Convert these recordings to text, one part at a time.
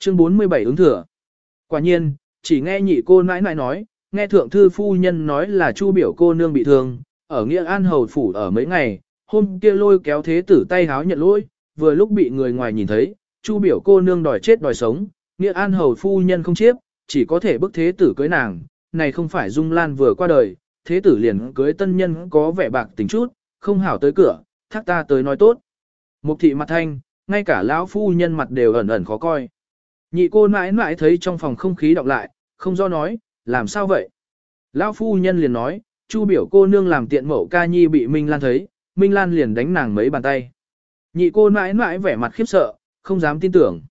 Chương 47 ứng thừa. Quả nhiên, chỉ nghe nhị cô nãi nãi nói, nghe thượng thư phu nhân nói là chu biểu cô nương bị thương, ở Nghĩa An Hầu Phủ ở mấy ngày, hôm kia lôi kéo thế tử tay háo nhận lỗi, vừa lúc bị người ngoài nhìn thấy, chu biểu cô nương đòi chết đòi sống, Nghĩa An Hầu Phu nhân không chiếp, chỉ có thể bức thế tử cưới nàng, này không phải Dung Lan vừa qua đời, thế tử liền cưới tân nhân có vẻ bạc tính chút, không hảo tới cửa, thác ta tới nói tốt. Mục thị mặt thanh, ngay cả lão phu nhân mặt đều ẩn ẩn khó coi. Nhị cô mãi mãi thấy trong phòng không khí đọc lại, không do nói, làm sao vậy? Lão phu nhân liền nói, chu biểu cô nương làm tiện mẫu ca nhi bị Minh Lan thấy, Minh Lan liền đánh nàng mấy bàn tay. Nhị cô mãi mãi vẻ mặt khiếp sợ, không dám tin tưởng.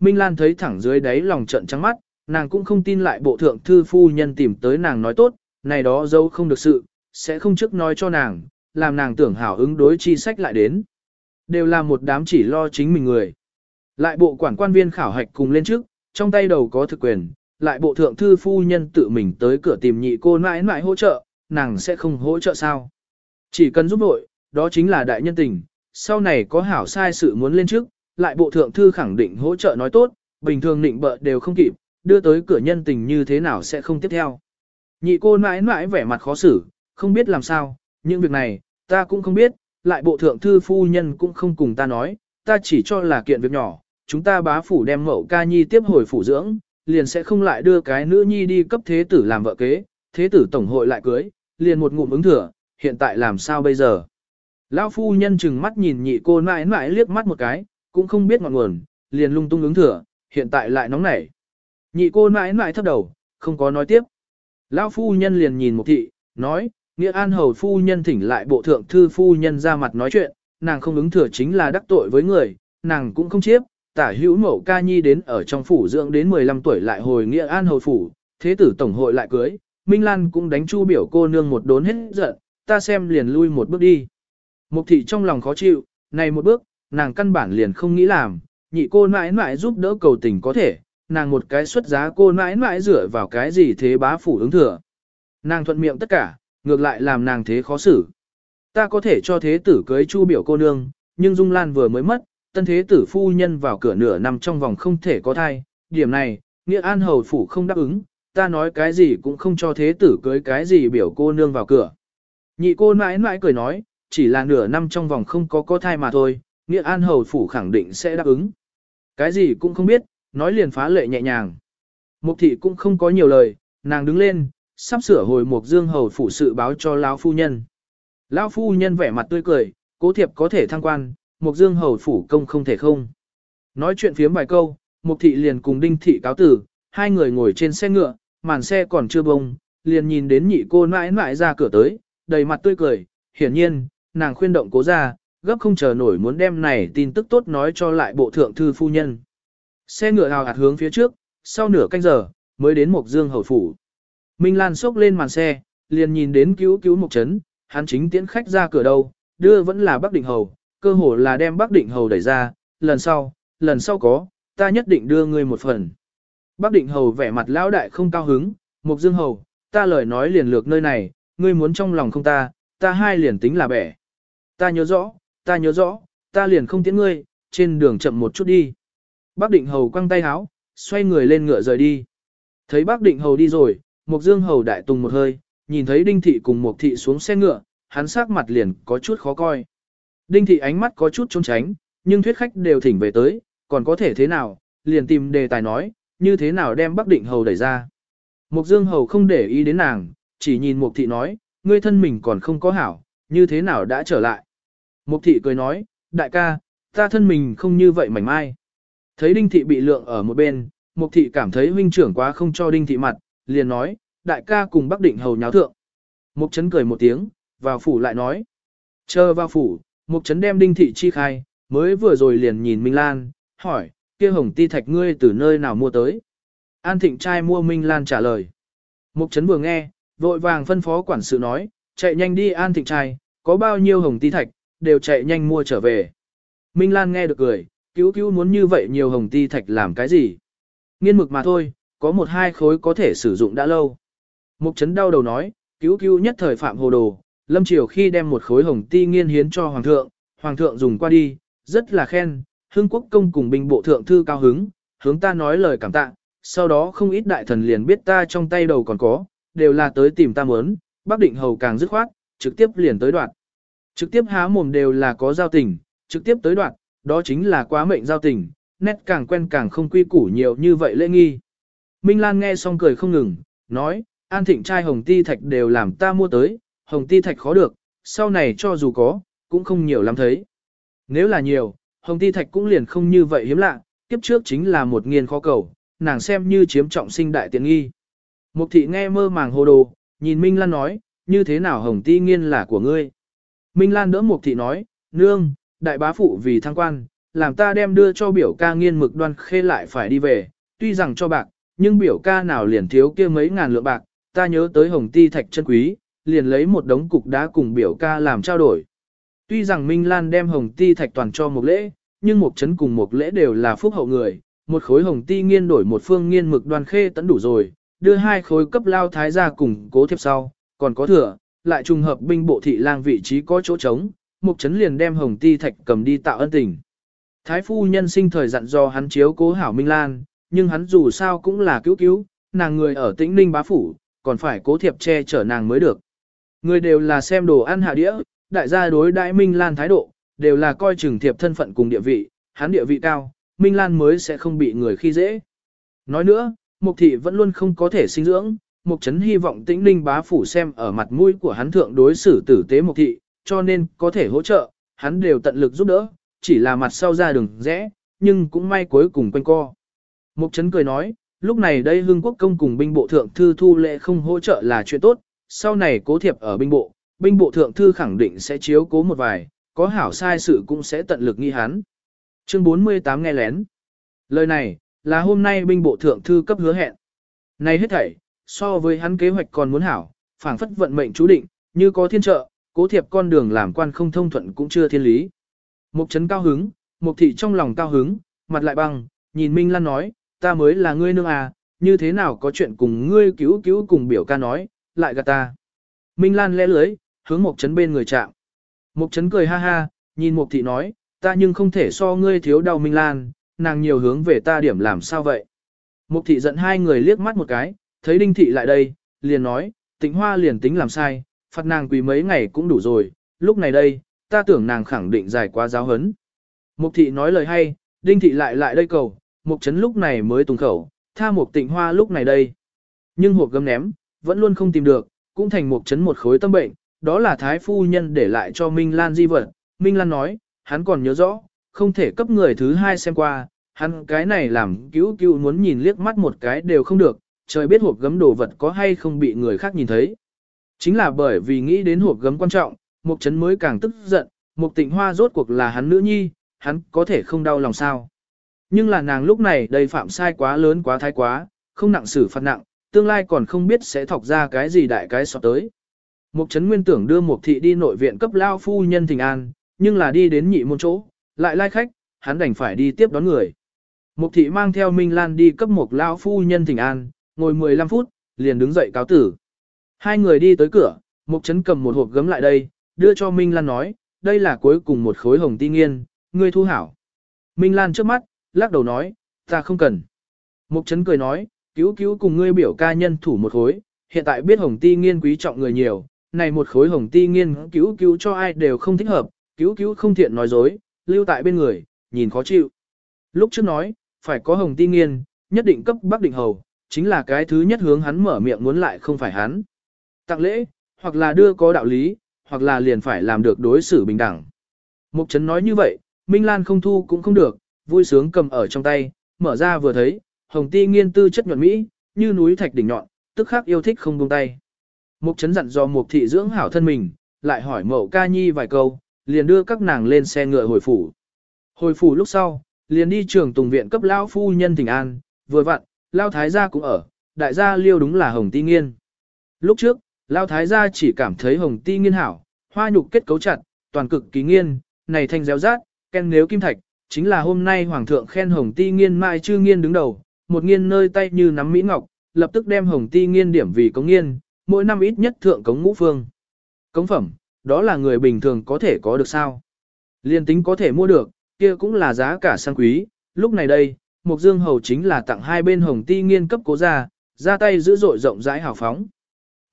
Minh Lan thấy thẳng dưới đáy lòng trận trắng mắt, nàng cũng không tin lại bộ thượng thư phu nhân tìm tới nàng nói tốt, này đó dâu không được sự, sẽ không trước nói cho nàng, làm nàng tưởng hảo ứng đối chi sách lại đến. Đều là một đám chỉ lo chính mình người. Lại bộ quản quan viên khảo hạch cùng lên trước, trong tay đầu có thực quyền, lại bộ thượng thư phu nhân tự mình tới cửa tìm nhị cô mãi mãi hỗ trợ, nàng sẽ không hỗ trợ sao. Chỉ cần giúp đội, đó chính là đại nhân tình, sau này có hảo sai sự muốn lên trước, lại bộ thượng thư khẳng định hỗ trợ nói tốt, bình thường định bợ đều không kịp, đưa tới cửa nhân tình như thế nào sẽ không tiếp theo. Nhị cô mãi mãi vẻ mặt khó xử, không biết làm sao, những việc này, ta cũng không biết, lại bộ thượng thư phu nhân cũng không cùng ta nói, ta chỉ cho là kiện việc nhỏ, chúng ta bá phủ đem mẫu ca nhi tiếp hồi phủ dưỡng, liền sẽ không lại đưa cái nữ nhi đi cấp thế tử làm vợ kế, thế tử tổng hội lại cưới, liền một ngụm ứng thừa, hiện tại làm sao bây giờ. Lão phu nhân chừng mắt nhìn nhị cô mãi mãi liếc mắt một cái, cũng không biết ngọn nguồn, liền lung tung ứng thừa, hiện tại lại nóng nảy. Nhị cô mãi mãi thấp đầu, không có nói tiếp. Lão phu nhân liền nhìn một thị, nói, nghĩa an hầu phu nhân thỉnh lại bộ thượng thư phu nhân ra mặt nói chuyện, nàng không ứng thừa chính là đắc tội với người, nàng cũng không chiếp, tả hữu mẫu ca nhi đến ở trong phủ dưỡng đến 15 tuổi lại hồi nghĩa an hồi phủ, thế tử tổng hội lại cưới, Minh Lan cũng đánh chu biểu cô nương một đốn hết giận, ta xem liền lui một bước đi. Mục thị trong lòng khó chịu, này một bước, nàng căn bản liền không nghĩ làm, nhị cô mãi mãi giúp đỡ cầu tình có thể, nàng một cái xuất giá cô mãi mãi dựa vào cái gì thế bá phủ ứng thừa. Nàng thuận miệng tất cả, ngược lại làm nàng thế khó xử. Ta có thể cho thế tử cưới chu biểu cô nương, nhưng Dung Lan vừa mới mất, tân thế tử phu nhân vào cửa nửa năm trong vòng không thể có thai, điểm này, nghĩa an hầu phủ không đáp ứng, ta nói cái gì cũng không cho thế tử cưới cái gì biểu cô nương vào cửa. Nhị cô mãi mãi cười nói, chỉ là nửa năm trong vòng không có có thai mà thôi, nghĩa an hầu phủ khẳng định sẽ đáp ứng. Cái gì cũng không biết, nói liền phá lệ nhẹ nhàng. Mục thị cũng không có nhiều lời, nàng đứng lên, sắp sửa hồi Mục Dương hầu phủ sự báo cho lão phu nhân. Lão phu nhân vẻ mặt tươi cười, cố thiệp có thể thăng quan, Mục Dương hầu phủ công không thể không. Nói chuyện phiếm vài câu, Mục thị liền cùng Đinh thị cáo tử, hai người ngồi trên xe ngựa, màn xe còn chưa bông, liền nhìn đến nhị cô mãi mãi ra cửa tới, đầy mặt tươi cười, hiển nhiên, nàng khuyên động cố ra, gấp không chờ nổi muốn đem này tin tức tốt nói cho lại bộ thượng thư phu nhân. Xe ngựa hào hạt hướng phía trước, sau nửa canh giờ, mới đến Mộc Dương hầu phủ. Minh Lan sốc lên màn xe, liền nhìn đến cứu cứu Mộc Trấn, hắn chính tiễn khách ra cửa đâu, đưa vẫn là Bắc Định Hầu, cơ hồ là đem Bắc Định Hầu đẩy ra, lần sau, lần sau có, ta nhất định đưa ngươi một phần. Bắc Định Hầu vẻ mặt lão đại không cao hứng, Mục Dương Hầu, ta lời nói liền lược nơi này, ngươi muốn trong lòng không ta, ta hai liền tính là bẻ. Ta nhớ rõ, ta nhớ rõ, ta liền không tiễn ngươi, trên đường chậm một chút đi. Bác Định Hầu quăng tay háo, xoay người lên ngựa rời đi. Thấy bác Định Hầu đi rồi, Mục Dương Hầu đại tùng một hơi, nhìn thấy Đinh Thị cùng Mục Thị xuống xe ngựa, hắn sắc mặt liền có chút khó coi. Đinh Thị ánh mắt có chút trốn tránh, nhưng thuyết khách đều thỉnh về tới, còn có thể thế nào, liền tìm đề tài nói, như thế nào đem Bắc Định Hầu đẩy ra. Mục Dương Hầu không để ý đến nàng, chỉ nhìn Mục Thị nói, ngươi thân mình còn không có hảo, như thế nào đã trở lại. Mục Thị cười nói, đại ca, ta thân mình không như vậy mảnh mai. Thấy Đinh Thị bị lượng ở một bên, Mục Thị cảm thấy huynh trưởng quá không cho Đinh Thị mặt, liền nói, đại ca cùng Bắc Định hầu nháo thượng. Mục Trấn cười một tiếng, vào phủ lại nói. Chờ vào phủ, Mục Trấn đem Đinh Thị chi khai, mới vừa rồi liền nhìn Minh Lan, hỏi, kia hồng ti thạch ngươi từ nơi nào mua tới. An Thịnh trai mua Minh Lan trả lời. Mục Trấn vừa nghe, vội vàng phân phó quản sự nói, chạy nhanh đi An Thịnh trai, có bao nhiêu hồng ti thạch, đều chạy nhanh mua trở về. Minh Lan nghe được cười, cứu cứu muốn như vậy nhiều hồng ti thạch làm cái gì? Nghiên mực mà thôi, có một hai khối có thể sử dụng đã lâu. Mục Trấn đau đầu nói, cứu cứu nhất thời phạm hồ đồ, lâm triều khi đem một khối hồng ti nghiên hiến cho hoàng thượng, hoàng thượng dùng qua đi, rất là khen, hương quốc công cùng binh bộ thượng thư cao hứng, hướng ta nói lời cảm tạ, sau đó không ít đại thần liền biết ta trong tay đầu còn có, đều là tới tìm ta muốn, bác định hầu càng dứt khoát, trực tiếp liền tới đoạn. Trực tiếp há mồm đều là có giao tình, trực tiếp tới đoạn, đó chính là quá mệnh giao tình, nét càng quen càng không quy củ nhiều như vậy lễ nghi. Minh Lan nghe xong cười không ngừng, nói, an thịnh trai hồng ti thạch đều làm ta mua tới, hồng ti thạch khó được, sau này cho dù có, cũng không nhiều lắm thấy. Nếu là nhiều, hồng ti thạch cũng liền không như vậy hiếm lạ, kiếp trước chính là một nghiên khó cầu, nàng xem như chiếm trọng sinh đại tiện nghi. Mục thị nghe mơ màng hồ đồ, nhìn Minh Lan nói, như thế nào hồng ti nghiên là của ngươi. Minh Lan đỡ mục thị nói, nương, đại bá phụ vì thăng quan, làm ta đem đưa cho biểu ca nghiên mực đoan khê lại phải đi về, tuy rằng cho bạc, nhưng biểu ca nào liền thiếu kia mấy ngàn lượng bạc, ta nhớ tới hồng ti thạch chân quý, liền lấy một đống cục đá cùng biểu ca làm trao đổi. Tuy rằng Minh Lan đem hồng ti thạch toàn cho một lễ, nhưng một chấn cùng một lễ đều là phúc hậu người, một khối hồng ti nghiên đổi một phương nghiên mực đoan khê tẫn đủ rồi, đưa hai khối cấp lao thái ra cùng cố thiệp sau, còn có thừa, lại trùng hợp binh bộ thị lang vị trí có chỗ trống, một chấn liền đem hồng ti thạch cầm đi tạo ân tình. Thái phu nhân sinh thời dặn do hắn chiếu cố hảo Minh Lan, nhưng hắn dù sao cũng là cứu cứu, nàng người ở tĩnh ninh bá phủ, còn phải cố thiệp che chở nàng mới được. Người đều là xem đồ ăn hạ đĩa, đại gia đối đại Minh Lan thái độ, đều là coi chừng thiệp thân phận cùng địa vị, hắn địa vị cao, Minh Lan mới sẽ không bị người khi dễ. Nói nữa, Mục thị vẫn luôn không có thể sinh dưỡng, Mục Trấn hy vọng tĩnh ninh bá phủ xem ở mặt mũi của hắn thượng đối xử tử tế Mục thị, cho nên có thể hỗ trợ, hắn đều tận lực giúp đỡ, chỉ là mặt sau ra đường rẽ, nhưng cũng may cuối cùng quanh co. Mục Trấn cười nói, lúc này đây Hưng Quốc công cùng binh bộ thượng thư thu lệ không hỗ trợ là chuyện tốt, sau này cố thiệp ở binh bộ, binh bộ thượng thư khẳng định sẽ chiếu cố một vài, có hảo sai sự cũng sẽ tận lực nghi hắn. Chương 48 nghe lén. Lời này, là hôm nay binh bộ thượng thư cấp hứa hẹn. Này hết thảy, so với hắn kế hoạch còn muốn hảo, phảng phất vận mệnh chú định, như có thiên trợ, cố thiệp con đường làm quan không thông thuận cũng chưa thiên lý. Mục trấn cao hứng, mục thị trong lòng cao hứng, mặt lại băng, nhìn Minh Lan nói, ta mới là ngươi nương à, như thế nào có chuyện cùng ngươi cứu cứu cùng biểu ca nói, lại gạt ta. Minh Lan lẽ lưới, hướng Mộc trấn bên người chạm. Mộc trấn cười ha ha, nhìn mục thị nói, ta nhưng không thể so ngươi thiếu đau Minh Lan, nàng nhiều hướng về ta điểm làm sao vậy. Mục thị giận hai người liếc mắt một cái, thấy đinh thị lại đây, liền nói, tịnh hoa liền tính làm sai, phạt nàng quỳ mấy ngày cũng đủ rồi, lúc này đây, ta tưởng nàng khẳng định dài quá giáo hấn. Mục thị nói lời hay, đinh thị lại lại đây cầu, mục trấn lúc này mới tùng khẩu, tha mục tịnh hoa lúc này đây. Nhưng hộp gấm ném, vẫn luôn không tìm được, cũng thành một chấn một khối tâm bệnh, đó là thái phu nhân để lại cho Minh Lan di vật. Minh Lan nói, hắn còn nhớ rõ, không thể cấp người thứ hai xem qua, hắn cái này làm cứu cứu muốn nhìn liếc mắt một cái đều không được, trời biết hộp gấm đồ vật có hay không bị người khác nhìn thấy. Chính là bởi vì nghĩ đến hộp gấm quan trọng, Mục Trấn mới càng tức giận, Mục Tịnh Hoa rốt cuộc là hắn nữ nhi, hắn có thể không đau lòng sao. Nhưng là nàng lúc này đầy phạm sai quá lớn quá thái quá, không nặng xử phạt nặng, tương lai còn không biết sẽ thọc ra cái gì đại cái sọt tới. Mục Trấn Nguyên tưởng đưa Mục Thị đi nội viện cấp lao phu nhân thình an, nhưng là đi đến nhị môn chỗ, lại lai khách, hắn đành phải đi tiếp đón người. Mục Thị mang theo Minh Lan đi cấp một lao phu nhân thình an, ngồi 15 phút, liền đứng dậy cáo tử. Hai người đi tới cửa, Mục Trấn cầm một hộp gấm lại đây, đưa cho Minh Lan nói, đây là cuối cùng một khối hồng ti nghiên, ngươi thu hảo. Minh Lan trước mắt, lắc đầu nói, ta không cần. Mục Trấn cười nói, cứu cứu cùng ngươi biểu ca nhân thủ một khối, hiện tại biết hồng ti nghiên quý trọng người nhiều, này một khối hồng ti nghiên cứu cứu cho ai đều không thích hợp, cứu cứu không thiện nói dối, lưu tại bên người, nhìn khó chịu. Lúc trước nói, phải có hồng ti nghiên, nhất định cấp bắc định hầu, chính là cái thứ nhất hướng hắn mở miệng muốn lại không phải hắn. Tặng lễ, hoặc là đưa có đạo lý, hoặc là liền phải làm được đối xử bình đẳng. Mục Trấn nói như vậy, Minh Lan không thu cũng không được, vui sướng cầm ở trong tay, mở ra vừa thấy, hồng ti nghiên tư chất nhuận mỹ, như núi thạch đỉnh nhọn, tức khắc yêu thích không buông tay. Mục Trấn dặn do Mục thị dưỡng hảo thân mình, lại hỏi Mậu Ca Nhi vài câu, liền đưa các nàng lên xe ngựa hồi phủ. Hồi phủ lúc sau, liền đi trường tùng viện cấp lão phu nhân thỉnh an, vừa vặn, lao thái gia cũng ở, đại gia liêu đúng là hồng ti nghiên. Lúc trước, lao thái gia chỉ cảm thấy hồng ti nghiên hảo, hoa nhục kết cấu chặt, toàn cực kỳ nghiên, này thanh réo rát, ken nếu kim thạch, chính là hôm nay hoàng thượng khen hồng ti nghiên mai chư nghiên đứng đầu, một nghiên nơi tay như nắm mỹ ngọc, lập tức đem hồng ti nghiên điểm vì cống nghiên, mỗi năm ít nhất thượng cống ngũ phương. Cống phẩm, đó là người bình thường có thể có được sao? Liên tính có thể mua được, kia cũng là giá cả sang quý, lúc này đây, Mục Dương Hầu chính là tặng hai bên hồng ti nghiên cấp cố gia ra tay giữ dội rộng rãi hào phóng.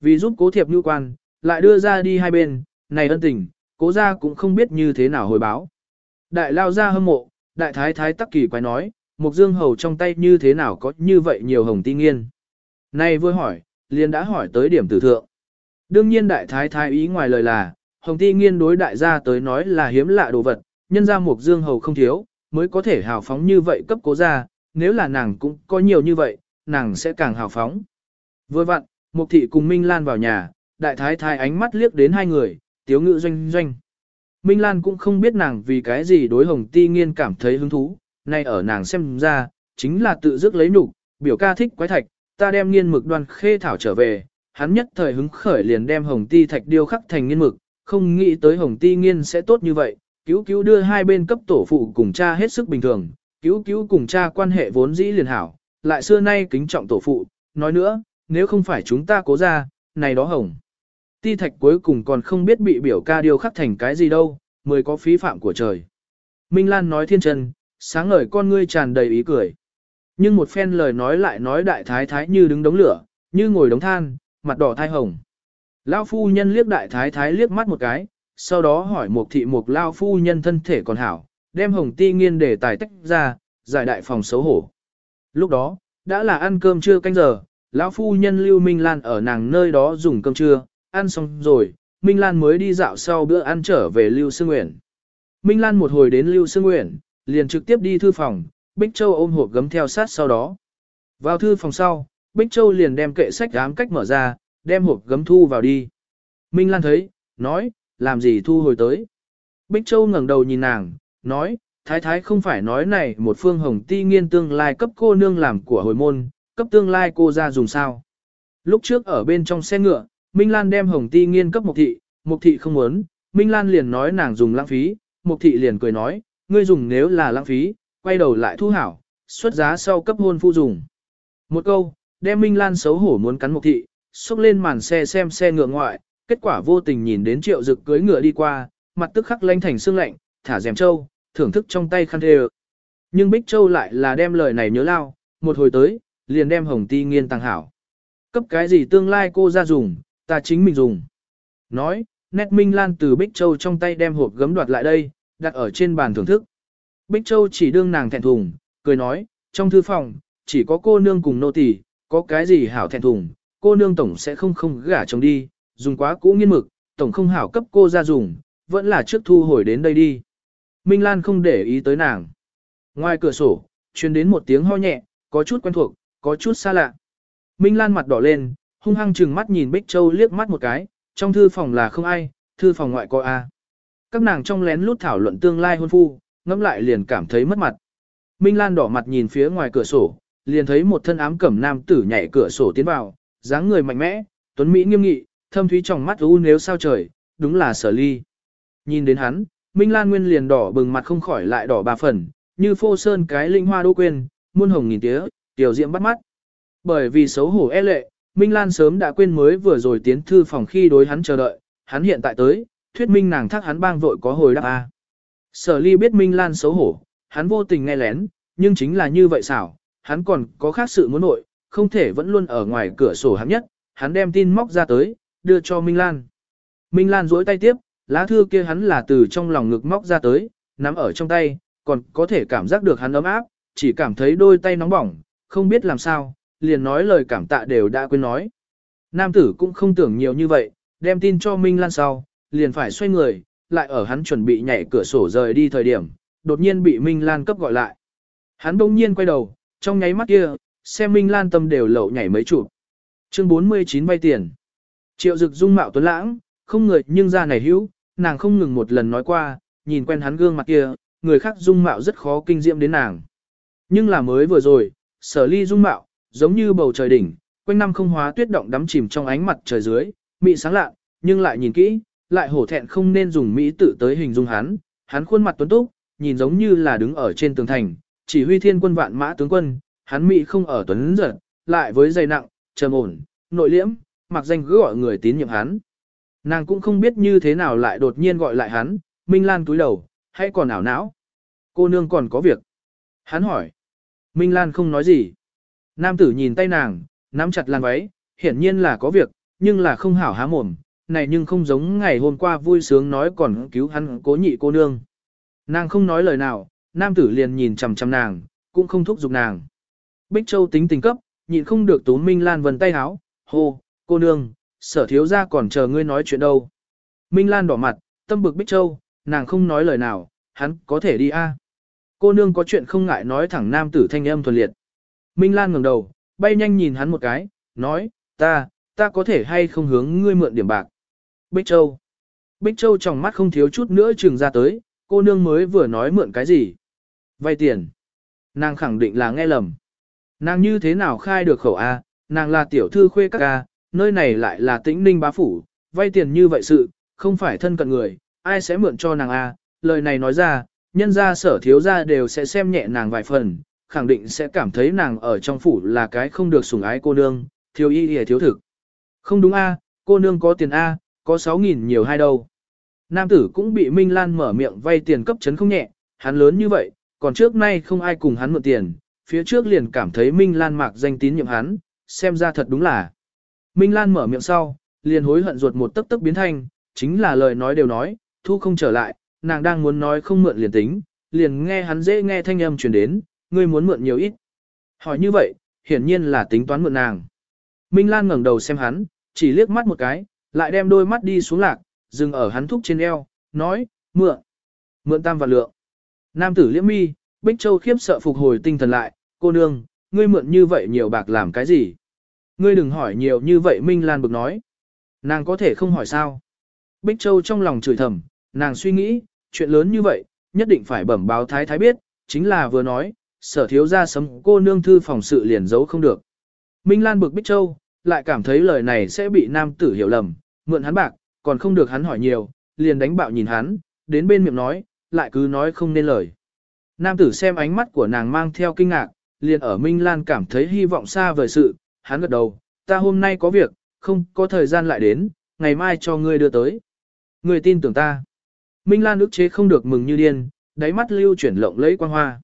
Vì giúp cố thiệp nhu quan, lại đưa ra đi hai bên, này ân tình, cố gia cũng không biết như thế nào hồi báo. Đại lao ra hâm mộ, đại thái thái tắc kỳ quái nói, Mục Dương Hầu trong tay như thế nào có như vậy nhiều hồng ti nghiên. Này vừa hỏi, liền đã hỏi tới điểm tử thượng. Đương nhiên đại thái thái ý ngoài lời là, hồng ti nghiên đối đại gia tới nói là hiếm lạ đồ vật, nhân ra Mục Dương Hầu không thiếu, mới có thể hào phóng như vậy cấp cố ra, nếu là nàng cũng có nhiều như vậy, nàng sẽ càng hào phóng. Vừa vặn, Mục thị cùng Minh Lan vào nhà, đại thái thái ánh mắt liếc đến hai người, tiếu ngự doanh doanh. Minh Lan cũng không biết nàng vì cái gì đối hồng ti nghiên cảm thấy hứng thú, nay ở nàng xem ra, chính là tự dứt lấy nhục, biểu ca thích quái thạch, ta đem nghiên mực đoan khê thảo trở về, hắn nhất thời hứng khởi liền đem hồng ti thạch điêu khắc thành nghiên mực, không nghĩ tới hồng ti nghiên sẽ tốt như vậy, cứu cứu đưa hai bên cấp tổ phụ cùng cha hết sức bình thường, cứu cứu cùng cha quan hệ vốn dĩ liền hảo, lại xưa nay kính trọng tổ phụ, nói nữa, nếu không phải chúng ta cố ra, này đó hồng. Ti thạch cuối cùng còn không biết bị biểu ca điêu khắc thành cái gì đâu, mới có phí phạm của trời. Minh Lan nói thiên chân, sáng ngời con ngươi tràn đầy ý cười. Nhưng một phen lời nói lại nói đại thái thái như đứng đống lửa, như ngồi đống than, mặt đỏ thai hồng. Lão phu nhân liếc đại thái thái liếc mắt một cái, sau đó hỏi một thị một lao phu nhân thân thể còn hảo, đem hồng ti nghiên để tài tách ra, giải đại phòng xấu hổ. Lúc đó, đã là ăn cơm trưa canh giờ, lão phu nhân Lưu Minh Lan ở nàng nơi đó dùng cơm trưa, ăn xong rồi, Minh Lan mới đi dạo sau bữa ăn trở về Lưu Sương Nguyễn. Minh Lan một hồi đến Lưu Sương Nguyễn, liền trực tiếp đi thư phòng, Bích Châu ôm hộp gấm theo sát sau đó. Vào thư phòng sau, Bích Châu liền đem kệ sách ám cách mở ra, đem hộp gấm thu vào đi. Minh Lan thấy, nói, làm gì thu hồi tới. Bích Châu ngẩng đầu nhìn nàng, nói, thái thái không phải nói này một phương hồng ti nghiên tương lai cấp cô nương làm của hồi môn, cấp tương lai cô ra dùng sao. Lúc trước ở bên trong xe ngựa, Minh Lan đem hồng ti nghiên cấp Mục Thị, Mục Thị không muốn, Minh Lan liền nói nàng dùng lãng phí, Mục Thị liền cười nói, ngươi dùng nếu là lãng phí, quay đầu lại thu hảo, xuất giá sau cấp hôn phu dùng. Một câu, đem Minh Lan xấu hổ muốn cắn Mục Thị, xúc lên màn xe xem xe ngựa ngoại, kết quả vô tình nhìn đến triệu dực cưới ngựa đi qua, mặt tức khắc lanh thành xương lạnh, thả dèm châu, thưởng thức trong tay khăn thề. Nhưng Bích Châu lại là đem lời này nhớ lao, một hồi tới, liền đem hồng ti nghiên tăng hảo. Cấp cái gì tương lai cô ra dùng, ta chính mình dùng. Nói, nét Minh Lan từ Bích Châu trong tay đem hộp gấm đoạt lại đây, đặt ở trên bàn thưởng thức. Bích Châu chỉ đương nàng thẹn thùng, cười nói, trong thư phòng, chỉ có cô nương cùng nô tỳ, có cái gì hảo thẹn thùng, cô nương tổng sẽ không không gả chồng đi, dùng quá cũ nghiên mực, tổng không hảo cấp cô ra dùng, vẫn là trước thu hồi đến đây đi. Minh Lan không để ý tới nàng. Ngoài cửa sổ, truyền đến một tiếng ho nhẹ, có chút quen thuộc, có chút xa lạ. Minh Lan mặt đỏ lên, hung hăng chừng mắt nhìn Bích Châu liếc mắt một cái, trong thư phòng là không ai, thư phòng ngoại có A. Các nàng trong lén lút thảo luận tương lai hôn phu, ngẫm lại liền cảm thấy mất mặt. Minh Lan đỏ mặt nhìn phía ngoài cửa sổ, liền thấy một thân ám cẩm nam tử nhảy cửa sổ tiến vào, dáng người mạnh mẽ, tuấn mỹ nghiêm nghị, thâm thúy trong mắt u nếu sao trời, đúng là sở ly. Nhìn đến hắn, Minh Lan Nguyên liền đỏ bừng mặt không khỏi lại đỏ ba phần, như phô sơn cái linh hoa đô quên, muôn hồng nghìn tía, tiểu diệm bắt mắt. Bởi vì xấu hổ e lệ, Minh Lan sớm đã quên mới vừa rồi tiến thư phòng khi đối hắn chờ đợi, hắn hiện tại tới, thuyết minh nàng thác hắn bang vội có hồi đáp A. Sở ly biết Minh Lan xấu hổ, hắn vô tình nghe lén, nhưng chính là như vậy xảo, hắn còn có khác sự muốn nội, không thể vẫn luôn ở ngoài cửa sổ hắn nhất, hắn đem tin móc ra tới, đưa cho Minh Lan. Minh Lan duỗi tay tiếp, lá thư kia hắn là từ trong lòng ngực móc ra tới, nắm ở trong tay, còn có thể cảm giác được hắn ấm áp, chỉ cảm thấy đôi tay nóng bỏng, không biết làm sao, liền nói lời cảm tạ đều đã quên nói. Nam tử cũng không tưởng nhiều như vậy, đem tin cho Minh Lan sau, liền phải xoay người, lại ở hắn chuẩn bị nhảy cửa sổ rời đi thời điểm, đột nhiên bị Minh Lan cấp gọi lại. Hắn bỗng nhiên quay đầu, trong nháy mắt kia, xem Minh Lan tâm đều lậu nhảy mấy chụp. Chương 49 vay tiền. Triệu Dực dung mạo tuấn lãng, không người nhưng ra này hữu, nàng không ngừng một lần nói qua, nhìn quen hắn gương mặt kia, người khác dung mạo rất khó kinh diệm đến nàng. Nhưng là mới vừa rồi, sở ly dung mạo, giống như bầu trời đỉnh, quanh năm không hóa tuyết động đắm chìm trong ánh mặt trời dưới, mị sáng lạ, nhưng lại nhìn kỹ, lại hổ thẹn không nên dùng mỹ tự tới hình dung hắn, hắn khuôn mặt tuấn túc, nhìn giống như là đứng ở trên tường thành, chỉ huy thiên quân vạn mã tướng quân, hắn mỹ không ở tuấn giật, lại với dày nặng, trầm ổn, nội liễm, mặc danh cứ gọi người tín nhiệm hắn. Nàng cũng không biết như thế nào lại đột nhiên gọi lại hắn, Minh Lan túi đầu, hay còn ảo não. Cô nương còn có việc. Hắn hỏi. Minh Lan không nói gì. Nam tử nhìn tay nàng, nắm chặt làn váy, hiển nhiên là có việc, nhưng là không hảo há mồm, này nhưng không giống ngày hôm qua vui sướng nói còn cứu hắn cố nhị cô nương. Nàng không nói lời nào, nam tử liền nhìn chằm chằm nàng, cũng không thúc giục nàng. Bích Châu tính tình cấp, nhịn không được Tú Minh Lan vần tay háo, hô, cô nương, sở thiếu ra còn chờ ngươi nói chuyện đâu. Minh Lan đỏ mặt, tâm bực Bích Châu, nàng không nói lời nào, hắn có thể đi a. Cô nương có chuyện không ngại nói thẳng nam tử thanh âm thuần liệt. Minh Lan ngẩng đầu, bay nhanh nhìn hắn một cái, nói, ta, ta có thể hay không hướng ngươi mượn điểm bạc. Bích Châu. Bích Châu trong mắt không thiếu chút nữa trừng ra tới, cô nương mới vừa nói mượn cái gì. Vay tiền. Nàng khẳng định là nghe lầm. Nàng như thế nào khai được khẩu A, nàng là tiểu thư khuê các A, nơi này lại là tĩnh ninh bá phủ, vay tiền như vậy sự, không phải thân cận người, ai sẽ mượn cho nàng A, lời này nói ra, nhân gia sở thiếu gia đều sẽ xem nhẹ nàng vài phần, khẳng định sẽ cảm thấy nàng ở trong phủ là cái không được sủng ái cô nương, thiếu y hề thiếu thực. Không đúng A, cô nương có tiền A, có 6.000 nhiều hai đâu. Nam tử cũng bị Minh Lan mở miệng vay tiền cấp chấn không nhẹ, hắn lớn như vậy, còn trước nay không ai cùng hắn mượn tiền, phía trước liền cảm thấy Minh Lan mạc danh tín nhiệm hắn, xem ra thật đúng là. Minh Lan mở miệng sau, liền hối hận ruột một tấc tấc biến thành chính là lời nói đều nói, thu không trở lại, nàng đang muốn nói không mượn liền tính, liền nghe hắn dễ nghe thanh âm truyền đến, ngươi muốn mượn nhiều ít. Hỏi như vậy, hiển nhiên là tính toán mượn nàng. Minh Lan ngẩng đầu xem hắn, chỉ liếc mắt một cái, lại đem đôi mắt đi xuống lạc, dừng ở hắn thúc trên eo, nói, mượn, mượn tam vạn lượng. Nam tử liễm mi, Bích Châu khiếp sợ phục hồi tinh thần lại, cô nương, ngươi mượn như vậy nhiều bạc làm cái gì? Ngươi đừng hỏi nhiều như vậy Minh Lan bực nói. Nàng có thể không hỏi sao? Bích Châu trong lòng chửi thầm, nàng suy nghĩ, chuyện lớn như vậy, nhất định phải bẩm báo thái thái biết, chính là vừa nói, sở thiếu ra sấm cô nương thư phòng sự liền giấu không được. Minh Lan bực Bích Châu, lại cảm thấy lời này sẽ bị nam tử hiểu lầm, mượn hắn bạc, còn không được hắn hỏi nhiều, liền đánh bạo nhìn hắn, đến bên miệng nói, lại cứ nói không nên lời. Nam tử xem ánh mắt của nàng mang theo kinh ngạc, liền ở Minh Lan cảm thấy hy vọng xa vời sự, hắn gật đầu, ta hôm nay có việc, không có thời gian lại đến, ngày mai cho ngươi đưa tới. Ngươi tin tưởng ta. Minh Lan ức chế không được mừng như điên, đáy mắt lưu chuyển lộng lẫy quang hoa.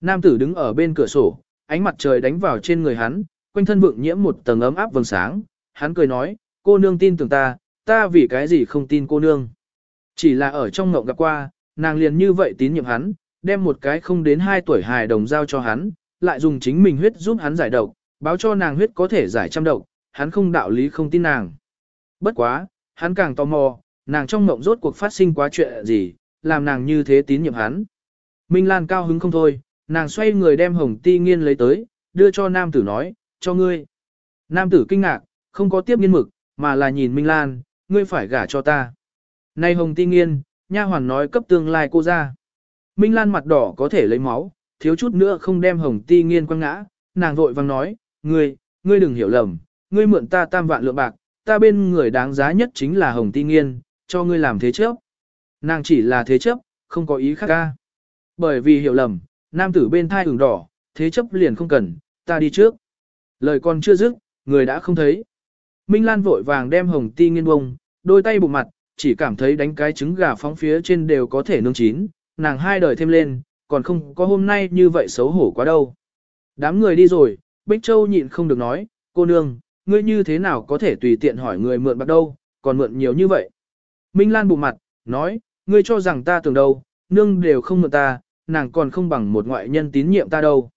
Nam tử đứng ở bên cửa sổ, ánh mặt trời đánh vào trên người hắn, quanh thân vượng nhiễm một tầng ấm áp vầng sáng. Hắn cười nói, cô nương tin tưởng ta, ta vì cái gì không tin cô nương. Chỉ là ở trong ngộng gặp qua, nàng liền như vậy tín nhiệm hắn, đem một cái không đến 2 tuổi hài đồng giao cho hắn, lại dùng chính mình huyết giúp hắn giải độc, báo cho nàng huyết có thể giải trăm độc, hắn không đạo lý không tin nàng. Bất quá, hắn càng tò mò, nàng trong mộng rốt cuộc phát sinh quá chuyện gì, làm nàng như thế tín nhiệm hắn. Minh Lan cao hứng không thôi, nàng xoay người đem hồng ti nghiên lấy tới, đưa cho nam tử nói, cho ngươi. Nam tử kinh ngạc, không có tiếp nghiên mực, mà là nhìn Minh Lan, ngươi phải gả cho ta. Này hồng ti nghiên, nha hoàn nói cấp tương lai cô ra. Minh Lan mặt đỏ có thể lấy máu, thiếu chút nữa không đem hồng ti nghiên quăng ngã, nàng vội vang nói, ngươi, ngươi đừng hiểu lầm, ngươi mượn ta tam vạn lượng bạc, ta bên người đáng giá nhất chính là hồng ti nghiên, cho ngươi làm thế chấp. Nàng chỉ là thế chấp, không có ý khác ca. Bởi vì hiểu lầm, nam tử bên thai ửng đỏ, thế chấp liền không cần, ta đi trước. Lời còn chưa dứt, người đã không thấy. Minh Lan vội vàng đem hồng ti nghiên bông, đôi tay bụng mặt, chỉ cảm thấy đánh cái trứng gà phóng phía trên đều có thể nương chín, nàng hai đời thêm lên, còn không có hôm nay như vậy xấu hổ quá đâu. Đám người đi rồi, Bích Châu nhịn không được nói, cô nương, ngươi như thế nào có thể tùy tiện hỏi người mượn bạc đâu, còn mượn nhiều như vậy. Minh Lan bụng mặt, nói, ngươi cho rằng ta tưởng đâu, nương đều không mượn ta, nàng còn không bằng một ngoại nhân tín nhiệm ta đâu.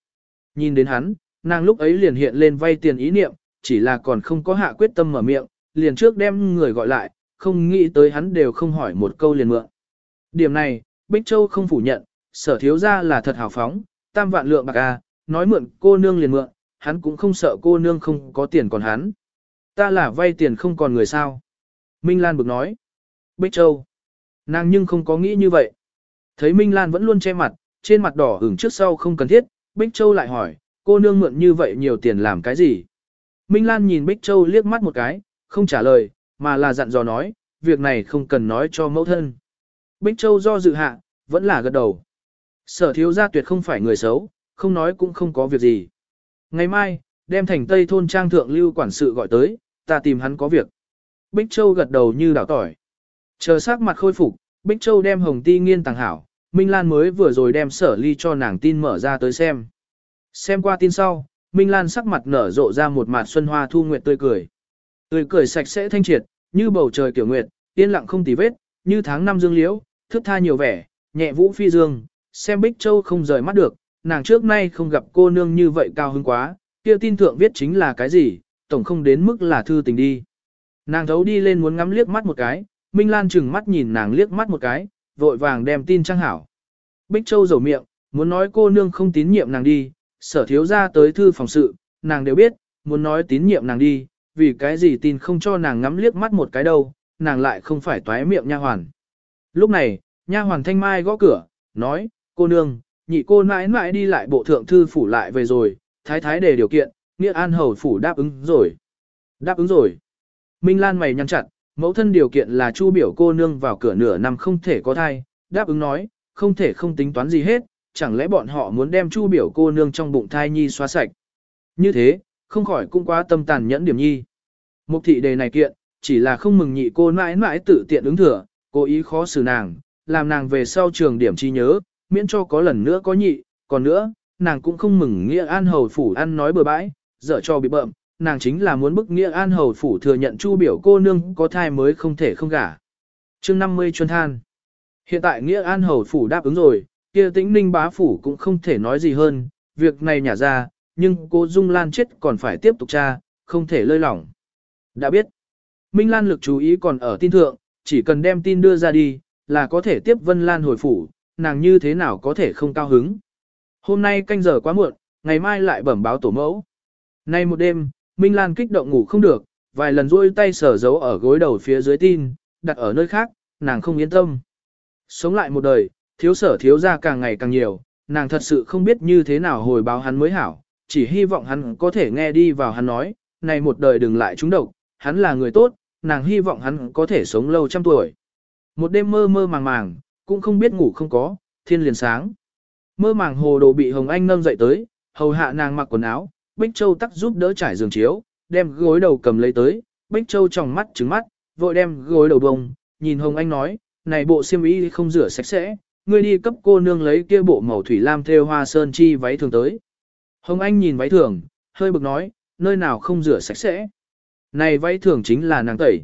Nhìn đến hắn, nàng lúc ấy liền hiện lên vay tiền ý niệm, chỉ là còn không có hạ quyết tâm mở miệng, liền trước đem người gọi lại, không nghĩ tới hắn đều không hỏi một câu liền mượn. Điểm này, Bích Châu không phủ nhận, sở thiếu ra là thật hào phóng, tam vạn lượng bạc à, nói mượn cô nương liền mượn, hắn cũng không sợ cô nương không có tiền còn hắn. Ta là vay tiền không còn người sao. Minh Lan bực nói. Bích Châu. Nàng nhưng không có nghĩ như vậy. Thấy Minh Lan vẫn luôn che mặt, trên mặt đỏ ửng trước sau không cần thiết, Bích Châu lại hỏi, cô nương mượn như vậy nhiều tiền làm cái gì? Minh Lan nhìn Bích Châu liếc mắt một cái, không trả lời, mà là dặn dò nói, việc này không cần nói cho mẫu thân. Bích Châu do dự hạ, vẫn là gật đầu. Sở thiếu gia tuyệt không phải người xấu, không nói cũng không có việc gì. Ngày mai, đem thành Tây thôn trang thượng lưu quản sự gọi tới, ta tìm hắn có việc. Bích Châu gật đầu như đảo tỏi. Chờ sắc mặt khôi phục, Bích Châu đem hồng ti nghiên tàng hảo, Minh Lan mới vừa rồi đem sở ly cho nàng tin mở ra tới xem. Xem qua tin sau, Minh Lan sắc mặt nở rộ ra một mặt xuân hoa thu nguyệt tươi cười. Tươi cười sạch sẽ thanh triệt, như bầu trời kiểu nguyệt, yên lặng không tì vết, như tháng năm dương liễu, thức tha nhiều vẻ, nhẹ vũ phi dương, xem Bích Châu không rời mắt được, nàng trước nay không gặp cô nương như vậy cao hứng quá, kia tin thượng viết chính là cái gì, tổng không đến mức là thư tình đi. Nàng thấu đi lên muốn ngắm liếc mắt một cái, Minh Lan chừng mắt nhìn nàng liếc mắt một cái, vội vàng đem tin trang hảo. Bích Châu rầu miệng, muốn nói cô nương không tín nhiệm nàng đi, sở thiếu ra tới thư phòng sự, nàng đều biết, muốn nói tín nhiệm nàng đi, vì cái gì tin không cho nàng ngắm liếc mắt một cái đâu, nàng lại không phải toái miệng nha hoàn. Lúc này, nha hoàn thanh mai gõ cửa, nói, cô nương, nhị cô mãi mãi đi lại bộ thượng thư phủ lại về rồi, thái thái đề điều kiện, nghĩa an hầu phủ đáp ứng rồi. Đáp ứng rồi. Minh Lan mày nhăn chặt, mẫu thân điều kiện là chu biểu cô nương vào cửa nửa năm không thể có thai, đáp ứng nói, không thể không tính toán gì hết, chẳng lẽ bọn họ muốn đem chu biểu cô nương trong bụng thai nhi xóa sạch. Như thế, không khỏi cũng quá tâm tàn nhẫn điểm nhi. Mục thị đề này kiện, chỉ là không mừng nhị cô mãi mãi tự tiện ứng thừa, cố ý khó xử nàng, làm nàng về sau trường điểm chi nhớ, miễn cho có lần nữa có nhị, còn nữa, nàng cũng không mừng nghĩa an hầu phủ ăn nói bừa bãi, dở cho bị bợm, nàng chính là muốn bức nghĩa an hầu phủ thừa nhận chu biểu cô nương có thai mới không thể không gả. chương 50 chuân than. Hiện tại nghĩa an hầu phủ đáp ứng rồi, kia tĩnh ninh bá phủ cũng không thể nói gì hơn, việc này nhả ra, nhưng cô Dung Lan chết còn phải tiếp tục tra, không thể lơi lỏng. Đã biết, Minh Lan lực chú ý còn ở tin thượng, chỉ cần đem tin đưa ra đi, là có thể tiếp Vân Lan hồi phủ, nàng như thế nào có thể không cao hứng. Hôm nay canh giờ quá muộn, ngày mai lại bẩm báo tổ mẫu. Nay một đêm, Minh Lan kích động ngủ không được, vài lần duỗi tay sở giấu ở gối đầu phía dưới tin, đặt ở nơi khác, nàng không yên tâm. Sống lại một đời, thiếu sở thiếu ra càng ngày càng nhiều, nàng thật sự không biết như thế nào hồi báo hắn mới hảo, chỉ hy vọng hắn có thể nghe đi vào hắn nói, này một đời đừng lại trúng độc, hắn là người tốt, nàng hy vọng hắn có thể sống lâu trăm tuổi. Một đêm mơ mơ màng màng, cũng không biết ngủ không có, thiên liền sáng. Mơ màng hồ đồ bị Hồng Anh nâng dậy tới, hầu hạ nàng mặc quần áo, Bích Châu tắc giúp đỡ trải giường chiếu, đem gối đầu cầm lấy tới, Bích Châu tròng mắt trứng mắt, vội đem gối đầu bông, nhìn Hồng Anh nói, này bộ xiêm y không rửa sạch sẽ, ngươi đi cấp cô nương lấy kia bộ màu thủy lam thêu hoa sơn chi váy thường tới. Hồng Anh nhìn váy thường, hơi bực nói, nơi nào không rửa sạch sẽ. Này váy thường chính là nàng tẩy.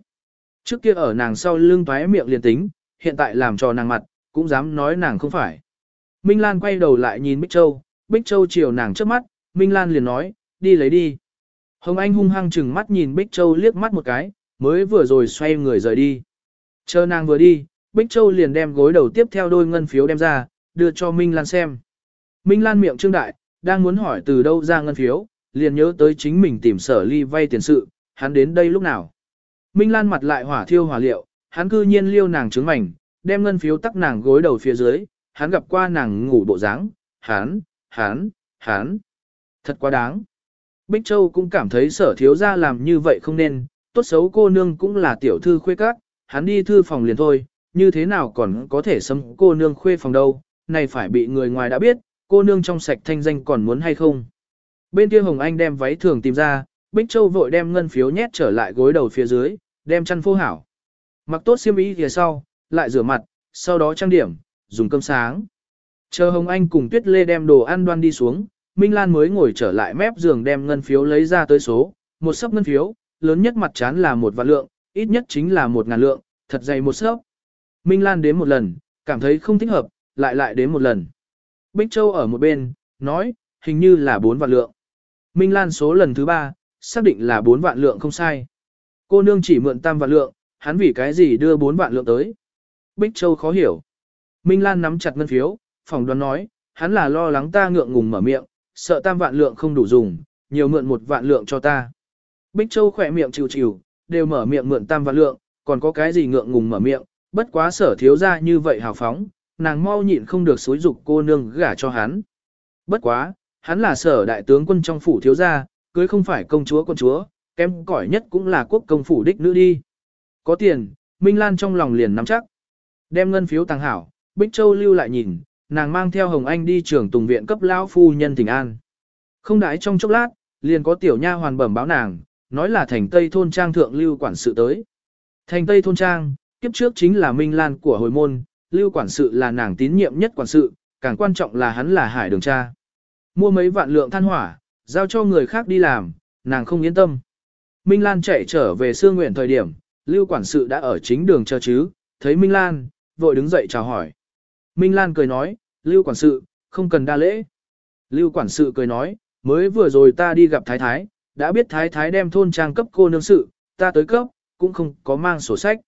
Trước kia ở nàng sau lưng toái miệng liền tính, hiện tại làm cho nàng mặt, cũng dám nói nàng không phải. Minh Lan quay đầu lại nhìn Bích Châu, Bích Châu chiều nàng trước mắt, Minh Lan liền nói, đi lấy đi. Hồng Anh hung hăng chừng mắt nhìn Bích Châu liếc mắt một cái, mới vừa rồi xoay người rời đi. Chờ nàng vừa đi, Bích Châu liền đem gối đầu tiếp theo đôi ngân phiếu đem ra, đưa cho Minh Lan xem. Minh Lan miệng trương đại, đang muốn hỏi từ đâu ra ngân phiếu, liền nhớ tới chính mình tìm sở ly vay tiền sự, hắn đến đây lúc nào. Minh Lan mặt lại hỏa thiêu hỏa liệu, hắn cư nhiên liêu nàng trứng mảnh, đem ngân phiếu tắc nàng gối đầu phía dưới, hắn gặp qua nàng ngủ bộ dáng, hắn, hắn, hắn. Thật quá đáng. Bích Châu cũng cảm thấy sở thiếu ra làm như vậy không nên, tốt xấu cô nương cũng là tiểu thư khuê các, hắn đi thư phòng liền thôi, như thế nào còn có thể xâm cô nương khuê phòng đâu, này phải bị người ngoài đã biết, cô nương trong sạch thanh danh còn muốn hay không. Bên kia Hồng Anh đem váy thường tìm ra, Bích Châu vội đem ngân phiếu nhét trở lại gối đầu phía dưới, đem chăn phô hảo. Mặc tốt xiêm y phía sau, lại rửa mặt, sau đó trang điểm, dùng cơm sáng. Chờ Hồng Anh cùng Tuyết Lê đem đồ ăn đoan đi xuống, Minh Lan mới ngồi trở lại mép giường đem ngân phiếu lấy ra tới số, một sấp ngân phiếu, lớn nhất mặt chán là một vạn lượng, ít nhất chính là một ngàn lượng, thật dày một sấp. Minh Lan đến một lần, cảm thấy không thích hợp, lại lại đến một lần. Bích Châu ở một bên, nói, hình như là bốn vạn lượng. Minh Lan số lần thứ ba, xác định là bốn vạn lượng không sai. Cô nương chỉ mượn tam vạn lượng, hắn vì cái gì đưa bốn vạn lượng tới. Bích Châu khó hiểu. Minh Lan nắm chặt ngân phiếu, phòng đoán nói, hắn là lo lắng ta ngượng ngùng mở miệng, sợ tam vạn lượng không đủ dùng, nhiều mượn một vạn lượng cho ta. Bích Châu khỏe miệng chịu chịu, đều mở miệng mượn tam vạn lượng, còn có cái gì ngượng ngùng mở miệng, bất quá sở thiếu ra như vậy hào phóng, nàng mau nhịn không được xối dục cô nương gả cho hắn. Bất quá, hắn là sở đại tướng quân trong phủ thiếu gia, cưới không phải công chúa con chúa, kém cỏi nhất cũng là quốc công phủ đích nữ đi. Có tiền, Minh Lan trong lòng liền nắm chắc. Đem ngân phiếu tăng hảo, Bích Châu lưu lại nhìn, nàng mang theo Hồng Anh đi trường tùng viện cấp lão phu nhân thỉnh an. Không đãi trong chốc lát, liền có tiểu nha hoàn bẩm báo nàng, nói là thành Tây thôn trang thượng lưu quản sự tới. Thành Tây thôn trang, kiếp trước chính là Minh Lan của hồi môn, lưu quản sự là nàng tín nhiệm nhất quản sự, càng quan trọng là hắn là hải đường cha. mua mấy vạn lượng than hỏa, giao cho người khác đi làm, nàng không yên tâm. Minh Lan chạy trở về Sương Nguyện thời điểm, Lưu quản sự đã ở chính đường chờ chứ, thấy Minh Lan, vội đứng dậy chào hỏi. Minh Lan cười nói, Lưu quản sự, không cần đa lễ. Lưu quản sự cười nói, mới vừa rồi ta đi gặp Thái Thái, đã biết Thái Thái đem thôn trang cấp cô nương sự, ta tới cấp, cũng không có mang sổ sách.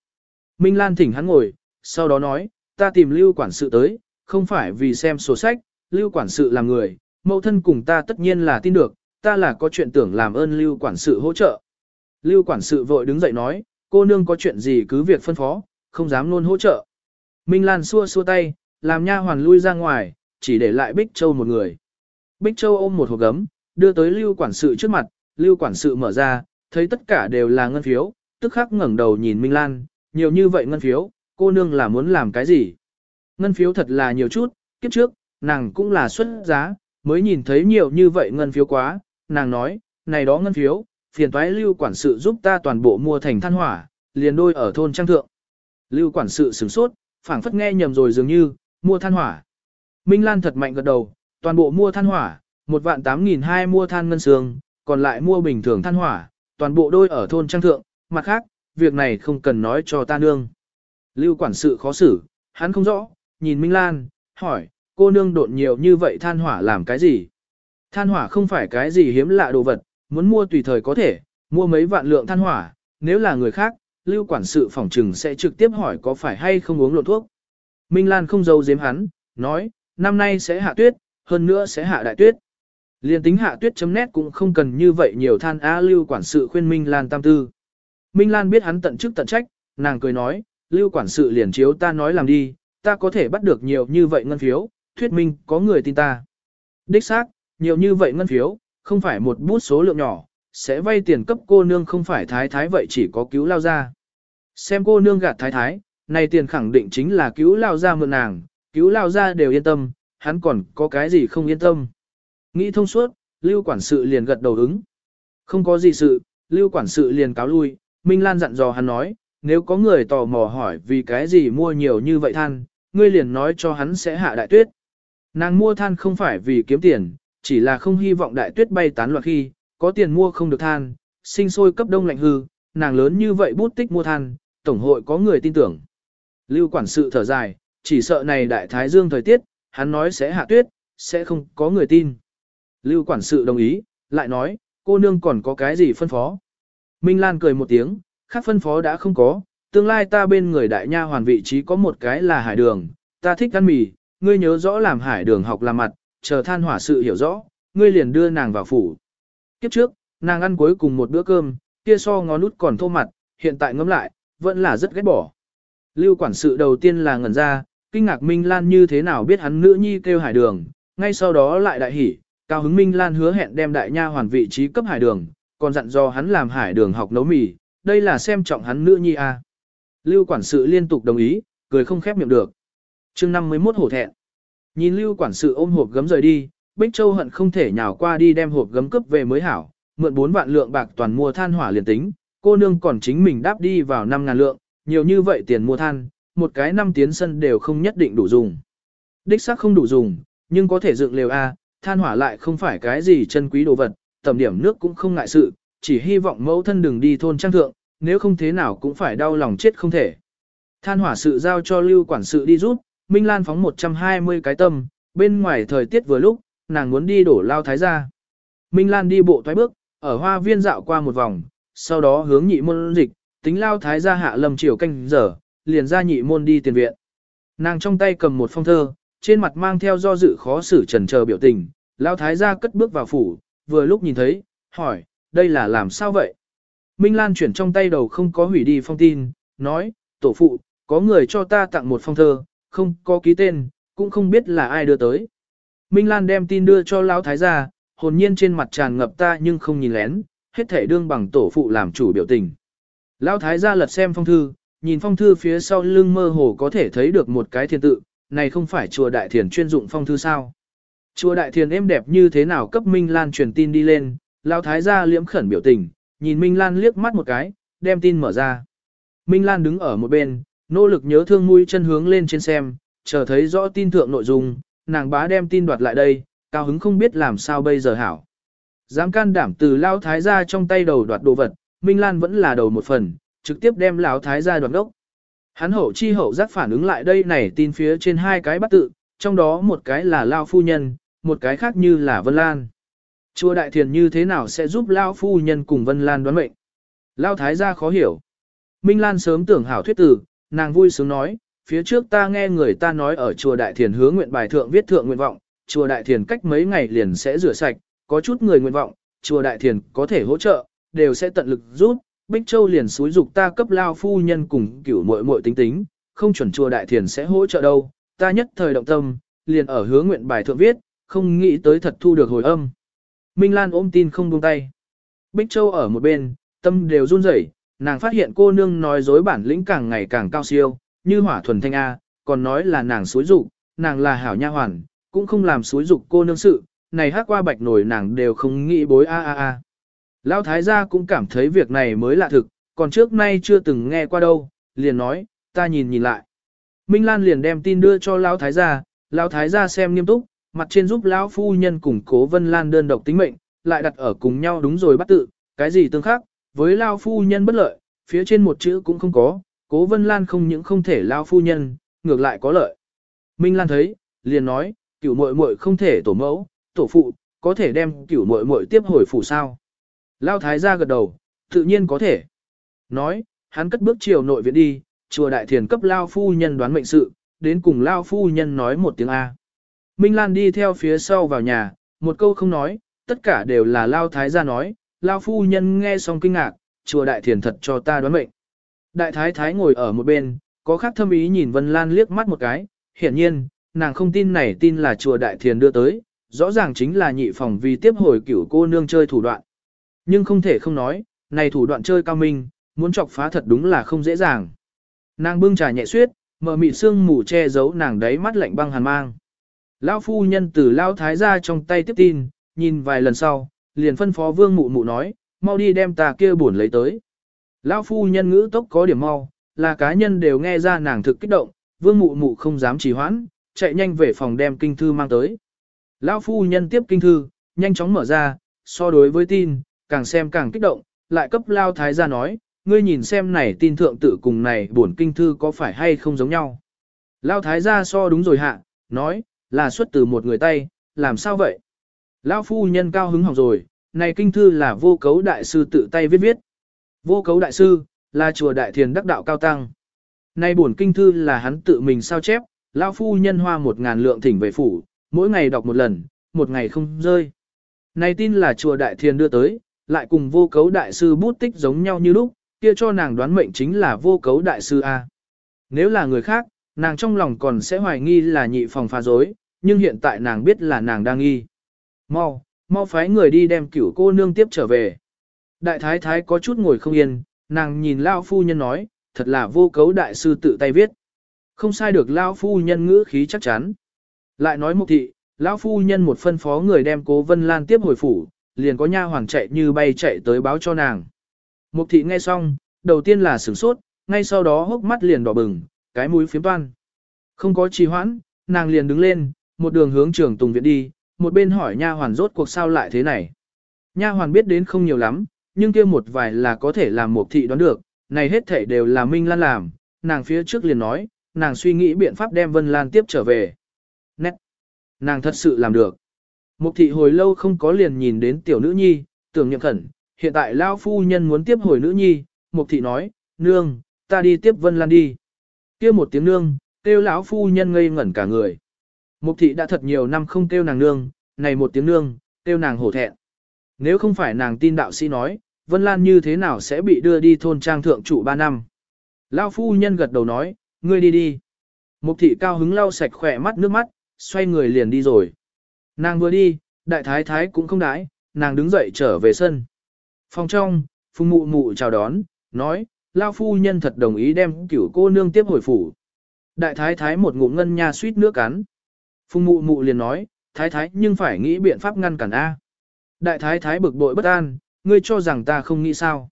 Minh Lan thỉnh hắn ngồi, sau đó nói, ta tìm Lưu quản sự tới, không phải vì xem sổ sách, Lưu quản sự là người, mẫu thân cùng ta tất nhiên là tin được, ta là có chuyện tưởng làm ơn Lưu quản sự hỗ trợ. Lưu quản sự vội đứng dậy nói, cô nương có chuyện gì cứ việc phân phó, không dám luôn hỗ trợ. Minh Lan xua xua tay, làm nha hoàn lui ra ngoài, chỉ để lại Bích Châu một người. Bích Châu ôm một hộp gấm, đưa tới Lưu quản sự trước mặt, Lưu quản sự mở ra, thấy tất cả đều là ngân phiếu, tức khắc ngẩng đầu nhìn Minh Lan, nhiều như vậy ngân phiếu, cô nương là muốn làm cái gì? Ngân phiếu thật là nhiều chút, kiếp trước, nàng cũng là xuất giá, mới nhìn thấy nhiều như vậy ngân phiếu quá, nàng nói, này đó ngân phiếu, phiền toái lưu quản sự giúp ta toàn bộ mua thành than hỏa, liền đôi ở thôn trang thượng. Lưu quản sự sửng sốt, phảng phất nghe nhầm rồi dường như, mua than hỏa. Minh Lan thật mạnh gật đầu, toàn bộ mua than hỏa, một vạn tám nghìn hai mua than ngân sương, còn lại mua bình thường than hỏa, toàn bộ đôi ở thôn trang thượng, mặt khác, việc này không cần nói cho ta nương. Lưu quản sự khó xử, hắn không rõ, nhìn Minh Lan, hỏi, cô nương độn nhiều như vậy than hỏa làm cái gì? Than hỏa không phải cái gì hiếm lạ đồ vật, muốn mua tùy thời có thể, mua mấy vạn lượng than hỏa, nếu là người khác, lưu quản sự phòng trừng sẽ trực tiếp hỏi có phải hay không uống lộn thuốc. Minh Lan không giấu giếm hắn, nói, năm nay sẽ hạ tuyết, hơn nữa sẽ hạ đại tuyết. Liên tính hạ tuyết chấm nét cũng không cần như vậy nhiều than á lưu quản sự khuyên Minh Lan tam tư. Minh Lan biết hắn tận chức tận trách, nàng cười nói, lưu quản sự liền chiếu ta nói làm đi, ta có thể bắt được nhiều như vậy ngân phiếu, thuyết minh có người tin ta. Đích xác, nhiều như vậy ngân phiếu, không phải một bút số lượng nhỏ, sẽ vay tiền cấp cô nương không phải thái thái vậy chỉ có cứu lao ra. Xem cô nương gạt thái thái, này tiền khẳng định chính là cứu lao ra mượn nàng, cứu lao ra đều yên tâm, hắn còn có cái gì không yên tâm. Nghĩ thông suốt, lưu quản sự liền gật đầu ứng. Không có gì sự, lưu quản sự liền cáo lui, Minh Lan dặn dò hắn nói, nếu có người tò mò hỏi vì cái gì mua nhiều như vậy than, ngươi liền nói cho hắn sẽ hạ đại tuyết. Nàng mua than không phải vì kiếm tiền, chỉ là không hy vọng đại tuyết bay tán loạn khi, có tiền mua không được than, sinh sôi cấp đông lạnh hư, nàng lớn như vậy bút tích mua than, tổng hội có người tin tưởng. Lưu quản sự thở dài, chỉ sợ này đại thái dương thời tiết, hắn nói sẽ hạ tuyết, sẽ không có người tin. Lưu quản sự đồng ý, lại nói, cô nương còn có cái gì phân phó. Minh Lan cười một tiếng, khác phân phó đã không có, tương lai ta bên người đại nha hoàn vị trí có một cái là hải đường, ta thích ăn mì, ngươi nhớ rõ làm hải đường học làm mặt, chờ than hỏa sự hiểu rõ, ngươi liền đưa nàng vào phủ. Kiếp trước, nàng ăn cuối cùng một bữa cơm, kia so ngón nút còn thô mặt, hiện tại ngẫm lại, vẫn là rất ghét bỏ. Lưu quản sự đầu tiên là ngẩn ra, kinh ngạc Minh Lan như thế nào biết hắn nữ nhi kêu hải đường, ngay sau đó lại đại hỉ, cao hứng Minh Lan hứa hẹn đem đại nha hoàn vị trí cấp hải đường, còn dặn do hắn làm hải đường học nấu mì, đây là xem trọng hắn nữ nhi a. À. Lưu quản sự liên tục đồng ý, cười không khép miệng được. chương 51 hổ thẹn. Nhìn lưu quản sự ôm hộp gấm rời đi, Bích Châu hận không thể nhào qua đi đem hộp gấm cướp về mới hảo, mượn 4 vạn lượng bạc toàn mua than hỏa liền tính, cô nương còn chính mình đáp đi vào 5 ngàn lượng, nhiều như vậy tiền mua than, một cái năm tiến sân đều không nhất định đủ dùng. Đích xác không đủ dùng, nhưng có thể dựng lều A, than hỏa lại không phải cái gì chân quý đồ vật, tầm điểm nước cũng không ngại sự, chỉ hy vọng mẫu thân đừng đi thôn trang thượng, nếu không thế nào cũng phải đau lòng chết không thể. Than hỏa sự giao cho lưu quản sự đi rút Minh Lan phóng 120 cái tâm, bên ngoài thời tiết vừa lúc, nàng muốn đi đổ lao thái ra. Minh Lan đi bộ thoái bước, ở hoa viên dạo qua một vòng, sau đó hướng nhị môn dịch, tính lao thái ra hạ lầm chiều canh giờ, liền ra nhị môn đi tiền viện. Nàng trong tay cầm một phong thơ, trên mặt mang theo do dự khó xử trần chờ biểu tình, lao thái ra cất bước vào phủ, vừa lúc nhìn thấy, hỏi, đây là làm sao vậy? Minh Lan chuyển trong tay đầu không có hủy đi phong tin, nói, tổ phụ, có người cho ta tặng một phong thơ, không có ký tên, cũng không biết là ai đưa tới. Minh Lan đem tin đưa cho Lão Thái gia, hồn nhiên trên mặt tràn ngập ta nhưng không nhìn lén, hết thể đương bằng tổ phụ làm chủ biểu tình. Lão Thái gia lật xem phong thư, nhìn phong thư phía sau lưng mơ hồ có thể thấy được một cái thiên tự, này không phải chùa Đại Thiền chuyên dụng phong thư sao. Chùa Đại Thiền êm đẹp như thế nào cấp Minh Lan truyền tin đi lên, Lão Thái gia liễm khẩn biểu tình, nhìn Minh Lan liếc mắt một cái, đem tin mở ra. Minh Lan đứng ở một bên, nỗ lực nhớ thương mũi chân hướng lên trên xem, chờ thấy rõ tin thượng nội dung, nàng bá đem tin đoạt lại đây, cao hứng không biết làm sao bây giờ hảo. Dám can đảm từ lao thái gia trong tay đầu đoạt đồ vật, Minh Lan vẫn là đầu một phần, trực tiếp đem lão thái gia đoạt đốc. Hắn hậu chi hậu giác phản ứng lại đây này tin phía trên hai cái bắt tự, trong đó một cái là lao phu nhân, một cái khác như là Vân Lan. Chùa Đại Thiền như thế nào sẽ giúp lao phu nhân cùng Vân Lan đoán mệnh? Lao thái gia khó hiểu. Minh Lan sớm tưởng hảo thuyết tử, nàng vui sướng nói, phía trước ta nghe người ta nói ở chùa Đại Thiền hứa nguyện bài thượng viết thượng nguyện vọng, chùa Đại Thiền cách mấy ngày liền sẽ rửa sạch, có chút người nguyện vọng, chùa Đại Thiền có thể hỗ trợ, đều sẽ tận lực giúp. Bích Châu liền xúi dục ta cấp lao phu nhân cùng cửu muội muội tính tính, không chuẩn chùa Đại Thiền sẽ hỗ trợ đâu. Ta nhất thời động tâm, liền ở hứa nguyện bài thượng viết, không nghĩ tới thật thu được hồi âm. Minh Lan ôm tin không buông tay. Bích Châu ở một bên, tâm đều run rẩy, nàng phát hiện cô nương nói dối bản lĩnh càng ngày càng cao siêu, như hỏa thuần thanh A, còn nói là nàng xúi dục, nàng là hảo nha hoàn, cũng không làm xúi dục cô nương sự, này hát qua bạch nổi nàng đều không nghĩ bối a a a. Lão thái gia cũng cảm thấy việc này mới lạ thực, còn trước nay chưa từng nghe qua đâu, liền nói, ta nhìn nhìn lại. Minh Lan liền đem tin đưa cho Lão thái gia, Lão thái gia xem nghiêm túc, mặt trên giúp lão phu nhân củng cố Vân Lan đơn độc tính mệnh, lại đặt ở cùng nhau đúng rồi bắt tự, cái gì tương khắc, với lão phu nhân bất lợi, phía trên một chữ cũng không có, cố Vân Lan không những không thể lão phu nhân, ngược lại có lợi. Minh Lan thấy, liền nói, cửu muội muội không thể tổ mẫu, tổ phụ, có thể đem cửu muội muội tiếp hồi phủ sao. Lao thái gia gật đầu, tự nhiên có thể. Nói, hắn cất bước chiều nội viện đi, chùa đại thiền cấp Lao phu nhân đoán mệnh sự, đến cùng Lao phu nhân nói một tiếng A. Minh Lan đi theo phía sau vào nhà, một câu không nói, tất cả đều là Lao thái gia nói, Lao phu nhân nghe xong kinh ngạc, chùa đại thiền thật cho ta đoán mệnh. Đại thái thái ngồi ở một bên, có khác thâm ý nhìn Vân Lan liếc mắt một cái, hiển nhiên, nàng không tin này tin là chùa đại thiền đưa tới, rõ ràng chính là nhị phòng vì tiếp hồi cửu cô nương chơi thủ đoạn. Nhưng không thể không nói, này thủ đoạn chơi cao minh, muốn chọc phá thật đúng là không dễ dàng. Nàng bưng trà nhẹ suyết, mở mịt xương mù che giấu nàng đáy mắt lạnh băng hàn mang. Lão phu nhân từ lão thái ra trong tay tiếp tin, nhìn vài lần sau, liền phân phó vương mụ mụ nói, mau đi đem tà kia buồn lấy tới. Lão phu nhân ngữ tốc có điểm mau, là cá nhân đều nghe ra nàng thực kích động, vương mụ mụ không dám trì hoãn, chạy nhanh về phòng đem kinh thư mang tới. Lão phu nhân tiếp kinh thư, nhanh chóng mở ra, so đối với tin, càng xem càng kích động, lại cấp lao thái gia nói, ngươi nhìn xem này tin thượng tự cùng này buồn kinh thư có phải hay không giống nhau. Lao thái gia so đúng rồi hạ, nói, là xuất từ một người tay, làm sao vậy? lão phu nhân cao hứng hỏng rồi, này kinh thư là vô cấu đại sư tự tay viết viết. Vô cấu đại sư, là chùa đại thiền đắc đạo cao tăng. Này buồn kinh thư là hắn tự mình sao chép, lão phu nhân hoa một ngàn lượng thỉnh về phủ, mỗi ngày đọc một lần, một ngày không rơi. Này tin là chùa đại thiền đưa tới, lại cùng vô cấu đại sư bút tích giống nhau như lúc, kia cho nàng đoán mệnh chính là vô cấu đại sư A. Nếu là người khác, nàng trong lòng còn sẽ hoài nghi là nhị phòng phá dối, nhưng hiện tại nàng biết là nàng đang nghi. Mau, mau phái người đi đem cửu cô nương tiếp trở về. Đại thái thái có chút ngồi không yên, nàng nhìn Lao phu nhân nói, thật là vô cấu đại sư tự tay viết. Không sai được Lao phu nhân ngữ khí chắc chắn. Lại nói một thị, Lão phu nhân một phân phó người đem cố vân lan tiếp hồi phủ, liền có nha hoàng chạy như bay chạy tới báo cho nàng. Mục thị nghe xong, đầu tiên là sửng sốt, ngay sau đó hốc mắt liền đỏ bừng, cái mũi phiếm toan. Không có trì hoãn, nàng liền đứng lên, một đường hướng trường tùng viện đi, một bên hỏi nha hoàn rốt cuộc sao lại thế này. Nha hoàn biết đến không nhiều lắm, nhưng kia một vài là có thể làm một thị đoán được, này hết thảy đều là Minh Lan làm, nàng phía trước liền nói, nàng suy nghĩ biện pháp đem Vân Lan tiếp trở về. Nét! Nàng thật sự làm được. Mục thị hồi lâu không có liền nhìn đến tiểu nữ nhi, tưởng nhậm khẩn, hiện tại lao phu nhân muốn tiếp hồi nữ nhi, mục thị nói, nương, ta đi tiếp Vân Lan đi. Kêu một tiếng nương, kêu lão phu nhân ngây ngẩn cả người. Mục thị đã thật nhiều năm không kêu nàng nương, này một tiếng nương, kêu nàng hổ thẹn. Nếu không phải nàng tin đạo sĩ nói, Vân Lan như thế nào sẽ bị đưa đi thôn trang thượng trụ ba năm. Lão phu nhân gật đầu nói, ngươi đi đi. Mục thị cao hứng lau sạch khỏe mắt nước mắt, xoay người liền đi rồi. Nàng vừa đi, đại thái thái cũng không đãi, nàng đứng dậy trở về sân. Phòng trong, phùng mụ mụ chào đón, nói, lao phu nhân thật đồng ý đem cửu cô nương tiếp hồi phủ. Đại thái thái một ngụm ngân nha suýt nước cắn. Phùng mụ mụ liền nói, thái thái nhưng phải nghĩ biện pháp ngăn cản A. Đại thái thái bực bội bất an, ngươi cho rằng ta không nghĩ sao.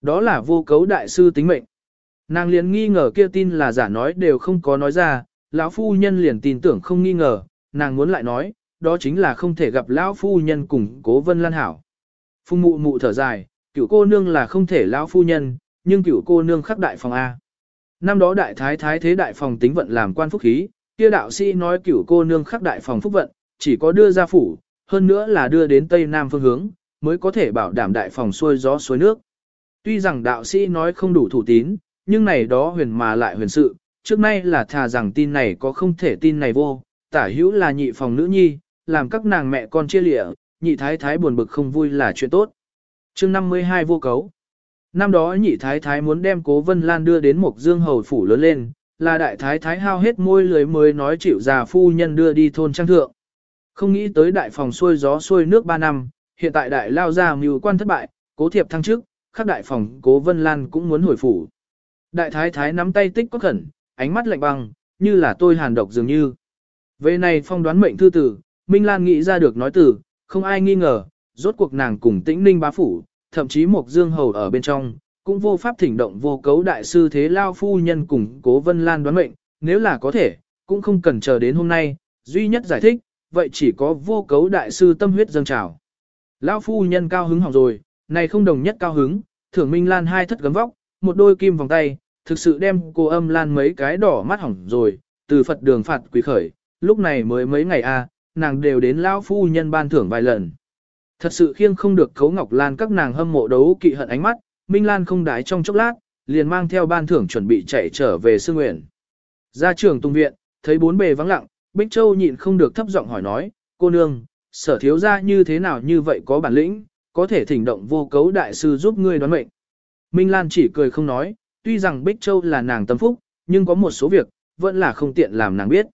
Đó là vô cấu đại sư tính mệnh. Nàng liền nghi ngờ kia tin là giả nói đều không có nói ra, lão phu nhân liền tin tưởng không nghi ngờ, nàng muốn lại nói, đó chính là không thể gặp lão phu nhân cùng cố vân lan hảo. Phùng mụ mụ thở dài, cựu cô nương là không thể lão phu nhân, nhưng cựu cô nương khắc đại phòng A. Năm đó đại thái thái thế đại phòng tính vận làm quan phúc khí, kia đạo sĩ nói cửu cô nương khắc đại phòng phúc vận, chỉ có đưa ra phủ, hơn nữa là đưa đến tây nam phương hướng, mới có thể bảo đảm đại phòng xuôi gió suối nước. Tuy rằng đạo sĩ nói không đủ thủ tín, nhưng này đó huyền mà lại huyền sự, trước nay là thà rằng tin này có không thể tin này vô, tả hữu là nhị phòng nữ nhi, làm các nàng mẹ con chia lịa, nhị thái thái buồn bực không vui là chuyện tốt. chương 52 vô cấu. Năm đó nhị thái thái muốn đem cố vân lan đưa đến một dương hầu phủ lớn lên, là đại thái thái hao hết môi lưới mới nói chịu già phu nhân đưa đi thôn trang thượng. Không nghĩ tới đại phòng xuôi gió xuôi nước 3 năm, hiện tại đại lao ra mưu quan thất bại, cố thiệp thăng trước, khắc đại phòng cố vân lan cũng muốn hồi phủ. Đại thái thái nắm tay tích có khẩn, ánh mắt lạnh băng, như là tôi hàn độc dường như. Về này phong đoán mệnh thư tử, Minh Lan nghĩ ra được nói từ, không ai nghi ngờ, rốt cuộc nàng cùng tĩnh ninh bá phủ, thậm chí một dương hầu ở bên trong, cũng vô pháp thỉnh động vô cấu đại sư thế lao phu nhân cùng cố vân lan đoán mệnh, nếu là có thể, cũng không cần chờ đến hôm nay, duy nhất giải thích, vậy chỉ có vô cấu đại sư tâm huyết dâng trào. Lao phu nhân cao hứng hỏng rồi, này không đồng nhất cao hứng, thưởng minh lan hai thất gấm vóc, một đôi kim vòng tay, thực sự đem cô âm lan mấy cái đỏ mắt hỏng rồi, từ Phật đường phạt quỷ khởi, lúc này mới mấy ngày a, nàng đều đến lão phu nhân ban thưởng vài lần. Thật sự khiêng không được cấu ngọc lan các nàng hâm mộ đấu kỵ hận ánh mắt, Minh Lan không đái trong chốc lát, liền mang theo ban thưởng chuẩn bị chạy trở về sư nguyện. Ra trường tung viện, thấy bốn bề vắng lặng, Bích Châu nhịn không được thấp giọng hỏi nói, cô nương, sở thiếu ra như thế nào như vậy có bản lĩnh, có thể thỉnh động vô cấu đại sư giúp ngươi đoán mệnh. Minh Lan chỉ cười không nói, tuy rằng Bích Châu là nàng tâm phúc, nhưng có một số việc, vẫn là không tiện làm nàng biết.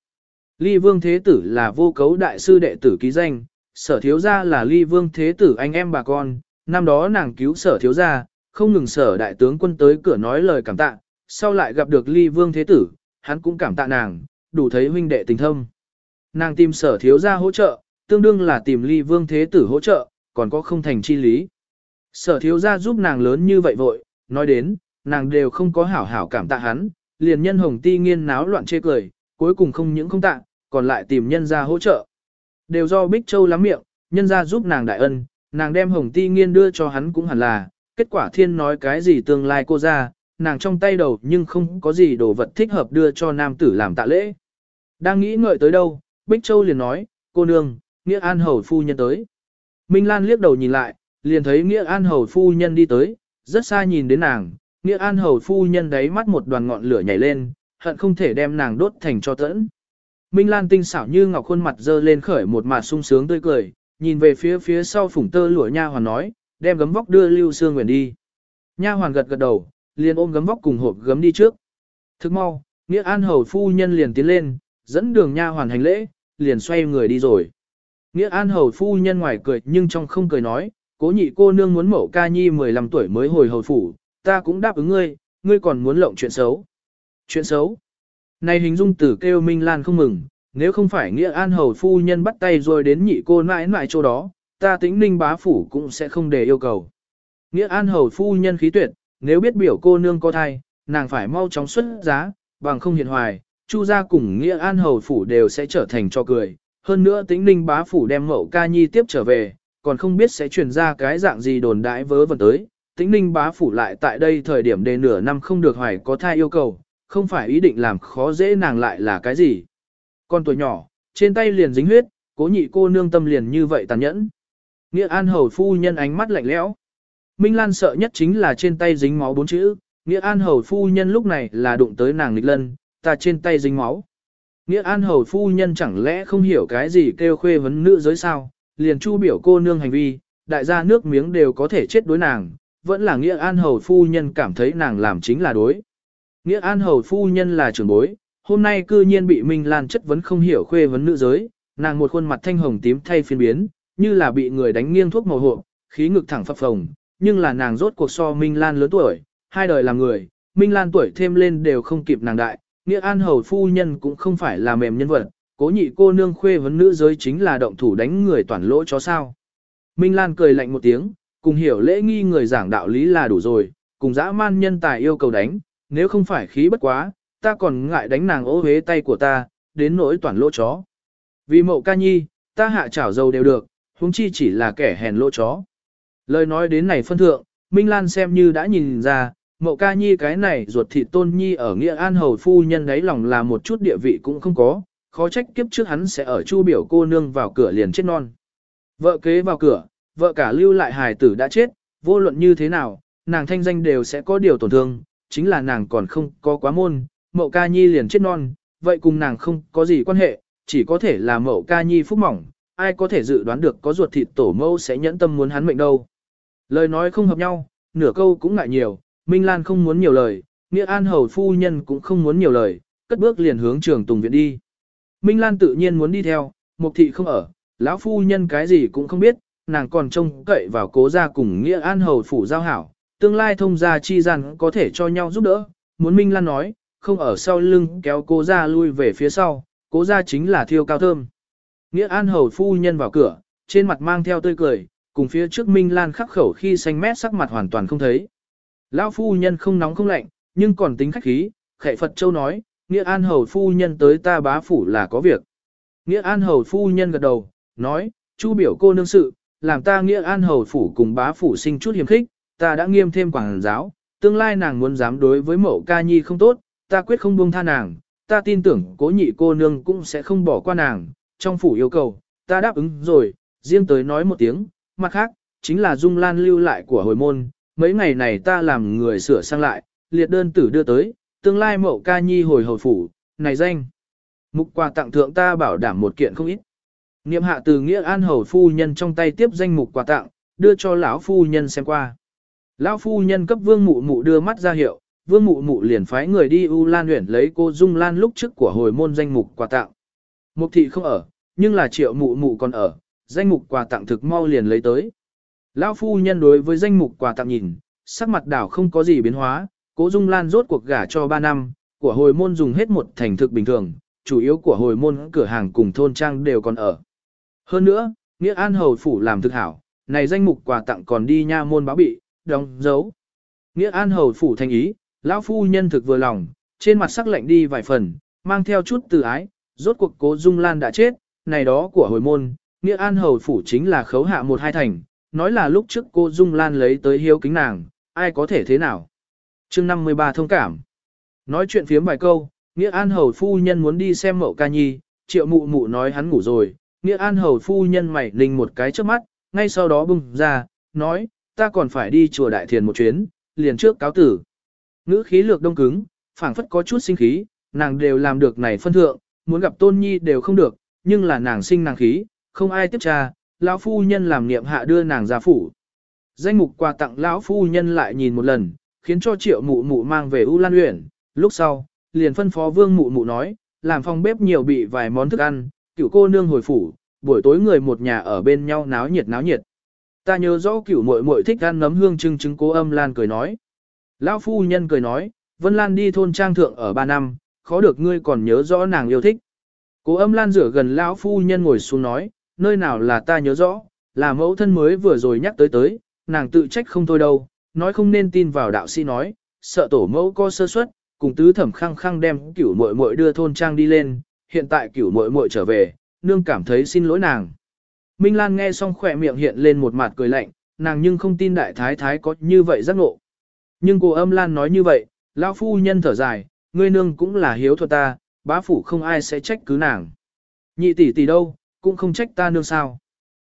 Ly Vương Thế Tử là vô cấu đại sư đệ tử ký danh, sở thiếu gia là Ly Vương Thế Tử anh em bà con, năm đó nàng cứu sở thiếu gia, không ngừng sở đại tướng quân tới cửa nói lời cảm tạ, sau lại gặp được ly vương thế tử, hắn cũng cảm tạ nàng, đủ thấy huynh đệ tình thâm. Nàng tìm sở thiếu gia hỗ trợ, tương đương là tìm ly vương thế tử hỗ trợ, còn có không thành chi lý. Sở thiếu gia giúp nàng lớn như vậy vội, nói đến, nàng đều không có hảo hảo cảm tạ hắn, liền nhân hồng ti nghiên náo loạn chê cười, cuối cùng không những không tạ, còn lại tìm nhân gia hỗ trợ. Đều do Bích Châu lắm miệng, nhân gia giúp nàng đại ân, nàng đem hồng ti nghiên đưa cho hắn cũng hẳn là, kết quả thiên nói cái gì tương lai cô ra, nàng trong tay đầu nhưng không có gì đồ vật thích hợp đưa cho nam tử làm tạ lễ. Đang nghĩ ngợi tới đâu, Bích Châu liền nói, cô nương, Nghĩa An Hầu Phu Nhân tới. Minh Lan liếc đầu nhìn lại, liền thấy Nghĩa An Hầu Phu Nhân đi tới, rất xa nhìn đến nàng, Nghĩa An Hầu Phu Nhân đáy mắt một đoàn ngọn lửa nhảy lên, hận không thể đem nàng đốt thành cho tẫn. Minh Lan tinh xảo như ngọc khuôn mặt dơ lên khởi một mặt sung sướng tươi cười, nhìn về phía phía sau phủng tơ lụa nha hoàn nói, đem gấm vóc đưa Lưu Sương Nguyễn đi. Nha hoàn gật gật đầu, liền ôm gấm vóc cùng hộp gấm đi trước. Thức mau, Nghĩa An hầu phu nhân liền tiến lên, dẫn đường nha hoàn hành lễ, liền xoay người đi rồi. Nghĩa An hầu phu nhân ngoài cười nhưng trong không cười nói, cố nhị cô nương muốn mẫu ca nhi 15 tuổi mới hồi hầu phủ, ta cũng đáp ứng ngươi, ngươi còn muốn lộng chuyện xấu. Chuyện xấu? Này hình dung tử kêu Minh Lan không mừng, nếu không phải Nghĩa An hầu phu nhân bắt tay rồi đến nhị cô nãi nãi chỗ đó, ta tính ninh bá phủ cũng sẽ không để yêu cầu. Nghĩa an hầu phu nhân khí tuyệt, nếu biết biểu cô nương có thai, nàng phải mau chóng xuất giá, bằng không hiện hoài, chu gia cùng nghĩa an hầu phủ đều sẽ trở thành cho cười. Hơn nữa tính ninh bá phủ đem mẫu ca nhi tiếp trở về, còn không biết sẽ truyền ra cái dạng gì đồn đãi vớ vẩn tới. Tính ninh bá phủ lại tại đây thời điểm đề nửa năm không được hoài có thai yêu cầu, không phải ý định làm khó dễ nàng lại là cái gì. Con tuổi nhỏ, trên tay liền dính huyết, cố nhị cô nương tâm liền như vậy tàn nhẫn. Nghĩa An Hầu phu nhân ánh mắt lạnh lẽo. Minh Lan sợ nhất chính là trên tay dính máu bốn chữ, Nghĩa An Hầu phu nhân lúc này là đụng tới nàng nghịch lân, ta trên tay dính máu. Nghĩa An Hầu phu nhân chẳng lẽ không hiểu cái gì kêu khuê vấn nữ giới sao, liền chu biểu cô nương hành vi, đại gia nước miếng đều có thể chết đối nàng, vẫn là Nghĩa An Hầu phu nhân cảm thấy nàng làm chính là đối. Nghĩa An Hầu phu nhân là trưởng bối, hôm nay cư nhiên bị Minh Lan chất vấn không hiểu khuê vấn nữ giới, nàng một khuôn mặt thanh hồng tím thay phiên biến, như là bị người đánh nghiêng thuốc màu hộp, khí ngực thẳng phập phồng, nhưng là nàng rốt cuộc so Minh Lan lớn tuổi, hai đời làm người, Minh Lan tuổi thêm lên đều không kịp nàng đại, nghĩa an hầu phu nhân cũng không phải là mềm nhân vật, cố nhị cô nương khuê vấn nữ giới chính là động thủ đánh người toàn lỗ chó sao. Minh Lan cười lạnh một tiếng, cùng hiểu lễ nghi người giảng đạo lý là đủ rồi, cùng dã man nhân tài yêu cầu đánh, nếu không phải khí bất quá, ta còn ngại đánh nàng ô hế tay của ta, đến nỗi toàn lỗ chó. Vì mậu ca nhi, ta hạ chảo dầu đều được, huống chi chỉ là kẻ hèn lỗ chó. Lời nói đến này phân thượng, Minh Lan xem như đã nhìn ra, mậu ca nhi cái này ruột thịt tôn nhi ở nghĩa an hầu phu nhân đấy lòng là một chút địa vị cũng không có, khó trách kiếp trước hắn sẽ ở chu biểu cô nương vào cửa liền chết non. Vợ kế vào cửa, vợ cả lưu lại hài tử đã chết, vô luận như thế nào, nàng thanh danh đều sẽ có điều tổn thương, chính là nàng còn không có quá môn, mậu ca nhi liền chết non, vậy cùng nàng không có gì quan hệ, chỉ có thể là mậu ca nhi phúc mỏng, ai có thể dự đoán được có ruột thịt tổ mẫu sẽ nhẫn tâm muốn hắn mệnh đâu. Lời nói không hợp nhau, nửa câu cũng ngại nhiều, Minh Lan không muốn nhiều lời, Nghĩa An Hầu phu nhân cũng không muốn nhiều lời, cất bước liền hướng trường Tùng Viện đi. Minh Lan tự nhiên muốn đi theo, Mục thị không ở, lão phu nhân cái gì cũng không biết, nàng còn trông cậy vào cố gia cùng Nghĩa An Hầu phủ giao hảo, tương lai thông gia chi rằng có thể cho nhau giúp đỡ, muốn Minh Lan nói, không ở sau lưng kéo cố gia lui về phía sau, cố gia chính là thiêu cao thơm. Nghĩa An Hầu phu nhân vào cửa, trên mặt mang theo tươi cười, cùng phía trước Minh Lan khắc khẩu khi xanh mét sắc mặt hoàn toàn không thấy. Lão phu nhân không nóng không lạnh, nhưng còn tính khách khí, khệ Phật Châu nói, Nghĩa An Hầu phu nhân tới ta bá phủ là có việc. Nghĩa An Hầu phu nhân gật đầu, nói, chu biểu cô nương sự, làm ta Nghĩa An Hầu phủ cùng bá phủ sinh chút hiểm khích, ta đã nghiêm thêm quảng giáo, tương lai nàng muốn dám đối với mẫu ca nhi không tốt, ta quyết không buông tha nàng, ta tin tưởng cố nhị cô nương cũng sẽ không bỏ qua nàng, trong phủ yêu cầu, ta đáp ứng rồi, riêng tới nói một tiếng, mặt khác, chính là dung lan lưu lại của hồi môn, mấy ngày này ta làm người sửa sang lại, liệt đơn tử đưa tới, tương lai mậu ca nhi hồi hồi phủ, này danh. Mục quà tặng thượng ta bảo đảm một kiện không ít. Niệm hạ từ nghĩa an hầu phu nhân trong tay tiếp danh mục quà tặng, đưa cho lão phu nhân xem qua. Lão phu nhân cấp vương mụ mụ đưa mắt ra hiệu, vương mụ mụ liền phái người đi U Lan huyện lấy cô Dung Lan lúc trước của hồi môn danh mục quà tặng. Mục thị không ở, nhưng là triệu mụ mụ còn ở, danh mục quà tặng thực mau liền lấy tới. Lão phu nhân đối với danh mục quà tặng nhìn, sắc mặt đảo không có gì biến hóa, cố Dung Lan rốt cuộc gả cho 3 năm, của hồi môn dùng hết một thành thực bình thường, chủ yếu của hồi môn cửa hàng cùng thôn trang đều còn ở. Hơn nữa, Nghĩa An Hầu Phủ làm thực hảo, này danh mục quà tặng còn đi nha môn báo bị, đóng dấu. Nghĩa An Hầu Phủ thành ý, lão phu nhân thực vừa lòng, trên mặt sắc lạnh đi vài phần, mang theo chút từ ái, rốt cuộc cố Dung Lan đã chết, này đó của hồi môn, Nghĩa An Hầu Phủ chính là khấu hạ một hai thành, nói là lúc trước cô Dung Lan lấy tới hiếu kính nàng, ai có thể thế nào. chương 53 thông cảm. Nói chuyện phiếm vài câu, Nghĩa An Hầu Phu Nhân muốn đi xem mậu ca nhi, triệu mụ mụ nói hắn ngủ rồi, Nghĩa An Hầu Phu Nhân mày ninh một cái trước mắt, ngay sau đó bung ra, nói, ta còn phải đi chùa Đại Thiền một chuyến, liền trước cáo tử. Ngữ khí lược đông cứng, phảng phất có chút sinh khí, nàng đều làm được này phân thượng, muốn gặp tôn nhi đều không được, nhưng là nàng sinh nàng khí, không ai tiếp tra, lão phu nhân làm niệm hạ đưa nàng ra phủ. Danh mục quà tặng lão phu nhân lại nhìn một lần, khiến cho triệu mụ mụ mang về U Lan Uyển, lúc sau, liền phân phó vương mụ mụ nói, làm phòng bếp nhiều bị vài món thức ăn, cửu cô nương hồi phủ, buổi tối người một nhà ở bên nhau náo nhiệt náo nhiệt. Ta nhớ rõ cửu muội muội thích ăn nấm hương trưng trứng cố âm Lan cười nói. Lão phu nhân cười nói, Vân Lan đi thôn trang thượng ở ba năm, khó được ngươi còn nhớ rõ nàng yêu thích. Cố âm Lan rửa gần lão phu nhân ngồi xuống nói, nơi nào là ta nhớ rõ, là mẫu thân mới vừa rồi nhắc tới tới, nàng tự trách không thôi đâu, nói không nên tin vào đạo sĩ nói, sợ tổ mẫu có sơ suất, cùng tứ thẩm khăng khăng đem cửu muội muội đưa thôn trang đi lên, hiện tại cửu muội muội trở về, nương cảm thấy xin lỗi nàng. Minh Lan nghe xong khỏe miệng hiện lên một mặt cười lạnh, nàng nhưng không tin đại thái thái có như vậy giác ngộ. Nhưng cô âm Lan nói như vậy, lão phu nhân thở dài, ngươi nương cũng là hiếu thuật ta, bá phủ không ai sẽ trách cứ nàng. Nhị tỷ tỷ đâu, cũng không trách ta nương sao.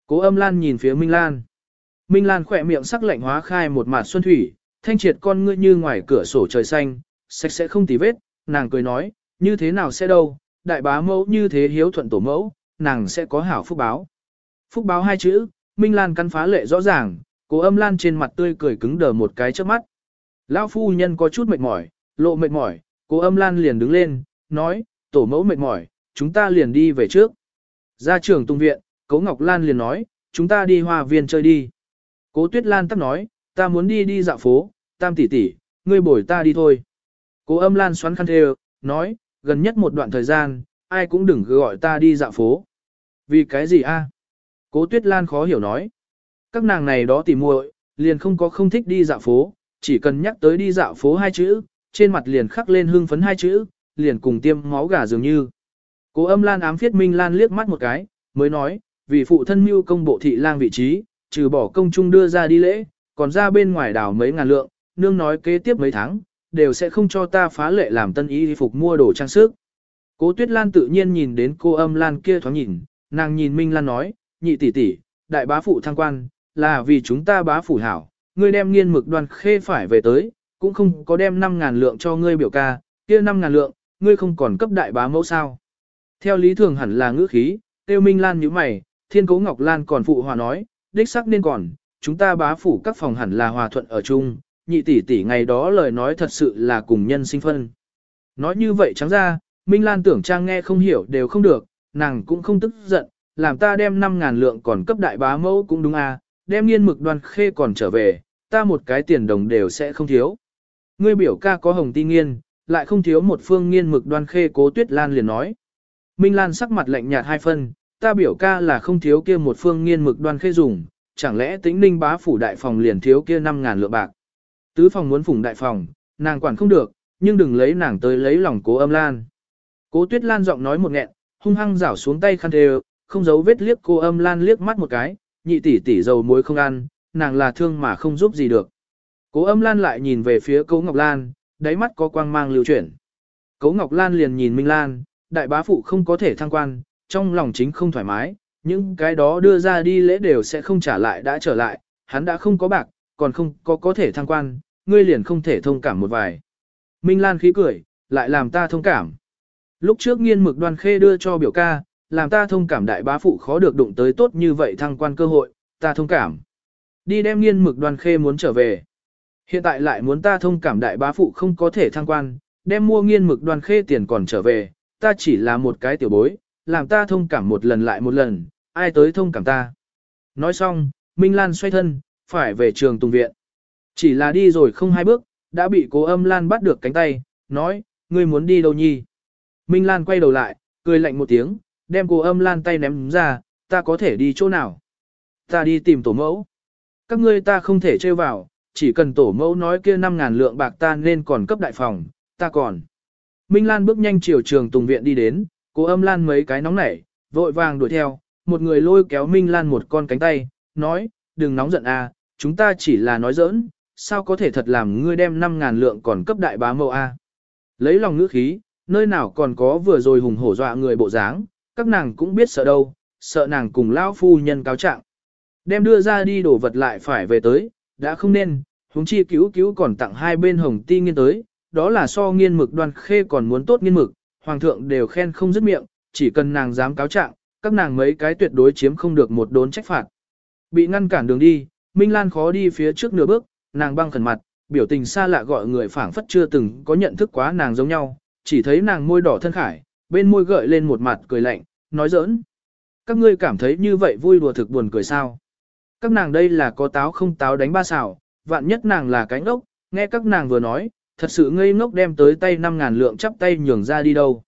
Cố âm Lan nhìn phía Minh Lan. Minh Lan khỏe miệng sắc lạnh hóa khai một mặt xuân thủy, thanh triệt con ngươi như ngoài cửa sổ trời xanh, sạch sẽ không tì vết, nàng cười nói, như thế nào sẽ đâu, đại bá mẫu như thế hiếu thuận tổ mẫu, nàng sẽ có hảo phúc báo. Phúc báo hai chữ, Minh Lan căn phá lệ rõ ràng, cố âm Lan trên mặt tươi cười cứng đờ một cái trước mắt. Lão phu nhân có chút mệt mỏi, lộ mệt mỏi, cố âm Lan liền đứng lên, nói, tổ mẫu mệt mỏi, chúng ta liền đi về trước. Ra trường tung viện, cố Ngọc Lan liền nói, chúng ta đi hoa viên chơi đi. Cố Tuyết Lan tắc nói, ta muốn đi đi dạo phố, tam tỷ tỷ, ngươi bồi ta đi thôi. Cố âm Lan xoắn khăn thề, nói, gần nhất một đoạn thời gian, ai cũng đừng gọi ta đi dạo phố. Vì cái gì a? Cố Tuyết Lan khó hiểu nói. Các nàng này đó tỉ muội, liền không có không thích đi dạo phố, chỉ cần nhắc tới đi dạo phố hai chữ, trên mặt liền khắc lên hưng phấn hai chữ, liền cùng tiêm máu gà dường như. Cố âm Lan ám phiết Minh Lan liếc mắt một cái, mới nói, vì phụ thân mưu công bộ thị lang vị trí, trừ bỏ công trung đưa ra đi lễ, còn ra bên ngoài đảo mấy ngàn lượng, nương nói kế tiếp mấy tháng, đều sẽ không cho ta phá lệ làm tân y phục mua đồ trang sức. Cố Tuyết Lan tự nhiên nhìn đến cô âm Lan kia thoáng nhìn, nàng nhìn Minh Lan nói, nhị tỷ tỷ, đại bá phụ thăng quan, là vì chúng ta bá phủ hảo, ngươi đem nghiên mực đoàn khê phải về tới, cũng không có đem 5.000 lượng cho ngươi biểu ca, kia 5.000 lượng, ngươi không còn cấp đại bá mẫu sao. Theo lý thường hẳn là ngữ khí, tiêu Minh Lan như mày, thiên cố Ngọc Lan còn phụ hòa nói, đích sắc nên còn, chúng ta bá phủ các phòng hẳn là hòa thuận ở chung, nhị tỷ tỷ ngày đó lời nói thật sự là cùng nhân sinh phân. Nói như vậy trắng ra, Minh Lan tưởng trang nghe không hiểu đều không được, nàng cũng không tức giận, làm ta đem 5.000 lượng còn cấp đại bá mẫu cũng đúng à, đem nghiên mực đoàn khê còn trở về, ta một cái tiền đồng đều sẽ không thiếu. Ngươi biểu ca có hồng ti nghiên, lại không thiếu một phương nghiên mực đoan khê cố tuyết lan liền nói. Minh Lan sắc mặt lạnh nhạt hai phân, ta biểu ca là không thiếu kia một phương nghiên mực đoan khê dùng, chẳng lẽ tính ninh bá phủ đại phòng liền thiếu kia 5.000 lượng bạc. Tứ phòng muốn phủng đại phòng, nàng quản không được, nhưng đừng lấy nàng tới lấy lòng cố âm lan. Cố tuyết lan giọng nói một nghẹn, hung hăng rảo xuống tay khăn thề, không giấu vết liếc cô âm lan liếc mắt một cái, nhị tỷ tỷ dầu muối không ăn, nàng là thương mà không giúp gì được. Cố âm lan lại nhìn về phía cố Ngọc Lan, đáy mắt có quang mang lưu chuyển. Cố Ngọc Lan liền nhìn Minh Lan, đại bá phụ không có thể thăng quan, trong lòng chính không thoải mái, những cái đó đưa ra đi lễ đều sẽ không trả lại đã trở lại, hắn đã không có bạc, còn không có có thể thăng quan, ngươi liền không thể thông cảm một vài. Minh Lan khí cười, lại làm ta thông cảm. Lúc trước nghiên mực đoan khê đưa cho biểu ca, làm ta thông cảm đại bá phụ khó được đụng tới tốt như vậy thăng quan cơ hội, ta thông cảm. Đi đem nghiên mực đoan khê muốn trở về. Hiện tại lại muốn ta thông cảm đại bá phụ không có thể thăng quan, đem mua nghiên mực đoan khê tiền còn trở về, ta chỉ là một cái tiểu bối, làm ta thông cảm một lần lại một lần, ai tới thông cảm ta. Nói xong, Minh Lan xoay thân, phải về trường tùng viện. Chỉ là đi rồi không hai bước, đã bị cố âm Lan bắt được cánh tay, nói, ngươi muốn đi đâu nhi. Minh Lan quay đầu lại, cười lạnh một tiếng, đem cố âm Lan tay ném ra, ta có thể đi chỗ nào. Ta đi tìm tổ mẫu. Các ngươi ta không thể trêu vào, chỉ cần tổ mẫu nói kia 5.000 lượng bạc ta nên còn cấp đại phòng, ta còn. Minh Lan bước nhanh chiều trường tùng viện đi đến, cố âm Lan mấy cái nóng nảy, vội vàng đuổi theo, một người lôi kéo Minh Lan một con cánh tay, nói, đừng nóng giận à, chúng ta chỉ là nói giỡn, sao có thể thật làm ngươi đem 5.000 lượng còn cấp đại bá mẫu a? À? Lấy lòng ngữ khí, nơi nào còn có vừa rồi hùng hổ dọa người bộ dáng, các nàng cũng biết sợ đâu, sợ nàng cùng lão phu nhân cáo trạng. Đem đưa ra đi đổ vật lại phải về tới, đã không nên, huống chi cứu cứu còn tặng hai bên hồng ti nghiên tới, đó là so nghiên mực đoan khê còn muốn tốt nghiên mực, hoàng thượng đều khen không dứt miệng, chỉ cần nàng dám cáo trạng, các nàng mấy cái tuyệt đối chiếm không được một đốn trách phạt. Bị ngăn cản đường đi, Minh Lan khó đi phía trước nửa bước, nàng băng khẩn mặt, biểu tình xa lạ gọi người phảng phất chưa từng có nhận thức quá nàng giống nhau, chỉ thấy nàng môi đỏ thân khải, bên môi gợi lên một mặt cười lạnh, nói giỡn. Các ngươi cảm thấy như vậy vui đùa thực buồn cười sao? Các nàng đây là có táo không táo đánh ba xảo, vạn nhất nàng là cánh ngốc, nghe các nàng vừa nói, thật sự ngây ngốc đem tới tay 5.000 lượng chắp tay nhường ra đi đâu.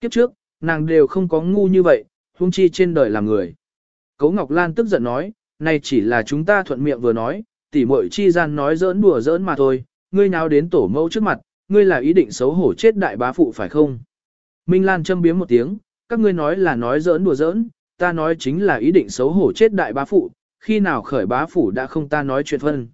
Kiếp trước, nàng đều không có ngu như vậy, huống chi trên đời là người. Cấu Ngọc Lan tức giận nói, này chỉ là chúng ta thuận miệng vừa nói, tỉ muội chi gian nói giỡn đùa giỡn mà thôi, ngươi nào đến tổ mẫu trước mặt, ngươi là ý định xấu hổ chết đại bá phụ phải không? Minh Lan châm biếm một tiếng, các ngươi nói là nói giỡn đùa giỡn, ta nói chính là ý định xấu hổ chết đại bá phụ, khi nào khởi bá phủ đã không ta nói chuyện phân.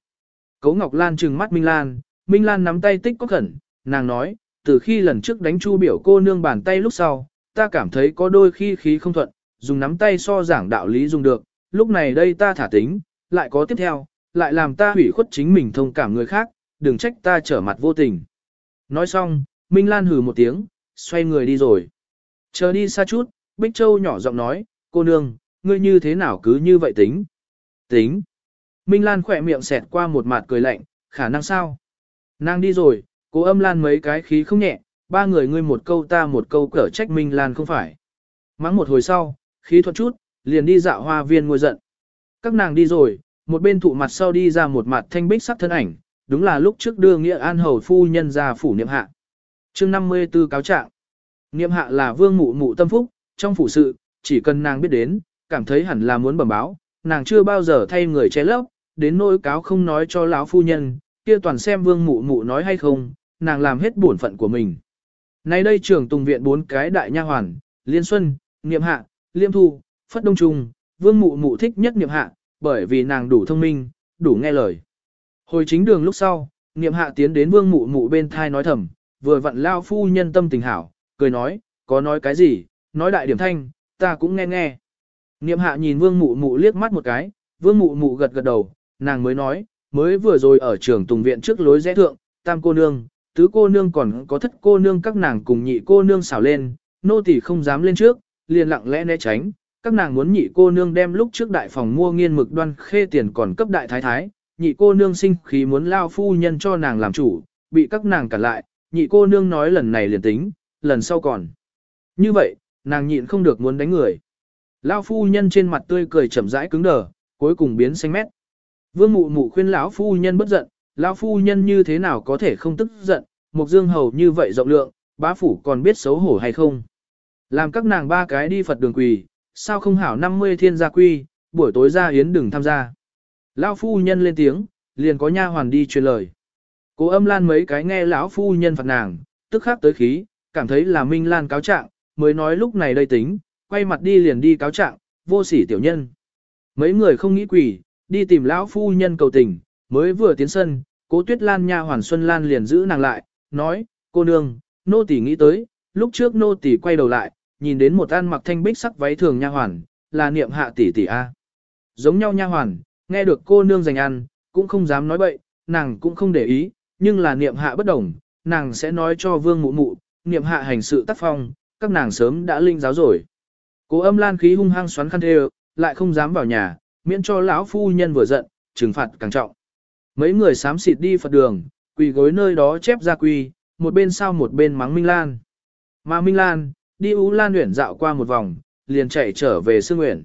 Cấu Ngọc Lan trừng mắt Minh Lan, Minh Lan nắm tay tích có khẩn, nàng nói, từ khi lần trước đánh chu biểu cô nương bàn tay lúc sau, ta cảm thấy có đôi khi khí không thuận, dùng nắm tay so giảng đạo lý dùng được, lúc này đây ta thả tính, lại có tiếp theo, lại làm ta hủy khuất chính mình thông cảm người khác, đừng trách ta trở mặt vô tình. Nói xong, Minh Lan hừ một tiếng, xoay người đi rồi. Chờ đi xa chút, Bích Châu nhỏ giọng nói, cô nương, ngươi như thế nào cứ như vậy tính? Tính. Minh Lan khỏe miệng xẹt qua một mặt cười lạnh, khả năng sao? Nàng đi rồi, cố âm Lan mấy cái khí không nhẹ, ba người ngươi một câu ta một câu cở trách Minh Lan không phải. Mắng một hồi sau, khí thuật chút, liền đi dạo hoa viên ngồi giận. Các nàng đi rồi, một bên thụ mặt sau đi ra một mặt thanh bích sắc thân ảnh, đúng là lúc trước đưa nghĩa an hầu phu nhân ra phủ niệm hạ. chương 54 cáo trạng. Niệm hạ là vương mụ mụ tâm phúc, trong phủ sự, chỉ cần nàng biết đến, cảm thấy hẳn là muốn bẩm báo, nàng chưa bao giờ thay người che lấp, đến nỗi cáo không nói cho lão phu nhân, kia toàn xem vương mụ mụ nói hay không, nàng làm hết bổn phận của mình. Nay đây trưởng tùng viện bốn cái đại nha hoàn, Liên Xuân, Niệm Hạ, Liêm Thu, Phất Đông Trung, vương mụ mụ thích nhất niệm hạ, bởi vì nàng đủ thông minh, đủ nghe lời. Hồi chính đường lúc sau, niệm hạ tiến đến vương mụ mụ bên thai nói thầm, vừa vặn lao phu nhân tâm tình hảo, cười nói, có nói cái gì, nói đại điểm thanh, ta cũng nghe nghe. Niệm hạ nhìn vương mụ mụ liếc mắt một cái, vương mụ mụ gật gật đầu, nàng mới nói, mới vừa rồi ở trường tùng viện trước lối rẽ thượng, tam cô nương, tứ cô nương còn có thất cô nương các nàng cùng nhị cô nương xảo lên, nô tỳ không dám lên trước, liền lặng lẽ né tránh, các nàng muốn nhị cô nương đem lúc trước đại phòng mua nghiên mực đoan khê tiền còn cấp đại thái thái, nhị cô nương sinh khí muốn lao phu nhân cho nàng làm chủ, bị các nàng cản lại, nhị cô nương nói lần này liền tính, lần sau còn. Như vậy, nàng nhịn không được muốn đánh người. Lão phu nhân trên mặt tươi cười chậm rãi cứng đờ, cuối cùng biến xanh mét. Vương mụ mụ khuyên lão phu nhân bất giận, lão phu nhân như thế nào có thể không tức giận, Mục Dương hầu như vậy rộng lượng, bá phủ còn biết xấu hổ hay không. Làm các nàng ba cái đi Phật đường quỳ, sao không hảo 50 thiên gia quy, buổi tối ra yến đừng tham gia. Lão phu nhân lên tiếng, liền có nha hoàn đi truyền lời. Cố âm lan mấy cái nghe lão phu nhân phạt nàng, tức khắc tới khí, cảm thấy là Minh Lan cáo trạng, mới nói lúc này đây tính, quay mặt đi liền đi cáo trạng, vô sỉ tiểu nhân. Mấy người không nghĩ quỷ, đi tìm lão phu nhân cầu tình, mới vừa tiến sân, cố tuyết lan nha hoàn Xuân Lan liền giữ nàng lại, nói, cô nương, nô tỳ nghĩ tới, lúc trước nô tỳ quay đầu lại, nhìn đến một an mặc thanh bích sắc váy thường nha hoàn, là niệm hạ tỷ tỷ a. Giống nhau nha hoàn, nghe được cô nương dành ăn, cũng không dám nói bậy, nàng cũng không để ý, nhưng là niệm hạ bất đồng, nàng sẽ nói cho vương mụ mụ, niệm hạ hành sự tác phong, các nàng sớm đã linh giáo rồi. Cố âm lan khí hung hăng xoắn khăn thê lại không dám vào nhà, miễn cho lão phu nhân vừa giận, trừng phạt càng trọng. Mấy người sám xịt đi Phật đường, quỳ gối nơi đó chép ra quy, một bên sau một bên mắng Minh Lan. Mà Minh Lan, đi Ú Lan huyển dạo qua một vòng, liền chạy trở về Sương nguyễn.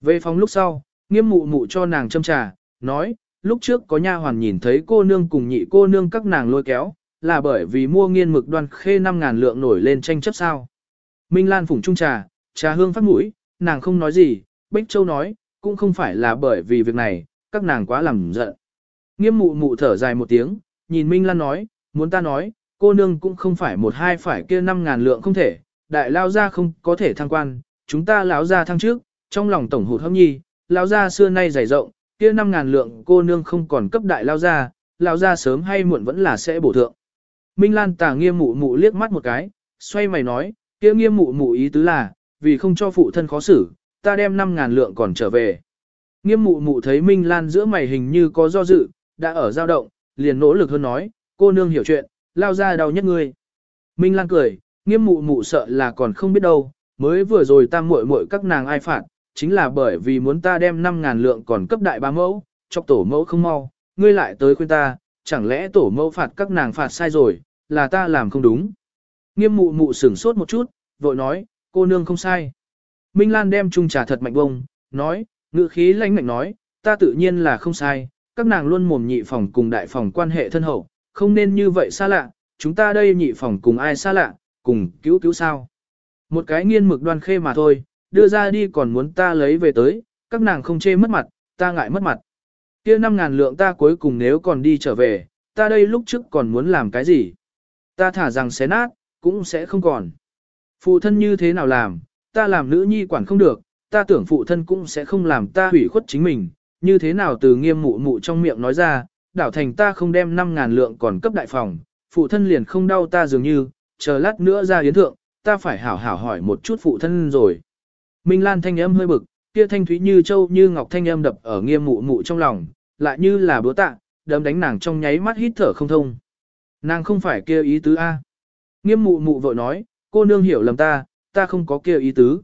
Về phòng lúc sau, nghiêm mụ mụ cho nàng châm trà, nói, lúc trước có nha hoàn nhìn thấy cô nương cùng nhị cô nương các nàng lôi kéo, là bởi vì mua nghiên mực đoan khê 5.000 lượng nổi lên tranh chấp sao. Minh Lan phủng trung trà, trà hương phát mũi, nàng không nói gì, Bích Châu nói, cũng không phải là bởi vì việc này, các nàng quá làm giận. Nghiêm mụ mụ thở dài một tiếng, nhìn Minh Lan nói, muốn ta nói, cô nương cũng không phải một hai phải kia 5.000 lượng không thể, đại lao ra không có thể thăng quan, chúng ta lão ra thăng trước, trong lòng tổng hụt hâm nhi, lão ra xưa nay dày rộng, kia 5.000 lượng cô nương không còn cấp đại lao ra, lao ra sớm hay muộn vẫn là sẽ bổ thượng. Minh Lan tà nghiêm mụ mụ liếc mắt một cái, xoay mày nói, kia nghiêm mụ mụ ý tứ là, vì không cho phụ thân khó xử, ta đem 5.000 lượng còn trở về. Nghiêm mụ mụ thấy Minh Lan giữa mày hình như có do dự, đã ở dao động, liền nỗ lực hơn nói, cô nương hiểu chuyện, lao ra đau nhất ngươi. Minh Lan cười, nghiêm mụ mụ sợ là còn không biết đâu, mới vừa rồi ta muội muội các nàng ai phạt, chính là bởi vì muốn ta đem 5.000 lượng còn cấp đại ba mẫu, chọc tổ mẫu không mau, ngươi lại tới khuyên ta, chẳng lẽ tổ mẫu phạt các nàng phạt sai rồi, là ta làm không đúng. Nghiêm mụ mụ sửng sốt một chút, vội nói, cô nương không sai. Minh Lan đem chung trà thật mạnh bông, nói, ngữ khí lãnh mạnh nói, ta tự nhiên là không sai, các nàng luôn mồm nhị phòng cùng đại phòng quan hệ thân hậu, không nên như vậy xa lạ, chúng ta đây nhị phòng cùng ai xa lạ, cùng cứu cứu sao. Một cái nghiên mực đoan khê mà thôi, đưa ra đi còn muốn ta lấy về tới, các nàng không chê mất mặt, ta ngại mất mặt. kia năm ngàn lượng ta cuối cùng nếu còn đi trở về, ta đây lúc trước còn muốn làm cái gì? Ta thả rằng xé nát, cũng sẽ không còn. Phụ thân như thế nào làm, ta làm nữ nhi quản không được, ta tưởng phụ thân cũng sẽ không làm ta hủy khuất chính mình, như thế nào từ nghiêm mụ mụ trong miệng nói ra, đảo thành ta không đem 5.000 lượng còn cấp đại phòng, phụ thân liền không đau ta dường như, chờ lát nữa ra yến thượng, ta phải hảo hảo hỏi một chút phụ thân rồi. Minh Lan thanh âm hơi bực, kia thanh thúy như châu như ngọc thanh âm đập ở nghiêm mụ mụ trong lòng, lại như là búa tạ, đấm đánh nàng trong nháy mắt hít thở không thông. Nàng không phải kia ý tứ A. Nghiêm mụ mụ vội nói, cô nương hiểu lầm ta, ta không có kia ý tứ.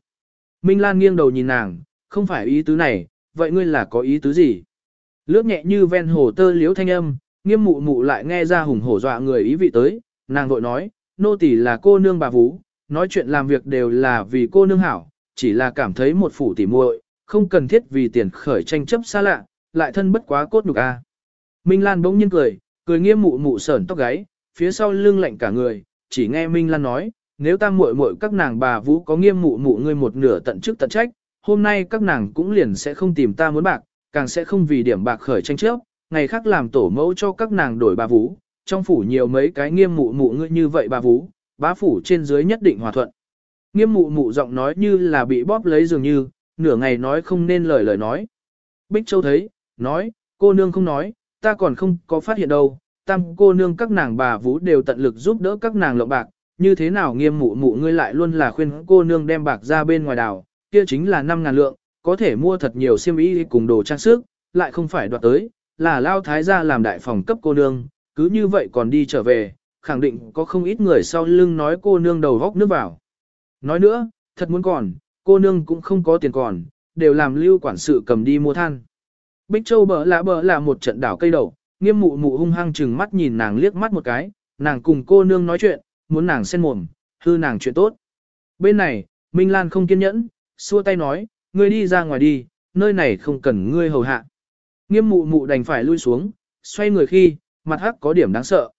Minh Lan nghiêng đầu nhìn nàng, không phải ý tứ này, vậy ngươi là có ý tứ gì? Lướt nhẹ như ven hồ tơ liếu thanh âm, nghiêm mụ mụ lại nghe ra hùng hổ dọa người ý vị tới, nàng vội nói, nô tỳ là cô nương bà vú, nói chuyện làm việc đều là vì cô nương hảo, chỉ là cảm thấy một phủ tỉ muội, không cần thiết vì tiền khởi tranh chấp xa lạ, lại thân bất quá cốt nhục a. Minh Lan bỗng nhiên cười, cười nghiêm mụ mụ sởn tóc gáy, phía sau lưng lạnh cả người, chỉ nghe Minh Lan nói, nếu ta muội muội các nàng bà vũ có nghiêm mụ mụ ngươi một nửa tận chức tận trách, hôm nay các nàng cũng liền sẽ không tìm ta muốn bạc, càng sẽ không vì điểm bạc khởi tranh chấp, ngày khác làm tổ mẫu cho các nàng đổi bà vũ, trong phủ nhiều mấy cái nghiêm mụ mụ ngươi như vậy bà vũ, bá phủ trên dưới nhất định hòa thuận. Nghiêm mụ mụ giọng nói như là bị bóp lấy dường như, nửa ngày nói không nên lời lời nói. Bích Châu thấy, nói, cô nương không nói, ta còn không có phát hiện đâu, tam cô nương các nàng bà vũ đều tận lực giúp đỡ các nàng lộng bạc, như thế nào nghiêm mụ mụ ngươi lại luôn là khuyên cô nương đem bạc ra bên ngoài đảo, kia chính là 5 ngàn lượng, có thể mua thật nhiều xiêm y cùng đồ trang sức, lại không phải đoạt tới, là lao thái gia làm đại phòng cấp cô nương, cứ như vậy còn đi trở về, khẳng định có không ít người sau lưng nói cô nương đầu góc nước vào. Nói nữa, thật muốn còn, cô nương cũng không có tiền còn, đều làm lưu quản sự cầm đi mua than. Bích Châu bỡ lạ bỡ là một trận đảo cây đầu, nghiêm mụ mụ hung hăng chừng mắt nhìn nàng liếc mắt một cái, nàng cùng cô nương nói chuyện, muốn nàng xen mồm, hư nàng chuyện tốt. Bên này, Minh Lan không kiên nhẫn, xua tay nói, ngươi đi ra ngoài đi, nơi này không cần ngươi hầu hạ. Nghiêm mụ mụ đành phải lui xuống, xoay người khi, mặt hắc có điểm đáng sợ.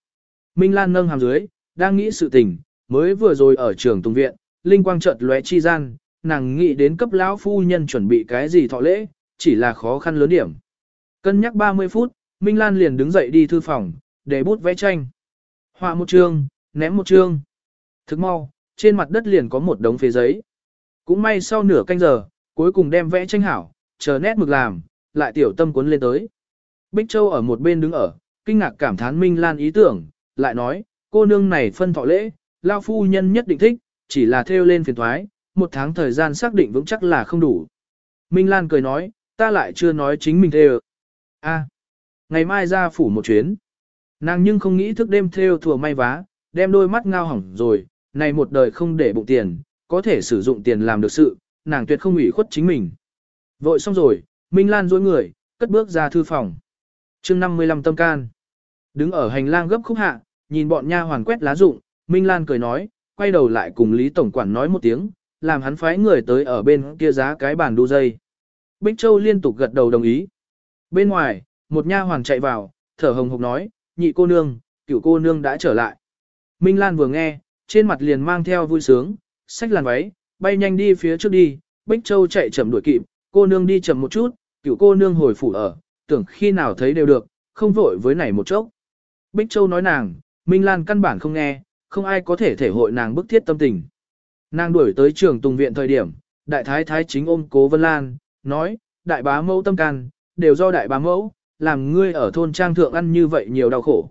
Minh Lan nâng hàm dưới, đang nghĩ sự tình, mới vừa rồi ở trường tùng viện, linh quang chợt lóe chi gian, nàng nghĩ đến cấp lão phu nhân chuẩn bị cái gì thọ lễ, chỉ là khó khăn lớn điểm. Cân nhắc 30 phút, Minh Lan liền đứng dậy đi thư phòng, để bút vẽ tranh. Họa một chương, ném một chương. Thức mau, trên mặt đất liền có một đống phế giấy. Cũng may sau nửa canh giờ, cuối cùng đem vẽ tranh hảo, chờ nét mực làm, lại tiểu tâm cuốn lên tới. Bích Châu ở một bên đứng ở, kinh ngạc cảm thán Minh Lan ý tưởng, lại nói, cô nương này phân thọ lễ, lao phu nhân nhất định thích, chỉ là theo lên phiền thoái, một tháng thời gian xác định vững chắc là không đủ. Minh Lan cười nói, ta lại chưa nói chính mình theo. A, ngày mai ra phủ một chuyến. Nàng nhưng không nghĩ thức đêm theo thừa may vá, đem đôi mắt ngao hỏng rồi, này một đời không để bụng tiền, có thể sử dụng tiền làm được sự, nàng tuyệt không ủy khuất chính mình. Vội xong rồi, Minh Lan dối người, cất bước ra thư phòng. chương 55 tâm can. Đứng ở hành lang gấp khúc hạ, nhìn bọn nha hoàn quét lá rụng, Minh Lan cười nói, quay đầu lại cùng Lý Tổng Quản nói một tiếng, làm hắn phái người tới ở bên kia giá cái bàn đu dây. Bích Châu liên tục gật đầu đồng ý. Bên ngoài, một nha hoàn chạy vào, thở hồng hộc nói, nhị cô nương, cửu cô nương đã trở lại. Minh Lan vừa nghe, trên mặt liền mang theo vui sướng, xách làn váy, bay nhanh đi phía trước đi, Bích Châu chạy chậm đuổi kịp, cô nương đi chậm một chút, cựu cô nương hồi phủ ở, tưởng khi nào thấy đều được, không vội với này một chốc. Bích Châu nói nàng, Minh Lan căn bản không nghe, không ai có thể thể hội nàng bức thiết tâm tình. Nàng đuổi tới trường tùng viện thời điểm, đại thái thái chính ôm cố Vân Lan, nói, đại bá mẫu tâm can, đều do đại bá mẫu, làm ngươi ở thôn trang thượng ăn như vậy nhiều đau khổ.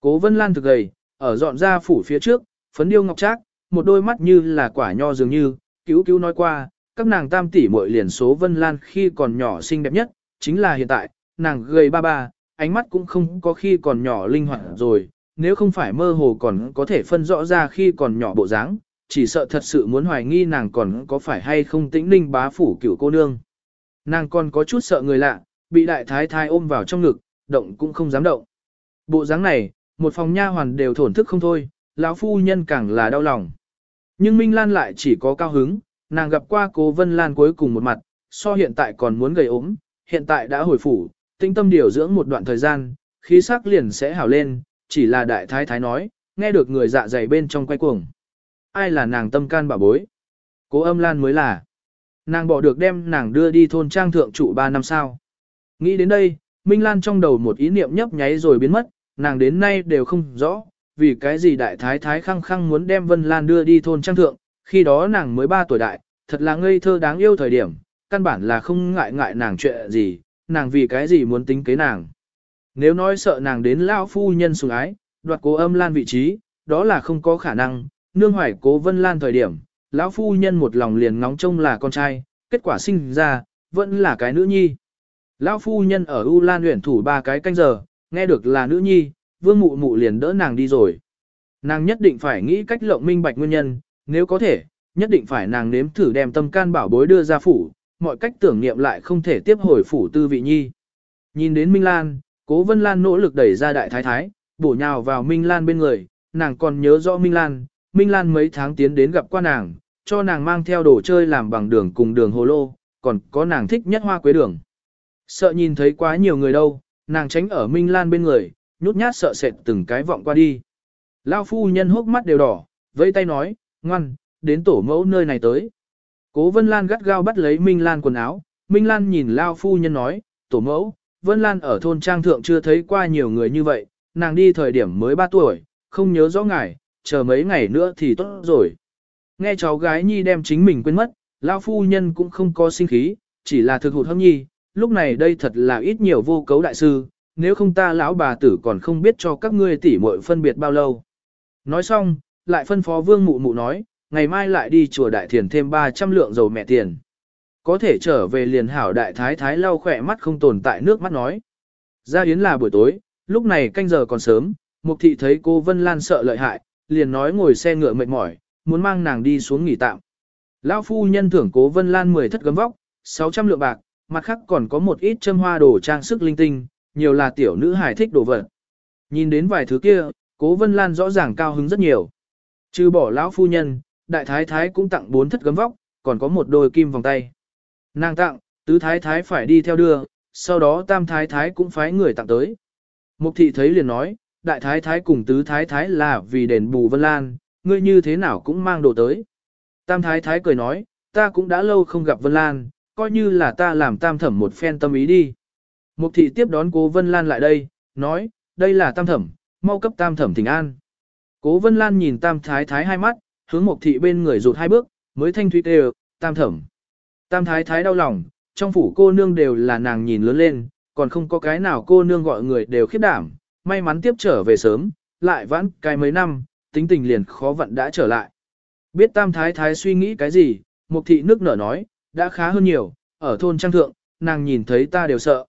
Cố Vân Lan thực gầy, ở dọn ra phủ phía trước, phấn điêu ngọc trác, một đôi mắt như là quả nho dường như, cứu cứu nói qua, các nàng tam tỷ muội liền số Vân Lan khi còn nhỏ xinh đẹp nhất, chính là hiện tại, nàng gầy ba ba, ánh mắt cũng không có khi còn nhỏ linh hoạt rồi, nếu không phải mơ hồ còn có thể phân rõ ra khi còn nhỏ bộ dáng, chỉ sợ thật sự muốn hoài nghi nàng còn có phải hay không tĩnh ninh bá phủ cửu cô nương. Nàng còn có chút sợ người lạ, bị đại thái thái ôm vào trong ngực, động cũng không dám động. Bộ dáng này, một phòng nha hoàn đều thổn thức không thôi, lão phu nhân càng là đau lòng. Nhưng Minh Lan lại chỉ có cao hứng, nàng gặp qua cố Vân Lan cuối cùng một mặt, so hiện tại còn muốn gầy ốm, hiện tại đã hồi phủ, tinh tâm điều dưỡng một đoạn thời gian, khí sắc liền sẽ hảo lên, chỉ là đại thái thái nói, nghe được người dạ dày bên trong quay cuồng. Ai là nàng tâm can bảo bối? Cố âm lan mới là. Nàng bỏ được đem nàng đưa đi thôn trang thượng trụ 3 năm sao. Nghĩ đến đây, Minh Lan trong đầu một ý niệm nhấp nháy rồi biến mất, nàng đến nay đều không rõ, vì cái gì đại thái thái khăng khăng muốn đem Vân Lan đưa đi thôn trang thượng, khi đó nàng mới 3 tuổi đại, thật là ngây thơ đáng yêu thời điểm, căn bản là không ngại ngại nàng chuyện gì, nàng vì cái gì muốn tính kế nàng. Nếu nói sợ nàng đến lão phu nhân sủng ái, đoạt cố âm lan vị trí, đó là không có khả năng, nương hoài cố vân lan thời điểm, lão phu nhân một lòng liền ngóng trông là con trai, kết quả sinh ra, vẫn là cái nữ nhi. Lão phu nhân ở U Lan luyện thủ ba cái canh giờ, nghe được là nữ nhi, vương mụ mụ liền đỡ nàng đi rồi. Nàng nhất định phải nghĩ cách lộng minh bạch nguyên nhân, nếu có thể, nhất định phải nàng nếm thử đem tâm can bảo bối đưa ra phủ, mọi cách tưởng niệm lại không thể tiếp hồi phủ tư vị nhi. Nhìn đến Minh Lan, cố Vân Lan nỗ lực đẩy ra đại thái thái, bổ nhào vào Minh Lan bên người, nàng còn nhớ rõ Minh Lan, Minh Lan mấy tháng tiến đến gặp qua nàng, cho nàng mang theo đồ chơi làm bằng đường cùng đường hồ lô, còn có nàng thích nhất hoa quế đường. Sợ nhìn thấy quá nhiều người đâu, nàng tránh ở Minh Lan bên người, nhút nhát sợ sệt từng cái vọng qua đi. Lao phu nhân hốc mắt đều đỏ, vẫy tay nói, ngoan, đến tổ mẫu nơi này tới. Cố Vân Lan gắt gao bắt lấy Minh Lan quần áo, Minh Lan nhìn Lao phu nhân nói, tổ mẫu, Vân Lan ở thôn Trang Thượng chưa thấy qua nhiều người như vậy, nàng đi thời điểm mới 3 tuổi, không nhớ rõ ngài, chờ mấy ngày nữa thì tốt rồi. Nghe cháu gái Nhi đem chính mình quên mất, Lão phu nhân cũng không có sinh khí, chỉ là thực hụt hâm nhi, lúc này đây thật là ít nhiều vô cấu đại sư, nếu không ta lão bà tử còn không biết cho các ngươi tỉ muội phân biệt bao lâu. Nói xong, lại phân phó vương mụ mụ nói, ngày mai lại đi chùa đại thiền thêm 300 lượng dầu mẹ tiền. Có thể trở về liền hảo đại thái thái lau khỏe mắt không tồn tại nước mắt nói. Ra yến là buổi tối, lúc này canh giờ còn sớm, mục thị thấy cô Vân Lan sợ lợi hại, liền nói ngồi xe ngựa mệt mỏi, muốn mang nàng đi xuống nghỉ tạm. Lão phu nhân thưởng cố Vân Lan 10 thất gấm vóc, 600 lượng bạc, mặt khác còn có một ít châm hoa đồ trang sức linh tinh, nhiều là tiểu nữ hài thích đồ vật. Nhìn đến vài thứ kia, cố Vân Lan rõ ràng cao hứng rất nhiều. Trừ bỏ lão phu nhân, đại thái thái cũng tặng bốn thất gấm vóc, còn có một đôi kim vòng tay. Nàng tặng, tứ thái thái phải đi theo đưa, sau đó tam thái thái cũng phái người tặng tới. Mục thị thấy liền nói, đại thái thái cùng tứ thái thái là vì đền bù Vân Lan, ngươi như thế nào cũng mang đồ tới. Tam thái thái cười nói, ta cũng đã lâu không gặp Vân Lan, coi như là ta làm tam thẩm một phen tâm ý đi. Mục thị tiếp đón cố Vân Lan lại đây, nói, đây là tam thẩm, mau cấp tam thẩm thỉnh an. Cố Vân Lan nhìn tam thái thái hai mắt, hướng mục thị bên người rụt hai bước, mới thanh thủy đều, tam thẩm. Tam thái thái đau lòng, trong phủ cô nương đều là nàng nhìn lớn lên, còn không có cái nào cô nương gọi người đều khiếp đảm, may mắn tiếp trở về sớm, lại vãn cái mấy năm, tính tình liền khó vận đã trở lại. Biết tam thái thái suy nghĩ cái gì, mục thị nước nở nói, đã khá hơn nhiều, ở thôn trang thượng, nàng nhìn thấy ta đều sợ.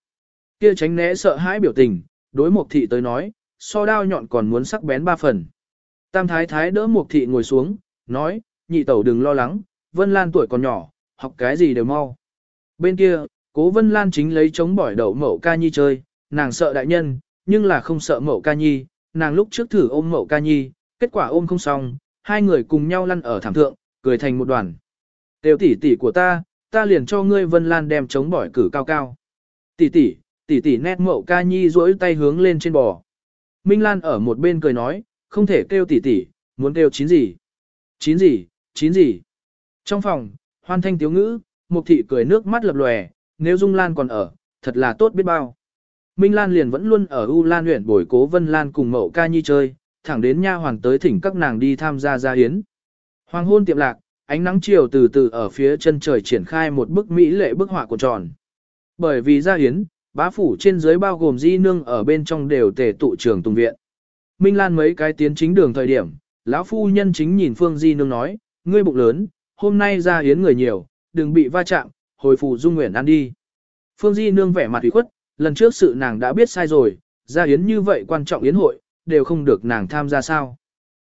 Kia tránh né sợ hãi biểu tình, đối mục thị tới nói, so đao nhọn còn muốn sắc bén ba phần. Tam thái thái đỡ mục thị ngồi xuống, nói, nhị tẩu đừng lo lắng, Vân Lan tuổi còn nhỏ, học cái gì đều mau. Bên kia, cố Vân Lan chính lấy chống bỏi đậu mậu ca nhi chơi, nàng sợ đại nhân, nhưng là không sợ mậu ca nhi, nàng lúc trước thử ôm mậu ca nhi, kết quả ôm không xong, hai người cùng nhau lăn ở thảm thượng, cười thành một đoàn. Tiểu tỷ tỷ của ta, ta liền cho ngươi Vân Lan đem chống bỏi cử cao cao. Tỷ tỷ, tỷ tỷ nét mậu ca nhi duỗi tay hướng lên trên bò. Minh Lan ở một bên cười nói, không thể kêu tỷ tỷ, muốn kêu chín gì. Chín gì, chín gì. Trong phòng, hoan thanh tiếu ngữ, mục thị cười nước mắt lập lòe, nếu Dung Lan còn ở, thật là tốt biết bao. Minh Lan liền vẫn luôn ở U Lan huyện bồi cố Vân Lan cùng mậu ca nhi chơi, thẳng đến nha hoàng tới thỉnh các nàng đi tham gia gia hiến. Hoàng hôn tiệm lạc, ánh nắng chiều từ từ ở phía chân trời triển khai một bức mỹ lệ bức họa của tròn. Bởi vì gia hiến, bá phủ trên dưới bao gồm di nương ở bên trong đều tề tụ trường tùng viện. Minh Lan mấy cái tiến chính đường thời điểm, lão phu nhân chính nhìn Phương Di nương nói, ngươi bụng lớn, hôm nay gia hiến người nhiều, đừng bị va chạm, hồi phù dung nguyện ăn đi. Phương Di nương vẻ mặt ủy khuất, lần trước sự nàng đã biết sai rồi, gia hiến như vậy quan trọng yến hội, đều không được nàng tham gia sao.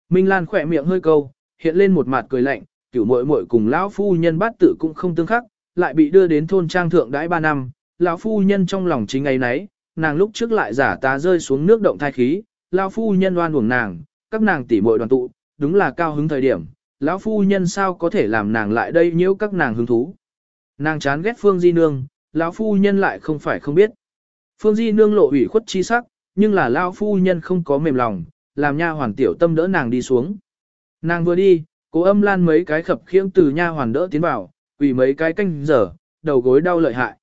Minh Lan khỏe miệng hơi câu, hiện lên một mặt cười lạnh, cửu muội muội cùng lão phu nhân bát tự cũng không tương khắc, lại bị đưa đến thôn trang thượng đãi ba năm, lão phu nhân trong lòng chính ấy nấy, nàng lúc trước lại giả tá rơi xuống nước động thai khí, lão phu nhân oan uổng nàng, các nàng tỷ muội đoàn tụ, đúng là cao hứng thời điểm, lão phu nhân sao có thể làm nàng lại đây nhiễu các nàng hứng thú. Nàng chán ghét Phương Di Nương, lão phu nhân lại không phải không biết. Phương Di Nương lộ ủy khuất chi sắc, nhưng là lão phu nhân không có mềm lòng, làm nha hoàn tiểu tâm đỡ nàng đi xuống. Nàng vừa đi, cố âm lan mấy cái khập khiễng từ nha hoàn đỡ tiến vào, quỳ mấy cái canh giờ, đầu gối đau lợi hại.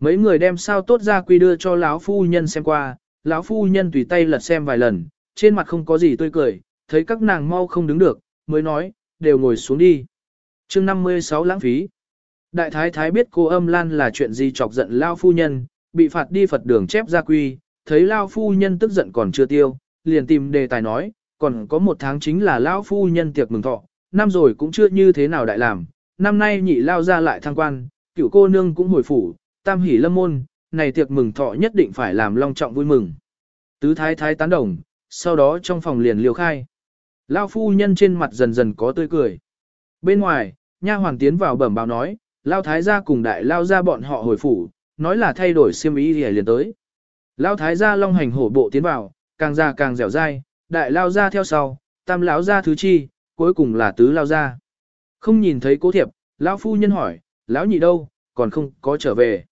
Mấy người đem sao tốt ra quy đưa cho lão phu nhân xem qua, lão phu nhân tùy tay lật xem vài lần, trên mặt không có gì tươi cười, thấy các nàng mau không đứng được, mới nói, đều ngồi xuống đi. chương 56 lãng phí. Đại thái thái biết cô âm lan là chuyện gì chọc giận lao phu nhân, bị phạt đi Phật đường chép ra quy, thấy lao phu nhân tức giận còn chưa tiêu, liền tìm đề tài nói, còn có một tháng chính là lao phu nhân tiệc mừng thọ, năm rồi cũng chưa như thế nào đại làm, năm nay nhị lao ra lại thăng quan, cựu cô nương cũng hồi phủ, tam hỷ lâm môn, này tiệc mừng thọ nhất định phải làm long trọng vui mừng. Tứ thái thái tán đồng, sau đó trong phòng liền liều khai. Lao phu nhân trên mặt dần dần có tươi cười. Bên ngoài, nha hoàng tiến vào bẩm báo nói, Lao thái gia cùng đại Lao ra bọn họ hồi phủ, nói là thay đổi xiêm ý liền tới. Lao thái gia long hành hổ bộ tiến vào, càng già càng dẻo dai, đại Lao ra theo sau, tam lão ra thứ chi, cuối cùng là tứ Lao ra. Không nhìn thấy cố thiệp, Lão phu nhân hỏi, Lão nhị đâu, còn không có trở về.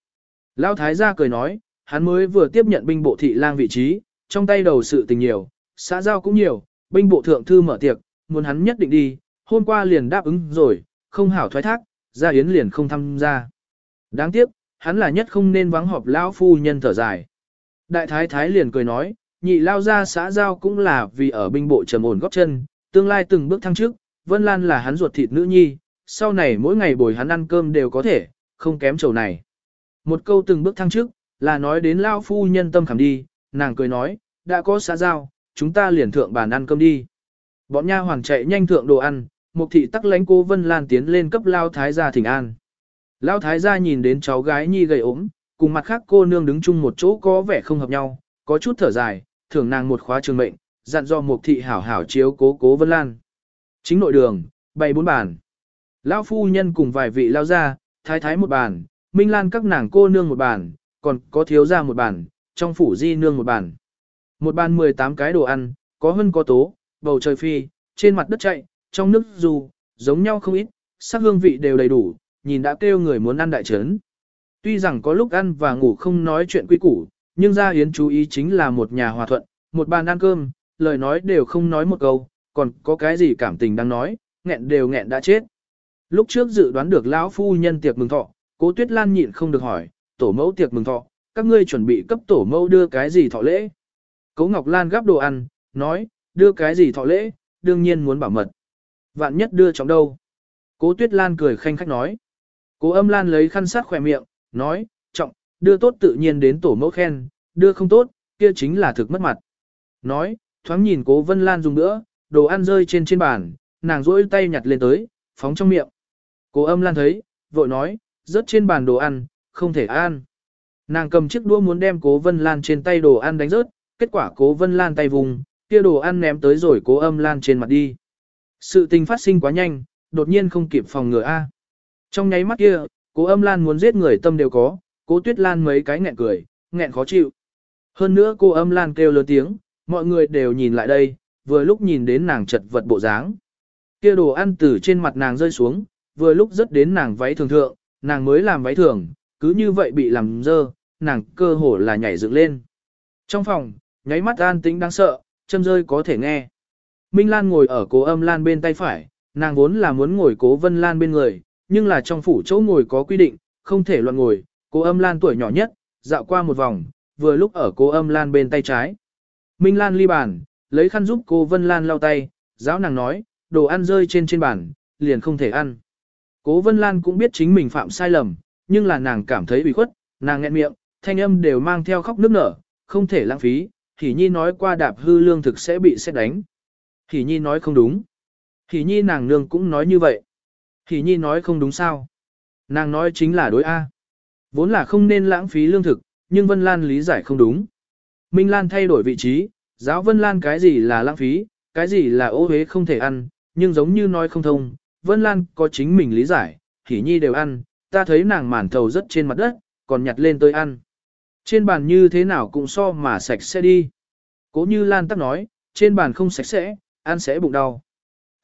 Lão thái gia cười nói, hắn mới vừa tiếp nhận binh bộ thị lang vị trí, trong tay đầu sự tình nhiều, xã giao cũng nhiều, binh bộ thượng thư mở tiệc, muốn hắn nhất định đi, hôm qua liền đáp ứng rồi, không hảo thoái thác, gia yến liền không tham gia. Đáng tiếc, hắn là nhất không nên vắng họp lão phu nhân thở dài. Đại thái thái liền cười nói, nhị lao ra xã giao cũng là vì ở binh bộ trầm ổn góp chân, tương lai từng bước thăng trước, Vân Lan là hắn ruột thịt nữ nhi, sau này mỗi ngày bồi hắn ăn cơm đều có thể, không kém chầu này. Một câu từng bước thăng trước, là nói đến lao phu nhân tâm khảm đi, nàng cười nói, đã có xã giao, chúng ta liền thượng bàn ăn cơm đi. Bọn nha hoàng chạy nhanh thượng đồ ăn, một thị tắc lánh cô Vân Lan tiến lên cấp lao thái gia thỉnh an. Lao thái gia nhìn đến cháu gái nhi gầy ốm, cùng mặt khác cô nương đứng chung một chỗ có vẻ không hợp nhau, có chút thở dài, thưởng nàng một khóa trường mệnh, dặn do một thị hảo hảo chiếu cố cố Vân Lan. Chính nội đường, bày bốn bàn. Lão phu nhân cùng vài vị lao gia, thái thái một bàn, Minh Lan các nàng cô nương một bàn, còn có thiếu gia một bàn, trong phủ di nương một bàn. Một bàn 18 cái đồ ăn, có hân có tố, bầu trời phi, trên mặt đất chạy, trong nước dù, giống nhau không ít, sắc hương vị đều đầy đủ, nhìn đã kêu người muốn ăn đại trấn. Tuy rằng có lúc ăn và ngủ không nói chuyện quy củ, nhưng gia yến chú ý chính là một nhà hòa thuận, một bàn ăn cơm, lời nói đều không nói một câu, còn có cái gì cảm tình đang nói, nghẹn đều nghẹn đã chết. Lúc trước dự đoán được lão phu nhân tiệc mừng thọ, cố tuyết lan nhịn không được hỏi, tổ mẫu tiệc mừng thọ, các ngươi chuẩn bị cấp tổ mẫu đưa cái gì thọ lễ. Cố Ngọc Lan gắp đồ ăn, nói, đưa cái gì thọ lễ, đương nhiên muốn bảo mật. Vạn nhất đưa trọng đâu. Cố Tuyết Lan cười khanh khách nói. Cố âm Lan lấy khăn sát khỏe miệng, nói, trọng, đưa tốt tự nhiên đến tổ mẫu khen, đưa không tốt, kia chính là thực mất mặt. Nói, thoáng nhìn cố Vân Lan dùng nữa, đồ ăn rơi trên trên bàn, nàng rỗi tay nhặt lên tới, phóng trong miệng. Cố âm Lan thấy, vội nói, rớt trên bàn đồ ăn, không thể ăn. Nàng cầm chiếc đũa muốn đem cố Vân Lan trên tay đồ ăn đánh rớt, kết quả cố Vân Lan tay vùng, kia đồ ăn ném tới rồi cố âm Lan trên mặt đi. Sự tình phát sinh quá nhanh, đột nhiên không kịp phòng ngừa A. Trong nháy mắt kia, cố âm Lan muốn giết người tâm đều có, cố tuyết Lan mấy cái nghẹn cười, nghẹn khó chịu. Hơn nữa cô âm Lan kêu lớn tiếng, mọi người đều nhìn lại đây, vừa lúc nhìn đến nàng chật vật bộ dáng. Kia đồ ăn từ trên mặt nàng rơi xuống, vừa lúc rớt đến nàng váy thường thượng, nàng mới làm váy thường, cứ như vậy bị làm dơ, nàng cơ hồ là nhảy dựng lên. Trong phòng, nháy mắt an tĩnh đáng sợ, châm rơi có thể nghe. Minh Lan ngồi ở cố âm Lan bên tay phải, nàng vốn là muốn ngồi cố Vân Lan bên người, nhưng là trong phủ chỗ ngồi có quy định, không thể loạn ngồi, cố âm Lan tuổi nhỏ nhất, dạo qua một vòng, vừa lúc ở cố âm Lan bên tay trái. Minh Lan ly bàn, lấy khăn giúp cô Vân Lan lau tay, giáo nàng nói, đồ ăn rơi trên trên bàn, liền không thể ăn. Cố Vân Lan cũng biết chính mình phạm sai lầm, nhưng là nàng cảm thấy bị khuất, nàng nghẹn miệng, thanh âm đều mang theo khóc nước nở, không thể lãng phí, Hỷ Nhi nói qua đạp hư lương thực sẽ bị xét đánh. Hỷ Nhi nói không đúng. Hỷ Nhi nàng nương cũng nói như vậy. Hỷ Nhi nói không đúng sao. Nàng nói chính là đối A. Vốn là không nên lãng phí lương thực, nhưng Vân Lan lý giải không đúng. Minh Lan thay đổi vị trí, giáo Vân Lan cái gì là lãng phí, cái gì là ô hế không thể ăn, nhưng giống như nói không thông, Vân Lan có chính mình lý giải, Hỉ Nhi đều ăn, ta thấy nàng mản thầu rất trên mặt đất, còn nhặt lên tới ăn. Trên bàn như thế nào cũng so mà sạch sẽ đi. Cố như Lan tắc nói, trên bàn không sạch sẽ, ăn sẽ bụng đau.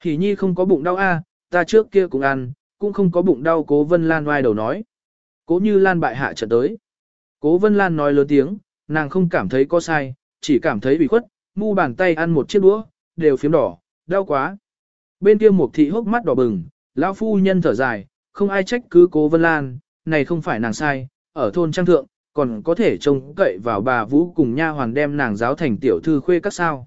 Hỉ nhi không có bụng đau a, ta trước kia cũng ăn, cũng không có bụng đau cố Vân Lan oai đầu nói. Cố như Lan bại hạ trận tới. Cố Vân Lan nói lớn tiếng, nàng không cảm thấy có sai, chỉ cảm thấy bị khuất, mu bàn tay ăn một chiếc đũa, đều phiếm đỏ, đau quá. Bên kia một thị hốc mắt đỏ bừng, lão phu nhân thở dài, không ai trách cứ cố Vân Lan, này không phải nàng sai, ở thôn trang thượng, còn có thể trông cậy vào bà Vũ cùng nha hoàn đem nàng giáo thành tiểu thư khuê các sao.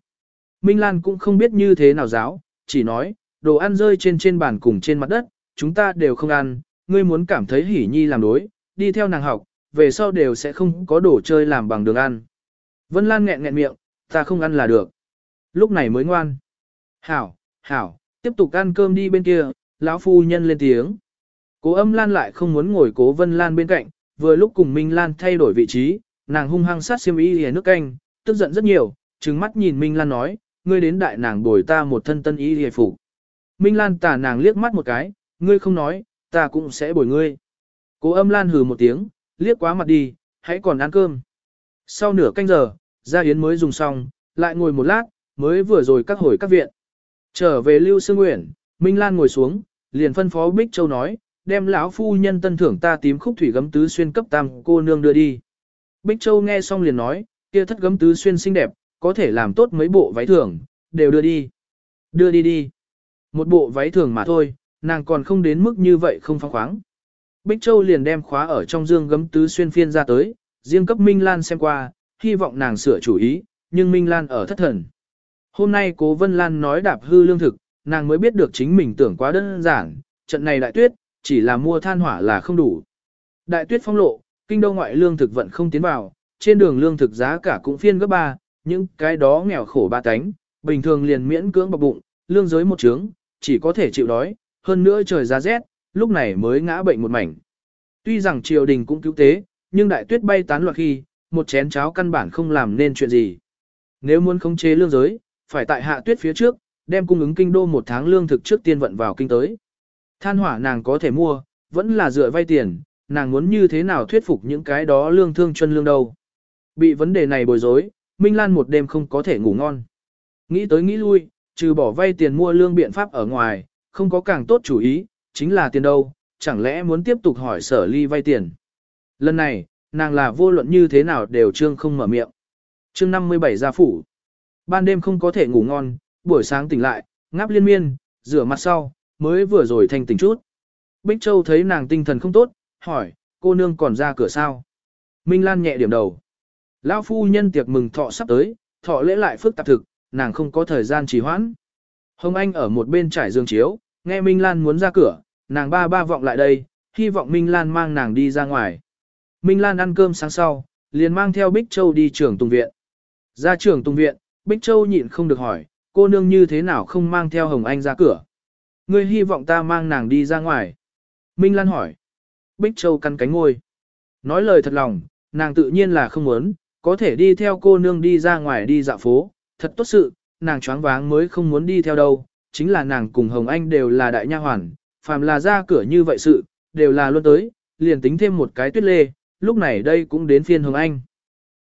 Minh Lan cũng không biết như thế nào giáo, chỉ nói, đồ ăn rơi trên trên bàn cùng trên mặt đất, chúng ta đều không ăn, ngươi muốn cảm thấy hỉ nhi làm đối, đi theo nàng học, về sau đều sẽ không có đồ chơi làm bằng đường ăn. Vân Lan nghẹn nghẹn miệng, ta không ăn là được. Lúc này mới ngoan. Hảo, hảo, tiếp tục ăn cơm đi bên kia, lão phu nhân lên tiếng. Cố âm Lan lại không muốn ngồi cố Vân Lan bên cạnh, vừa lúc cùng Minh Lan thay đổi vị trí, nàng hung hăng sát xiêm y hề nước canh, tức giận rất nhiều, trừng mắt nhìn Minh Lan nói, ngươi đến đại nàng bồi ta một thân tân y hề phủ. Minh Lan tả nàng liếc mắt một cái, ngươi không nói, ta cũng sẽ bồi ngươi. Cố âm Lan hừ một tiếng, liếc quá mặt đi, hãy còn ăn cơm. Sau nửa canh giờ, gia yến mới dùng xong, lại ngồi một lát, mới vừa rồi các hồi các viện. Trở về Lưu Sương Nguyễn, Minh Lan ngồi xuống, liền phân phó Bích Châu nói, đem lão phu nhân tân thưởng ta tím khúc thủy gấm tứ xuyên cấp tam cô nương đưa đi. Bích Châu nghe xong liền nói, kia thất gấm tứ xuyên xinh đẹp, có thể làm tốt mấy bộ váy thưởng, đều đưa đi. Đưa đi đi. Một bộ váy thường mà thôi, nàng còn không đến mức như vậy không phong khoáng. Bích Châu liền đem khóa ở trong dương gấm tứ xuyên phiên ra tới, riêng cấp Minh Lan xem qua, hy vọng nàng sửa chủ ý, nhưng Minh Lan ở thất thần. Hôm nay cố Vân Lan nói đạp hư lương thực, nàng mới biết được chính mình tưởng quá đơn giản, trận này đại tuyết, chỉ là mua than hỏa là không đủ. Đại tuyết phong lộ, kinh đô ngoại lương thực vận không tiến vào, trên đường lương thực giá cả cũng phiên gấp ba, những cái đó nghèo khổ ba tánh, bình thường liền miễn cưỡng bọc bụng, lương giới một trướng, chỉ có thể chịu đói, hơn nữa trời giá rét, lúc này mới ngã bệnh một mảnh. Tuy rằng triều đình cũng cứu tế, nhưng đại tuyết bay tán loạn khi, một chén cháo căn bản không làm nên chuyện gì. Nếu muốn khống chế lương giới, phải tại hạ tuyết phía trước, đem cung ứng kinh đô một tháng lương thực trước tiên vận vào kinh tới. Than hỏa nàng có thể mua, vẫn là dựa vay tiền, nàng muốn như thế nào thuyết phục những cái đó lương thương chân lương đâu. Bị vấn đề này bồi rối, Minh Lan một đêm không có thể ngủ ngon. Nghĩ tới nghĩ lui, trừ bỏ vay tiền mua lương biện pháp ở ngoài, không có càng tốt chủ ý, chính là tiền đâu, chẳng lẽ muốn tiếp tục hỏi sở ly vay tiền. Lần này, nàng là vô luận như thế nào đều trương không mở miệng. chương 57 gia phủ. Ban đêm không có thể ngủ ngon, buổi sáng tỉnh lại, ngáp liên miên, rửa mặt sau, mới vừa rồi thành tỉnh chút. Bích Châu thấy nàng tinh thần không tốt, hỏi, cô nương còn ra cửa sao? Minh Lan nhẹ điểm đầu. Lão phu nhân tiệc mừng thọ sắp tới, thọ lễ lại phức tạp thực, nàng không có thời gian trì hoãn. Hồng Anh ở một bên trải giường chiếu, nghe Minh Lan muốn ra cửa, nàng ba ba vọng lại đây, hy vọng Minh Lan mang nàng đi ra ngoài. Minh Lan ăn cơm sáng sau, liền mang theo Bích Châu đi trường tùng viện. Ra trường tùng viện, Bích Châu nhịn không được hỏi, cô nương như thế nào không mang theo Hồng Anh ra cửa. Ngươi hy vọng ta mang nàng đi ra ngoài. Minh Lan hỏi. Bích Châu căn cánh ngôi. Nói lời thật lòng, nàng tự nhiên là không muốn, có thể đi theo cô nương đi ra ngoài đi dạo phố, thật tốt sự, nàng choáng váng mới không muốn đi theo đâu, chính là nàng cùng Hồng Anh đều là đại nha hoàn, phàm là ra cửa như vậy sự, đều là luôn tới, liền tính thêm một cái tuyết lê, lúc này đây cũng đến phiên Hồng Anh.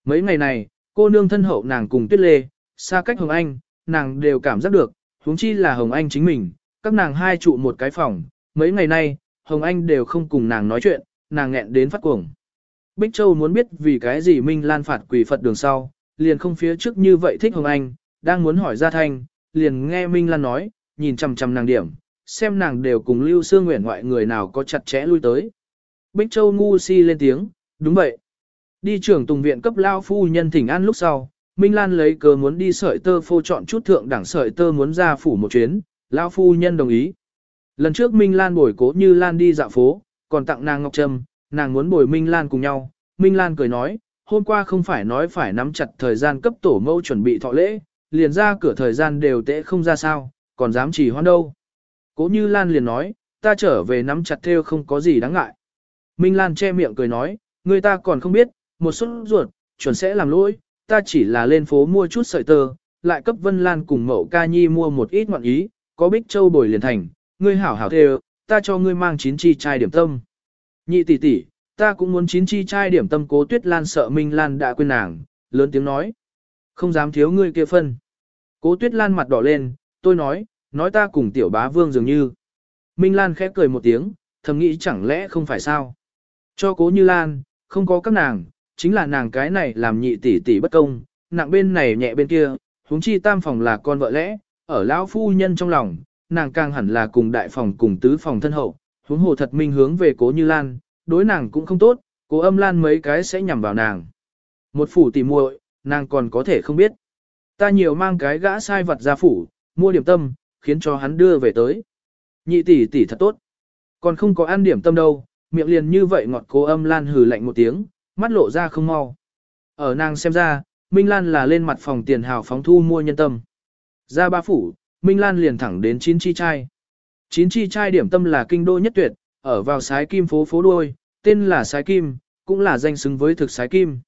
Mấy ngày này, cô nương thân hậu nàng cùng tuyết lê, xa cách Hồng Anh, nàng đều cảm giác được, huống chi là Hồng Anh chính mình, các nàng hai trụ một cái phòng, mấy ngày nay, Hồng Anh đều không cùng nàng nói chuyện, nàng nghẹn đến phát cuồng. Bích Châu muốn biết vì cái gì Minh Lan phạt quỷ Phật đường sau, liền không phía trước như vậy thích Hồng Anh, đang muốn hỏi ra thanh, liền nghe Minh Lan nói, nhìn chằm chằm nàng điểm, xem nàng đều cùng Lưu Sương Nguyễn ngoại người nào có chặt chẽ lui tới. Bích Châu ngu si lên tiếng, đúng vậy. Đi trưởng tùng viện cấp lao phu nhân thỉnh an lúc sau, Minh Lan lấy cớ muốn đi sợi tơ phô chọn chút thượng đẳng sợi tơ muốn ra phủ một chuyến, lao phu nhân đồng ý. Lần trước Minh Lan bồi cố như Lan đi dạo phố, còn tặng nàng Ngọc Trâm, nàng muốn bồi Minh Lan cùng nhau. Minh Lan cười nói, hôm qua không phải nói phải nắm chặt thời gian cấp tổ mẫu chuẩn bị thọ lễ, liền ra cửa thời gian đều tệ không ra sao, còn dám chỉ hoan đâu. Cố như Lan liền nói, ta trở về nắm chặt theo không có gì đáng ngại. Minh Lan che miệng cười nói, người ta còn không biết, một suất ruột, chuẩn sẽ làm lỗi, ta chỉ là lên phố mua chút sợi tơ, lại cấp Vân Lan cùng mẫu ca nhi mua một ít ngoạn ý, có bích châu bồi liền thành, ngươi hảo hảo theo, ta cho ngươi mang chín chi chai điểm tâm. Nhị tỷ tỷ, ta cũng muốn chín chi chai điểm tâm cố tuyết lan sợ Minh Lan đã quên nàng, lớn tiếng nói. Không dám thiếu ngươi kia phân. Cố tuyết lan mặt đỏ lên, tôi nói, nói ta cùng tiểu bá vương dường như. Minh Lan khép cười một tiếng, thầm nghĩ chẳng lẽ không phải sao. Cho cố như Lan, không có các nàng, chính là nàng cái này làm nhị tỷ tỷ bất công, nặng bên này nhẹ bên kia, huống chi tam phòng là con vợ lẽ, ở lão phu nhân trong lòng, nàng càng hẳn là cùng đại phòng cùng tứ phòng thân hậu, huống hồ thật minh hướng về cố như Lan, đối nàng cũng không tốt, cố âm Lan mấy cái sẽ nhằm vào nàng. Một phủ tỉ muội, nàng còn có thể không biết. Ta nhiều mang cái gã sai vật ra phủ, mua điểm tâm, khiến cho hắn đưa về tới. Nhị tỷ tỷ thật tốt. Còn không có ăn điểm tâm đâu, miệng liền như vậy ngọt cố âm Lan hừ lạnh một tiếng, mắt lộ ra không mau. Ở nàng xem ra, Minh Lan là lên mặt phòng tiền hào phóng thu mua nhân tâm. Ra ba phủ, Minh Lan liền thẳng đến chín chi trai. Chín chi trai điểm tâm là kinh đô nhất tuyệt, ở vào sái kim phố phố đuôi, tên là sái kim, cũng là danh xứng với thực sái kim.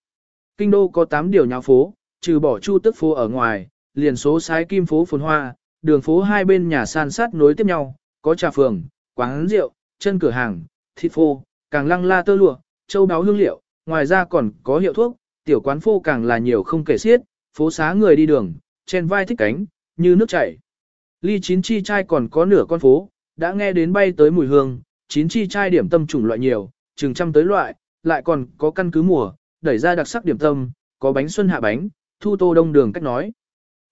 Kinh đô có 8 điều nhà phố, trừ bỏ chu tức phố ở ngoài, liền số sái kim phố phồn hoa, đường phố hai bên nhà san sát nối tiếp nhau, có trà phường, quán rượu, chân cửa hàng, thịt phô, càng lăng la tơ lụa, châu đáo hương liệu, ngoài ra còn có hiệu thuốc, tiểu quán phô càng là nhiều không kể xiết, phố xá người đi đường, trên vai thích cánh, như nước chảy. Ly chín chi chai còn có nửa con phố, đã nghe đến bay tới mùi hương, chín chi chai điểm tâm chủng loại nhiều, chừng trăm tới loại, lại còn có căn cứ mùa, đẩy ra đặc sắc điểm tâm, có bánh xuân hạ bánh, thu tô đông đường cách nói.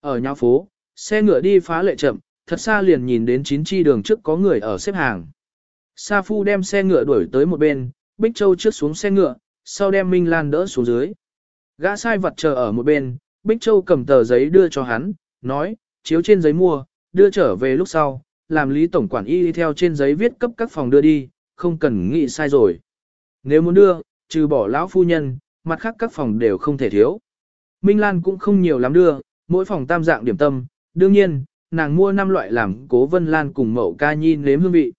Ở nhà phố, xe ngựa đi phá lệ chậm, thật xa liền nhìn đến chín chi đường trước có người ở xếp hàng. Sa Phu đem xe ngựa đuổi tới một bên, Bích Châu trước xuống xe ngựa, sau đem Minh Lan đỡ xuống dưới. Gã sai vật chờ ở một bên, Bích Châu cầm tờ giấy đưa cho hắn, nói, chiếu trên giấy mua, đưa trở về lúc sau, làm Lý Tổng quản y theo trên giấy viết cấp các phòng đưa đi, không cần nghĩ sai rồi. Nếu muốn đưa, trừ bỏ lão phu nhân, mặt khác các phòng đều không thể thiếu. Minh Lan cũng không nhiều lắm đưa, mỗi phòng tam dạng điểm tâm, đương nhiên, nàng mua 5 loại làm cố vân lan cùng mẫu ca nhi nếm hương vị.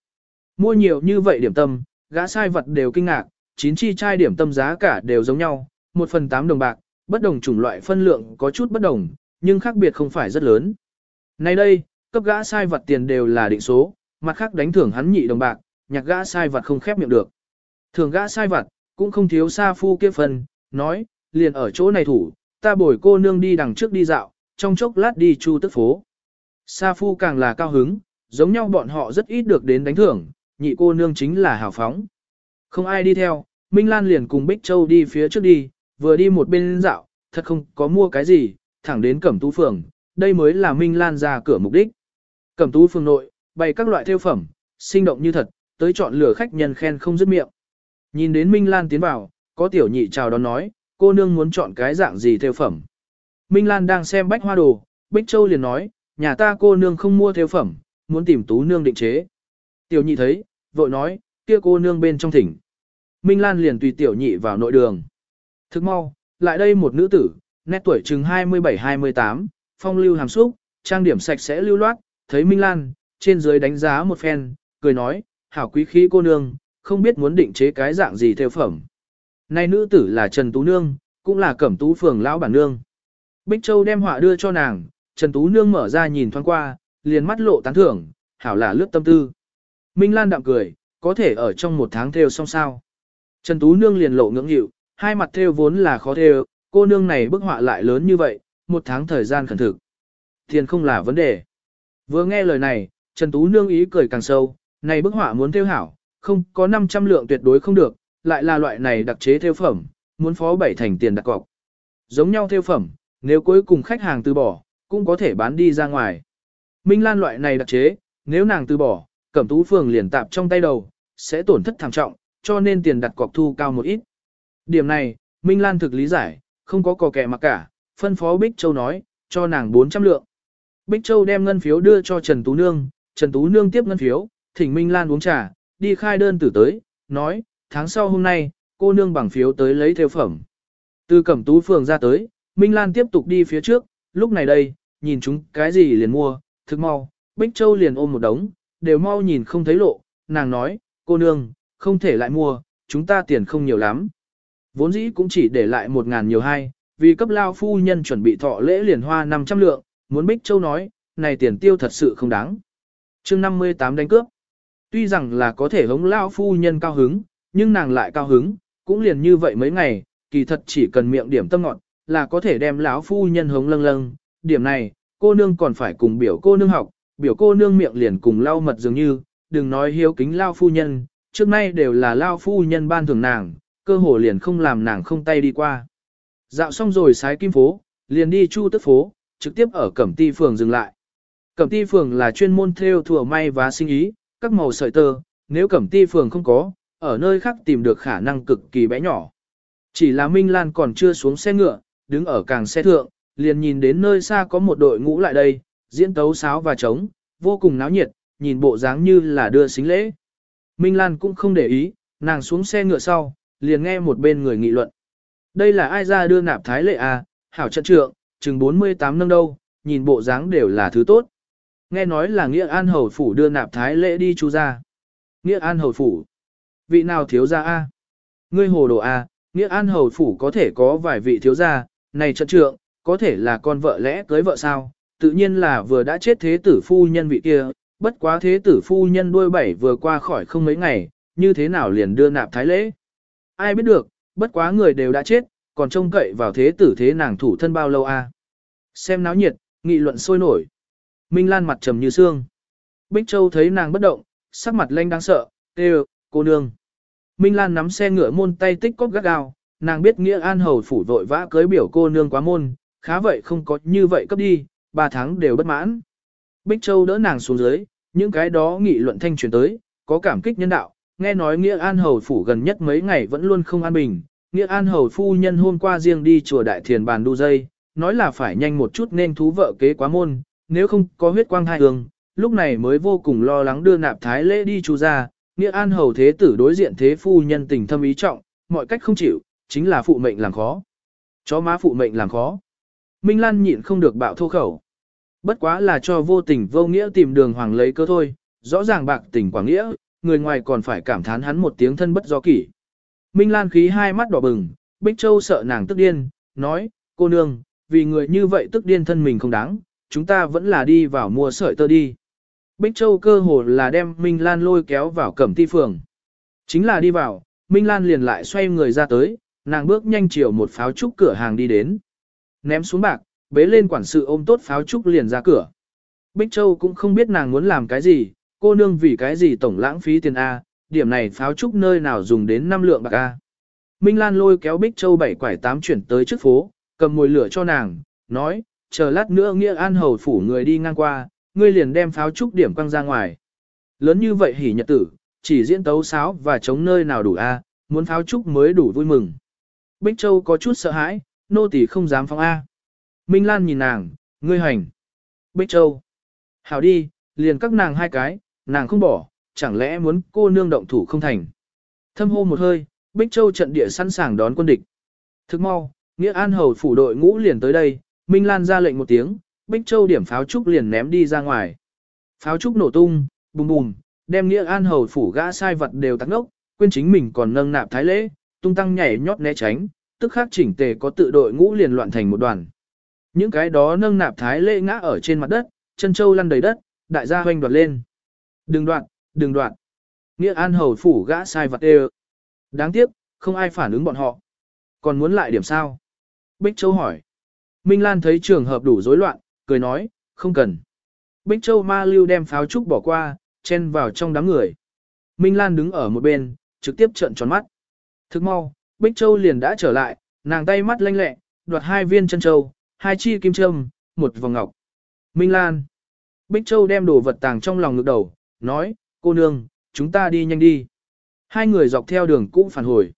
Mua nhiều như vậy điểm tâm, gã sai vật đều kinh ngạc, chín chi chai điểm tâm giá cả đều giống nhau, 1 phần 8 đồng bạc, bất đồng chủng loại phân lượng có chút bất đồng, nhưng khác biệt không phải rất lớn. Nay đây, cấp gã sai vật tiền đều là định số, mặt khác đánh thưởng hắn nhị đồng bạc, nhạc gã sai vật không khép miệng được. Thường gã sai vật, cũng không thiếu xa phu kia phần, nói, liền ở chỗ này thủ, ta bồi cô nương đi đằng trước đi dạo, trong chốc lát đi chu tức phố. Sa phu càng là cao hứng, giống nhau bọn họ rất ít được đến đánh thưởng, nhị cô nương chính là hào phóng. Không ai đi theo, Minh Lan liền cùng Bích Châu đi phía trước đi, vừa đi một bên dạo, thật không có mua cái gì, thẳng đến Cẩm Tú Phường, đây mới là Minh Lan ra cửa mục đích. Cẩm Tú Phường nội, bày các loại theo phẩm, sinh động như thật, tới chọn lựa khách nhân khen không dứt miệng. Nhìn đến Minh Lan tiến vào, có tiểu nhị chào đón nói, cô nương muốn chọn cái dạng gì theo phẩm. Minh Lan đang xem bách hoa đồ, Bích Châu liền nói, nhà ta cô nương không mua theo phẩm, muốn tìm tú nương định chế. Tiểu nhị thấy, vội nói, kia cô nương bên trong thỉnh. Minh Lan liền tùy tiểu nhị vào nội đường. Thức mau, lại đây một nữ tử, nét tuổi chừng 27-28, phong lưu hàm xúc, trang điểm sạch sẽ lưu loát, thấy Minh Lan, trên dưới đánh giá một phen, cười nói, hảo quý khí cô nương, không biết muốn định chế cái dạng gì theo phẩm. Này nữ tử là Trần Tú Nương, cũng là cẩm tú phường lão bản nương. Bích Châu đem họa đưa cho nàng, Trần Tú Nương mở ra nhìn thoáng qua, liền mắt lộ tán thưởng, hảo là lướt tâm tư. Minh Lan đạm cười, có thể ở trong một tháng theo xong sao. Trần Tú Nương liền lộ ngưỡng hiệu, hai mặt theo vốn là khó theo, cô nương này bức họa lại lớn như vậy, một tháng thời gian khẩn thực. Tiền không là vấn đề. Vừa nghe lời này, Trần Tú Nương ý cười càng sâu, này bức họa muốn theo hảo, không có 500 lượng tuyệt đối không được, lại là loại này đặc chế theo phẩm, muốn phó bảy thành tiền đặt cọc. Giống nhau theo phẩm, nếu cuối cùng khách hàng từ bỏ, cũng có thể bán đi ra ngoài. Minh Lan loại này đặc chế, nếu nàng từ bỏ, cẩm tú phường liền tạp trong tay đầu, sẽ tổn thất thảm trọng, cho nên tiền đặt cọc thu cao một ít. Điểm này, Minh Lan thực lý giải, không có cò kẻ mà cả, phân phó Bích Châu nói, cho nàng 400 lượng. Bích Châu đem ngân phiếu đưa cho Trần Tú Nương, Trần Tú Nương tiếp ngân phiếu, thỉnh Minh Lan uống trà, đi khai đơn tử tới, nói, tháng sau hôm nay, cô nương bằng phiếu tới lấy theo phẩm. Từ cẩm tú phường ra tới, Minh Lan tiếp tục đi phía trước, lúc này đây, nhìn chúng cái gì liền mua, thực mau, Bích Châu liền ôm một đống, đều mau nhìn không thấy lộ, nàng nói, cô nương, không thể lại mua, chúng ta tiền không nhiều lắm. Vốn dĩ cũng chỉ để lại một ngàn nhiều hai, vì cấp lao phu nhân chuẩn bị thọ lễ liền hoa 500 lượng, muốn Bích Châu nói, này tiền tiêu thật sự không đáng. chương 58 đánh cướp. Tuy rằng là có thể hống lao phu nhân cao hứng, nhưng nàng lại cao hứng, cũng liền như vậy mấy ngày, kỳ thật chỉ cần miệng điểm tâm ngọt, là có thể đem lão phu nhân hống lâng lâng. Điểm này, cô nương còn phải cùng biểu cô nương học, biểu cô nương miệng liền cùng lau mật dường như, đừng nói hiếu kính lao phu nhân, trước nay đều là lao phu nhân ban thường nàng, cơ hồ liền không làm nàng không tay đi qua. Dạo xong rồi sái kim phố, liền đi chu tức phố, trực tiếp ở Cẩm Ti phường dừng lại. Cẩm Ti phường là chuyên môn theo thùa may và sinh ý, các màu sợi tơ, nếu Cẩm Ti phường không có, ở nơi khác tìm được khả năng cực kỳ bé nhỏ. Chỉ là Minh Lan còn chưa xuống xe ngựa, đứng ở càng xe thượng, liền nhìn đến nơi xa có một đội ngũ lại đây, diễn tấu sáo và trống, vô cùng náo nhiệt, nhìn bộ dáng như là đưa xính lễ. Minh Lan cũng không để ý, nàng xuống xe ngựa sau, liền nghe một bên người nghị luận. Đây là ai ra đưa nạp thái lệ à, hảo trận trượng, chừng 48 năm đâu, nhìn bộ dáng đều là thứ tốt. Nghe nói là Nghĩa An Hầu Phủ đưa nạp thái lễ đi chú ra. Nghĩa An Hầu Phủ. Vị nào thiếu gia A? Ngươi hồ đồ A, Nghĩa An Hầu Phủ có thể có vài vị thiếu gia, này trận trượng, có thể là con vợ lẽ cưới vợ sao? Tự nhiên là vừa đã chết thế tử phu nhân vị kia, bất quá thế tử phu nhân đuôi bảy vừa qua khỏi không mấy ngày, như thế nào liền đưa nạp thái lễ? Ai biết được, bất quá người đều đã chết, còn trông cậy vào thế tử thế nàng thủ thân bao lâu a? Xem náo nhiệt, nghị luận sôi nổi. Minh Lan mặt trầm như xương. Bích Châu thấy nàng bất động, sắc mặt lanh đáng sợ, kêu, cô nương. Minh Lan nắm xe ngựa môn tay tích cóp gắt gao, nàng biết nghĩa an hầu phủ vội vã cưới biểu cô nương quá môn, khá vậy không có như vậy cấp đi, ba tháng đều bất mãn. Bích Châu đỡ nàng xuống dưới, những cái đó nghị luận thanh truyền tới, có cảm kích nhân đạo, nghe nói nghĩa an hầu phủ gần nhất mấy ngày vẫn luôn không an bình, nghĩa an hầu phu nhân hôm qua riêng đi chùa đại thiền bàn đu dây, nói là phải nhanh một chút nên thú vợ kế quá môn, nếu không có huyết quang hai hương, lúc này mới vô cùng lo lắng đưa nạp thái lễ đi chu ra, nghĩa an hầu thế tử đối diện thế phu nhân tình thâm ý trọng, mọi cách không chịu, chính là phụ mệnh làm khó. Chó má phụ mệnh làm khó. Minh Lan nhịn không được bạo thô khẩu. Bất quá là cho vô tình vô nghĩa tìm đường hoàng lấy cơ thôi, rõ ràng bạc tình quảng nghĩa, người ngoài còn phải cảm thán hắn một tiếng thân bất do kỷ. Minh Lan khí hai mắt đỏ bừng, Bích Châu sợ nàng tức điên, nói, cô nương, vì người như vậy tức điên thân mình không đáng, chúng ta vẫn là đi vào mua sợi tơ đi. Bích Châu cơ hồ là đem Minh Lan lôi kéo vào cẩm ti phường. Chính là đi vào, Minh Lan liền lại xoay người ra tới, nàng bước nhanh chiều một pháo trúc cửa hàng đi đến. Ném xuống bạc, bế lên quản sự ôm tốt pháo trúc liền ra cửa. Bích Châu cũng không biết nàng muốn làm cái gì, cô nương vì cái gì tổng lãng phí tiền A, điểm này pháo trúc nơi nào dùng đến năm lượng bạc A. Minh Lan lôi kéo Bích Châu bảy quải tám chuyển tới trước phố, cầm mồi lửa cho nàng, nói, chờ lát nữa nghĩa an hầu phủ người đi ngang qua, ngươi liền đem pháo trúc điểm quăng ra ngoài. Lớn như vậy hỉ nhật tử, chỉ diễn tấu sáo và chống nơi nào đủ A, muốn pháo trúc mới đủ vui mừng. Bích Châu có chút sợ hãi, nô tỳ không dám phóng A. Minh Lan nhìn nàng, ngươi hành. Bích Châu. Hảo đi, liền các nàng hai cái, nàng không bỏ, chẳng lẽ muốn cô nương động thủ không thành. Thâm hô một hơi, Bích Châu trận địa sẵn sàng đón quân địch. Thức mau, Nghĩa An Hầu phủ đội ngũ liền tới đây, Minh Lan ra lệnh một tiếng, Bích Châu điểm pháo trúc liền ném đi ra ngoài. Pháo trúc nổ tung, bùm bùm, đem Nghĩa An Hầu phủ gã sai vật đều tắc ngốc, quên chính mình còn nâng nạp thái lễ, tung tăng nhảy nhót né tránh, tức khắc chỉnh tề có tự đội ngũ liền loạn thành một đoàn. Những cái đó nâng nạp thái lễ ngã ở trên mặt đất, chân châu lăn đầy đất, đại gia hoanh đoạt lên. Đừng đoạn, đừng đoạn. Nghĩa An Hầu phủ gã sai vật đê Đáng tiếc, không ai phản ứng bọn họ. Còn muốn lại điểm sao? Bích Châu hỏi. Minh Lan thấy trường hợp đủ rối loạn, cười nói, không cần. Bích Châu ma lưu đem pháo trúc bỏ qua, chen vào trong đám người. Minh Lan đứng ở một bên, trực tiếp trợn tròn mắt. Thức mau, Bích Châu liền đã trở lại, nàng tay mắt lanh lẹ, đoạt hai viên chân châu, hai chi kim châm, một vòng ngọc. Minh Lan. Bích Châu đem đồ vật tàng trong lòng ngực đầu, nói, cô nương, chúng ta đi nhanh đi. Hai người dọc theo đường cũ phản hồi.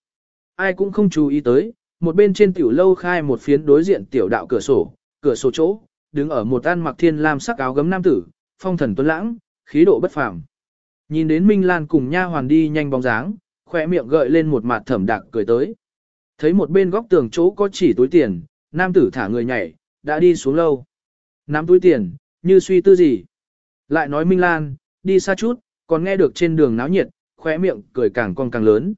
Ai cũng không chú ý tới, một bên trên tiểu lâu khai một phiến đối diện tiểu đạo cửa sổ, cửa sổ chỗ, đứng ở một ăn mặc thiên lam sắc áo gấm nam tử, phong thần tuấn lãng, khí độ bất phàm. Nhìn đến Minh Lan cùng nha hoàn đi nhanh bóng dáng, khoe miệng gợi lên một mặt thẩm đặc cười tới. Thấy một bên góc tường chỗ có chỉ túi tiền, nam tử thả người nhảy, đã đi xuống lâu. Nắm túi tiền, như suy tư gì. Lại nói Minh Lan, đi xa chút, còn nghe được trên đường náo nhiệt, khóe miệng cười càng con càng lớn.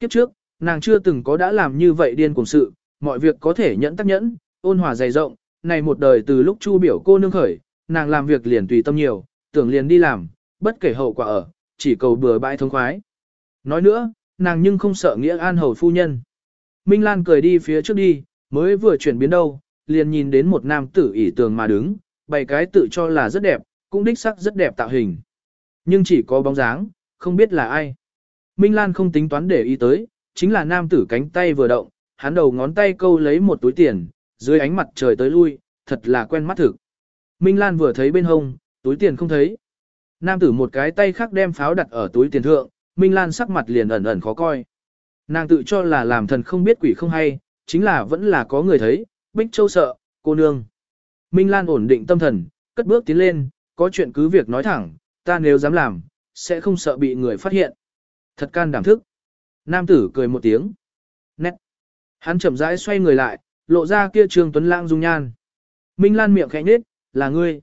Kiếp trước, nàng chưa từng có đã làm như vậy điên cùng sự, mọi việc có thể nhẫn tắc nhẫn, ôn hòa dày rộng, này một đời từ lúc chu biểu cô nương khởi, nàng làm việc liền tùy tâm nhiều, tưởng liền đi làm, bất kể hậu quả ở, chỉ cầu bừa bãi thông khoái. Nói nữa, nàng nhưng không sợ nghĩa an hầu phu nhân. Minh Lan cười đi phía trước đi, mới vừa chuyển biến đâu, liền nhìn đến một nam tử ỉ tường mà đứng, bày cái tự cho là rất đẹp, cũng đích sắc rất đẹp tạo hình. Nhưng chỉ có bóng dáng, không biết là ai. Minh Lan không tính toán để ý tới, chính là nam tử cánh tay vừa động, hắn đầu ngón tay câu lấy một túi tiền, dưới ánh mặt trời tới lui, thật là quen mắt thực. Minh Lan vừa thấy bên hông, túi tiền không thấy. Nam tử một cái tay khác đem pháo đặt ở túi tiền thượng, Minh Lan sắc mặt liền ẩn ẩn khó coi. Nàng tự cho là làm thần không biết quỷ không hay, chính là vẫn là có người thấy, Bích Châu sợ, cô nương. Minh Lan ổn định tâm thần, cất bước tiến lên, có chuyện cứ việc nói thẳng, ta nếu dám làm, sẽ không sợ bị người phát hiện. Thật can đảm thức. Nam tử cười một tiếng. Nét. Hắn chậm rãi xoay người lại, lộ ra kia Trương Tuấn Lãng dung nhan. Minh Lan miệng khẽ nhếch, là ngươi.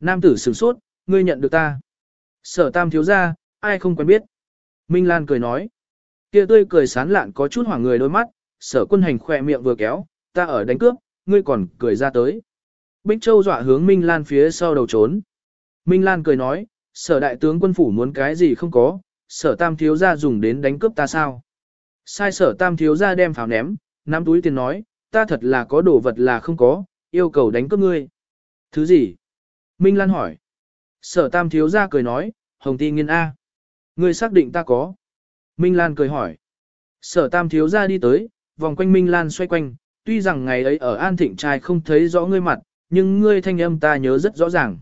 Nam tử sửng sốt, ngươi nhận được ta. Sở tam thiếu ra, ai không quen biết. Minh Lan cười nói. Kia tươi cười sán lạn có chút hoảng người đôi mắt, sở quân hành khỏe miệng vừa kéo, ta ở đánh cướp, ngươi còn cười ra tới. Bích Châu dọa hướng Minh Lan phía sau đầu trốn. Minh Lan cười nói, sở đại tướng quân phủ muốn cái gì không có, sở tam thiếu ra dùng đến đánh cướp ta sao. Sai sở tam thiếu ra đem pháo ném, nắm túi tiền nói, ta thật là có đồ vật là không có, yêu cầu đánh cướp ngươi. Thứ gì? Minh Lan hỏi. Sở tam thiếu ra cười nói, hồng ti nghiên A. Ngươi xác định ta có. Minh Lan cười hỏi. Sở tam thiếu ra đi tới, vòng quanh Minh Lan xoay quanh, tuy rằng ngày ấy ở An Thịnh trai không thấy rõ ngươi mặt, nhưng ngươi thanh âm ta nhớ rất rõ ràng.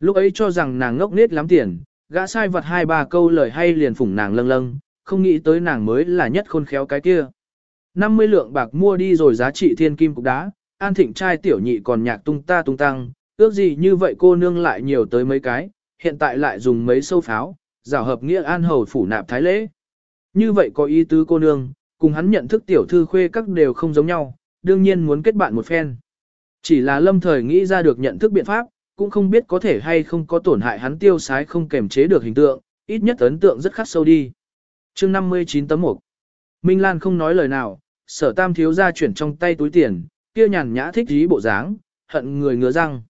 Lúc ấy cho rằng nàng ngốc nết lắm tiền, gã sai vật hai ba câu lời hay liền phủng nàng lâng lâng, không nghĩ tới nàng mới là nhất khôn khéo cái kia. 50 lượng bạc mua đi rồi giá trị thiên kim cục đá, an thịnh trai tiểu nhị còn nhạc tung ta tung tăng, ước gì như vậy cô nương lại nhiều tới mấy cái, hiện tại lại dùng mấy sâu pháo, giảo hợp nghĩa an hầu phủ nạp thái lễ. Như vậy có ý tứ cô nương, cùng hắn nhận thức tiểu thư khuê các đều không giống nhau, đương nhiên muốn kết bạn một phen. Chỉ là lâm thời nghĩ ra được nhận thức biện pháp, cũng không biết có thể hay không có tổn hại hắn tiêu sái không kềm chế được hình tượng, ít nhất ấn tượng rất khắc sâu đi. chương 59 tấm 1 Minh Lan không nói lời nào, sở tam thiếu ra chuyển trong tay túi tiền, kia nhàn nhã thích dí bộ dáng, hận người ngứa răng.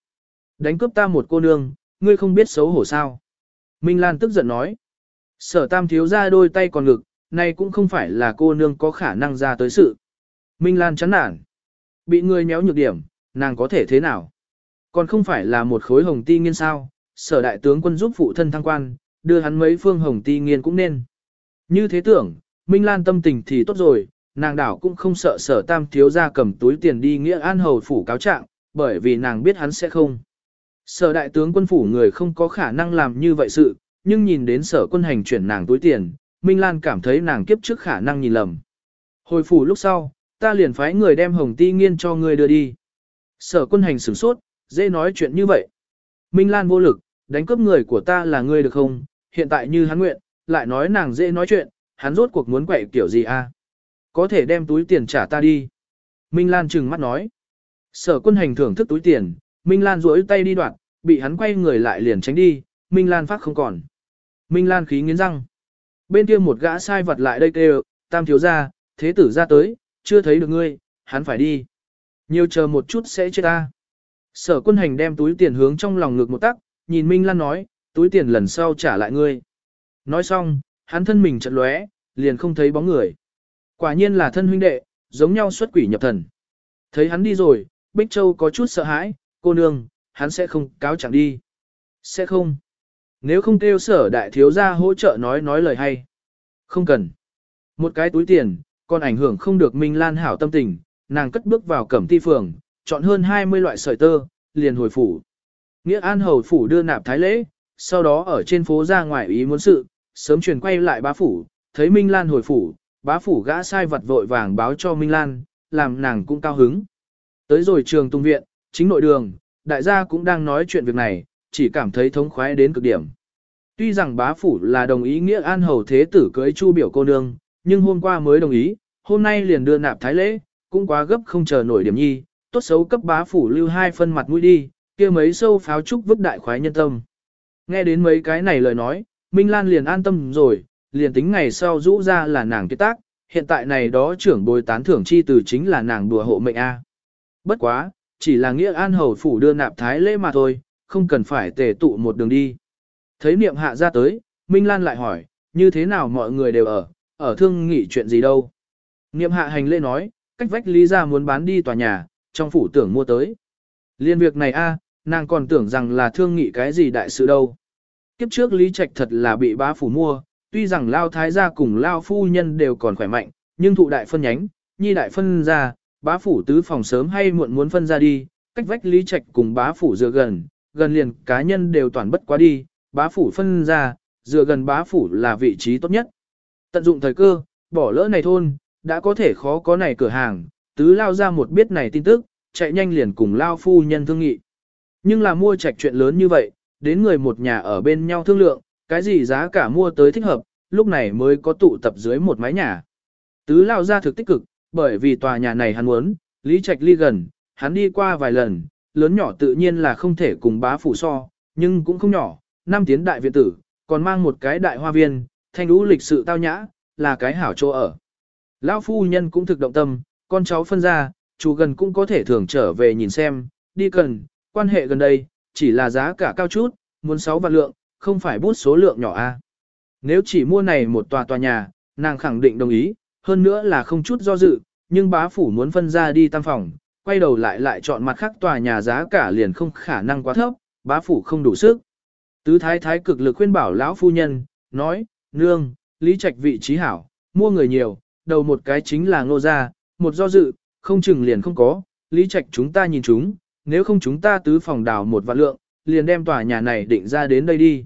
Đánh cướp ta một cô nương, ngươi không biết xấu hổ sao. Minh Lan tức giận nói. Sở tam thiếu ra đôi tay còn ngực, này cũng không phải là cô nương có khả năng ra tới sự. Minh Lan chán nản. Bị người nhéo nhược điểm, nàng có thể thế nào? Còn không phải là một khối hồng ti nghiên sao, sở đại tướng quân giúp phụ thân thăng quan, đưa hắn mấy phương hồng ti nghiên cũng nên. Như thế tưởng, Minh Lan tâm tình thì tốt rồi, nàng đảo cũng không sợ sở tam thiếu ra cầm túi tiền đi nghĩa an hầu phủ cáo trạng, bởi vì nàng biết hắn sẽ không. Sở đại tướng quân phủ người không có khả năng làm như vậy sự, nhưng nhìn đến sở quân hành chuyển nàng túi tiền, Minh Lan cảm thấy nàng kiếp trước khả năng nhìn lầm. Hồi phủ lúc sau, ta liền phái người đem hồng ti nghiên cho người đưa đi. Sở quân hành sửng sốt, dễ nói chuyện như vậy. Minh Lan vô lực, đánh cướp người của ta là ngươi được không? Hiện tại như hắn nguyện, lại nói nàng dễ nói chuyện, hắn rốt cuộc muốn quậy kiểu gì a? À? Có thể đem túi tiền trả ta đi. Minh Lan trừng mắt nói. Sở quân hành thưởng thức túi tiền, Minh Lan duỗi tay đi đoạn, bị hắn quay người lại liền tránh đi, Minh Lan phát không còn. Minh Lan khí nghiến răng. Bên kia một gã sai vật lại đây kêu, tam thiếu ra, thế tử ra tới, chưa thấy được ngươi, hắn phải đi. Nhiều chờ một chút sẽ chết ta. Sở quân hành đem túi tiền hướng trong lòng ngực một tắc, nhìn Minh Lan nói, túi tiền lần sau trả lại ngươi. Nói xong, hắn thân mình chật lóe, liền không thấy bóng người. Quả nhiên là thân huynh đệ, giống nhau xuất quỷ nhập thần. Thấy hắn đi rồi, Bích Châu có chút sợ hãi, cô nương, hắn sẽ không cáo chẳng đi. Sẽ không. Nếu không kêu sở đại thiếu gia hỗ trợ nói nói lời hay. Không cần. Một cái túi tiền, còn ảnh hưởng không được Minh Lan hảo tâm tình, nàng cất bước vào cẩm ti phường, chọn hơn 20 loại sợi tơ, liền hồi phủ. Nghĩa An Hầu phủ đưa nạp thái lễ, sau đó ở trên phố ra ngoài ý muốn sự, sớm truyền quay lại bá phủ, thấy Minh Lan hồi phủ, bá phủ gã sai vật vội vàng báo cho Minh Lan, làm nàng cũng cao hứng. Tới rồi trường tung viện, chính nội đường, đại gia cũng đang nói chuyện việc này, chỉ cảm thấy thống khoái đến cực điểm. Tuy rằng bá phủ là đồng ý nghĩa an hầu thế tử cưới chu biểu cô nương, nhưng hôm qua mới đồng ý, hôm nay liền đưa nạp thái lễ, cũng quá gấp không chờ nổi điểm nhi, tốt xấu cấp bá phủ lưu hai phân mặt mũi đi, kia mấy sâu pháo trúc vứt đại khoái nhân tâm. Nghe đến mấy cái này lời nói, Minh Lan liền an tâm rồi, liền tính ngày sau rũ ra là nàng kết tác, hiện tại này đó trưởng bồi tán thưởng chi từ chính là nàng đùa hộ mệnh A. Bất quá, chỉ là nghĩa an hầu phủ đưa nạp thái lễ mà thôi, không cần phải tề tụ một đường đi. Thấy niệm hạ ra tới, Minh Lan lại hỏi, như thế nào mọi người đều ở, ở thương nghị chuyện gì đâu. Niệm hạ hành lễ nói, cách vách lý ra muốn bán đi tòa nhà, trong phủ tưởng mua tới. Liên việc này a, nàng còn tưởng rằng là thương nghị cái gì đại sự đâu. Kiếp trước Lý Trạch thật là bị bá phủ mua, tuy rằng Lao Thái gia cùng Lao Phu Nhân đều còn khỏe mạnh, nhưng thụ đại phân nhánh, nhi đại phân ra, bá phủ tứ phòng sớm hay muộn muốn phân ra đi, cách vách Lý Trạch cùng bá phủ dựa gần, gần liền cá nhân đều toàn bất quá đi, bá phủ phân ra, dựa gần bá phủ là vị trí tốt nhất. Tận dụng thời cơ, bỏ lỡ này thôn, đã có thể khó có này cửa hàng, tứ lao ra một biết này tin tức, chạy nhanh liền cùng lao phu nhân thương nghị. Nhưng là mua trạch chuyện lớn như vậy, đến người một nhà ở bên nhau thương lượng, cái gì giá cả mua tới thích hợp, lúc này mới có tụ tập dưới một mái nhà. Tứ lao ra thực tích cực, bởi vì tòa nhà này hắn muốn, Lý Trạch ly gần, hắn đi qua vài lần, lớn nhỏ tự nhiên là không thể cùng bá phủ so, nhưng cũng không nhỏ, năm tiến đại viện tử, còn mang một cái đại hoa viên, thanh lũ lịch sự tao nhã, là cái hảo chỗ ở. Lão phu nhân cũng thực động tâm, con cháu phân ra, chú gần cũng có thể thường trở về nhìn xem, đi cần, quan hệ gần đây, chỉ là giá cả cao chút, muốn 6 vạn lượng, không phải bút số lượng nhỏ a. Nếu chỉ mua này một tòa tòa nhà, nàng khẳng định đồng ý, hơn nữa là không chút do dự, nhưng bá phủ muốn phân ra đi tam phòng, quay đầu lại lại chọn mặt khác tòa nhà giá cả liền không khả năng quá thấp, bá phủ không đủ sức. Tứ thái thái cực lực khuyên bảo lão phu nhân, nói, nương, lý trạch vị trí hảo, mua người nhiều, đầu một cái chính là ngô gia, một do dự, không chừng liền không có, lý trạch chúng ta nhìn chúng, nếu không chúng ta tứ phòng đào một vạn lượng, liền đem tòa nhà này định ra đến đây đi.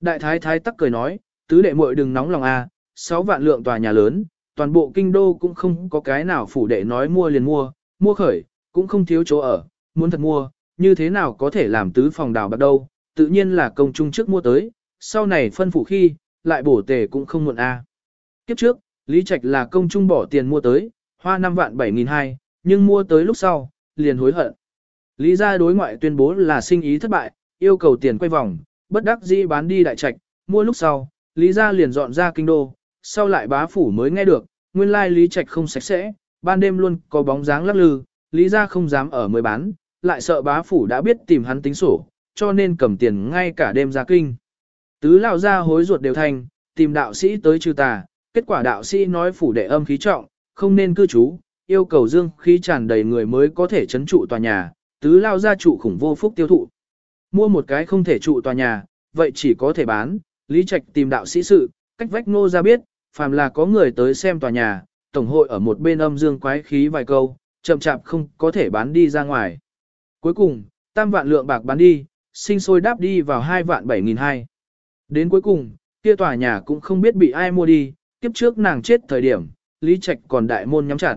Đại thái thái tắc cười nói, tứ đệ muội đừng nóng lòng a, à, 6 vạn lượng tòa nhà lớn, toàn bộ kinh đô cũng không có cái nào phủ đệ nói mua liền mua, mua khởi, cũng không thiếu chỗ ở, muốn thật mua, như thế nào có thể làm tứ phòng đào bạc đâu, tự nhiên là công trung trước mua tới, sau này phân phủ khi, lại bổ tề cũng không muộn a. Kiếp trước, Lý Trạch là công trung bỏ tiền mua tới, hoa 5 vạn 7 nghìn hai, nhưng mua tới lúc sau, liền hối hận. Lý gia đối ngoại tuyên bố là sinh ý thất bại, yêu cầu tiền quay vòng, bất đắc dĩ bán đi đại trạch, mua lúc sau, Lý gia liền dọn ra kinh đô, sau lại bá phủ mới nghe được, nguyên lai Lý Trạch không sạch sẽ, ban đêm luôn có bóng dáng lắc lư, Lý gia không dám ở mới bán, lại sợ bá phủ đã biết tìm hắn tính sổ, cho nên cầm tiền ngay cả đêm ra kinh. Tứ lão ra hối ruột đều thành, tìm đạo sĩ tới trừ tà, kết quả đạo sĩ nói phủ đệ âm khí trọng, không nên cư trú, yêu cầu dương khí tràn đầy người mới có thể chấn trụ tòa nhà, tứ lao gia trụ khủng vô phúc tiêu thụ. Mua một cái không thể trụ tòa nhà, vậy chỉ có thể bán, Lý Trạch tìm đạo sĩ sự, cách vách nô ra biết, phàm là có người tới xem tòa nhà, tổng hội ở một bên âm dương quái khí vài câu, chậm chạp không có thể bán đi ra ngoài. Cuối cùng, tam vạn lượng bạc bán đi, sinh sôi đáp đi vào hai vạn bảy nghìn hai. Đến cuối cùng, kia tòa nhà cũng không biết bị ai mua đi, kiếp trước nàng chết thời điểm, Lý Trạch còn đại môn nhắm chặt.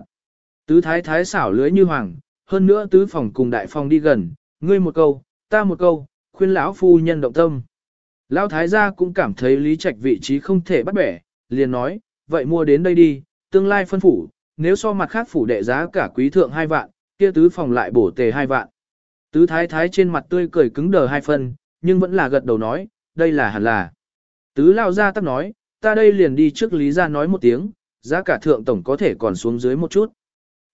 Tứ thái thái xảo lưới như hoàng, hơn nữa tứ phòng cùng đại phòng đi gần, ngươi một câu, ta một câu, khuyên lão phu nhân động tâm. Lão thái gia cũng cảm thấy Lý Trạch vị trí không thể bắt bẻ, liền nói, vậy mua đến đây đi, tương lai phân phủ, nếu so mặt khác phủ đệ giá cả quý thượng hai vạn, kia tứ phòng lại bổ tề hai vạn. Tứ thái thái trên mặt tươi cười cứng đờ hai phân, nhưng vẫn là gật đầu nói, đây là hẳn là. Tứ lao ra tắc nói, ta đây liền đi trước lý ra nói một tiếng, giá cả thượng tổng có thể còn xuống dưới một chút.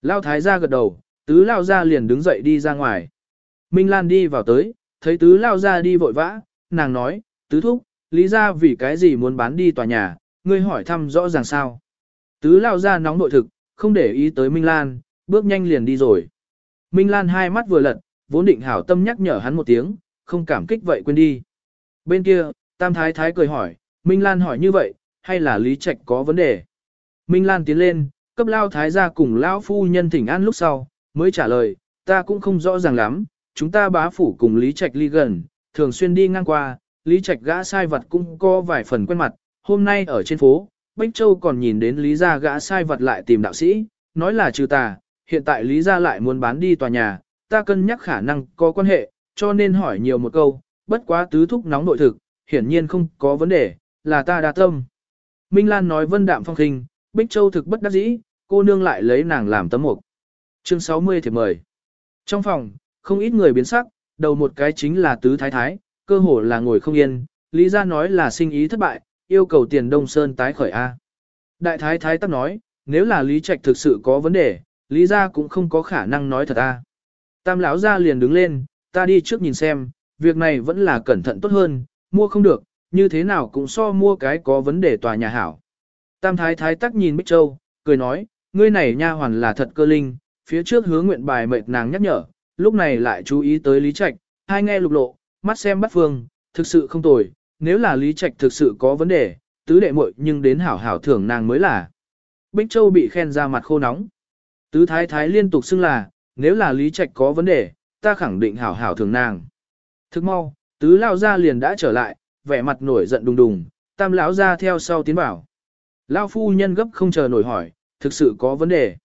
Lao thái ra gật đầu, tứ lao ra liền đứng dậy đi ra ngoài. Minh Lan đi vào tới, thấy tứ lao ra đi vội vã, nàng nói, tứ thúc, lý ra vì cái gì muốn bán đi tòa nhà, ngươi hỏi thăm rõ ràng sao. Tứ lao ra nóng nội thực, không để ý tới Minh Lan, bước nhanh liền đi rồi. Minh Lan hai mắt vừa lật, vốn định hảo tâm nhắc nhở hắn một tiếng, không cảm kích vậy quên đi. Bên kia, Tam Thái Thái cười hỏi, Minh Lan hỏi như vậy, hay là Lý Trạch có vấn đề? Minh Lan tiến lên, cấp lao thái gia cùng lão phu nhân thỉnh an lúc sau, mới trả lời, ta cũng không rõ ràng lắm, chúng ta bá phủ cùng Lý Trạch ly gần, thường xuyên đi ngang qua, Lý Trạch gã sai vật cũng có vài phần quen mặt, hôm nay ở trên phố, Bách Châu còn nhìn đến Lý gia gã sai vật lại tìm đạo sĩ, nói là trừ tà, hiện tại Lý gia lại muốn bán đi tòa nhà, ta cân nhắc khả năng có quan hệ, cho nên hỏi nhiều một câu, bất quá tứ thúc nóng nội thực, hiển nhiên không có vấn đề, là ta đa tâm. Minh Lan nói vân đạm phong khinh, Bích Châu thực bất đắc dĩ, cô nương lại lấy nàng làm tấm mục. Chương 60 thì mời. Trong phòng, không ít người biến sắc, đầu một cái chính là tứ thái thái, cơ hồ là ngồi không yên, lý ra nói là sinh ý thất bại, yêu cầu tiền Đông Sơn tái khởi A. Đại thái thái tắc nói, nếu là lý trạch thực sự có vấn đề, lý ra cũng không có khả năng nói thật A. Tam lão ra liền đứng lên, ta đi trước nhìn xem, việc này vẫn là cẩn thận tốt hơn, mua không được, như thế nào cũng so mua cái có vấn đề tòa nhà hảo. Tam thái thái tắc nhìn Bích Châu, cười nói, ngươi này nha hoàn là thật cơ linh, phía trước hướng nguyện bài mệt nàng nhắc nhở, lúc này lại chú ý tới Lý Trạch, hai nghe lục lộ, mắt xem bắt phương, thực sự không tồi, nếu là Lý Trạch thực sự có vấn đề, tứ đệ muội nhưng đến hảo hảo thưởng nàng mới là. Bích Châu bị khen ra mặt khô nóng. Tứ thái thái liên tục xưng là, nếu là Lý Trạch có vấn đề, ta khẳng định hảo hảo thưởng nàng. Thức mau, tứ lao ra liền đã trở lại, vẻ mặt nổi giận đùng đùng, tam lão ra theo sau tiến bảo. Lao phu nhân gấp không chờ nổi hỏi, thực sự có vấn đề.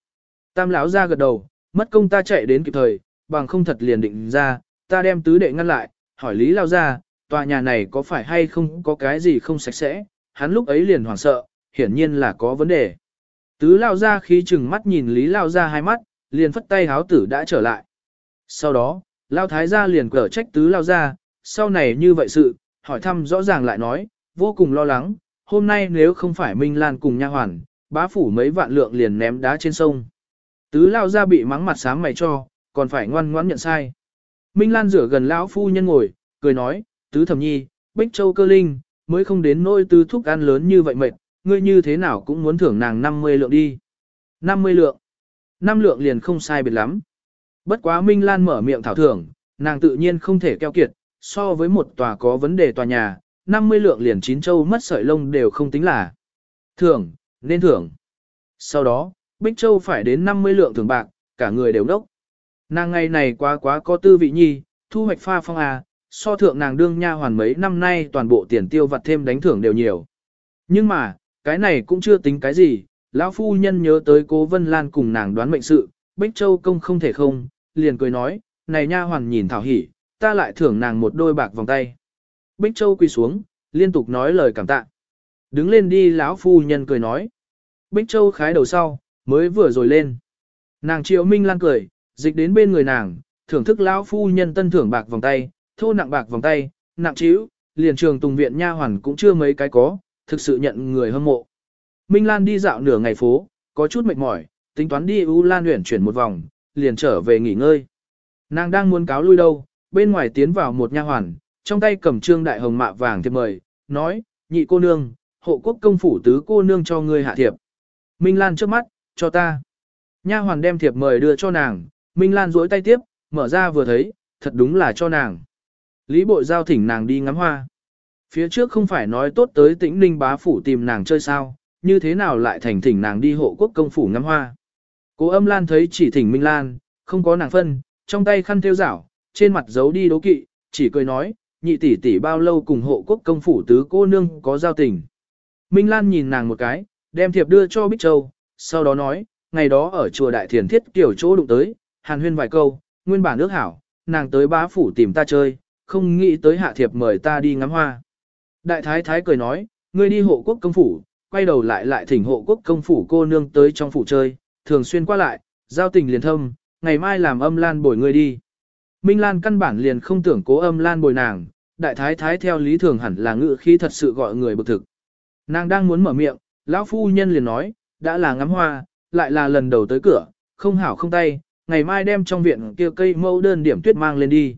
Tam lão ra gật đầu, mất công ta chạy đến kịp thời, bằng không thật liền định ra, ta đem tứ đệ ngăn lại, hỏi Lý Lao ra, tòa nhà này có phải hay không có cái gì không sạch sẽ, hắn lúc ấy liền hoảng sợ, hiển nhiên là có vấn đề. Tứ Lao ra khi chừng mắt nhìn Lý Lao ra hai mắt, liền phất tay háo tử đã trở lại. Sau đó, Lao Thái gia liền cở trách Tứ Lao ra, sau này như vậy sự, hỏi thăm rõ ràng lại nói, vô cùng lo lắng, hôm nay nếu không phải Minh Lan cùng nha hoàn, bá phủ mấy vạn lượng liền ném đá trên sông. Tứ lao ra bị mắng mặt sáng mày cho, còn phải ngoan ngoãn nhận sai. Minh Lan rửa gần lão phu nhân ngồi, cười nói, tứ thẩm nhi, bích châu cơ linh, mới không đến nỗi tứ thúc ăn lớn như vậy mệt, ngươi như thế nào cũng muốn thưởng nàng 50 lượng đi. 50 lượng. 5 lượng liền không sai biệt lắm. Bất quá Minh Lan mở miệng thảo thưởng, nàng tự nhiên không thể keo kiệt, so với một tòa có vấn đề tòa nhà, 50 lượng liền chín châu mất sợi lông đều không tính là. Thưởng, nên thưởng. Sau đó, Bích Châu phải đến 50 lượng thưởng bạc, cả người đều đốc. Nàng ngày này quá quá có tư vị nhi, thu hoạch pha phong à, so thượng nàng đương nha hoàn mấy năm nay toàn bộ tiền tiêu vặt thêm đánh thưởng đều nhiều. Nhưng mà, cái này cũng chưa tính cái gì, lão phu nhân nhớ tới cố Vân Lan cùng nàng đoán mệnh sự, Bích Châu công không thể không, liền cười nói, này nha hoàn nhìn thảo hỉ, ta lại thưởng nàng một đôi bạc vòng tay. Bích Châu quỳ xuống, liên tục nói lời cảm tạ. Đứng lên đi lão phu nhân cười nói. Bích Châu khái đầu sau, mới vừa rồi lên. Nàng triệu minh lan cười, dịch đến bên người nàng, thưởng thức lão phu nhân tân thưởng bạc vòng tay, thô nặng bạc vòng tay, nặng chíu, liền trường tùng viện nha hoàn cũng chưa mấy cái có, thực sự nhận người hâm mộ. Minh Lan đi dạo nửa ngày phố, có chút mệt mỏi, tính toán đi U Lan huyển chuyển một vòng, liền trở về nghỉ ngơi. Nàng đang muốn cáo lui đâu, bên ngoài tiến vào một nha hoàn, trong tay cầm trương đại hồng mạ vàng thiệp mời, nói, nhị cô nương, hộ quốc công phủ tứ cô nương cho ngươi hạ thiệp. Minh Lan trước mắt, cho ta. Nha hoàn đem thiệp mời đưa cho nàng, Minh Lan duỗi tay tiếp, mở ra vừa thấy, thật đúng là cho nàng. Lý bội giao thỉnh nàng đi ngắm hoa. Phía trước không phải nói tốt tới tĩnh ninh bá phủ tìm nàng chơi sao, như thế nào lại thành thỉnh nàng đi hộ quốc công phủ ngắm hoa. Cố âm Lan thấy chỉ thỉnh Minh Lan, không có nàng phân, trong tay khăn theo rảo, trên mặt giấu đi đố kỵ, chỉ cười nói, nhị tỷ tỷ bao lâu cùng hộ quốc công phủ tứ cô nương có giao tình. Minh Lan nhìn nàng một cái, đem thiệp đưa cho Bích Châu, sau đó nói, ngày đó ở chùa Đại Thiền Thiết kiểu chỗ đụng tới, hàn huyên vài câu, nguyên bản ước hảo, nàng tới bá phủ tìm ta chơi, không nghĩ tới hạ thiệp mời ta đi ngắm hoa. Đại thái thái cười nói, ngươi đi hộ quốc công phủ, quay đầu lại lại thỉnh hộ quốc công phủ cô nương tới trong phủ chơi, thường xuyên qua lại, giao tình liền thâm, ngày mai làm âm lan bồi ngươi đi. Minh Lan căn bản liền không tưởng cố âm lan bồi nàng, đại thái thái theo lý thường hẳn là ngự khí thật sự gọi người bực thực. Nàng đang muốn mở miệng, lão phu nhân liền nói, đã là ngắm hoa, lại là lần đầu tới cửa, không hảo không tay, ngày mai đem trong viện kia cây mẫu đơn điểm tuyết mang lên đi.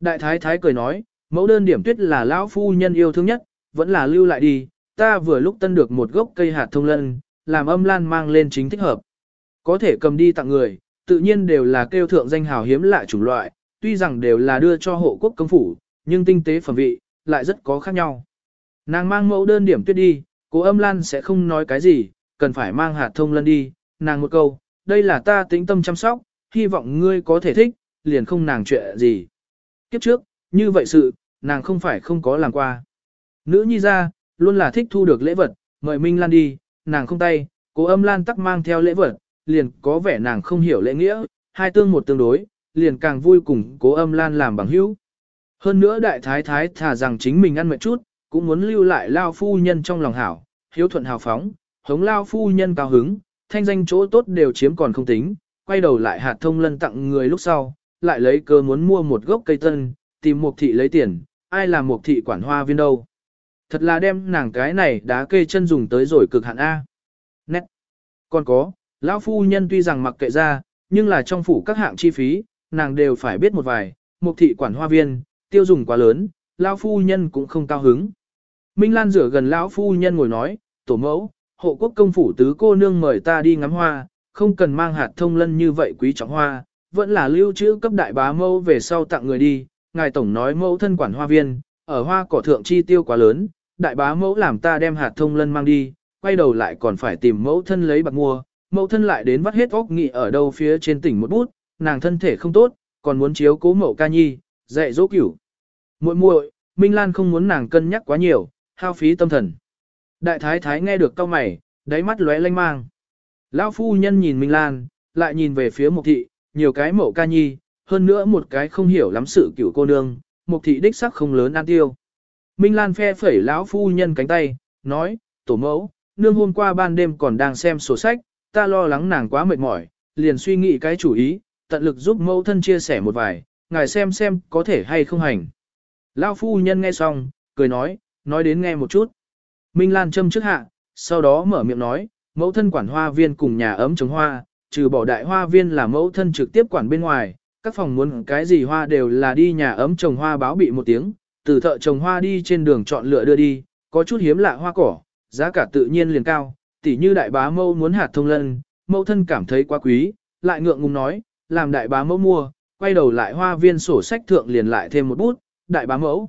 Đại thái thái cười nói, mẫu đơn điểm tuyết là lão phu nhân yêu thương nhất, vẫn là lưu lại đi, ta vừa lúc tân được một gốc cây hạt thông lân, làm âm lan mang lên chính thích hợp. Có thể cầm đi tặng người, tự nhiên đều là kêu thượng danh hào hiếm lạ chủng loại, tuy rằng đều là đưa cho hộ quốc công phủ, nhưng tinh tế phẩm vị, lại rất có khác nhau. Nàng mang mẫu đơn điểm tuyết đi, cố âm lan sẽ không nói cái gì, cần phải mang hạt thông lân đi, nàng một câu, đây là ta tĩnh tâm chăm sóc, hy vọng ngươi có thể thích, liền không nàng chuyện gì. Kiếp trước, như vậy sự, nàng không phải không có làm qua. Nữ nhi ra, luôn là thích thu được lễ vật, mời Minh Lan đi, nàng không tay, cố âm Lan tắc mang theo lễ vật, liền có vẻ nàng không hiểu lễ nghĩa, hai tương một tương đối, liền càng vui cùng cố âm Lan làm bằng hữu. Hơn nữa đại thái thái thả rằng chính mình ăn mệt chút, cũng muốn lưu lại lao phu nhân trong lòng hảo, hiếu thuận hào phóng, hống lao phu nhân cao hứng, thanh danh chỗ tốt đều chiếm còn không tính, quay đầu lại hạt thông lân tặng người lúc sau, lại lấy cơ muốn mua một gốc cây tân, tìm một thị lấy tiền, ai làm một thị quản hoa viên đâu. Thật là đem nàng cái này đá kê chân dùng tới rồi cực hạn A. Nét. Còn có, lão phu nhân tuy rằng mặc kệ ra, nhưng là trong phủ các hạng chi phí, nàng đều phải biết một vài, một thị quản hoa viên, tiêu dùng quá lớn, lão phu nhân cũng không cao hứng. Minh Lan rửa gần lão phu nhân ngồi nói, tổ mẫu, hộ quốc công phủ tứ cô nương mời ta đi ngắm hoa, không cần mang hạt thông lân như vậy quý trọng hoa, vẫn là lưu trữ cấp đại bá mẫu về sau tặng người đi, ngài tổng nói mẫu thân quản hoa viên, ở hoa cỏ thượng chi tiêu quá lớn, đại bá mẫu làm ta đem hạt thông lân mang đi, quay đầu lại còn phải tìm mẫu thân lấy bạc mua, mẫu thân lại đến vắt hết óc nghị ở đâu phía trên tỉnh một bút, nàng thân thể không tốt, còn muốn chiếu cố mẫu ca nhi, dạy dỗ cửu. muội muội, Minh Lan không muốn nàng cân nhắc quá nhiều, hao phí tâm thần. Đại thái thái nghe được cao mày, đáy mắt lóe lanh mang. Lão phu nhân nhìn Minh Lan, lại nhìn về phía Mục thị, nhiều cái mẫu ca nhi, hơn nữa một cái không hiểu lắm sự cửu cô nương, Mục thị đích sắc không lớn an tiêu. Minh Lan phe phẩy lão phu nhân cánh tay, nói, tổ mẫu, nương hôm qua ban đêm còn đang xem sổ sách, ta lo lắng nàng quá mệt mỏi, liền suy nghĩ cái chủ ý, tận lực giúp mẫu thân chia sẻ một vài, ngài xem xem có thể hay không hành. Lão phu nhân nghe xong, cười nói, nói đến nghe một chút. Minh Lan châm trước hạ, sau đó mở miệng nói, mẫu thân quản hoa viên cùng nhà ấm trồng hoa, trừ bỏ đại hoa viên là mẫu thân trực tiếp quản bên ngoài, các phòng muốn cái gì hoa đều là đi nhà ấm trồng hoa báo bị một tiếng, từ thợ trồng hoa đi trên đường chọn lựa đưa đi, có chút hiếm lạ hoa cỏ, giá cả tự nhiên liền cao, tỉ như đại bá mẫu muốn hạt thông lân, mẫu thân cảm thấy quá quý, lại ngượng ngùng nói, làm đại bá mẫu mua, quay đầu lại hoa viên sổ sách thượng liền lại thêm một bút, đại bá mẫu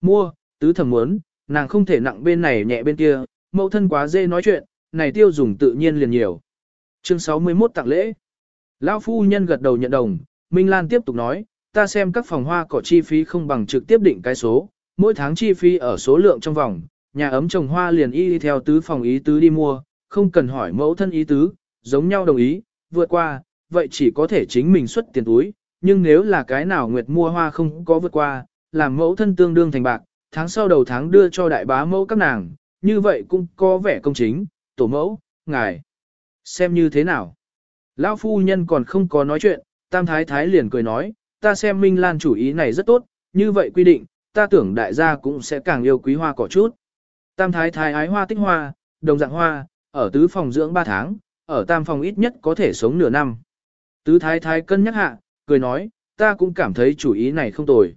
mua, tứ thẩm muốn, nàng không thể nặng bên này nhẹ bên kia, mẫu thân quá dễ nói chuyện, này tiêu dùng tự nhiên liền nhiều. Chương 61 tặng lễ. Lão phu nhân gật đầu nhận đồng, Minh Lan tiếp tục nói, ta xem các phòng hoa cỏ chi phí không bằng trực tiếp định cái số, mỗi tháng chi phí ở số lượng trong vòng, nhà ấm trồng hoa liền y theo tứ phòng ý tứ đi mua, không cần hỏi mẫu thân ý tứ, giống nhau đồng ý, vượt qua, vậy chỉ có thể chính mình xuất tiền túi, nhưng nếu là cái nào nguyệt mua hoa không có vượt qua, làm mẫu thân tương đương thành bạc, tháng sau đầu tháng đưa cho đại bá mẫu các nàng, như vậy cũng có vẻ công chính, tổ mẫu, ngài. Xem như thế nào? Lão phu nhân còn không có nói chuyện, tam thái thái liền cười nói, ta xem Minh Lan chủ ý này rất tốt, như vậy quy định, ta tưởng đại gia cũng sẽ càng yêu quý hoa cỏ chút. Tam thái thái ái hoa tích hoa, đồng dạng hoa, ở tứ phòng dưỡng 3 tháng, ở tam phòng ít nhất có thể sống nửa năm. Tứ thái thái cân nhắc hạ, cười nói, ta cũng cảm thấy chủ ý này không tồi.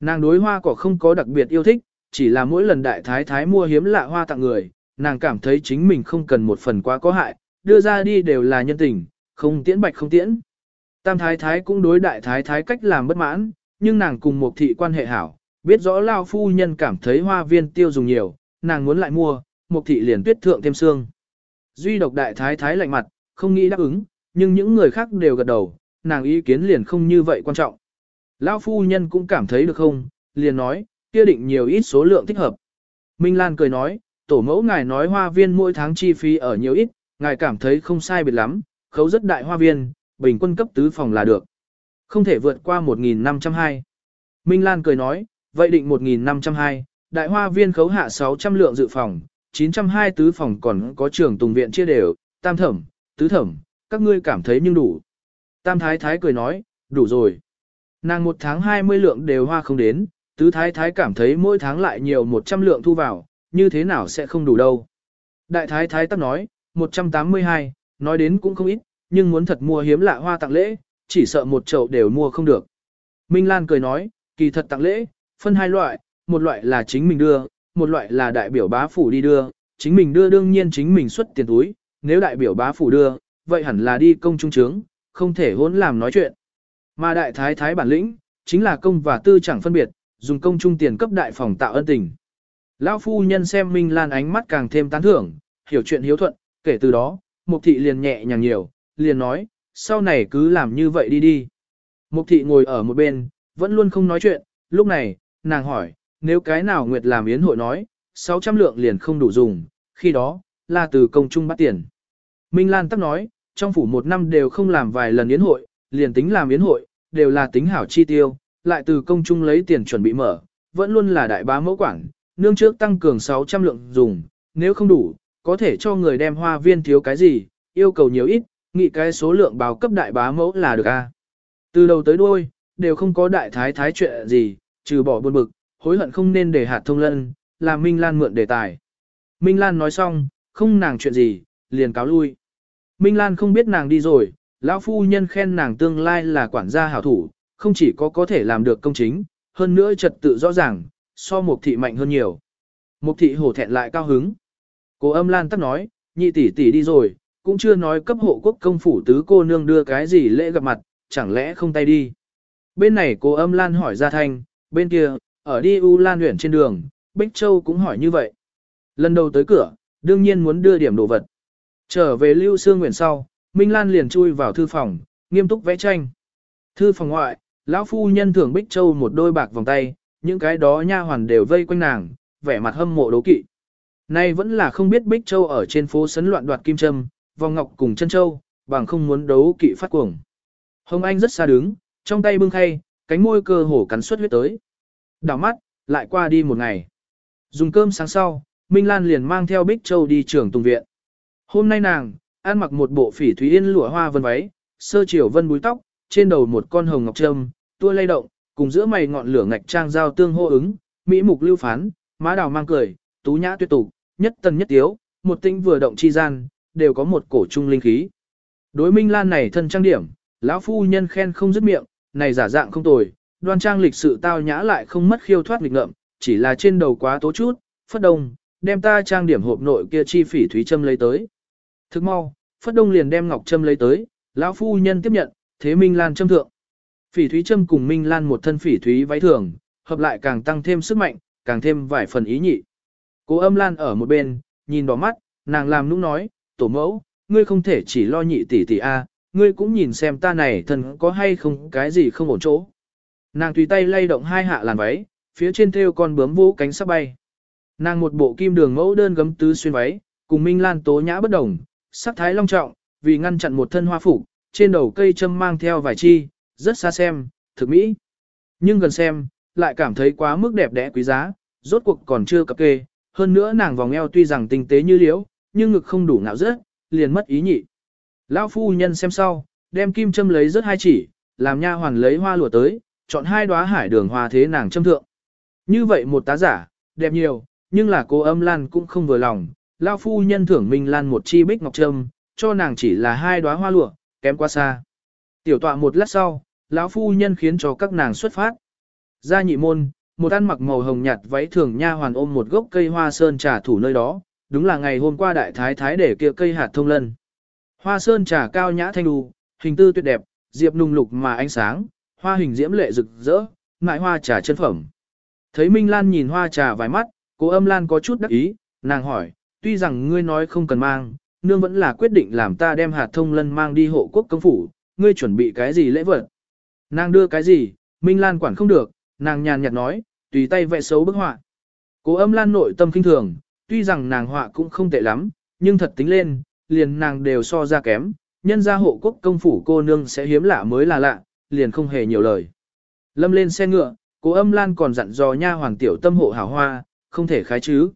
Nàng đối hoa cỏ không có đặc biệt yêu thích, chỉ là mỗi lần đại thái thái mua hiếm lạ hoa tặng người, nàng cảm thấy chính mình không cần một phần quá có hại, đưa ra đi đều là nhân tình, không tiễn bạch không tiễn. Tam thái thái cũng đối đại thái thái cách làm bất mãn, nhưng nàng cùng một thị quan hệ hảo, biết rõ lao phu nhân cảm thấy hoa viên tiêu dùng nhiều, nàng muốn lại mua, một thị liền tuyết thượng thêm xương. Duy độc đại thái thái lạnh mặt, không nghĩ đáp ứng, nhưng những người khác đều gật đầu, nàng ý kiến liền không như vậy quan trọng. Lão phu nhân cũng cảm thấy được không, liền nói, kia định nhiều ít số lượng thích hợp. Minh Lan cười nói, tổ mẫu ngài nói hoa viên mỗi tháng chi phí ở nhiều ít, ngài cảm thấy không sai biệt lắm, khấu rất đại hoa viên, bình quân cấp tứ phòng là được. Không thể vượt qua 1.502. Minh Lan cười nói, vậy định 1.502, đại hoa viên khấu hạ 600 lượng dự phòng, 902 tứ phòng còn có trường tùng viện chia đều, tam thẩm, tứ thẩm, các ngươi cảm thấy nhưng đủ. Tam thái thái cười nói, đủ rồi. Nàng một tháng 20 lượng đều hoa không đến, tứ thái thái cảm thấy mỗi tháng lại nhiều 100 lượng thu vào, như thế nào sẽ không đủ đâu. Đại thái thái tắc nói, 182, nói đến cũng không ít, nhưng muốn thật mua hiếm lạ hoa tặng lễ, chỉ sợ một chậu đều mua không được. Minh Lan cười nói, kỳ thật tặng lễ, phân hai loại, một loại là chính mình đưa, một loại là đại biểu bá phủ đi đưa, chính mình đưa đương nhiên chính mình xuất tiền túi, nếu đại biểu bá phủ đưa, vậy hẳn là đi công trung trướng, không thể hỗn làm nói chuyện. Mà đại thái thái bản lĩnh, chính là công và tư chẳng phân biệt, dùng công trung tiền cấp đại phòng tạo ân tình. Lão phu nhân xem Minh Lan ánh mắt càng thêm tán thưởng, hiểu chuyện hiếu thuận, kể từ đó, Mục thị liền nhẹ nhàng nhiều, liền nói, sau này cứ làm như vậy đi đi. Mục thị ngồi ở một bên, vẫn luôn không nói chuyện, lúc này, nàng hỏi, nếu cái nào Nguyệt làm yến hội nói, 600 lượng liền không đủ dùng, khi đó, là từ công trung bắt tiền. Minh Lan tắc nói, trong phủ một năm đều không làm vài lần yến hội, liền tính làm yến hội, đều là tính hảo chi tiêu, lại từ công trung lấy tiền chuẩn bị mở, vẫn luôn là đại bá mẫu quản, nương trước tăng cường 600 lượng dùng, nếu không đủ, có thể cho người đem hoa viên thiếu cái gì, yêu cầu nhiều ít, nghĩ cái số lượng báo cấp đại bá mẫu là được a. Từ đầu tới đuôi, đều không có đại thái thái chuyện gì, trừ bỏ buồn bực, hối hận không nên để hạt thông lân, làm Minh Lan mượn đề tài. Minh Lan nói xong, không nàng chuyện gì, liền cáo lui. Minh Lan không biết nàng đi rồi, lão phu nhân khen nàng tương lai là quản gia hảo thủ, không chỉ có có thể làm được công chính, hơn nữa trật tự rõ ràng, so một thị mạnh hơn nhiều. Mục thị hổ thẹn lại cao hứng. Cô âm Lan tắc nói, nhị tỷ tỷ đi rồi, cũng chưa nói cấp hộ quốc công phủ tứ cô nương đưa cái gì lễ gặp mặt, chẳng lẽ không tay đi. Bên này cô âm Lan hỏi ra thanh, bên kia, ở đi U Lan huyện trên đường, Bích Châu cũng hỏi như vậy. Lần đầu tới cửa, đương nhiên muốn đưa điểm đồ vật. Trở về Lưu Sương Nguyện sau, Minh Lan liền chui vào thư phòng, nghiêm túc vẽ tranh. Thư phòng ngoại, lão phu nhân thưởng Bích Châu một đôi bạc vòng tay, những cái đó nha hoàn đều vây quanh nàng, vẻ mặt hâm mộ đố kỵ. Nay vẫn là không biết Bích Châu ở trên phố sấn loạn đoạt kim châm, vòng ngọc cùng chân châu, bằng không muốn đấu kỵ phát cuồng. Hồng Anh rất xa đứng, trong tay bưng khay, cánh môi cơ hổ cắn suất huyết tới. Đảo mắt, lại qua đi một ngày. Dùng cơm sáng sau, Minh Lan liền mang theo Bích Châu đi trường tùng viện. Hôm nay nàng, ăn mặc một bộ phỉ thúy yên lụa hoa vân váy, sơ chiều vân búi tóc, trên đầu một con hồng ngọc trâm, tua lay động, cùng giữa mày ngọn lửa ngạch trang giao tương hô ứng, mỹ mục lưu phán, má đào mang cười, tú nhã tuyệt tục, nhất tần nhất tiếu, một tinh vừa động chi gian, đều có một cổ trung linh khí. Đối Minh Lan này thân trang điểm, lão phu nhân khen không dứt miệng, này giả dạng không tồi, đoan trang lịch sự tao nhã lại không mất khiêu thoát lịch ngợm, chỉ là trên đầu quá tố chút, phất đông, đem ta trang điểm hộp nội kia chi phỉ thúy châm lấy tới. Thức mau, phất đông liền đem ngọc châm lấy tới, lão phu nhân tiếp nhận, thế Minh Lan châm thượng. Phỉ thúy châm cùng Minh Lan một thân phỉ thúy váy thường, hợp lại càng tăng thêm sức mạnh, càng thêm vài phần ý nhị. Cố âm Lan ở một bên, nhìn đỏ mắt, nàng làm nũng nói, tổ mẫu, ngươi không thể chỉ lo nhị tỷ tỷ a, ngươi cũng nhìn xem ta này thần có hay không cái gì không ổn chỗ. Nàng tùy tay lay động hai hạ làn váy, phía trên thêu con bướm vũ cánh sắp bay. Nàng một bộ kim đường mẫu đơn gấm tứ xuyên váy, cùng Minh Lan tố nhã bất đồng, sắc thái long trọng, vì ngăn chặn một thân hoa phủ trên đầu cây châm mang theo vài chi, rất xa xem, thực mỹ. Nhưng gần xem, lại cảm thấy quá mức đẹp đẽ quý giá, rốt cuộc còn chưa cập kê, hơn nữa nàng vòng eo tuy rằng tinh tế như liễu, nhưng ngực không đủ ngạo rớt, liền mất ý nhị. Lão phu nhân xem sau, đem kim châm lấy rất hai chỉ, làm nha hoàn lấy hoa lụa tới, chọn hai đóa hải đường hoa thế nàng châm thượng. Như vậy một tá giả, đẹp nhiều, nhưng là cô âm lan cũng không vừa lòng, lão phu nhân thưởng Minh Lan một chi bích ngọc trâm, cho nàng chỉ là hai đóa hoa lụa, kém quá xa. Tiểu tọa một lát sau, lão phu nhân khiến cho các nàng xuất phát. Ra nhị môn, một ăn mặc màu hồng nhạt váy thường nha hoàn ôm một gốc cây hoa sơn trà thủ nơi đó, đúng là ngày hôm qua đại thái thái để kia cây hạt thông lân. Hoa sơn trà cao nhã thanh đu, hình tư tuyệt đẹp, diệp nung lục mà ánh sáng, hoa hình diễm lệ rực rỡ, ngại hoa trà chân phẩm. Thấy Minh Lan nhìn hoa trà vài mắt, cô âm Lan có chút đắc ý, nàng hỏi, tuy rằng ngươi nói không cần mang, nương vẫn là quyết định làm ta đem hạt thông lân mang đi hộ quốc công phủ, ngươi chuẩn bị cái gì lễ vật. Nàng đưa cái gì, Minh Lan quản không được, nàng nhàn nhạt nói, tùy tay vẽ xấu bức họa. Cố âm Lan nội tâm kinh thường, tuy rằng nàng họa cũng không tệ lắm, nhưng thật tính lên, liền nàng đều so ra kém, nhân gia hộ quốc công phủ cô nương sẽ hiếm lạ mới là lạ, liền không hề nhiều lời. Lâm lên xe ngựa, cố âm Lan còn dặn dò nha hoàng tiểu tâm hộ hảo hoa, không thể khái chứ.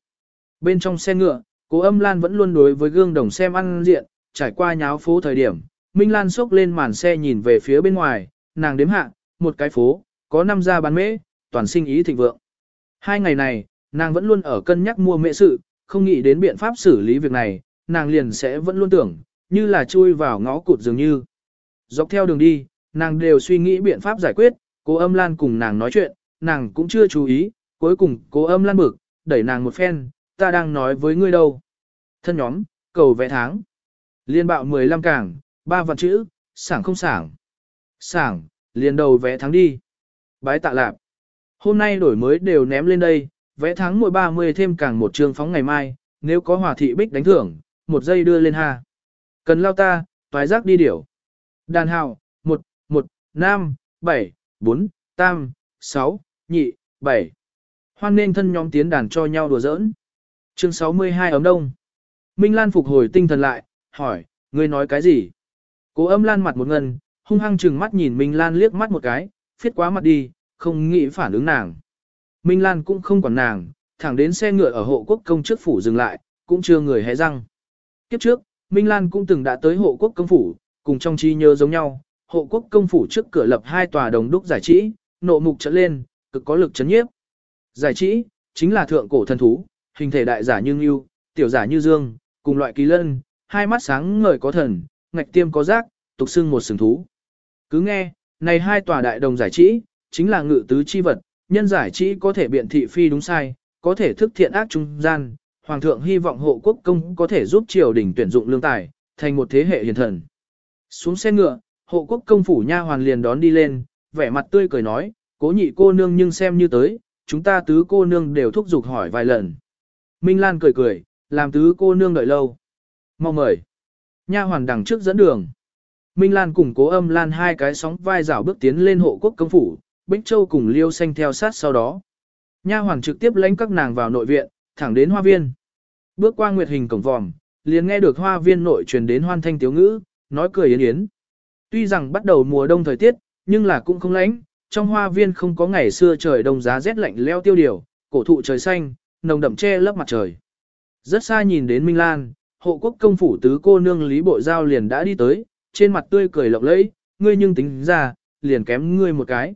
Bên trong xe ngựa, cố âm Lan vẫn luôn đối với gương đồng xem ăn diện, trải qua nháo phố thời điểm, Minh Lan xốc lên màn xe nhìn về phía bên ngoài, nàng đếm hạ, một cái phố, có năm gia bán mễ, toàn sinh ý thịnh vượng. Hai ngày này, nàng vẫn luôn ở cân nhắc mua mễ sự, không nghĩ đến biện pháp xử lý việc này, nàng liền sẽ vẫn luôn tưởng, như là chui vào ngõ cụt dường như. Dọc theo đường đi, nàng đều suy nghĩ biện pháp giải quyết, cố âm lan cùng nàng nói chuyện, nàng cũng chưa chú ý, cuối cùng cố âm lan bực, đẩy nàng một phen, ta đang nói với ngươi đâu. Thân nhóm, cầu vẽ tháng. Liên bạo 15 cảng, ba vạn chữ, sảng không sảng. Sảng, liền đầu vẽ tháng đi. Bái tạ lạp. Hôm nay đổi mới đều ném lên đây, vẽ tháng mỗi 30 thêm càng một trường phóng ngày mai, nếu có hòa thị bích đánh thưởng, một giây đưa lên ha. Cần lao ta, toái giác đi điểu. Đàn hào, 1, 1, 5, 7, 4, tam, 6, nhị, 7. Hoan nên thân nhóm tiến đàn cho nhau đùa giỡn. Chương 62 ấm đông. Minh Lan phục hồi tinh thần lại, hỏi, ngươi nói cái gì? Cố âm Lan mặt một ngần, hung hăng trừng mắt nhìn Minh Lan liếc mắt một cái, phiết quá mặt đi, không nghĩ phản ứng nàng. Minh Lan cũng không quản nàng, thẳng đến xe ngựa ở hộ quốc công trước phủ dừng lại, cũng chưa người hé răng. Kiếp trước, Minh Lan cũng từng đã tới hộ quốc công phủ, cùng trong chi nhớ giống nhau, hộ quốc công phủ trước cửa lập hai tòa đồng đúc giải trí, nộ mục trở lên, cực có lực chấn nhiếp. Giải trí, chính là thượng cổ thần thú, hình thể đại giả như ngưu, tiểu giả như dương, cùng loại kỳ lân, hai mắt sáng ngời có thần, ngạch tiêm có giác, tục xưng một sừng thú. Cứ nghe, này hai tòa đại đồng giải trí, chính là ngự tứ chi vật, nhân giải trí có thể biện thị phi đúng sai, có thể thức thiện ác trung gian, hoàng thượng hy vọng hộ quốc công có thể giúp triều đình tuyển dụng lương tài, thành một thế hệ hiền thần. Xuống xe ngựa, hộ quốc công phủ nha hoàn liền đón đi lên, vẻ mặt tươi cười nói, cố nhị cô nương nhưng xem như tới, chúng ta tứ cô nương đều thúc giục hỏi vài lần. Minh Lan cười cười, làm tứ cô nương đợi lâu. Mau mời. Nha hoàn đằng trước dẫn đường. Minh Lan cùng cố âm Lan hai cái sóng vai rảo bước tiến lên hộ quốc công phủ, Bích Châu cùng Liêu Xanh theo sát sau đó. Nha hoàng trực tiếp lãnh các nàng vào nội viện, thẳng đến hoa viên. Bước qua nguyệt hình cổng vòm, liền nghe được hoa viên nội truyền đến hoan thanh tiếu ngữ, nói cười yến yến. Tuy rằng bắt đầu mùa đông thời tiết, nhưng là cũng không lạnh, trong hoa viên không có ngày xưa trời đông giá rét lạnh leo tiêu điều, cổ thụ trời xanh, nồng đậm che lấp mặt trời. Rất xa nhìn đến Minh Lan, hộ quốc công phủ tứ cô nương Lý Bộ Giao liền đã đi tới, trên mặt tươi cười lộng lẫy, ngươi nhưng tính ra, liền kém ngươi một cái.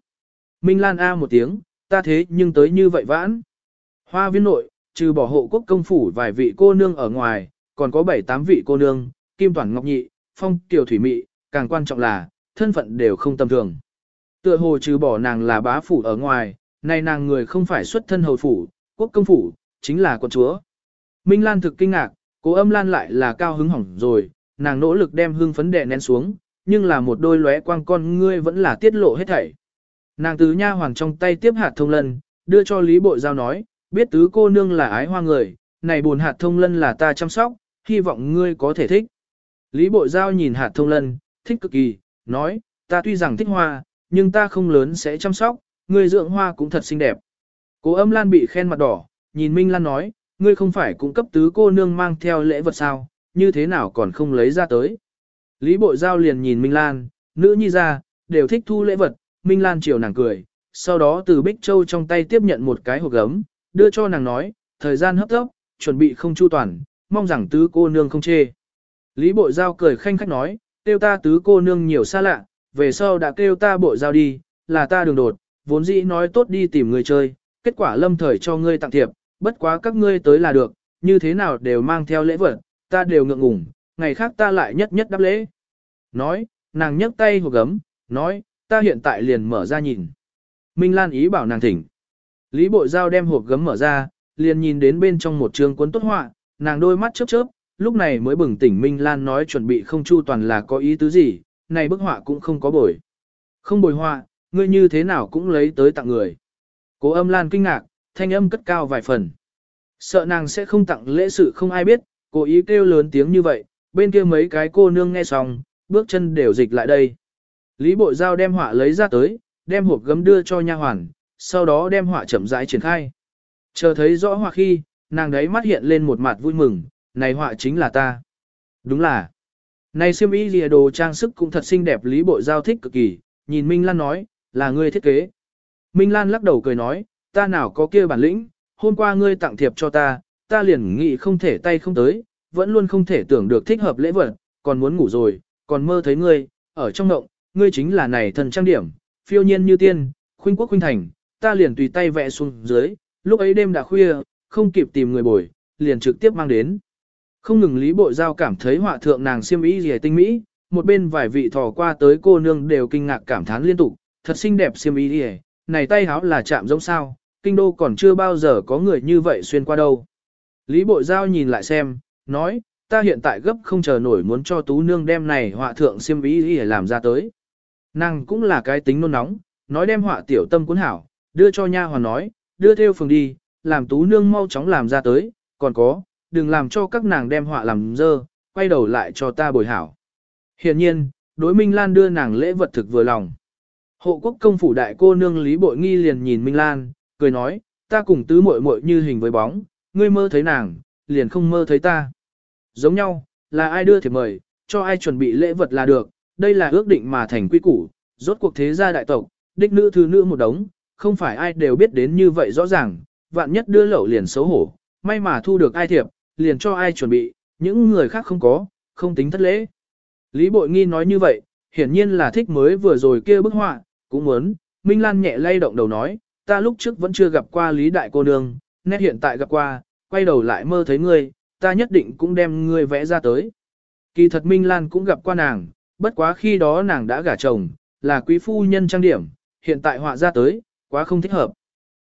Minh Lan A một tiếng, ta thế nhưng tới như vậy vãn. Hoa viên nội, trừ bỏ hộ quốc công phủ vài vị cô nương ở ngoài, còn có bảy tám vị cô nương, kim toàn ngọc nhị, phong tiểu thủy mị, càng quan trọng là, thân phận đều không tầm thường. Tựa hồ trừ bỏ nàng là bá phủ ở ngoài, nay nàng người không phải xuất thân hầu phủ, quốc công phủ, chính là con chúa. Minh Lan thực kinh ngạc, cố âm Lan lại là cao hứng hỏng rồi, nàng nỗ lực đem hương phấn đè nén xuống, nhưng là một đôi lóe quang con ngươi vẫn là tiết lộ hết thảy. Nàng tứ nha hoàng trong tay tiếp hạt thông lân, đưa cho Lý Bội Giao nói, biết tứ cô nương là ái hoa người, này buồn hạt thông lân là ta chăm sóc, hy vọng ngươi có thể thích. Lý Bội Giao nhìn hạt thông lân, thích cực kỳ, nói, ta tuy rằng thích hoa, nhưng ta không lớn sẽ chăm sóc, ngươi dưỡng hoa cũng thật xinh đẹp. Cố âm Lan bị khen mặt đỏ, nhìn Minh Lan nói, ngươi không phải cung cấp tứ cô nương mang theo lễ vật sao, như thế nào còn không lấy ra tới. Lý Bội Giao liền nhìn Minh Lan, nữ nhi ra, đều thích thu lễ vật, Minh Lan chiều nàng cười, sau đó từ Bích Châu trong tay tiếp nhận một cái hộp gấm, đưa cho nàng nói, thời gian hấp tốc, chuẩn bị không chu toàn, mong rằng tứ cô nương không chê. Lý Bội Giao cười khanh khách nói, kêu ta tứ cô nương nhiều xa lạ, về sau đã kêu ta Bội Giao đi, là ta đường đột, vốn dĩ nói tốt đi tìm người chơi, kết quả lâm thời cho ngươi tặng thiệp, bất quá các ngươi tới là được, như thế nào đều mang theo lễ vật, ta đều ngượng ngùng, ngày khác ta lại nhất nhất đáp lễ. Nói, nàng nhấc tay hộp gấm, nói, ta hiện tại liền mở ra nhìn. Minh Lan ý bảo nàng thỉnh. Lý Bội Giao đem hộp gấm mở ra, liền nhìn đến bên trong một trường cuốn tốt họa, nàng đôi mắt chớp chớp, lúc này mới bừng tỉnh Minh Lan nói chuẩn bị không chu toàn là có ý tứ gì, này bức họa cũng không có bồi. Không bồi họa, ngươi như thế nào cũng lấy tới tặng người. Cố âm Lan kinh ngạc, thanh âm cất cao vài phần. Sợ nàng sẽ không tặng lễ sự không ai biết, cố ý kêu lớn tiếng như vậy, bên kia mấy cái cô nương nghe xong, bước chân đều dịch lại đây. Lý Bội Giao đem họa lấy ra tới, đem hộp gấm đưa cho nha hoàn, sau đó đem họa chậm rãi triển khai. Chờ thấy rõ họa khi, nàng đấy mắt hiện lên một mặt vui mừng, này họa chính là ta. Đúng là. Này siêm y lìa đồ trang sức cũng thật xinh đẹp Lý Bội Giao thích cực kỳ, nhìn Minh Lan nói, là ngươi thiết kế. Minh Lan lắc đầu cười nói, ta nào có kia bản lĩnh, hôm qua ngươi tặng thiệp cho ta, ta liền nghĩ không thể tay không tới, vẫn luôn không thể tưởng được thích hợp lễ vật, còn muốn ngủ rồi, còn mơ thấy ngươi, ở trong ngộng, ngươi chính là này thần trang điểm, phiêu nhiên như tiên, khuynh quốc khuynh thành, ta liền tùy tay vẽ xuống dưới, lúc ấy đêm đã khuya, không kịp tìm người bồi, liền trực tiếp mang đến. Không ngừng lý bộ giao cảm thấy họa thượng nàng siêm ý gì tinh mỹ, một bên vài vị thò qua tới cô nương đều kinh ngạc cảm thán liên tục, thật xinh đẹp siêm ý gì, này tay háo là chạm giống sao, kinh đô còn chưa bao giờ có người như vậy xuyên qua đâu. Lý Bội giao nhìn lại xem, nói, ta hiện tại gấp không chờ nổi muốn cho tú nương đem này họa thượng siêm ý gì làm ra tới. Nàng cũng là cái tính nôn nóng, nói đem họa tiểu tâm cuốn hảo, đưa cho nha hoàn nói, đưa theo phường đi, làm tú nương mau chóng làm ra tới, còn có, đừng làm cho các nàng đem họa làm dơ, quay đầu lại cho ta bồi hảo. Hiện nhiên, đối Minh Lan đưa nàng lễ vật thực vừa lòng. Hộ quốc công phủ đại cô nương Lý Bội Nghi liền nhìn Minh Lan, cười nói, ta cùng tứ muội muội như hình với bóng, ngươi mơ thấy nàng, liền không mơ thấy ta. Giống nhau, là ai đưa thiệp mời, cho ai chuẩn bị lễ vật là được, đây là ước định mà thành quy củ, rốt cuộc thế gia đại tộc, đích nữ thứ nữ một đống, không phải ai đều biết đến như vậy rõ ràng, vạn nhất đưa lẩu liền xấu hổ, may mà thu được ai thiệp, liền cho ai chuẩn bị, những người khác không có, không tính thất lễ. Lý Bội Nghi nói như vậy, hiển nhiên là thích mới vừa rồi kia bức họa, cũng muốn, Minh Lan nhẹ lay động đầu nói, ta lúc trước vẫn chưa gặp qua Lý Đại cô nương, nét hiện tại gặp qua, quay đầu lại mơ thấy ngươi, ta nhất định cũng đem ngươi vẽ ra tới. Kỳ thật Minh Lan cũng gặp qua nàng, bất quá khi đó nàng đã gả chồng, là quý phu nhân trang điểm, hiện tại họa ra tới, quá không thích hợp.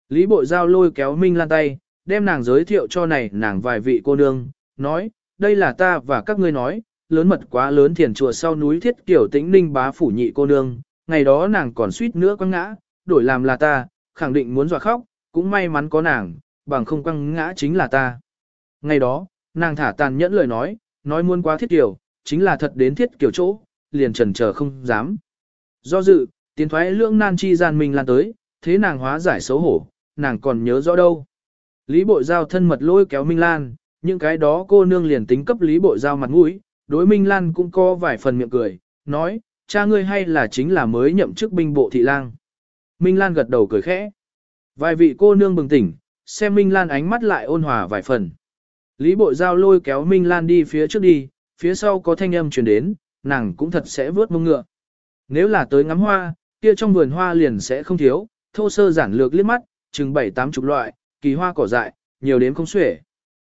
Lý Bội Giao lôi kéo Minh Lan tay, đem nàng giới thiệu cho này nàng vài vị cô nương, nói, đây là ta và các ngươi nói, lớn mật quá lớn thiền chùa sau núi thiết kiểu tĩnh ninh bá phủ nhị cô nương, ngày đó nàng còn suýt nữa quăng ngã, đổi làm là ta, khẳng định muốn dọa khóc, cũng may mắn có nàng, bằng không quăng ngã chính là ta. Ngày đó, nàng thả tàn nhẫn lời nói, nói muốn quá thiết kiểu, chính là thật đến thiết kiểu chỗ, liền trần chờ không dám. Do dự, tiến thoái lưỡng nan chi gian mình lan tới, thế nàng hóa giải xấu hổ, nàng còn nhớ rõ đâu. Lý Bội Giao thân mật lôi kéo Minh Lan, những cái đó cô nương liền tính cấp Lý Bội Giao mặt mũi, đối Minh Lan cũng có vài phần miệng cười, nói, cha ngươi hay là chính là mới nhậm chức binh bộ thị lang. Minh Lan gật đầu cười khẽ. Vài vị cô nương bừng tỉnh, xem Minh Lan ánh mắt lại ôn hòa vài phần. Lý Bội Giao lôi kéo Minh Lan đi phía trước đi, phía sau có thanh âm truyền đến, nàng cũng thật sẽ vớt mông ngựa. Nếu là tới ngắm hoa, kia trong vườn hoa liền sẽ không thiếu, thô sơ giản lược liếc mắt, chừng bảy tám chục loại, kỳ hoa cỏ dại, nhiều đến không xuể.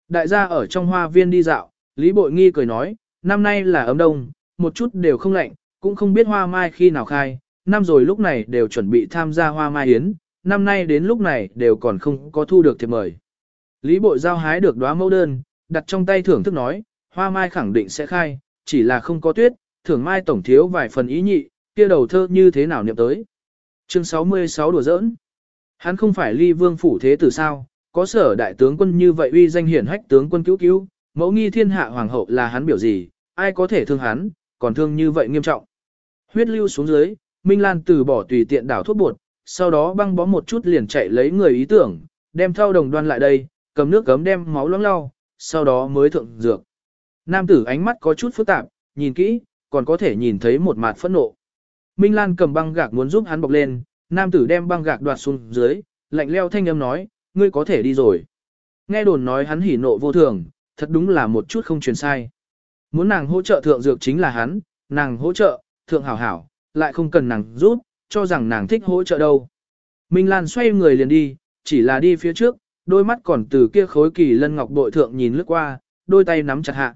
Đại gia ở trong hoa viên đi dạo, Lý Bội Nghi cười nói, năm nay là ấm đông, một chút đều không lạnh, cũng không biết hoa mai khi nào khai, năm rồi lúc này đều chuẩn bị tham gia hoa mai yến, năm nay đến lúc này đều còn không có thu được thiệp mời. Lý Bội Giao hái được đóa mẫu đơn, đặt trong tay thưởng thức nói, hoa mai khẳng định sẽ khai, chỉ là không có tuyết, thưởng mai tổng thiếu vài phần ý nhị, kia đầu thơ như thế nào niệm tới. Chương 66 đùa giỡn. Hắn không phải ly vương phủ thế tử sao, có sở đại tướng quân như vậy uy danh hiển hách tướng quân cứu cứu, mẫu nghi thiên hạ hoàng hậu là hắn biểu gì, ai có thể thương hắn, còn thương như vậy nghiêm trọng. Huyết lưu xuống dưới, Minh Lan từ bỏ tùy tiện đảo thuốc bột, sau đó băng bó một chút liền chạy lấy người ý tưởng, đem thao đồng đoan lại đây, cầm nước gấm đem máu loãng lau, sau đó mới thượng dược. Nam tử ánh mắt có chút phức tạp, nhìn kỹ, còn có thể nhìn thấy một mặt phẫn nộ. Minh Lan cầm băng gạc muốn giúp hắn bọc lên, nam tử đem băng gạc đoạt xuống dưới, lạnh leo thanh âm nói, ngươi có thể đi rồi. Nghe đồn nói hắn hỉ nộ vô thường, thật đúng là một chút không truyền sai. Muốn nàng hỗ trợ thượng dược chính là hắn, nàng hỗ trợ, thượng hảo hảo, lại không cần nàng giúp, cho rằng nàng thích hỗ trợ đâu. Minh Lan xoay người liền đi, chỉ là đi phía trước, đôi mắt còn từ kia khối kỳ lân ngọc bội thượng nhìn lướt qua, đôi tay nắm chặt hạ.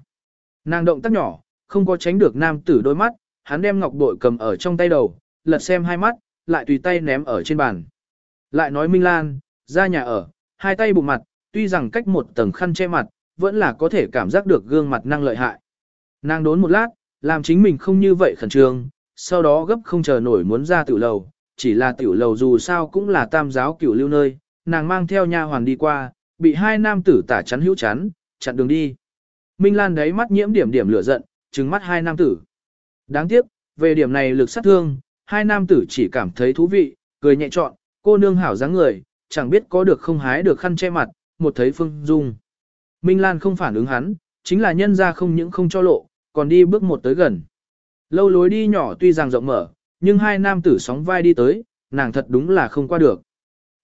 Nàng động tác nhỏ, không có tránh được nam tử đôi mắt, hắn đem ngọc bội cầm ở trong tay đầu, lật xem hai mắt, lại tùy tay ném ở trên bàn. Lại nói Minh Lan, ra nhà ở, hai tay bụng mặt, tuy rằng cách một tầng khăn che mặt, vẫn là có thể cảm giác được gương mặt năng lợi hại. Nàng đốn một lát, làm chính mình không như vậy khẩn trương, sau đó gấp không chờ nổi muốn ra tiểu lầu, chỉ là tiểu lầu dù sao cũng là tam giáo cửu lưu nơi, nàng mang theo nha hoàn đi qua, bị hai nam tử tả chắn hữu chắn, chặn đường đi. Minh Lan đấy mắt nhiễm điểm điểm lửa giận, trừng mắt hai nam tử. Đáng tiếc, về điểm này lực sát thương, hai nam tử chỉ cảm thấy thú vị, cười nhẹ trọn, cô nương hảo dáng người, chẳng biết có được không hái được khăn che mặt, một thấy phương dung. Minh Lan không phản ứng hắn, chính là nhân ra không những không cho lộ, còn đi bước một tới gần. Lâu lối đi nhỏ tuy rằng rộng mở, nhưng hai nam tử sóng vai đi tới, nàng thật đúng là không qua được.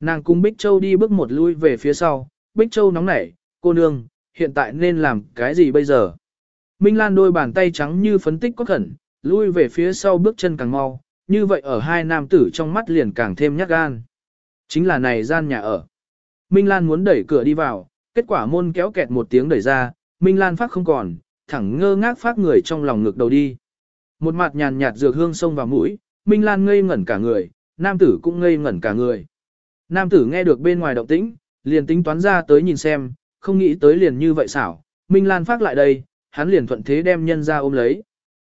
Nàng cùng Bích Châu đi bước một lui về phía sau, Bích Châu nóng nảy, cô nương, hiện tại nên làm cái gì bây giờ? Minh Lan đôi bàn tay trắng như phấn tích có khẩn, lui về phía sau bước chân càng mau, như vậy ở hai nam tử trong mắt liền càng thêm nhát gan. Chính là này gian nhà ở. Minh Lan muốn đẩy cửa đi vào, kết quả môn kéo kẹt một tiếng đẩy ra, Minh Lan phát không còn, thẳng ngơ ngác phát người trong lòng ngực đầu đi. Một mặt nhàn nhạt dược hương sông vào mũi, Minh Lan ngây ngẩn cả người, nam tử cũng ngây ngẩn cả người. Nam tử nghe được bên ngoài động tĩnh, liền tính toán ra tới nhìn xem, không nghĩ tới liền như vậy xảo. Minh Lan phát lại đây, hắn liền thuận thế đem nhân ra ôm lấy.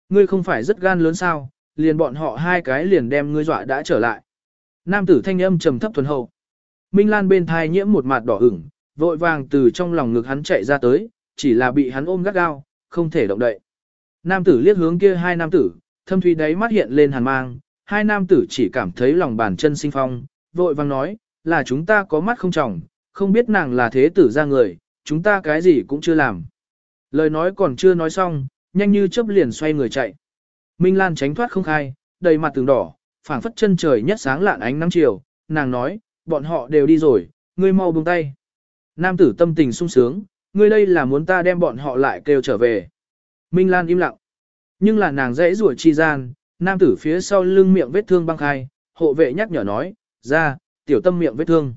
Ngươi không phải rất gan lớn sao, liền bọn họ hai cái liền đem ngươi dọa đã trở lại. Nam tử thanh âm trầm thấp thuần hậu. Minh Lan bên thai nhiễm một mặt đỏ ửng, vội vàng từ trong lòng ngực hắn chạy ra tới, chỉ là bị hắn ôm gắt gao, không thể động đậy. Nam tử liếc hướng kia hai nam tử, thâm thủy đáy mắt hiện lên hàn mang, hai nam tử chỉ cảm thấy lòng bàn chân sinh phong, vội vàng nói, là chúng ta có mắt không trọng, không biết nàng là thế tử ra người, chúng ta cái gì cũng chưa làm. Lời nói còn chưa nói xong, nhanh như chớp liền xoay người chạy. Minh Lan tránh thoát không khai, đầy mặt tường đỏ, phảng phất chân trời nhất sáng lạn ánh nắng chiều, nàng nói, bọn họ đều đi rồi, ngươi mau buông tay. Nam tử tâm tình sung sướng, ngươi đây là muốn ta đem bọn họ lại kêu trở về. Minh Lan im lặng. Nhưng là nàng dãy rủa chi gian, nam tử phía sau lưng miệng vết thương băng khai, hộ vệ nhắc nhở nói, ra, tiểu tâm miệng vết thương.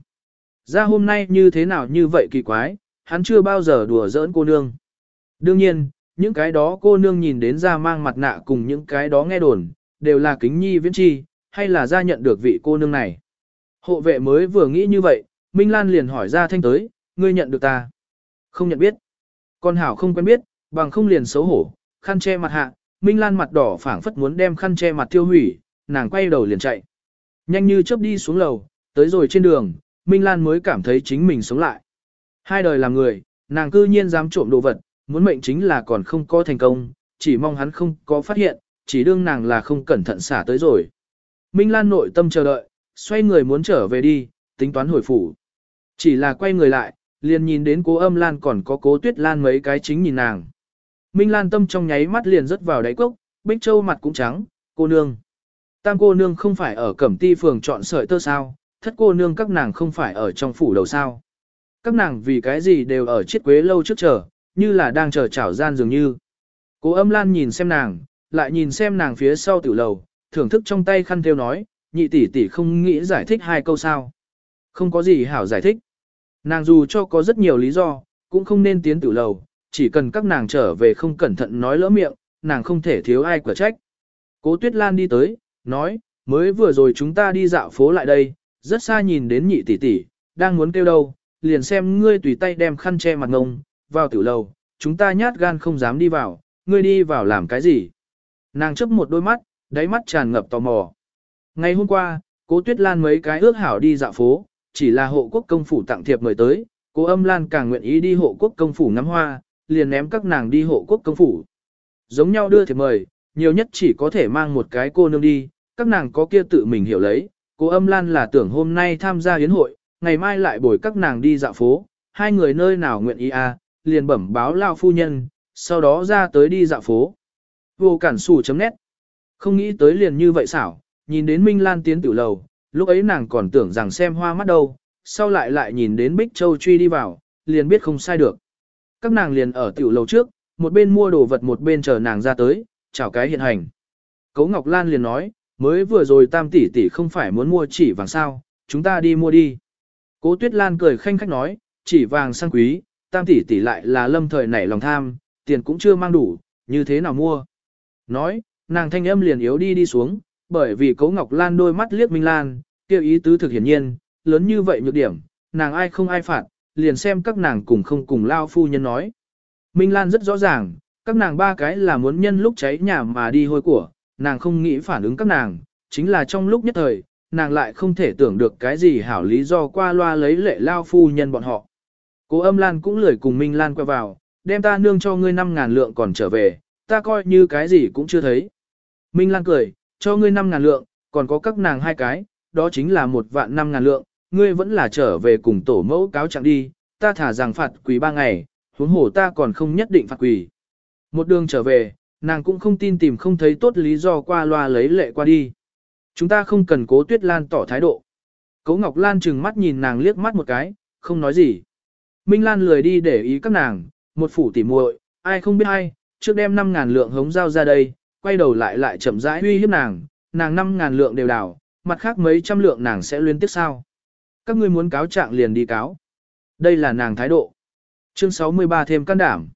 Ra hôm nay như thế nào như vậy kỳ quái, hắn chưa bao giờ đùa giỡn cô nương. Đương nhiên, những cái đó cô nương nhìn đến ra mang mặt nạ cùng những cái đó nghe đồn, đều là kính nhi viễn chi, hay là ra nhận được vị cô nương này. Hộ vệ mới vừa nghĩ như vậy, Minh Lan liền hỏi ra thanh tới, ngươi nhận được ta. Không nhận biết. Con Hảo không quen biết, bằng không liền xấu hổ, khăn che mặt hạ, Minh Lan mặt đỏ phảng phất muốn đem khăn che mặt tiêu hủy, nàng quay đầu liền chạy. Nhanh như chớp đi xuống lầu, tới rồi trên đường, Minh Lan mới cảm thấy chính mình sống lại. Hai đời làm người, nàng cư nhiên dám trộm đồ vật, muốn mệnh chính là còn không có thành công, chỉ mong hắn không có phát hiện, chỉ đương nàng là không cẩn thận xả tới rồi. Minh Lan nội tâm chờ đợi, xoay người muốn trở về đi, tính toán hồi phủ. Chỉ là quay người lại, liền nhìn đến cố âm Lan còn có cố tuyết Lan mấy cái chính nhìn nàng. Minh Lan tâm trong nháy mắt liền rớt vào đáy cốc, Bích Châu mặt cũng trắng, cô nương. Tam cô nương không phải ở cẩm ti phường chọn sợi tơ sao, thất cô nương các nàng không phải ở trong phủ đầu sao. Các nàng vì cái gì đều ở chiết quế lâu trước chờ, như là đang chờ chảo gian dường như. Cố âm lan nhìn xem nàng, lại nhìn xem nàng phía sau tiểu lầu, thưởng thức trong tay khăn theo nói, nhị tỷ tỷ không nghĩ giải thích hai câu sao. Không có gì hảo giải thích. Nàng dù cho có rất nhiều lý do, cũng không nên tiến tiểu lầu, chỉ cần các nàng trở về không cẩn thận nói lỡ miệng, nàng không thể thiếu ai quả trách. Cố Tuyết Lan đi tới, nói, mới vừa rồi chúng ta đi dạo phố lại đây, rất xa nhìn đến nhị tỷ tỷ, đang muốn kêu đâu, liền xem ngươi tùy tay đem khăn che mặt ngông, vào tiểu lầu, chúng ta nhát gan không dám đi vào, ngươi đi vào làm cái gì? Nàng chấp một đôi mắt, đáy mắt tràn ngập tò mò. Ngày hôm qua, cố Tuyết Lan mấy cái ước hảo đi dạo phố, chỉ là hộ quốc công phủ tặng thiệp mời tới, cố âm Lan càng nguyện ý đi hộ quốc công phủ ngắm hoa, liền ném các nàng đi hộ quốc công phủ. Giống nhau đưa thiệp mời, nhiều nhất chỉ có thể mang một cái cô nương đi, các nàng có kia tự mình hiểu lấy, Cô âm Lan là tưởng hôm nay tham gia yến hội, ngày mai lại bồi các nàng đi dạo phố, hai người nơi nào nguyện ý à, liền bẩm báo lao phu nhân, sau đó ra tới đi dạo phố. Vô cản sủ chấm nét. Không nghĩ tới liền như vậy xảo, nhìn đến Minh Lan tiến tiểu lầu, lúc ấy nàng còn tưởng rằng xem hoa mắt đâu, sau lại lại nhìn đến Bích Châu truy đi vào, liền biết không sai được. Các nàng liền ở tiểu lầu trước, một bên mua đồ vật một bên chờ nàng ra tới, chào cái hiện hành. Cấu Ngọc Lan liền nói, mới vừa rồi tam tỷ tỷ không phải muốn mua chỉ vàng sao, chúng ta đi mua đi. Cố Tuyết Lan cười khanh khách nói, chỉ vàng sang quý, tam tỷ tỷ lại là lâm thời nảy lòng tham, tiền cũng chưa mang đủ, như thế nào mua. Nói, nàng thanh âm liền yếu đi đi xuống, bởi vì Cố Ngọc Lan đôi mắt liếc Minh Lan, kêu ý tứ thực hiển nhiên, lớn như vậy nhược điểm, nàng ai không ai phạt, liền xem các nàng cùng không cùng lao phu nhân nói. Minh Lan rất rõ ràng, các nàng ba cái là muốn nhân lúc cháy nhà mà đi hôi của, nàng không nghĩ phản ứng các nàng, chính là trong lúc nhất thời, nàng lại không thể tưởng được cái gì hảo lý do qua loa lấy lệ lao phu nhân bọn họ. Cố âm Lan cũng lười cùng Minh Lan quay vào, đem ta nương cho ngươi 5.000 lượng còn trở về, ta coi như cái gì cũng chưa thấy. Minh Lan cười, cho ngươi 5.000 lượng, còn có các nàng hai cái, đó chính là một vạn 5.000 lượng, ngươi vẫn là trở về cùng tổ mẫu cáo trạng đi, ta thả rằng phạt quỳ ba ngày, huống hồ ta còn không nhất định phạt quỳ. Một đường trở về, nàng cũng không tin tìm không thấy tốt lý do qua loa lấy lệ qua đi. Chúng ta không cần cố tuyết lan tỏ thái độ. Cố Ngọc Lan trừng mắt nhìn nàng liếc mắt một cái, không nói gì. Minh Lan lười đi để ý các nàng, một phủ tỉ muội, ai không biết ai, trước đem 5.000 lượng hống giao ra đây, quay đầu lại lại chậm rãi uy hiếp nàng, nàng 5.000 lượng đều đảo, mặt khác mấy trăm lượng nàng sẽ liên tiếp sao. Các ngươi muốn cáo trạng liền đi cáo. Đây là nàng thái độ. Chương 63 thêm can đảm.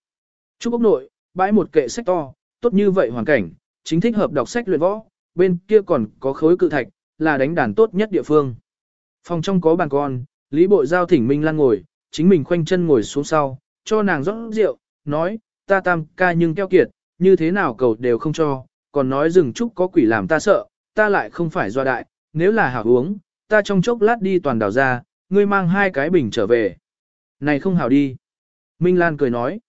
Trúc Úc Nội, bãi một kệ sách to, tốt như vậy hoàn cảnh, chính thích hợp đọc sách luyện võ, bên kia còn có khối cự thạch, là đánh đàn tốt nhất địa phương. Phòng trong có bàn con, Lý Bội Giao thỉnh Minh Lan ngồi, chính mình khoanh chân ngồi xuống sau, cho nàng rót rượu, nói, ta tam ca nhưng keo kiệt, như thế nào cầu đều không cho, còn nói rừng trúc có quỷ làm ta sợ, ta lại không phải do đại, nếu là hảo uống, ta trong chốc lát đi toàn đảo ra, ngươi mang hai cái bình trở về. Này không hảo đi. Minh Lan cười nói.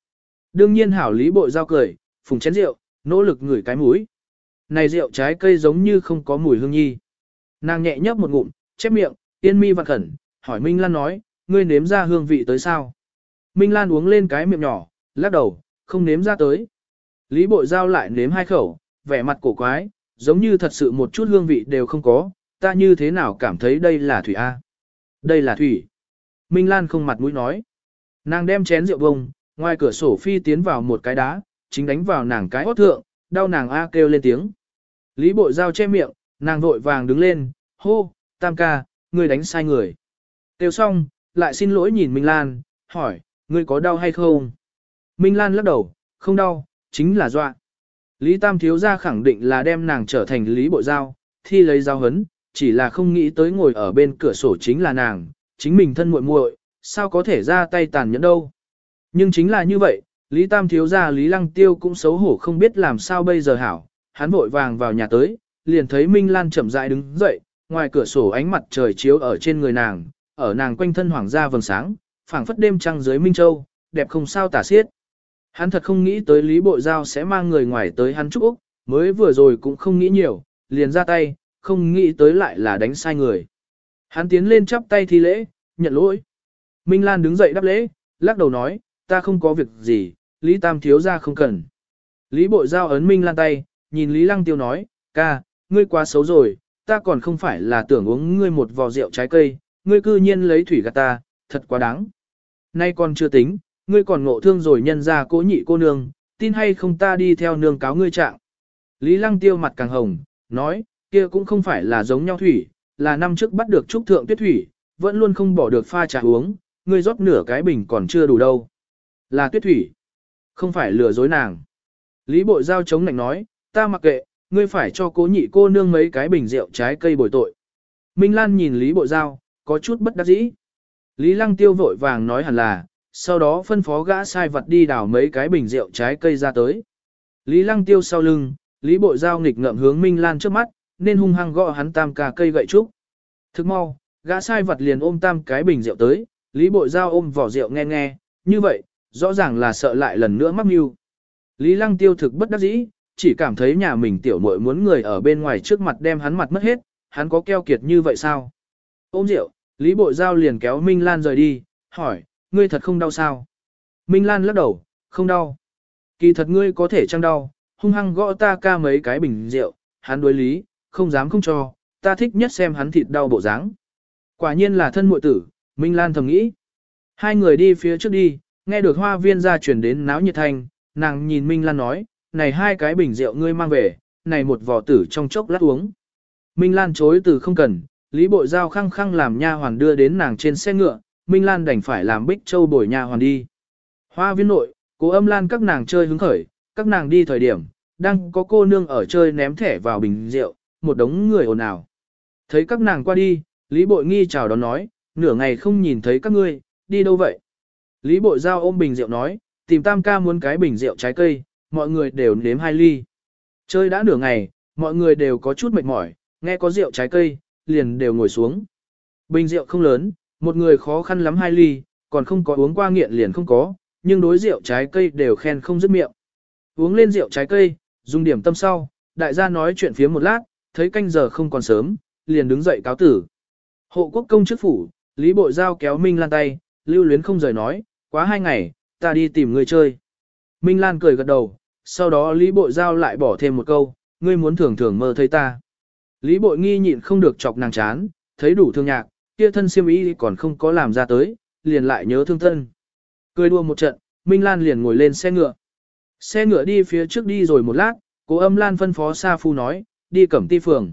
Đương nhiên hảo lý bội giao cười, phùng chén rượu, nỗ lực ngửi cái mũi. Này rượu trái cây giống như không có mùi hương nhi. Nàng nhẹ nhấp một ngụm, chép miệng, yên mi vặn khẩn, hỏi Minh Lan nói, ngươi nếm ra hương vị tới sao? Minh Lan uống lên cái miệng nhỏ, lắc đầu, không nếm ra tới. Lý bội giao lại nếm hai khẩu, vẻ mặt cổ quái, giống như thật sự một chút hương vị đều không có, ta như thế nào cảm thấy đây là thủy A. Đây là thủy. Minh Lan không mặt mũi nói. Nàng đem chén rượu bông, ngoài cửa sổ phi tiến vào một cái đá, chính đánh vào nàng cái hót thượng, đau nàng A kêu lên tiếng. Lý bội giao che miệng, nàng vội vàng đứng lên, hô, tam ca, ngươi đánh sai người. Kêu xong, lại xin lỗi nhìn Minh Lan, hỏi, ngươi có đau hay không? Minh Lan lắc đầu, không đau, chính là dọa. Lý Tam thiếu gia khẳng định là đem nàng trở thành Lý Bội Giao, thi lấy giao hấn, chỉ là không nghĩ tới ngồi ở bên cửa sổ chính là nàng, chính mình thân muội muội, sao có thể ra tay tàn nhẫn đâu. Nhưng chính là như vậy, Lý Tam thiếu gia Lý Lăng Tiêu cũng xấu hổ không biết làm sao bây giờ hảo, hắn vội vàng vào nhà tới, liền thấy Minh Lan chậm rãi đứng dậy, ngoài cửa sổ ánh mặt trời chiếu ở trên người nàng, ở nàng quanh thân hoàng gia vầng sáng, phảng phất đêm trăng dưới Minh Châu, đẹp không sao tả xiết. Hắn thật không nghĩ tới Lý Bội Giao sẽ mang người ngoài tới hắn chúc Úc, mới vừa rồi cũng không nghĩ nhiều, liền ra tay, không nghĩ tới lại là đánh sai người. Hắn tiến lên chắp tay thi lễ, nhận lỗi. Minh Lan đứng dậy đáp lễ, lắc đầu nói, ta không có việc gì, Lý Tam thiếu ra không cần. Lý Bội Giao ấn Minh Lan tay, nhìn Lý Lăng Tiêu nói, ca, ngươi quá xấu rồi, ta còn không phải là tưởng uống ngươi một vò rượu trái cây, ngươi cư nhiên lấy thủy gạt ta, thật quá đáng. Nay còn chưa tính, ngươi còn ngộ thương rồi nhân ra cố nhị cô nương, tin hay không ta đi theo nương cáo ngươi trạng. Lý Lăng Tiêu mặt càng hồng, nói, kia cũng không phải là giống nhau thủy, là năm trước bắt được trúc thượng tuyết thủy, vẫn luôn không bỏ được pha trà uống, ngươi rót nửa cái bình còn chưa đủ đâu. Là tuyết thủy, không phải lừa dối nàng. Lý Bội Giao chống nạnh nói, ta mặc kệ, ngươi phải cho cố nhị cô nương mấy cái bình rượu trái cây bồi tội. Minh Lan nhìn Lý Bội Giao, có chút bất đắc dĩ. Lý Lăng Tiêu vội vàng nói hẳn là, sau đó phân phó gã sai vật đi đào mấy cái bình rượu trái cây ra tới. Lý Lăng Tiêu sau lưng, Lý Bội Giao nghịch ngợm hướng Minh Lan trước mắt, nên hung hăng gõ hắn tam ca cây gậy trúc. Thức mau, gã sai vật liền ôm tam cái bình rượu tới, Lý Bội Giao ôm vỏ rượu nghe nghe, như vậy, rõ ràng là sợ lại lần nữa mắc mưu. Lý Lăng Tiêu thực bất đắc dĩ, chỉ cảm thấy nhà mình tiểu muội muốn người ở bên ngoài trước mặt đem hắn mặt mất hết, hắn có keo kiệt như vậy sao? Ôm rượu, Lý Bội Giao liền kéo Minh Lan rời đi, hỏi, ngươi thật không đau sao? Minh Lan lắc đầu, không đau. Kỳ thật ngươi có thể chăng đau, hung hăng gõ ta ca mấy cái bình rượu, hắn đối lý, không dám không cho, ta thích nhất xem hắn thịt đau bộ dáng. Quả nhiên là thân muội tử, Minh Lan thầm nghĩ. Hai người đi phía trước đi, nghe được hoa viên ra chuyển đến náo nhiệt thanh, nàng nhìn Minh Lan nói, này hai cái bình rượu ngươi mang về, này một vỏ tử trong chốc lát uống. Minh Lan chối từ không cần, Lý Bội Giao khăng khăng làm nha hoàn đưa đến nàng trên xe ngựa, Minh Lan đành phải làm Bích Châu bồi nha hoàn đi. Hoa viên nội, cố âm Lan các nàng chơi hứng khởi, các nàng đi thời điểm, đang có cô nương ở chơi ném thẻ vào bình rượu, một đống người ồn ào. Thấy các nàng qua đi, Lý Bội Nghi chào đón nói, nửa ngày không nhìn thấy các ngươi, đi đâu vậy? Lý Bội Giao ôm bình rượu nói, tìm tam ca muốn cái bình rượu trái cây, mọi người đều nếm hai ly. Chơi đã nửa ngày, mọi người đều có chút mệt mỏi, nghe có rượu trái cây, liền đều ngồi xuống. Bình rượu không lớn, một người khó khăn lắm hai ly, còn không có uống qua nghiện liền không có, nhưng đối rượu trái cây đều khen không dứt miệng. Uống lên rượu trái cây, dùng điểm tâm sau, đại gia nói chuyện phía một lát, thấy canh giờ không còn sớm, liền đứng dậy cáo tử. Hộ quốc công chức phủ, Lý Bội Giao kéo Minh Lan tay, lưu luyến không rời nói, quá hai ngày, ta đi tìm người chơi. Minh Lan cười gật đầu, sau đó Lý Bội Giao lại bỏ thêm một câu, ngươi muốn thường thường mơ thấy ta. Lý Bội nghi nhịn không được chọc nàng chán, thấy đủ thương nhạc, kia thân siêm ý còn không có làm ra tới, liền lại nhớ thương thân. Cười đua một trận, Minh Lan liền ngồi lên xe ngựa. Xe ngựa đi phía trước đi rồi một lát, cố âm Lan phân phó Sa Phu nói, đi cẩm ti phường.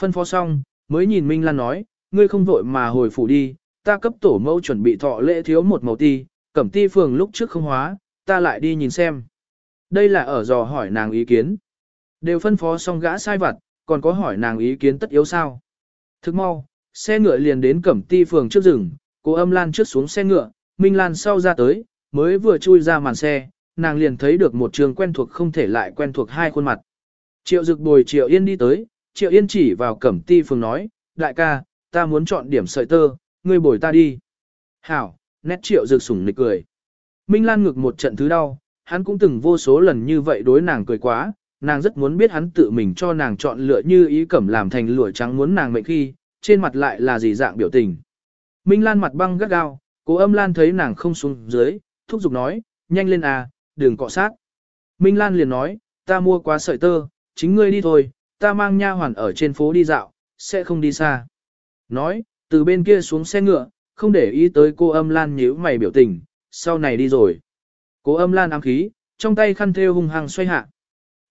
Phân phó xong, mới nhìn Minh Lan nói, ngươi không vội mà hồi phủ đi, ta cấp tổ mẫu chuẩn bị thọ lễ thiếu một màu ti, cẩm ti phường lúc trước không hóa, ta lại đi nhìn xem. Đây là ở dò hỏi nàng ý kiến. Đều phân phó xong gã sai vặt, còn có hỏi nàng ý kiến tất yếu sao. Thức mau, xe ngựa liền đến cẩm ti phường trước rừng, cô âm lan trước xuống xe ngựa, Minh Lan sau ra tới, mới vừa chui ra màn xe, nàng liền thấy được một trường quen thuộc không thể lại quen thuộc hai khuôn mặt. Triệu dực bồi Triệu Yên đi tới, Triệu Yên chỉ vào cẩm ti phường nói, đại ca, ta muốn chọn điểm sợi tơ, ngươi bồi ta đi. Hảo, nét Triệu dực sủng nịch cười. Minh Lan ngực một trận thứ đau, hắn cũng từng vô số lần như vậy đối nàng cười quá, nàng rất muốn biết hắn tự mình cho nàng chọn lựa như ý cẩm làm thành lụa trắng muốn nàng mệnh khi, trên mặt lại là gì dạng biểu tình. Minh Lan mặt băng gắt gao, cố âm Lan thấy nàng không xuống dưới, thúc giục nói, nhanh lên à, đừng cọ sát. Minh Lan liền nói, ta mua quá sợi tơ, chính ngươi đi thôi, ta mang nha hoàn ở trên phố đi dạo, sẽ không đi xa. Nói, từ bên kia xuống xe ngựa, không để ý tới cô âm Lan nhíu mày biểu tình, sau này đi rồi. Cô âm Lan ám khí, trong tay khăn thêu hung hăng xoay hạ.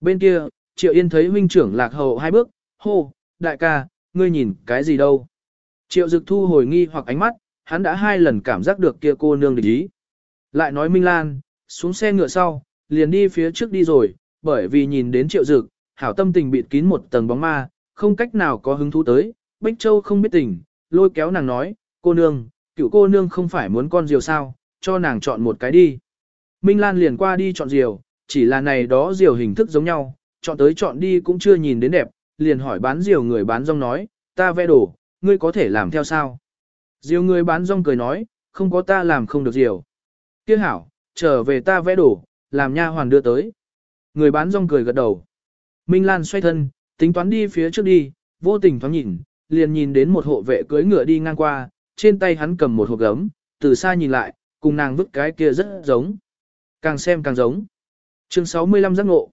Bên kia, Triệu Yên thấy huynh trưởng lạc hậu hai bước, hô, đại ca, ngươi nhìn cái gì đâu. Triệu Dực thu hồi nghi hoặc ánh mắt, hắn đã hai lần cảm giác được kia cô nương địch ý. Lại nói Minh Lan, xuống xe ngựa sau, liền đi phía trước đi rồi, bởi vì nhìn đến Triệu Dực, hảo tâm tình bịt kín một tầng bóng ma, không cách nào có hứng thú tới. Bích Châu không biết tình, lôi kéo nàng nói, cô nương, cựu cô nương không phải muốn con diều sao, cho nàng chọn một cái đi. Minh Lan liền qua đi chọn diều, chỉ là này đó diều hình thức giống nhau, chọn tới chọn đi cũng chưa nhìn đến đẹp, liền hỏi bán diều người bán rong nói, ta vẽ đồ, ngươi có thể làm theo sao? Diều người bán rong cười nói, không có ta làm không được diều. Tiếc hảo, trở về ta vẽ đồ, làm nha hoàn đưa tới. Người bán rong cười gật đầu. Minh Lan xoay thân, tính toán đi phía trước đi, vô tình thoáng nhìn, liền nhìn đến một hộ vệ cưỡi ngựa đi ngang qua, trên tay hắn cầm một hộp gấm, từ xa nhìn lại, cùng nàng vứt cái kia rất giống. Càng xem càng giống. Chương 65 giác ngộ.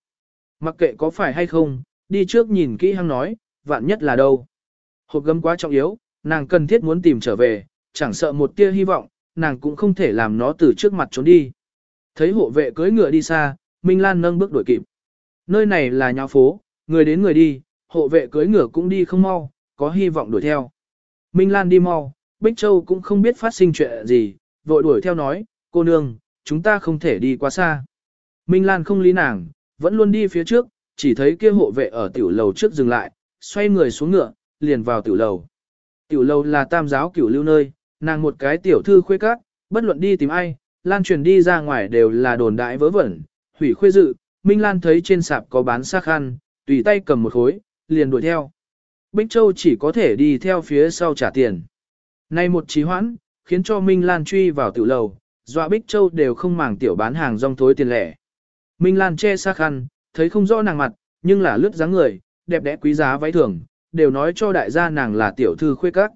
Mặc kệ có phải hay không, đi trước nhìn kỹ hăng nói, vạn nhất là đâu. Hộp gấm quá trọng yếu, nàng cần thiết muốn tìm trở về, chẳng sợ một tia hy vọng, nàng cũng không thể làm nó từ trước mặt trốn đi. Thấy hộ vệ cưỡi ngựa đi xa, Minh Lan nâng bước đuổi kịp. Nơi này là nhà phố, người đến người đi, hộ vệ cưỡi ngựa cũng đi không mau, có hy vọng đuổi theo. Minh Lan đi mau, Bích Châu cũng không biết phát sinh chuyện gì, vội đuổi theo nói, cô nương, chúng ta không thể đi quá xa. Minh Lan không lý nàng, vẫn luôn đi phía trước, chỉ thấy kia hộ vệ ở tiểu lầu trước dừng lại, xoay người xuống ngựa, liền vào tiểu lầu. Tiểu lầu là tam giáo cửu lưu nơi, nàng một cái tiểu thư khuê các, bất luận đi tìm ai, Lan truyền đi ra ngoài đều là đồn đại vớ vẩn, hủy khuê dự, Minh Lan thấy trên sạp có bán xác khăn, tùy tay cầm một khối, liền đuổi theo. Bích Châu chỉ có thể đi theo phía sau trả tiền. Nay một trí hoãn, khiến cho Minh Lan truy vào tiểu lầu, dọa Bích Châu đều không màng tiểu bán hàng rong thối tiền lẻ. Minh Lan che xác khăn, thấy không rõ nàng mặt, nhưng là lướt dáng người, đẹp đẽ quý giá váy thường, đều nói cho đại gia nàng là tiểu thư khuê các.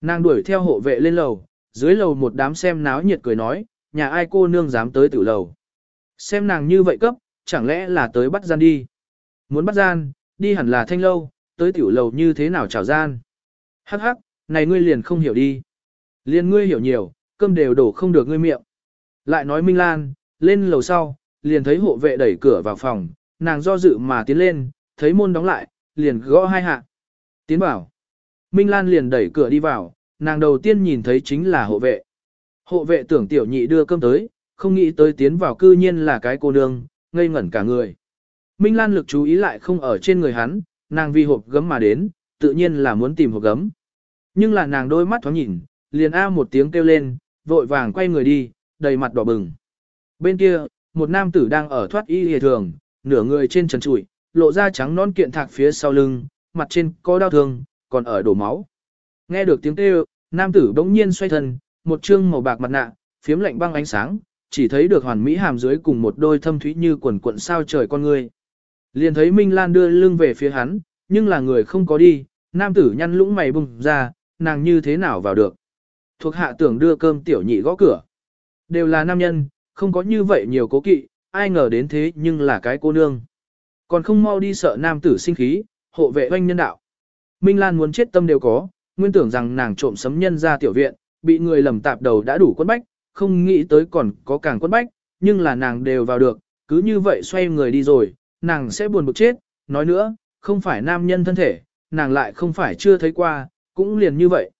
Nàng đuổi theo hộ vệ lên lầu, dưới lầu một đám xem náo nhiệt cười nói, nhà ai cô nương dám tới tiểu lầu. Xem nàng như vậy cấp, chẳng lẽ là tới bắt gian đi. Muốn bắt gian, đi hẳn là thanh lâu, tới tiểu lầu như thế nào chào gian. Hắc hắc, này ngươi liền không hiểu đi. liền ngươi hiểu nhiều, cơm đều đổ không được ngươi miệng. Lại nói Minh Lan, lên lầu sau, liền thấy hộ vệ đẩy cửa vào phòng, nàng do dự mà tiến lên, thấy môn đóng lại, liền gõ hai hạ. Tiến bảo. Minh Lan liền đẩy cửa đi vào, nàng đầu tiên nhìn thấy chính là hộ vệ. Hộ vệ tưởng tiểu nhị đưa cơm tới, không nghĩ tới tiến vào cư nhiên là cái cô nương, ngây ngẩn cả người. Minh Lan lực chú ý lại không ở trên người hắn, nàng vì hộp gấm mà đến, tự nhiên là muốn tìm hộp gấm. Nhưng là nàng đôi mắt thoáng nhìn, liền a một tiếng kêu lên, vội vàng quay người đi, đầy mặt đỏ bừng. Bên kia, một nam tử đang ở thoát y hề thường, nửa người trên trần trụi, lộ ra trắng non kiện thạc phía sau lưng, mặt trên có đau thương, còn ở đổ máu. Nghe được tiếng kêu, nam tử bỗng nhiên xoay thân, một trương màu bạc mặt nạ, phiếm lạnh băng ánh sáng, chỉ thấy được hoàn mỹ hàm dưới cùng một đôi thâm thúy như quần cuộn sao trời con người. Liền thấy Minh Lan đưa lưng về phía hắn, nhưng là người không có đi, nam tử nhăn lũng mày bùng ra, nàng như thế nào vào được. Thuộc hạ tưởng đưa cơm tiểu nhị gõ cửa. Đều là nam nhân, không có như vậy nhiều cố kỵ, ai ngờ đến thế nhưng là cái cô nương. Còn không mau đi sợ nam tử sinh khí, hộ vệ oanh nhân đạo. Minh Lan muốn chết tâm đều có, nguyên tưởng rằng nàng trộm sấm nhân ra tiểu viện, bị người lầm tạp đầu đã đủ quân bách, không nghĩ tới còn có càng quân bách, nhưng là nàng đều vào được, cứ như vậy xoay người đi rồi, nàng sẽ buồn bực chết, nói nữa, không phải nam nhân thân thể, nàng lại không phải chưa thấy qua, cũng liền như vậy.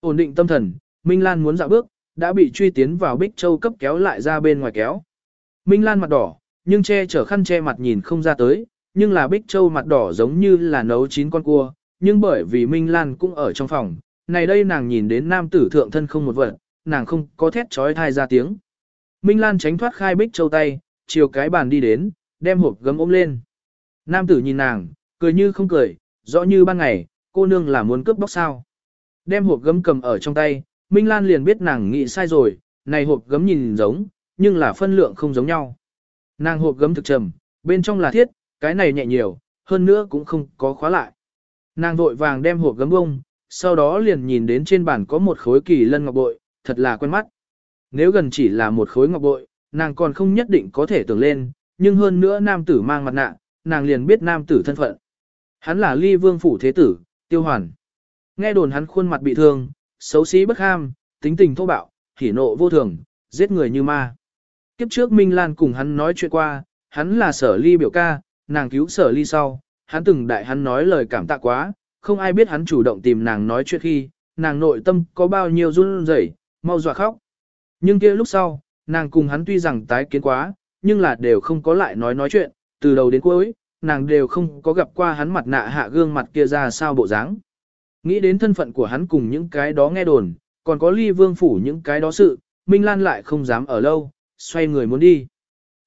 Ổn định tâm thần, Minh Lan muốn dạo bước, đã bị truy tiến vào Bích Châu cấp kéo lại ra bên ngoài kéo. Minh Lan mặt đỏ, nhưng che chở khăn che mặt nhìn không ra tới, nhưng là Bích Châu mặt đỏ giống như là nấu chín con cua, nhưng bởi vì Minh Lan cũng ở trong phòng, này đây nàng nhìn đến nam tử thượng thân không một vật, nàng không có thét trói thai ra tiếng. Minh Lan tránh thoát khai Bích Châu tay, chiều cái bàn đi đến, đem hộp gấm ôm lên. Nam tử nhìn nàng, cười như không cười, rõ như ban ngày, cô nương là muốn cướp bóc sao. Đem hộp gấm cầm ở trong tay, Minh Lan liền biết nàng nghĩ sai rồi, này hộp gấm nhìn giống, nhưng là phân lượng không giống nhau. Nàng hộp gấm thực trầm, bên trong là thiết, cái này nhẹ nhiều, hơn nữa cũng không có khóa lại. Nàng vội vàng đem hộp gấm bông, sau đó liền nhìn đến trên bàn có một khối kỳ lân ngọc bội, thật là quen mắt. Nếu gần chỉ là một khối ngọc bội, nàng còn không nhất định có thể tưởng lên, nhưng hơn nữa nam tử mang mặt nạ, nàng liền biết nam tử thân phận. Hắn là ly vương phủ thế tử, tiêu hoàn. Nghe đồn hắn khuôn mặt bị thương, xấu xí bất ham, tính tình thô bạo, hỉ nộ vô thường, giết người như ma. Kiếp trước Minh Lan cùng hắn nói chuyện qua, hắn là sở ly biểu ca, nàng cứu sở ly sau, hắn từng đại hắn nói lời cảm tạ quá, không ai biết hắn chủ động tìm nàng nói chuyện khi, nàng nội tâm có bao nhiêu run rẩy, mau dọa khóc. Nhưng kia lúc sau, nàng cùng hắn tuy rằng tái kiến quá, nhưng là đều không có lại nói nói chuyện, từ đầu đến cuối, nàng đều không có gặp qua hắn mặt nạ hạ gương mặt kia ra sao bộ dáng. Nghĩ đến thân phận của hắn cùng những cái đó nghe đồn, còn có ly vương phủ những cái đó sự, Minh Lan lại không dám ở lâu, xoay người muốn đi.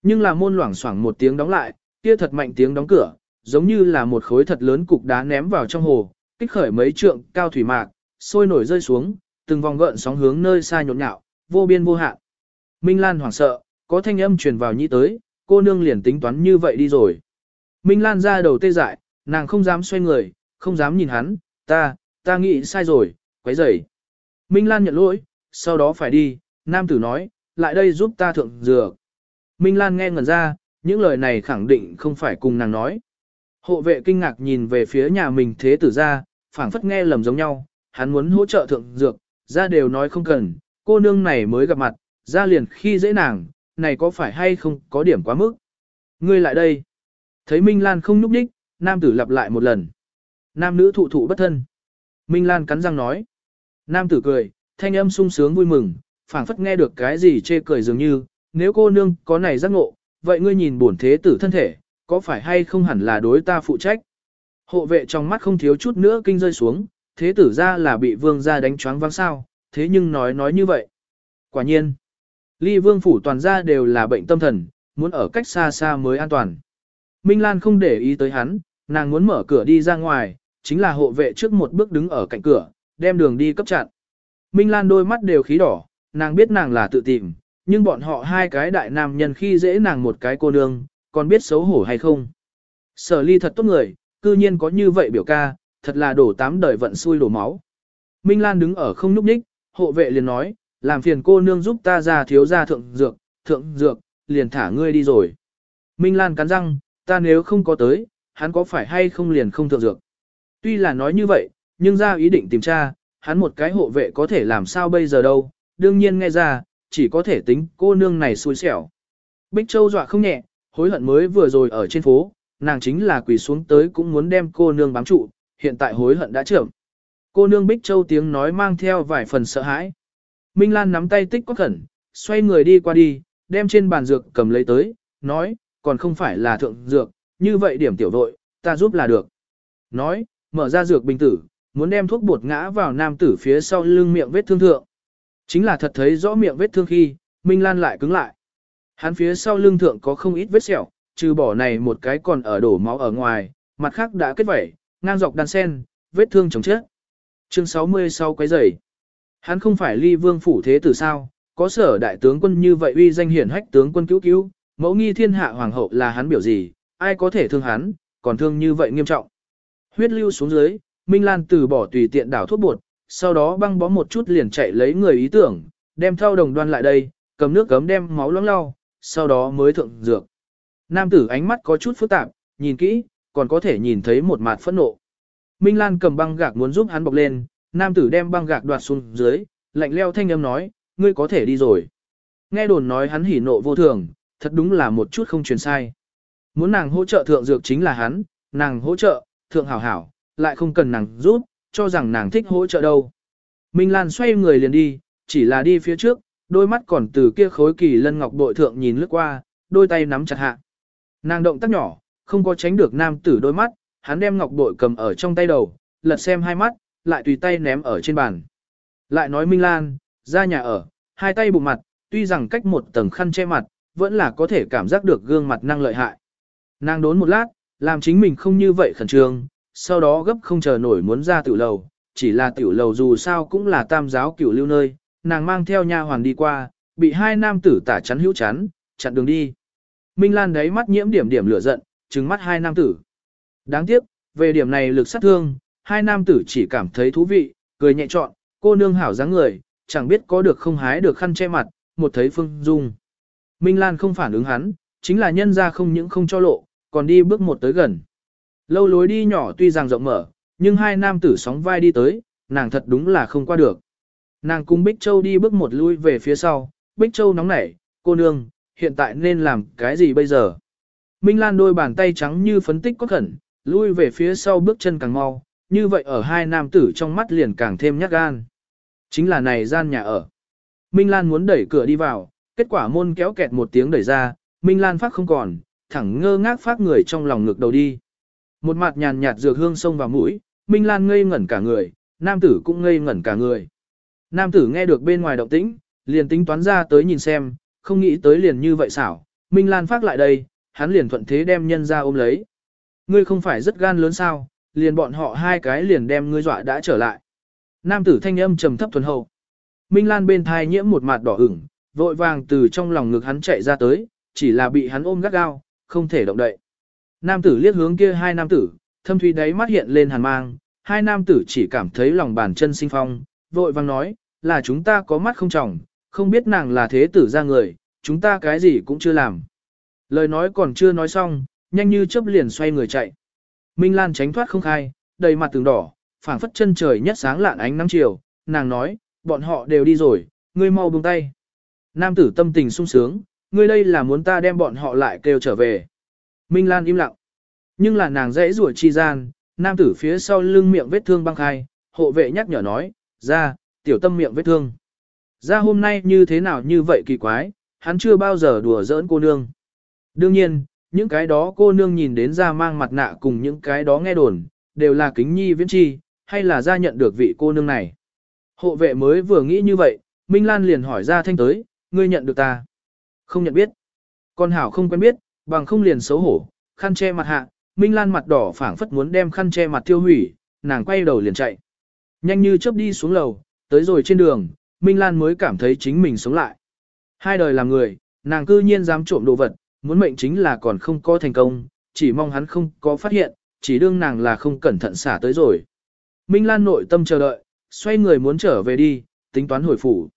Nhưng là môn loảng xoảng một tiếng đóng lại, kia thật mạnh tiếng đóng cửa, giống như là một khối thật lớn cục đá ném vào trong hồ, kích khởi mấy trượng cao thủy mạc, sôi nổi rơi xuống, từng vòng gợn sóng hướng nơi xa nhộn nhạo, vô biên vô hạn. Minh Lan hoảng sợ, có thanh âm truyền vào nhĩ tới, cô nương liền tính toán như vậy đi rồi. Minh Lan ra đầu tê dại, nàng không dám xoay người, không dám nhìn hắn, ta, ta nghĩ sai rồi, quấy rầy. Minh Lan nhận lỗi, sau đó phải đi, nam tử nói, lại đây giúp ta thượng dược. Minh Lan nghe ngẩn ra, những lời này khẳng định không phải cùng nàng nói. Hộ vệ kinh ngạc nhìn về phía nhà mình thế tử ra, phảng phất nghe lầm giống nhau, hắn muốn hỗ trợ thượng dược, ra đều nói không cần, cô nương này mới gặp mặt, ra liền khi dễ nàng, này có phải hay không có điểm quá mức. Ngươi lại đây. Thấy Minh Lan không nhúc đích, nam tử lặp lại một lần. Nam nữ thụ thụ bất thân. Minh Lan cắn răng nói. Nam tử cười, thanh âm sung sướng vui mừng, phảng phất nghe được cái gì chê cười dường như, nếu cô nương có này giác ngộ, vậy ngươi nhìn bổn thế tử thân thể, có phải hay không hẳn là đối ta phụ trách. Hộ vệ trong mắt không thiếu chút nữa kinh rơi xuống, thế tử ra là bị vương gia đánh choáng vắng sao, thế nhưng nói nói như vậy. Quả nhiên, ly vương phủ toàn gia đều là bệnh tâm thần, muốn ở cách xa xa mới an toàn. Minh Lan không để ý tới hắn, nàng muốn mở cửa đi ra ngoài, chính là hộ vệ trước một bước đứng ở cạnh cửa, đem đường đi cấp chặn. Minh Lan đôi mắt đều khí đỏ, nàng biết nàng là tự tìm, nhưng bọn họ hai cái đại nam nhân khi dễ nàng một cái cô nương, còn biết xấu hổ hay không. Sở ly thật tốt người, cư nhiên có như vậy biểu ca, thật là đổ tám đời vận xui đổ máu. Minh Lan đứng ở không núp ních, hộ vệ liền nói, làm phiền cô nương giúp ta ra thiếu ra thượng dược, thượng dược, liền thả ngươi đi rồi. Minh Lan cắn răng, ta nếu không có tới, hắn có phải hay không liền không thượng dược. Tuy là nói như vậy, nhưng ra ý định tìm tra, hắn một cái hộ vệ có thể làm sao bây giờ đâu, đương nhiên nghe ra, chỉ có thể tính cô nương này xui xẻo. Bích Châu dọa không nhẹ, hối hận mới vừa rồi ở trên phố, nàng chính là quỳ xuống tới cũng muốn đem cô nương bám trụ, hiện tại hối hận đã trưởng. Cô nương Bích Châu tiếng nói mang theo vài phần sợ hãi. Minh Lan nắm tay tích quắc khẩn, xoay người đi qua đi, đem trên bàn dược cầm lấy tới, nói, còn không phải là thượng dược, như vậy điểm tiểu đội, ta giúp là được. Nói, mở ra dược bình tử, muốn đem thuốc bột ngã vào nam tử phía sau lưng miệng vết thương thượng. Chính là thật thấy rõ miệng vết thương khi, Minh Lan lại cứng lại. Hắn phía sau lưng thượng có không ít vết sẹo, trừ bỏ này một cái còn ở đổ máu ở ngoài, mặt khác đã kết vẩy, ngang dọc đan sen, vết thương chồng chết. Chương 66 quấy rầy. Hắn không phải ly vương phủ thế tử sao, có sở đại tướng quân như vậy uy danh hiển hách tướng quân cứu cứu, mẫu nghi thiên hạ hoàng hậu là hắn biểu gì, ai có thể thương hắn, còn thương như vậy nghiêm trọng. Huyết lưu xuống dưới, Minh Lan từ bỏ tùy tiện đảo thuốc bột, sau đó băng bó một chút liền chạy lấy người ý tưởng, đem thao đồng đoan lại đây, cầm nước gấm đem máu loãng lau, sau đó mới thượng dược. Nam tử ánh mắt có chút phức tạp, nhìn kỹ, còn có thể nhìn thấy một mặt phẫn nộ. Minh Lan cầm băng gạc muốn giúp hắn bọc lên, nam tử đem băng gạc đoạt xuống dưới, lạnh leo thanh âm nói, ngươi có thể đi rồi. Nghe đồn nói hắn hỉ nộ vô thường, thật đúng là một chút không truyền sai. Muốn nàng hỗ trợ thượng dược chính là hắn, nàng hỗ trợ, thượng hảo hảo, lại không cần nàng giúp, cho rằng nàng thích hỗ trợ đâu. Minh Lan xoay người liền đi, chỉ là đi phía trước, đôi mắt còn từ kia khối kỳ lân ngọc bội thượng nhìn lướt qua, đôi tay nắm chặt hạ. Nàng động tác nhỏ, không có tránh được nam tử đôi mắt, hắn đem ngọc bội cầm ở trong tay đầu, lật xem hai mắt, lại tùy tay ném ở trên bàn. Lại nói Minh Lan, ra nhà ở, hai tay bụng mặt, tuy rằng cách một tầng khăn che mặt, vẫn là có thể cảm giác được gương mặt năng lợi hại. Nàng đốn một lát, làm chính mình không như vậy khẩn trương, sau đó gấp không chờ nổi muốn ra tiểu lầu, chỉ là tiểu lầu dù sao cũng là tam giáo cửu lưu nơi, nàng mang theo nha hoàn đi qua, bị hai nam tử tả chắn hữu chắn, chặn đường đi. Minh Lan đấy mắt nhiễm điểm điểm lửa giận, trừng mắt hai nam tử. Đáng tiếc, về điểm này lực sát thương, hai nam tử chỉ cảm thấy thú vị, cười nhẹ trọn, cô nương hảo dáng người, chẳng biết có được không hái được khăn che mặt, một thấy phương dung. Minh Lan không phản ứng hắn, chính là nhân ra không những không cho lộ, còn đi bước một tới gần. Lâu lối đi nhỏ tuy rằng rộng mở, nhưng hai nam tử sóng vai đi tới, nàng thật đúng là không qua được. Nàng cùng Bích Châu đi bước một lui về phía sau, Bích Châu nóng nảy, cô nương, hiện tại nên làm cái gì bây giờ? Minh Lan đôi bàn tay trắng như phấn tích có khẩn, lui về phía sau bước chân càng mau, như vậy ở hai nam tử trong mắt liền càng thêm nhát gan. Chính là này gian nhà ở. Minh Lan muốn đẩy cửa đi vào, kết quả môn kéo kẹt một tiếng đẩy ra, Minh Lan phát không còn, thẳng ngơ ngác phát người trong lòng ngực đầu đi. Một mặt nhàn nhạt dược hương sông vào mũi, Minh Lan ngây ngẩn cả người, nam tử cũng ngây ngẩn cả người. Nam tử nghe được bên ngoài động tĩnh, liền tính toán ra tới nhìn xem, không nghĩ tới liền như vậy xảo. Minh Lan phát lại đây, hắn liền thuận thế đem nhân ra ôm lấy. Ngươi không phải rất gan lớn sao, liền bọn họ hai cái liền đem ngươi dọa đã trở lại. Nam tử thanh âm trầm thấp thuần hậu. Minh Lan bên thai nhiễm một mặt đỏ ửng, vội vàng từ trong lòng ngực hắn chạy ra tới, chỉ là bị hắn ôm gắt gao, không thể động đậy. Nam tử liếc hướng kia hai nam tử, thâm thủy đáy mắt hiện lên hàn mang, hai nam tử chỉ cảm thấy lòng bàn chân sinh phong, vội vàng nói, là chúng ta có mắt không trọng, không biết nàng là thế tử ra người, chúng ta cái gì cũng chưa làm. Lời nói còn chưa nói xong, nhanh như chớp liền xoay người chạy. Minh Lan tránh thoát không khai, đầy mặt tường đỏ, phảng phất chân trời nhất sáng lạn ánh nắng chiều, nàng nói, bọn họ đều đi rồi, ngươi mau buông tay. Nam tử tâm tình sung sướng, ngươi đây là muốn ta đem bọn họ lại kêu trở về. Minh Lan im lặng. Nhưng là nàng dễ rủa chi gian, nam tử phía sau lưng miệng vết thương băng khai, hộ vệ nhắc nhở nói, ra, tiểu tâm miệng vết thương. Ra hôm nay như thế nào như vậy kỳ quái, hắn chưa bao giờ đùa giỡn cô nương. Đương nhiên, những cái đó cô nương nhìn đến ra mang mặt nạ cùng những cái đó nghe đồn, đều là kính nhi viễn chi, hay là ra nhận được vị cô nương này. Hộ vệ mới vừa nghĩ như vậy, Minh Lan liền hỏi ra thanh tới, ngươi nhận được ta. Không nhận biết. Con Hảo không quen biết, bằng không liền xấu hổ, khăn che mặt hạ, Minh Lan mặt đỏ phảng phất muốn đem khăn che mặt tiêu hủy, nàng quay đầu liền chạy. Nhanh như chớp đi xuống lầu, tới rồi trên đường, Minh Lan mới cảm thấy chính mình sống lại. Hai đời làm người, nàng cư nhiên dám trộm đồ vật, muốn mệnh chính là còn không có thành công, chỉ mong hắn không có phát hiện, chỉ đương nàng là không cẩn thận xả tới rồi. Minh Lan nội tâm chờ đợi, xoay người muốn trở về đi, tính toán hồi phủ.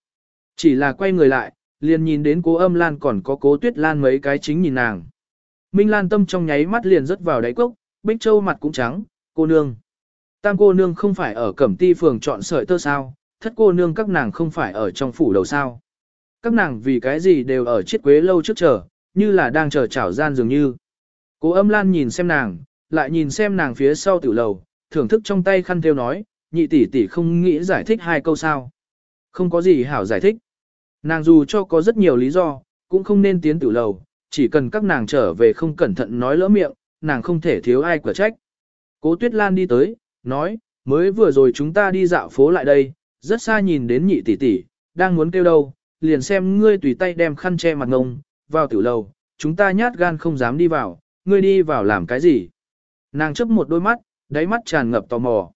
Chỉ là quay người lại, liền nhìn đến cố âm Lan còn có cố tuyết Lan mấy cái chính nhìn nàng. Minh Lan tâm trong nháy mắt liền rớt vào đáy cốc, Bích Châu mặt cũng trắng, cô nương. Tam cô nương không phải ở cẩm ti phường chọn sợi tơ sao, thất cô nương các nàng không phải ở trong phủ đầu sao. Các nàng vì cái gì đều ở chiếc quế lâu trước chờ, như là đang chờ chảo gian dường như. Cố âm lan nhìn xem nàng, lại nhìn xem nàng phía sau tiểu lầu, thưởng thức trong tay khăn theo nói, nhị tỷ tỷ không nghĩ giải thích hai câu sao. Không có gì hảo giải thích. Nàng dù cho có rất nhiều lý do, cũng không nên tiến tiểu lầu, chỉ cần các nàng trở về không cẩn thận nói lỡ miệng, nàng không thể thiếu ai quả trách. Cố Tuyết Lan đi tới, nói, mới vừa rồi chúng ta đi dạo phố lại đây, rất xa nhìn đến nhị tỷ tỷ, đang muốn kêu đâu, liền xem ngươi tùy tay đem khăn che mặt ngông, vào tiểu lầu, chúng ta nhát gan không dám đi vào, ngươi đi vào làm cái gì? Nàng chấp một đôi mắt, đáy mắt tràn ngập tò mò.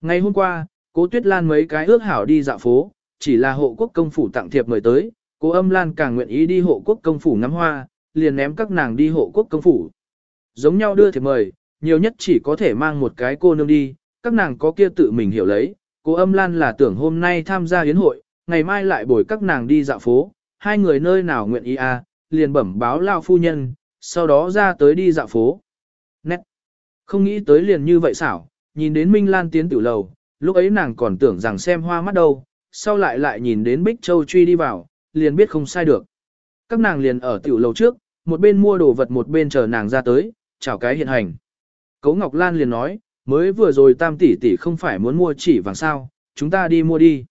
Ngày hôm qua, cố Tuyết Lan mấy cái ước hảo đi dạo phố, chỉ là hộ quốc công phủ tặng thiệp mời tới, cố âm Lan càng nguyện ý đi hộ quốc công phủ ngắm hoa, liền ném các nàng đi hộ quốc công phủ. Giống nhau đưa thiệp mời, nhiều nhất chỉ có thể mang một cái cô nương đi, các nàng có kia tự mình hiểu lấy, cố âm Lan là tưởng hôm nay tham gia yến hội, ngày mai lại bồi các nàng đi dạo phố, hai người nơi nào nguyện ý à, liền bẩm báo lao phu nhân, sau đó ra tới đi dạo phố. Nét! Không nghĩ tới liền như vậy xảo, nhìn đến Minh Lan tiến tử lầu, lúc ấy nàng còn tưởng rằng xem hoa mắt đâu, sau lại lại nhìn đến Bích Châu truy đi vào, liền biết không sai được. Các nàng liền ở tiểu lầu trước, một bên mua đồ vật một bên chờ nàng ra tới, chào cái hiện hành. Cấu Ngọc Lan liền nói, mới vừa rồi tam tỷ tỷ không phải muốn mua chỉ vàng sao, chúng ta đi mua đi.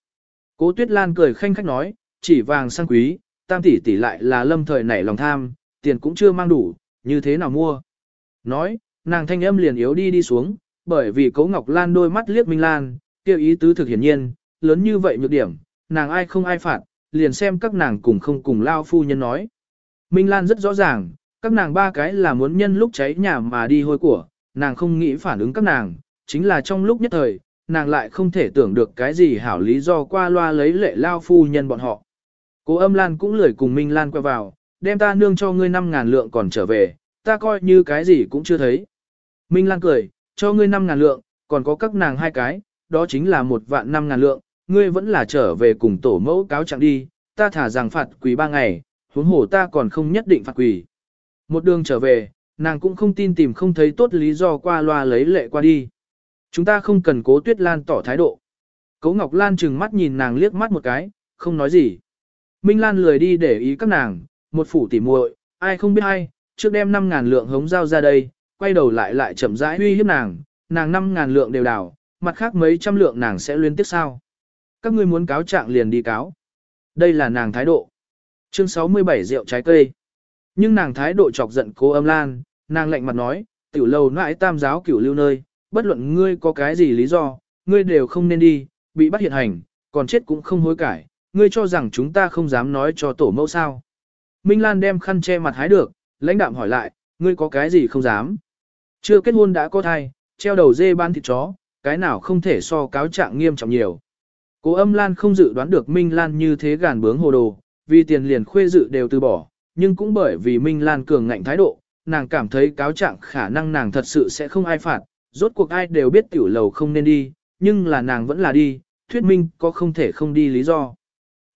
Cố Tuyết Lan cười khanh khách nói, chỉ vàng sang quý, tam tỷ tỷ lại là lâm thời nảy lòng tham, tiền cũng chưa mang đủ, như thế nào mua. Nói, nàng thanh âm liền yếu đi đi xuống, bởi vì Cố Ngọc Lan đôi mắt liếc Minh Lan, kêu ý tứ thực hiển nhiên, lớn như vậy nhược điểm, nàng ai không ai phạt, liền xem các nàng cùng không cùng lao phu nhân nói. Minh Lan rất rõ ràng, các nàng ba cái là muốn nhân lúc cháy nhà mà đi hôi của, nàng không nghĩ phản ứng các nàng, chính là trong lúc nhất thời, nàng lại không thể tưởng được cái gì hảo lý do qua loa lấy lệ lao phu nhân bọn họ. Cố âm Lan cũng lười cùng Minh Lan quay vào, đem ta nương cho ngươi 5 ngàn lượng còn trở về, ta coi như cái gì cũng chưa thấy. Minh Lan cười, cho ngươi 5 ngàn lượng, còn có các nàng hai cái, đó chính là một vạn 5 ngàn lượng, ngươi vẫn là trở về cùng tổ mẫu cáo trạng đi, ta thả rằng phạt quỷ ba ngày, huống hồ ta còn không nhất định phạt quỷ. Một đường trở về, nàng cũng không tin tìm không thấy tốt lý do qua loa lấy lệ qua đi. Chúng ta không cần cố tuyết lan tỏ thái độ. Cố Ngọc Lan trừng mắt nhìn nàng liếc mắt một cái, không nói gì. Minh Lan lười đi để ý các nàng, một phủ tỉ muội, ai không biết ai, trước đem 5.000 lượng hống giao ra đây, quay đầu lại lại chậm rãi uy hiếp nàng, nàng 5.000 lượng đều đảo, mặt khác mấy trăm lượng nàng sẽ liên tiếp sao. Các ngươi muốn cáo trạng liền đi cáo. Đây là nàng thái độ. Chương 67 rượu trái cây. Nhưng nàng thái độ chọc giận cô âm lan, nàng lạnh mặt nói, tiểu lầu nãi tam giáo cửu lưu nơi, bất luận ngươi có cái gì lý do, ngươi đều không nên đi, bị bắt hiện hành, còn chết cũng không hối cải, ngươi cho rằng chúng ta không dám nói cho tổ mẫu sao. Minh Lan đem khăn che mặt hái được, lãnh đạm hỏi lại, ngươi có cái gì không dám. Chưa kết hôn đã có thai, treo đầu dê ban thịt chó, cái nào không thể so cáo trạng nghiêm trọng nhiều. Cố âm Lan không dự đoán được Minh Lan như thế gàn bướng hồ đồ, vì tiền liền khuê dự đều từ bỏ, nhưng cũng bởi vì Minh Lan cường ngạnh thái độ, nàng cảm thấy cáo trạng khả năng nàng thật sự sẽ không ai phạt, rốt cuộc ai đều biết tiểu lầu không nên đi, nhưng là nàng vẫn là đi, thuyết minh có không thể không đi lý do.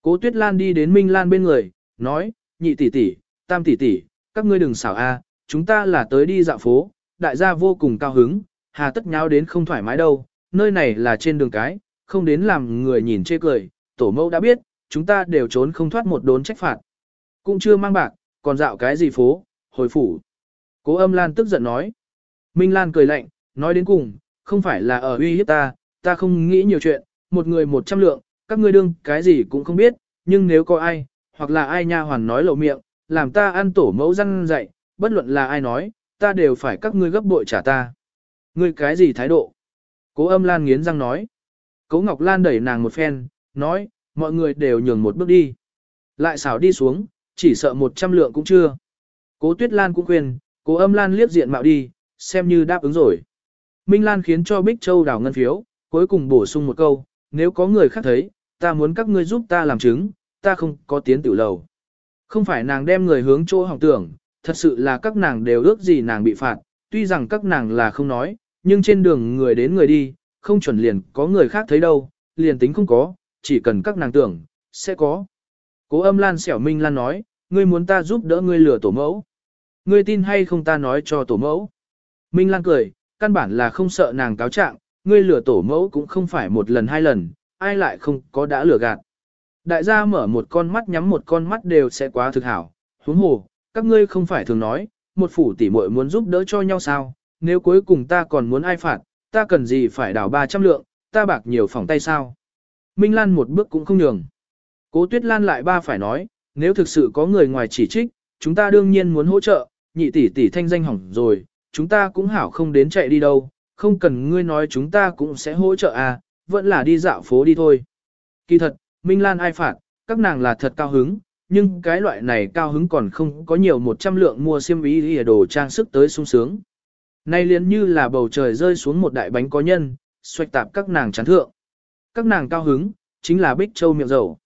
Cố Tuyết Lan đi đến Minh Lan bên người, nói, nhị tỷ tỷ, tam tỷ tỷ, các ngươi đừng xảo a, chúng ta là tới đi dạo phố, đại gia vô cùng cao hứng, hà tất nháo đến không thoải mái đâu, nơi này là trên đường cái, không đến làm người nhìn chê cười, tổ mẫu đã biết, chúng ta đều trốn không thoát một đốn trách phạt. Cũng chưa mang bạc, còn dạo cái gì phố, hồi phủ. Cố âm Lan tức giận nói. Minh Lan cười lạnh, nói đến cùng, không phải là ở uy hiếp ta, ta không nghĩ nhiều chuyện, một người một trăm lượng, các ngươi đương cái gì cũng không biết, nhưng nếu có ai, hoặc là ai nha hoàn nói lộ miệng, làm ta ăn tổ mẫu răng dạy, bất luận là ai nói, ta đều phải các ngươi gấp bội trả ta. Ngươi cái gì thái độ? Cố âm Lan nghiến răng nói. Cố Ngọc Lan đẩy nàng một phen, nói, mọi người đều nhường một bước đi. Lại xảo đi xuống, chỉ sợ một trăm lượng cũng chưa. Cố Tuyết Lan cũng khuyên, cố âm Lan liếc diện mạo đi, xem như đáp ứng rồi. Minh Lan khiến cho Bích Châu đảo ngân phiếu, cuối cùng bổ sung một câu, nếu có người khác thấy, ta muốn các ngươi giúp ta làm chứng, ta không có tiến tiểu lầu. Không phải nàng đem người hướng chỗ hỏng tưởng, thật sự là các nàng đều ước gì nàng bị phạt, tuy rằng các nàng là không nói, nhưng trên đường người đến người đi, không chuẩn liền có người khác thấy đâu, liền tính không có, chỉ cần các nàng tưởng, sẽ có. Cố âm Lan xẻo Minh Lan nói, ngươi muốn ta giúp đỡ ngươi lừa tổ mẫu. Ngươi tin hay không ta nói cho tổ mẫu. Minh Lan cười, căn bản là không sợ nàng cáo trạng, ngươi lừa tổ mẫu cũng không phải một lần hai lần, ai lại không có đã lừa gạt. Đại gia mở một con mắt nhắm một con mắt đều sẽ quá thực hảo, huống hồ, các ngươi không phải thường nói, một phủ tỷ muội muốn giúp đỡ cho nhau sao, nếu cuối cùng ta còn muốn ai phạt, ta cần gì phải đảo 300 lượng, ta bạc nhiều phòng tay sao. Minh Lan một bước cũng không nhường. Cố Tuyết Lan lại ba phải nói, nếu thực sự có người ngoài chỉ trích, chúng ta đương nhiên muốn hỗ trợ, nhị tỷ tỷ thanh danh hỏng rồi, chúng ta cũng hảo không đến chạy đi đâu, không cần ngươi nói chúng ta cũng sẽ hỗ trợ à, vẫn là đi dạo phố đi thôi. Kỳ thật, Minh Lan ai phạt, các nàng là thật cao hứng, nhưng cái loại này cao hứng còn không có nhiều 100 lượng mua xiêm y ở đồ trang sức tới sung sướng. Nay liền như là bầu trời rơi xuống một đại bánh có nhân, xoạch tạp các nàng chán thượng. Các nàng cao hứng, chính là Bích Châu miệng dầu.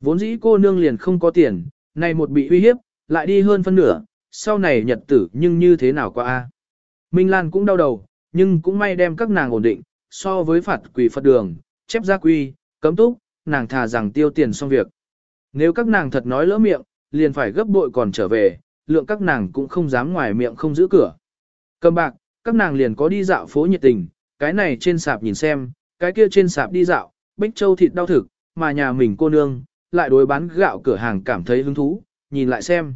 Vốn dĩ cô nương liền không có tiền, nay một bị uy hiếp, lại đi hơn phân nửa, sau này nhật tử nhưng như thế nào qua a? Minh Lan cũng đau đầu, nhưng cũng may đem các nàng ổn định, so với phạt quỷ Phật đường, chép gia quy, cấm túc, nàng thà rằng tiêu tiền xong việc. Nếu các nàng thật nói lỡ miệng, liền phải gấp bội còn trở về, lượng các nàng cũng không dám ngoài miệng không giữ cửa. Cầm bạc, các nàng liền có đi dạo phố nhiệt tình, cái này trên sạp nhìn xem, cái kia trên sạp đi dạo, bích châu thịt đau thực, mà nhà mình cô nương, lại đối bán gạo cửa hàng cảm thấy hứng thú, nhìn lại xem.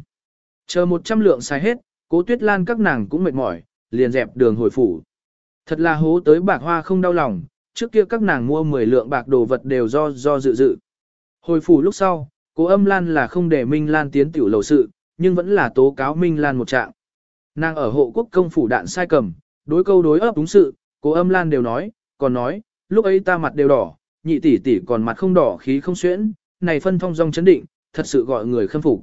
Chờ một trăm lượng xài hết, cố tuyết lan các nàng cũng mệt mỏi, liền dẹp đường hồi phủ. Thật là hố tới bạc hoa không đau lòng, trước kia các nàng mua 10 lượng bạc đồ vật đều do do dự dự. Hồi phủ lúc sau, cố âm lan là không để Minh Lan tiến tiểu lầu sự, nhưng vẫn là tố cáo Minh Lan một trạng. Nàng ở hộ quốc công phủ đạn sai cầm, đối câu đối ấp đúng sự, cố âm lan đều nói, còn nói, lúc ấy ta mặt đều đỏ, nhị tỷ tỷ còn mặt không đỏ khí không xuyễn, này phân thông dong chấn định, thật sự gọi người khâm phục.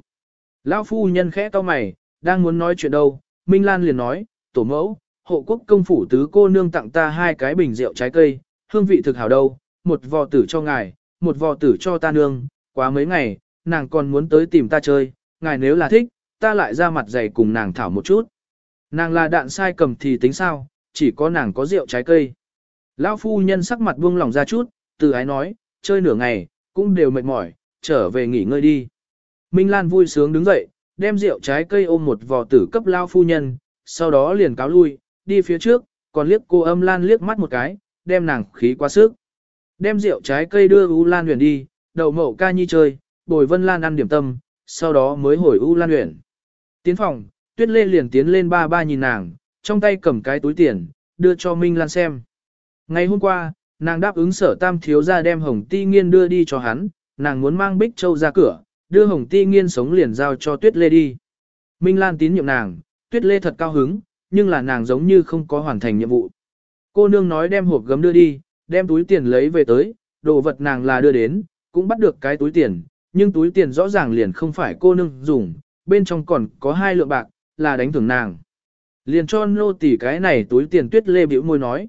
Lão phu nhân khẽ to mày, đang muốn nói chuyện đâu, Minh Lan liền nói, tổ mẫu, hộ quốc công phủ tứ cô nương tặng ta hai cái bình rượu trái cây, hương vị thực hảo đâu, một vò tử cho ngài, một vò tử cho ta nương, quá mấy ngày, nàng còn muốn tới tìm ta chơi, ngài nếu là thích, ta lại ra mặt dày cùng nàng thảo một chút. Nàng là đạn sai cầm thì tính sao, chỉ có nàng có rượu trái cây. Lão phu nhân sắc mặt buông lỏng ra chút, từ ái nói, chơi nửa ngày, cũng đều mệt mỏi, trở về nghỉ ngơi đi. Minh Lan vui sướng đứng dậy, đem rượu trái cây ôm một vò tử cấp Lão phu nhân, sau đó liền cáo lui, đi phía trước, còn liếc cô âm Lan liếc mắt một cái, đem nàng khí quá sức. Đem rượu trái cây đưa U Lan huyền đi, đầu mậu ca nhi chơi, bồi Vân Lan ăn điểm tâm, sau đó mới hồi U Lan huyền. Tiến phòng, Tuyết Lê liền tiến lên ba ba nhìn nàng, trong tay cầm cái túi tiền, đưa cho Minh Lan xem. Ngày hôm qua, nàng đáp ứng sở tam thiếu ra đem Hồng Ti Nghiên đưa đi cho hắn, nàng muốn mang Bích Châu ra cửa, đưa Hồng Ti Nghiên sống liền giao cho Tuyết Lê đi. Minh Lan tín nhiệm nàng, Tuyết Lê thật cao hứng, nhưng là nàng giống như không có hoàn thành nhiệm vụ. Cô nương nói đem hộp gấm đưa đi, đem túi tiền lấy về tới, đồ vật nàng là đưa đến, cũng bắt được cái túi tiền, nhưng túi tiền rõ ràng liền không phải cô nương dùng, bên trong còn có hai lượng bạc, là đánh thưởng nàng. Liền cho nô tỉ cái này túi tiền tuyết lê biểu môi nói.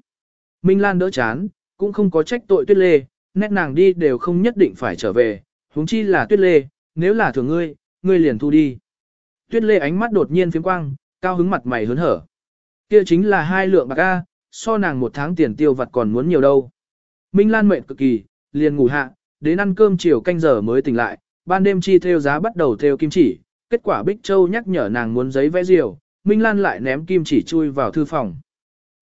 Minh Lan đỡ chán, cũng không có trách tội tuyết lê, nét nàng đi đều không nhất định phải trở về, huống chi là tuyết lê, nếu là thường ngươi, ngươi liền thu đi. Tuyết lê ánh mắt đột nhiên phiếm quang, cao hứng mặt mày hớn hở. Kia chính là hai lượng bạc A, so nàng một tháng tiền tiêu vặt còn muốn nhiều đâu. Minh Lan mệt cực kỳ, liền ngủ hạ, đến ăn cơm chiều canh giờ mới tỉnh lại, ban đêm chi theo giá bắt đầu theo kim chỉ, kết quả Bích Châu nhắc nhở nàng muốn giấy vẽ diều, Minh Lan lại ném kim chỉ chui vào thư phòng.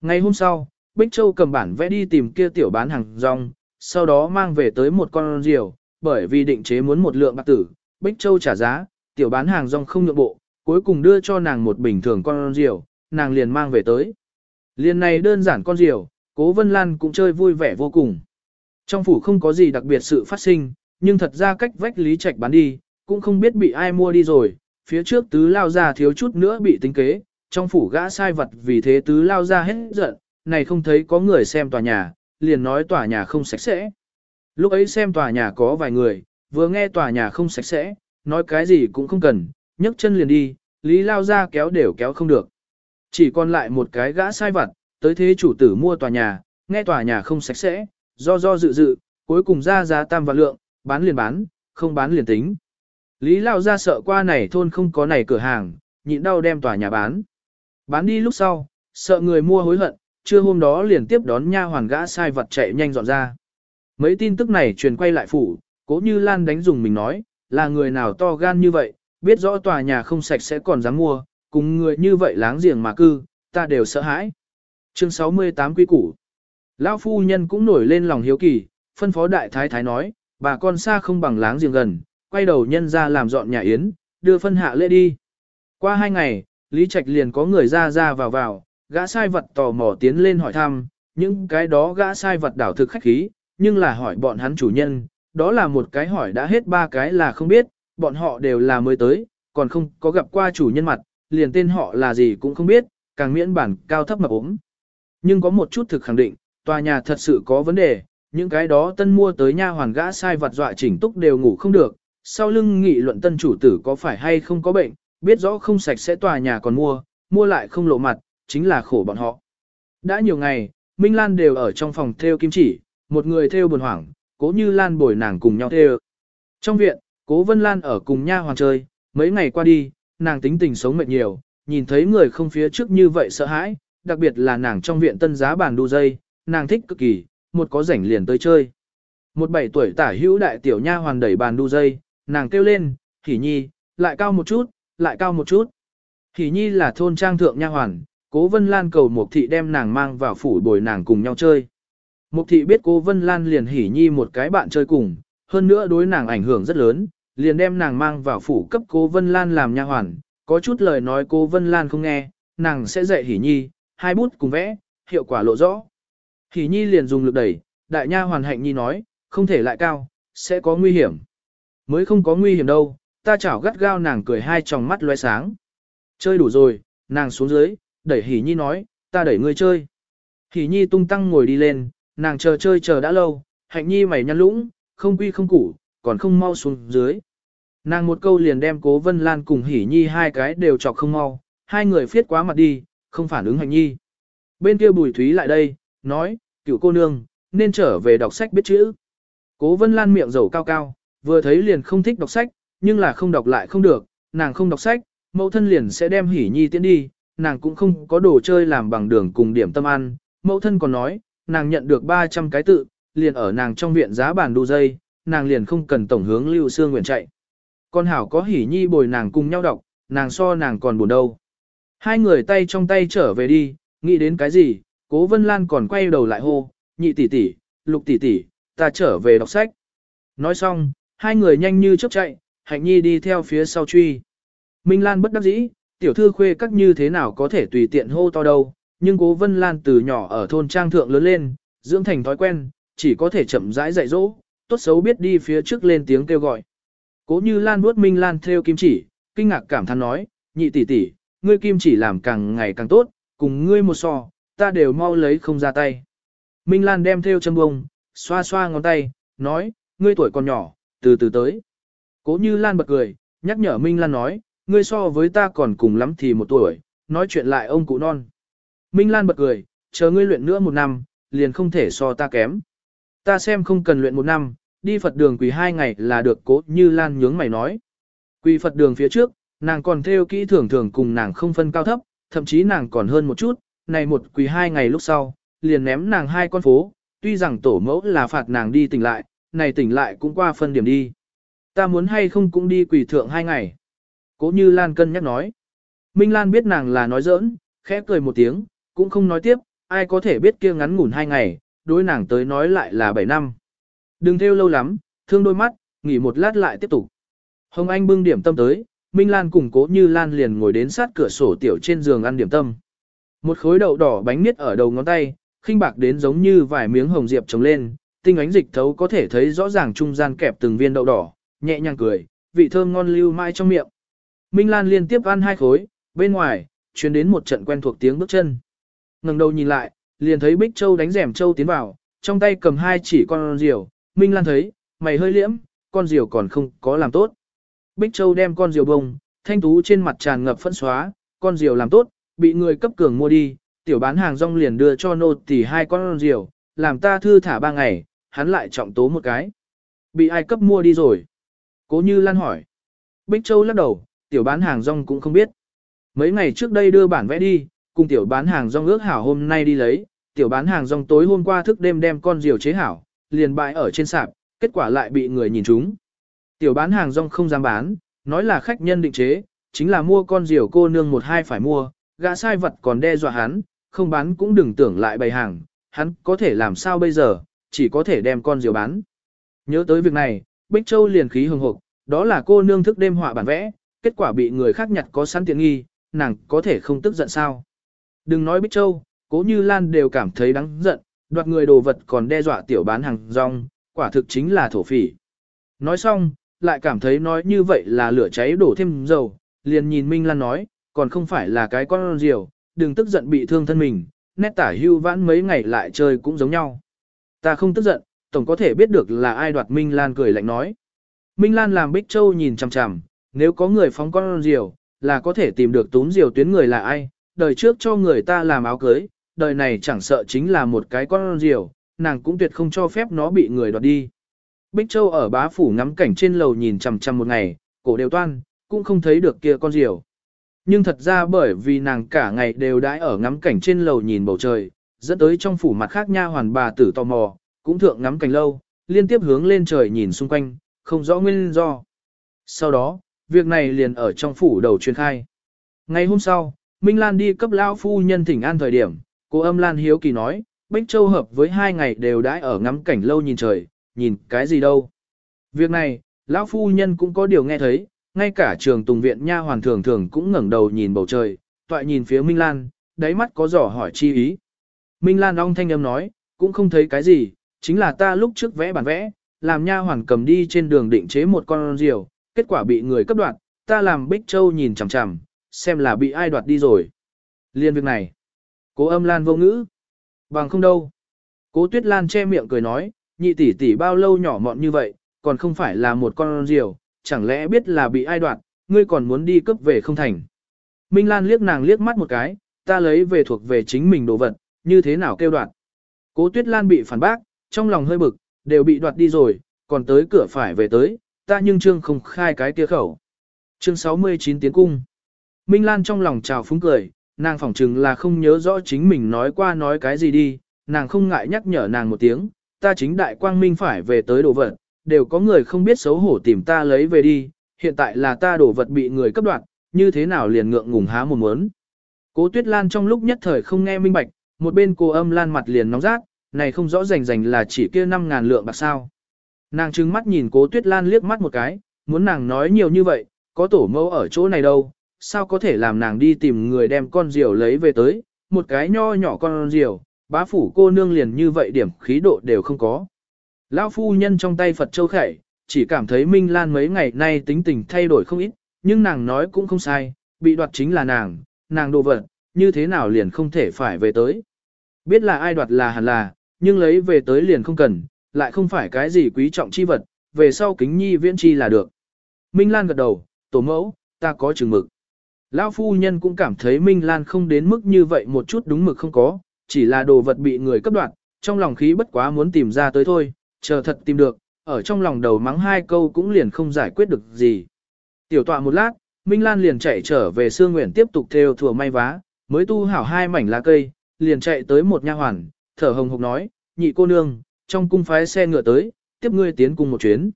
Ngày hôm sau, Bích Châu cầm bản vẽ đi tìm kia tiểu bán hàng rong, sau đó mang về tới một con diều, bởi vì định chế muốn một lượng bạc tử, Bích Châu trả giá, tiểu bán hàng rong không nhượng bộ, cuối cùng đưa cho nàng một bình thường con diều, nàng liền mang về tới. Liền này đơn giản con diều, Cố Vân Lan cũng chơi vui vẻ vô cùng. Trong phủ không có gì đặc biệt sự phát sinh, nhưng thật ra cách vách Lý Trạch bán đi, cũng không biết bị ai mua đi rồi, phía trước tứ lao ra thiếu chút nữa bị tính kế, trong phủ gã sai vật vì thế tứ lao ra hết giận, này không thấy có người xem tòa nhà, liền nói tòa nhà không sạch sẽ. Lúc ấy xem tòa nhà có vài người, vừa nghe tòa nhà không sạch sẽ, nói cái gì cũng không cần, nhấc chân liền đi, lý lao ra kéo đều kéo không được. Chỉ còn lại một cái gã sai vật, tới thế chủ tử mua tòa nhà, nghe tòa nhà không sạch sẽ, do do dự dự, cuối cùng ra giá tam vạn lượng, bán liền bán, không bán liền tính. Lý Lao ra sợ qua này thôn không có này cửa hàng, nhịn đau đem tòa nhà bán. Bán đi lúc sau, sợ người mua hối hận, trưa hôm đó liền tiếp đón nha hoàn gã sai vật chạy nhanh dọn ra. Mấy tin tức này truyền quay lại phủ, cố như Lan đánh dùng mình nói, là người nào to gan như vậy, biết rõ tòa nhà không sạch sẽ còn dám mua, cùng người như vậy láng giềng mà cư, ta đều sợ hãi. Chương 68 quy củ. Lão phu nhân cũng nổi lên lòng hiếu kỳ, phân phó đại thái thái nói, bà con xa không bằng láng giềng gần, quay đầu nhân ra làm dọn nhà yến, đưa phân hạ lễ đi. Qua hai ngày, Lý Trạch liền có người ra ra vào vào, gã sai vật tò mò tiến lên hỏi thăm, những cái đó gã sai vật đảo thực khách khí, nhưng là hỏi bọn hắn chủ nhân, đó là một cái hỏi đã hết ba cái là không biết, bọn họ đều là mới tới, còn không có gặp qua chủ nhân mặt, liền tên họ là gì cũng không biết, càng miễn bản cao thấp mập ốm. Nhưng có một chút thực khẳng định, tòa nhà thật sự có vấn đề, những cái đó tân mua tới nha hoàn gã sai vặt dọa chỉnh túc đều ngủ không được, sau lưng nghị luận tân chủ tử có phải hay không có bệnh, biết rõ không sạch sẽ tòa nhà còn mua, mua lại không lộ mặt, chính là khổ bọn họ. Đã nhiều ngày, Minh Lan đều ở trong phòng theo kim chỉ, một người theo buồn hoảng, cố như Lan bồi nàng cùng nhau theo. Trong viện, cố Vân Lan ở cùng nha hoàng chơi, mấy ngày qua đi, nàng tính tình sống mệt nhiều, nhìn thấy người không phía trước như vậy sợ hãi, đặc biệt là nàng trong viện tân giá bàn đu dây, nàng thích cực kỳ, một có rảnh liền tới chơi. Một bảy tuổi tả hữu đại tiểu nha hoàn đẩy bàn đu dây, nàng kêu lên, hỉ nhi, lại cao một chút, lại cao một chút. Hỉ nhi là thôn trang thượng nha hoàn, cố vân lan cầu một thị đem nàng mang vào phủ bồi nàng cùng nhau chơi. Mục thị biết cố Vân Lan liền hỉ nhi một cái bạn chơi cùng, hơn nữa đối nàng ảnh hưởng rất lớn, liền đem nàng mang vào phủ cấp cố Vân Lan làm nha hoàn, có chút lời nói cố Vân Lan không nghe, nàng sẽ dạy hỉ nhi, hai bút cùng vẽ, hiệu quả lộ rõ. Hỉ nhi liền dùng lực đẩy, đại nha hoàn hạnh nhi nói, không thể lại cao, sẽ có nguy hiểm. Mới không có nguy hiểm đâu, ta chảo gắt gao nàng cười hai tròng mắt loe sáng. Chơi đủ rồi, nàng xuống dưới, đẩy hỉ nhi nói, ta đẩy ngươi chơi. Hỉ nhi tung tăng ngồi đi lên, nàng chờ chơi chờ đã lâu, hạnh nhi mày nhăn lũng, không quy không củ, còn không mau xuống dưới. Nàng một câu liền đem cố vân lan cùng hỉ nhi hai cái đều chọc không mau, hai người phiết quá mặt đi, không phản ứng hành nhi. Bên kia bùi thúy lại đây, nói, cựu cô nương, nên trở về đọc sách biết chữ. Cố vân lan miệng dầu cao cao, vừa thấy liền không thích đọc sách, nhưng là không đọc lại không được, nàng không đọc sách, mẫu thân liền sẽ đem hỉ nhi tiến đi, nàng cũng không có đồ chơi làm bằng đường cùng điểm tâm ăn, mẫu thân còn nói, nàng nhận được 300 cái tự, liền ở nàng trong viện giá bàn đu dây, nàng liền không cần tổng hướng lưu xương nguyện chạy. Con hảo có hỉ nhi bồi nàng cùng nhau đọc, nàng so nàng còn buồn đâu. Hai người tay trong tay trở về đi, nghĩ đến cái gì, cố vân lan còn quay đầu lại hô, nhị tỷ tỷ, lục tỷ tỷ, ta trở về đọc sách. Nói xong, hai người nhanh như chớp chạy, hạnh nhi đi theo phía sau truy. Minh Lan bất đắc dĩ, tiểu thư khuê các như thế nào có thể tùy tiện hô to đâu, nhưng cố Vân Lan từ nhỏ ở thôn trang thượng lớn lên, dưỡng thành thói quen, chỉ có thể chậm rãi dạy dỗ, tốt xấu biết đi phía trước lên tiếng kêu gọi. Cố như Lan vuốt Minh Lan theo kim chỉ, kinh ngạc cảm thán nói, nhị tỷ tỷ, ngươi kim chỉ làm càng ngày càng tốt, cùng ngươi một so, ta đều mau lấy không ra tay. Minh Lan đem theo châm bông, xoa xoa ngón tay, nói, ngươi tuổi còn nhỏ, từ từ tới. Cố như Lan bật cười, nhắc nhở Minh Lan nói, ngươi so với ta còn cùng lắm thì một tuổi, nói chuyện lại ông cụ non. Minh Lan bật cười, chờ ngươi luyện nữa một năm, liền không thể so ta kém. Ta xem không cần luyện một năm, đi Phật đường quỳ hai ngày là được cố như Lan nhướng mày nói. Quỳ Phật đường phía trước, nàng còn theo kỹ thường thường cùng nàng không phân cao thấp, thậm chí nàng còn hơn một chút, này một quỳ hai ngày lúc sau, liền ném nàng hai con phố, tuy rằng tổ mẫu là phạt nàng đi tỉnh lại, này tỉnh lại cũng qua phân điểm đi. Ta muốn hay không cũng đi quỳ thượng hai ngày. Cố như Lan cân nhắc nói. Minh Lan biết nàng là nói giỡn, khẽ cười một tiếng, cũng không nói tiếp, ai có thể biết kia ngắn ngủn hai ngày, đối nàng tới nói lại là bảy năm. Đừng theo lâu lắm, thương đôi mắt, nghỉ một lát lại tiếp tục. Hồng Anh bưng điểm tâm tới, Minh Lan cùng cố như Lan liền ngồi đến sát cửa sổ tiểu trên giường ăn điểm tâm. Một khối đậu đỏ bánh miết ở đầu ngón tay, khinh bạc đến giống như vài miếng hồng diệp trồng lên, tinh ánh dịch thấu có thể thấy rõ ràng trung gian kẹp từng viên đậu đỏ, nhẹ nhàng cười, vị thơm ngon lưu mãi trong miệng. Minh Lan liên tiếp ăn hai khối, bên ngoài, truyền đến một trận quen thuộc tiếng bước chân ngẩng đầu nhìn lại, liền thấy Bích Châu đánh rèm Châu tiến vào, trong tay cầm hai chỉ con diều, Minh Lan thấy, mày hơi liễm, con diều còn không có làm tốt. Bích Châu đem con diều bông, thanh tú trên mặt tràn ngập phẫn xóa, con diều làm tốt, bị người cấp cường mua đi, tiểu bán hàng rong liền đưa cho nô tỷ hai con diều, làm ta thư thả ba ngày, hắn lại trọng tố một cái. Bị ai cấp mua đi rồi? Cố như Lan hỏi. Bích Châu lắc đầu, tiểu bán hàng rong cũng không biết. Mấy ngày trước đây đưa bản vẽ đi, cùng tiểu bán hàng rong ước hảo hôm nay đi lấy, tiểu bán hàng rong tối hôm qua thức đêm đem con diều chế hảo, liền bại ở trên sạp, kết quả lại bị người nhìn trúng. Tiểu bán hàng rong không dám bán, nói là khách nhân định chế, chính là mua con diều cô nương một hai phải mua, gã sai vật còn đe dọa hắn, không bán cũng đừng tưởng lại bày hàng, hắn có thể làm sao bây giờ, chỉ có thể đem con diều bán. Nhớ tới việc này, Bích Châu liền khí hừng hực, đó là cô nương thức đêm họa bản vẽ, kết quả bị người khác nhặt có sẵn tiện nghi, nàng có thể không tức giận sao. Đừng nói Bích Châu, cố như Lan đều cảm thấy đáng giận, đoạt người đồ vật còn đe dọa tiểu bán hàng rong, quả thực chính là thổ phỉ. Nói xong, lại cảm thấy nói như vậy là lửa cháy đổ thêm dầu, liền nhìn Minh Lan nói, còn không phải là cái con diều, đừng tức giận bị thương thân mình, nét tả hưu vãn mấy ngày lại chơi cũng giống nhau. Ta không tức giận, tổng có thể biết được là ai đoạt Minh Lan cười lạnh nói. Minh Lan làm Bích Châu nhìn chằm chằm, nếu có người phóng con diều, là có thể tìm được túm diều tuyến người là ai, đời trước cho người ta làm áo cưới, đời này chẳng sợ chính là một cái con diều, nàng cũng tuyệt không cho phép nó bị người đoạt đi. Bích Châu ở bá phủ ngắm cảnh trên lầu nhìn chằm chằm một ngày, cổ đều toan, cũng không thấy được kia con diều. Nhưng thật ra bởi vì nàng cả ngày đều đãi ở ngắm cảnh trên lầu nhìn bầu trời, dẫn tới trong phủ mặt khác nha hoàn bà tử tò mò, cũng thượng ngắm cảnh lâu, liên tiếp hướng lên trời nhìn xung quanh, không rõ nguyên do. Sau đó, việc này liền ở trong phủ đầu truyền khai. Ngày hôm sau, Minh Lan đi cấp lão phu nhân thỉnh an thời điểm, cô âm Lan hiếu kỳ nói, Bích Châu hợp với hai ngày đều đãi ở ngắm cảnh lâu nhìn trời, nhìn cái gì đâu. Việc này, lão phu nhân cũng có điều nghe thấy, ngay cả trường tùng viện nha hoàn thường thường cũng ngẩng đầu nhìn bầu trời, toại nhìn phía Minh Lan, đáy mắt có giỏ hỏi chi ý. Minh Lan ong thanh âm nói, cũng không thấy cái gì, chính là ta lúc trước vẽ bản vẽ, làm nha hoàn cầm đi trên đường định chế một con diều, kết quả bị người cấp đoạt, ta làm Bích Châu nhìn chằm chằm, xem là bị ai đoạt đi rồi. Liên việc này, cố âm Lan vô ngữ, bằng không đâu. Cố Tuyết Lan che miệng cười nói, nhị tỷ tỷ bao lâu nhỏ mọn như vậy, còn không phải là một con diều, chẳng lẽ biết là bị ai đoạt, ngươi còn muốn đi cướp về không thành. Minh Lan liếc nàng liếc mắt một cái, ta lấy về thuộc về chính mình đồ vật, như thế nào kêu đoạt. Cố Tuyết Lan bị phản bác, trong lòng hơi bực, đều bị đoạt đi rồi, còn tới cửa phải về tới, ta nhưng trương không khai cái kia khẩu. Chương 69 tiến cung. Minh Lan trong lòng trào phúng cười, nàng phỏng chừng là không nhớ rõ chính mình nói qua nói cái gì đi, nàng không ngại nhắc nhở nàng một tiếng, ta chính đại quang minh phải về tới đồ vật, đều có người không biết xấu hổ tìm ta lấy về đi, hiện tại là ta đồ vật bị người cấp đoạt, như thế nào liền ngượng ngùng há một muốn. Cố Tuyết Lan trong lúc nhất thời không nghe minh bạch, một bên cô âm lan mặt liền nóng rát, này không rõ rành rành là chỉ kia 5000 lượng bạc sao. Nàng trừng mắt nhìn cố Tuyết Lan liếc mắt một cái, muốn nàng nói nhiều như vậy, có tổ mẫu ở chỗ này đâu, sao có thể làm nàng đi tìm người đem con diều lấy về tới, một cái nho nhỏ con diều, bá phủ cô nương liền như vậy điểm khí độ đều không có. Lão phu nhân trong tay Phật Châu Khải, chỉ cảm thấy Minh Lan mấy ngày nay tính tình thay đổi không ít, nhưng nàng nói cũng không sai, bị đoạt chính là nàng, nàng đồ vật, như thế nào liền không thể phải về tới. Biết là ai đoạt là hẳn là, nhưng lấy về tới liền không cần, lại không phải cái gì quý trọng chi vật, về sau kính nhi viễn chi là được. Minh Lan gật đầu, tổ mẫu, ta có chừng mực. Lão phu nhân cũng cảm thấy Minh Lan không đến mức như vậy một chút đúng mực không có, chỉ là đồ vật bị người cấp đoạt, trong lòng khí bất quá muốn tìm ra tới thôi, chờ thật tìm được, ở trong lòng đầu mắng hai câu cũng liền không giải quyết được gì. Tiểu tọa một lát, Minh Lan liền chạy trở về Sương Nguyện tiếp tục theo thừa may vá, mới tu hảo hai mảnh lá cây, liền chạy tới một nha hoàn, thở hồng hộc nói, nhị cô nương, trong cung phái xe ngựa tới, tiếp ngươi tiến cung một chuyến.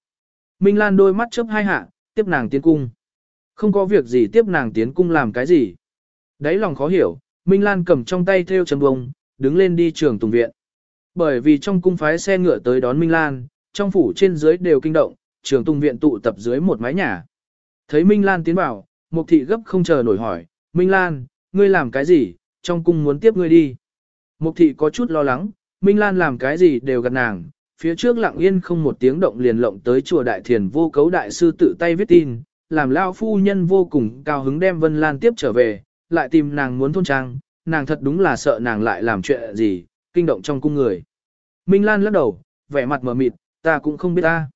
Minh Lan đôi mắt chớp hai hạ, tiếp nàng tiến cung. Không có việc gì tiếp nàng tiến cung làm cái gì. Đấy lòng khó hiểu, Minh Lan cầm trong tay theo chấm bông, đứng lên đi trường tùng viện. Bởi vì trong cung phái xe ngựa tới đón Minh Lan, trong phủ trên dưới đều kinh động, trường tùng viện tụ tập dưới một mái nhà. Thấy Minh Lan tiến vào, Mục thị gấp không chờ nổi hỏi, Minh Lan, ngươi làm cái gì, trong cung muốn tiếp ngươi đi. Mục thị có chút lo lắng, Minh Lan làm cái gì đều gặt nàng, phía trước lặng yên không một tiếng động liền lộng tới chùa Đại Thiền vô cấu đại sư tự tay viết tin, làm lao phu nhân vô cùng cao hứng đem Vân Lan tiếp trở về, lại tìm nàng muốn thôn trang, nàng thật đúng là sợ nàng lại làm chuyện gì, kinh động trong cung người. Minh Lan lắc đầu, vẻ mặt mờ mịt, ta cũng không biết ta.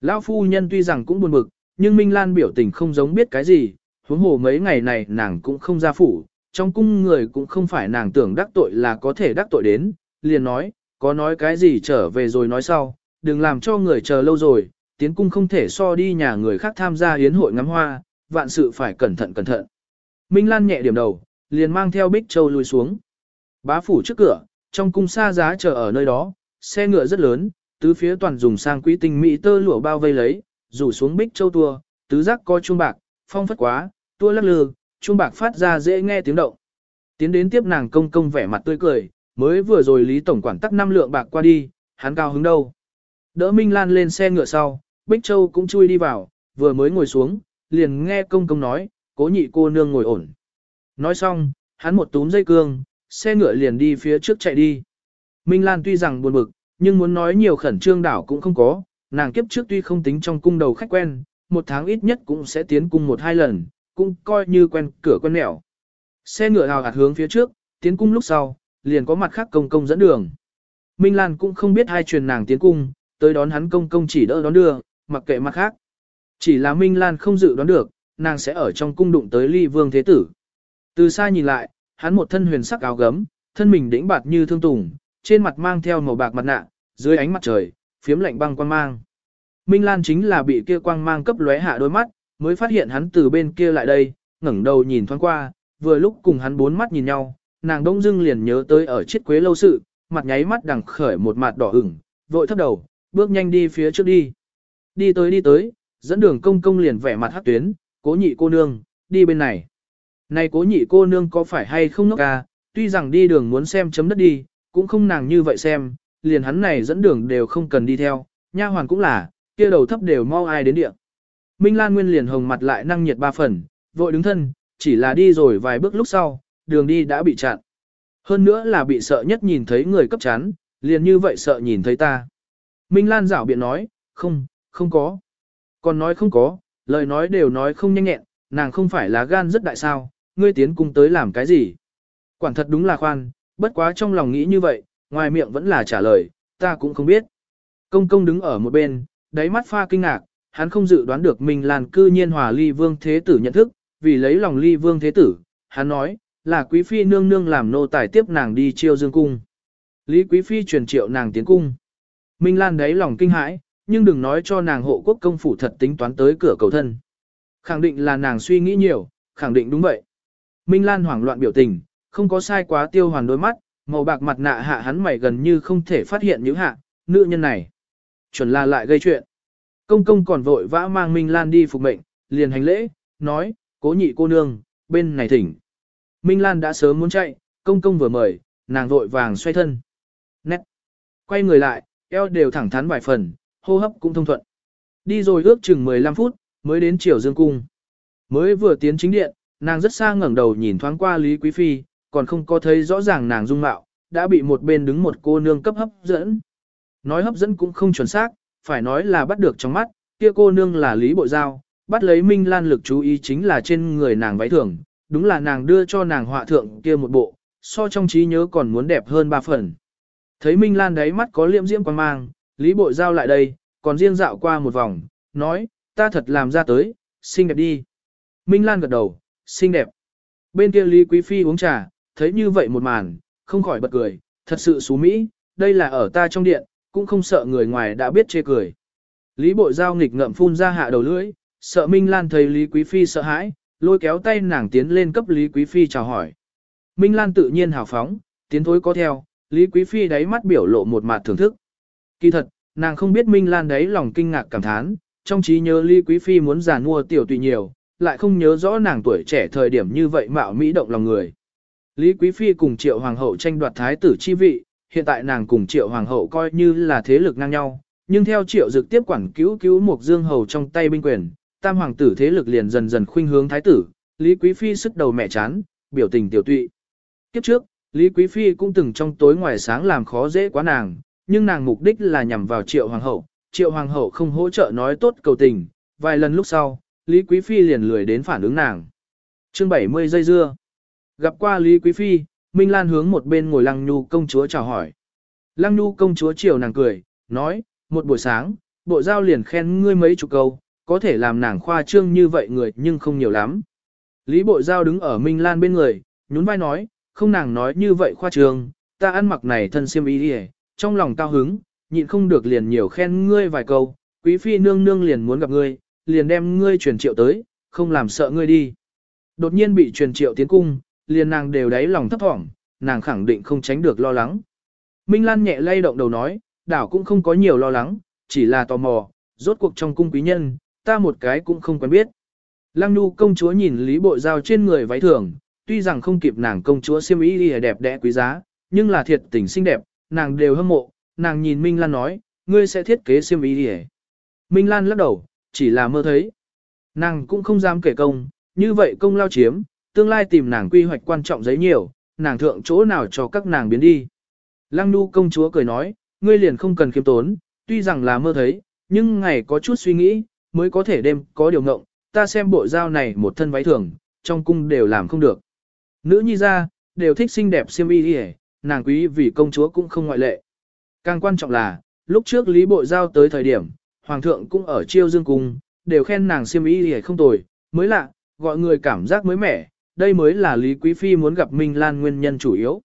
Lão phu nhân tuy rằng cũng buồn bực, nhưng Minh Lan biểu tình không giống biết cái gì, huống hồ mấy ngày này nàng cũng không ra phủ, trong cung người cũng không phải nàng tưởng đắc tội là có thể đắc tội đến, liền nói, có nói cái gì trở về rồi nói sau, đừng làm cho người chờ lâu rồi, tiến cung không thể so đi nhà người khác tham gia hiến hội ngắm hoa, vạn sự phải cẩn thận cẩn thận. Minh Lan nhẹ điểm đầu, liền mang theo Bích Châu lùi xuống. Bá phủ trước cửa, trong cung xa giá chờ ở nơi đó, xe ngựa rất lớn, tứ phía toàn dùng sang quý tinh mỹ tơ lụa bao vây lấy, rủ xuống Bích Châu tua, tứ giác coi chuông bạc, phong phất quá, tua lắc lư, chuông bạc phát ra dễ nghe tiếng động. Tiến đến tiếp nàng công công vẻ mặt tươi cười, mới vừa rồi Lý Tổng quản tắc năm lượng bạc qua đi, hắn cao hứng đâu. Đỡ Minh Lan lên xe ngựa sau, Bích Châu cũng chui đi vào, vừa mới ngồi xuống, liền nghe công công nói, cố nhị cô nương ngồi ổn. Nói xong, hắn một túm dây cương, xe ngựa liền đi phía trước chạy đi. Minh Lan tuy rằng buồn bực, nhưng muốn nói nhiều khẩn trương đảo cũng không có, nàng kiếp trước tuy không tính trong cung đầu khách quen, một tháng ít nhất cũng sẽ tiến cung một hai lần, cũng coi như quen cửa quen mẹo. Xe ngựa hào hạt hướng phía trước, tiến cung lúc sau, liền có mặt khác công công dẫn đường. Minh Lan cũng không biết hai truyền nàng tiến cung, tới đón hắn công công chỉ đỡ đón đưa, mặc kệ mặt khác. Chỉ là Minh Lan không dự đoán được, nàng sẽ ở trong cung đụng tới ly vương thế tử. Từ xa nhìn lại, hắn một thân huyền sắc áo gấm, thân mình đĩnh bạt như thương tùng, trên mặt mang theo màu bạc mặt nạ, dưới ánh mặt trời, phiếm lạnh băng quang mang. Minh Lan chính là bị kia quang mang cấp lóe hạ đôi mắt, mới phát hiện hắn từ bên kia lại đây, ngẩng đầu nhìn thoáng qua, vừa lúc cùng hắn bốn mắt nhìn nhau, nàng đông dưng liền nhớ tới ở chiếc quế lâu sự, mặt nháy mắt đằng khởi một mặt đỏ ửng, vội thấp đầu, bước nhanh đi phía trước đi. Đi tới đi tới, dẫn đường công công liền vẻ mặt hát tuyến, cố nhị cô nương, đi bên này. Này cố nhị cô nương có phải hay không ngốc ca, tuy rằng đi đường muốn xem chấm đất đi, cũng không nàng như vậy xem, liền hắn này dẫn đường đều không cần đi theo, nha hoàn cũng là, kia đầu thấp đều mau ai đến địa. Minh Lan Nguyên liền hồng mặt lại năng nhiệt ba phần, vội đứng thân, chỉ là đi rồi vài bước lúc sau, đường đi đã bị chặn. Hơn nữa là bị sợ nhất nhìn thấy người cấp chán, liền như vậy sợ nhìn thấy ta. Minh Lan rảo biện nói, không, không có. Còn nói không có, lời nói đều nói không nhanh nhẹn, nàng không phải là gan rất đại sao, ngươi tiến cung tới làm cái gì. Quản thật đúng là khoan, bất quá trong lòng nghĩ như vậy, ngoài miệng vẫn là trả lời, ta cũng không biết. Công công đứng ở một bên, đáy mắt pha kinh ngạc, hắn không dự đoán được mình làn cư nhiên hòa ly vương thế tử nhận thức, vì lấy lòng ly vương thế tử, hắn nói, là quý phi nương nương làm nô tài tiếp nàng đi chiêu dương cung. Lý quý phi truyền triệu nàng tiến cung. Minh Lan đáy lòng kinh hãi, nhưng đừng nói cho nàng hộ quốc công phủ thật tính toán tới cửa cầu thân. Khẳng định là nàng suy nghĩ nhiều, khẳng định đúng vậy. Minh Lan hoảng loạn biểu tình, không có sai quá tiêu hoàn đôi mắt, màu bạc mặt nạ hạ hắn mày gần như không thể phát hiện những hạ, nữ nhân này. Chuẩn là lại gây chuyện. Công công còn vội vã mang Minh Lan đi phục mệnh, liền hành lễ, nói, cố nhị cô nương, bên này thỉnh. Minh Lan đã sớm muốn chạy, công công vừa mời, nàng vội vàng xoay thân. Nét. Quay người lại, eo đều thẳng thắn vài phần, hô hấp cũng thông thuận. Đi rồi ước chừng 15 phút, mới đến triều dương cung. Mới vừa tiến chính điện, nàng rất xa ngẩng đầu nhìn thoáng qua Lý Quý Phi, còn không có thấy rõ ràng nàng dung mạo, đã bị một bên đứng một cô nương cấp hấp dẫn. Nói hấp dẫn cũng không chuẩn xác, phải nói là bắt được trong mắt, kia cô nương là Lý Bộ Giao, bắt lấy Minh Lan lực chú ý chính là trên người nàng váy thường, đúng là nàng đưa cho nàng họa thượng kia một bộ, so trong trí nhớ còn muốn đẹp hơn ba phần. Thấy Minh Lan đáy mắt có liệm diễm quan mang, Lý Bội Giao lại đây, còn riêng dạo qua một vòng, nói, ta thật làm ra tới, xinh đẹp đi. Minh Lan gật đầu, xinh đẹp. Bên kia Lý Quý Phi uống trà, thấy như vậy một màn, không khỏi bật cười, thật sự xú mỹ, đây là ở ta trong điện, cũng không sợ người ngoài đã biết chê cười. Lý Bội Giao nghịch ngậm phun ra hạ đầu lưỡi, sợ Minh Lan thấy Lý Quý Phi sợ hãi, lôi kéo tay nàng tiến lên cấp Lý Quý Phi chào hỏi. Minh Lan tự nhiên hào phóng, tiến thối có theo, Lý Quý Phi đáy mắt biểu lộ một mặt thưởng thức. Kỳ thật, nàng không biết Minh Lan đấy lòng kinh ngạc cảm thán, trong trí nhớ Lý Quý Phi muốn già mua tiểu tùy nhiều, lại không nhớ rõ nàng tuổi trẻ thời điểm như vậy mạo mỹ động lòng người. Lý Quý Phi cùng Triệu Hoàng hậu tranh đoạt thái tử chi vị, hiện tại nàng cùng Triệu Hoàng hậu coi như là thế lực ngang nhau, nhưng theo Triệu Dực tiếp quản cứu cứu một Dương hầu trong tay binh quyền, tam hoàng tử thế lực liền dần dần khuynh hướng thái tử, Lý Quý Phi sức đầu mẹ chán, biểu tình tiểu tụy. Kiếp trước, Lý Quý Phi cũng từng trong tối ngoài sáng làm khó dễ quá nàng, nhưng nàng mục đích là nhằm vào Triệu Hoàng hậu, Triệu Hoàng hậu không hỗ trợ nói tốt cầu tình, vài lần lúc sau, Lý Quý Phi liền lười đến phản ứng nàng. chương 70 giây dưa. Gặp qua Lý Quý Phi, Minh Lan hướng một bên ngồi Lăng Nhu công chúa chào hỏi. Lăng Nhu công chúa chiều nàng cười, nói, một buổi sáng, bộ giao liền khen ngươi mấy chục câu, có thể làm nàng khoa trương như vậy người nhưng không nhiều lắm. Lý bộ giao đứng ở Minh Lan bên người, nhún vai nói, không nàng nói như vậy khoa trương, ta ăn mặc này thân siêm ý đi trong lòng cao hứng, nhịn không được liền nhiều khen ngươi vài câu, quý phi nương nương liền muốn gặp ngươi, liền đem ngươi truyền triệu tới, không làm sợ ngươi đi. Đột nhiên bị truyền triệu tiến cung, liền nàng đều đáy lòng thấp thỏm, nàng khẳng định không tránh được lo lắng. Minh Lan nhẹ lay động đầu nói, đảo cũng không có nhiều lo lắng, chỉ là tò mò, rốt cuộc trong cung quý nhân, ta một cái cũng không quen biết. Lăng Nhu công chúa nhìn Lý Bộ Giao trên người váy thường, tuy rằng không kịp nàng công chúa siêm ý đi đẹp đẽ quý giá, nhưng là thiệt tình xinh đẹp, nàng đều hâm mộ, nàng nhìn Minh Lan nói, ngươi sẽ thiết kế siêm ý đi Minh Lan lắc đầu, chỉ là mơ thấy. Nàng cũng không dám kể công, như vậy công lao chiếm, tương lai tìm nàng quy hoạch quan trọng giấy nhiều, nàng thượng chỗ nào cho các nàng biến đi. Lăng Nu công chúa cười nói, ngươi liền không cần kiêm tốn, tuy rằng là mơ thấy, nhưng ngày có chút suy nghĩ, mới có thể đêm có điều ngộng, ta xem bộ dao này một thân váy thường, trong cung đều làm không được. Nữ nhi ra, đều thích xinh đẹp siêm y đi nàng quý vì công chúa cũng không ngoại lệ. Càng quan trọng là, lúc trước Lý Bộ Giao tới thời điểm, Hoàng thượng cũng ở chiêu dương cung, đều khen nàng siêm ý đi không tồi, mới lạ, gọi người cảm giác mới mẻ, đây mới là Lý Quý Phi muốn gặp Minh Lan nguyên nhân chủ yếu.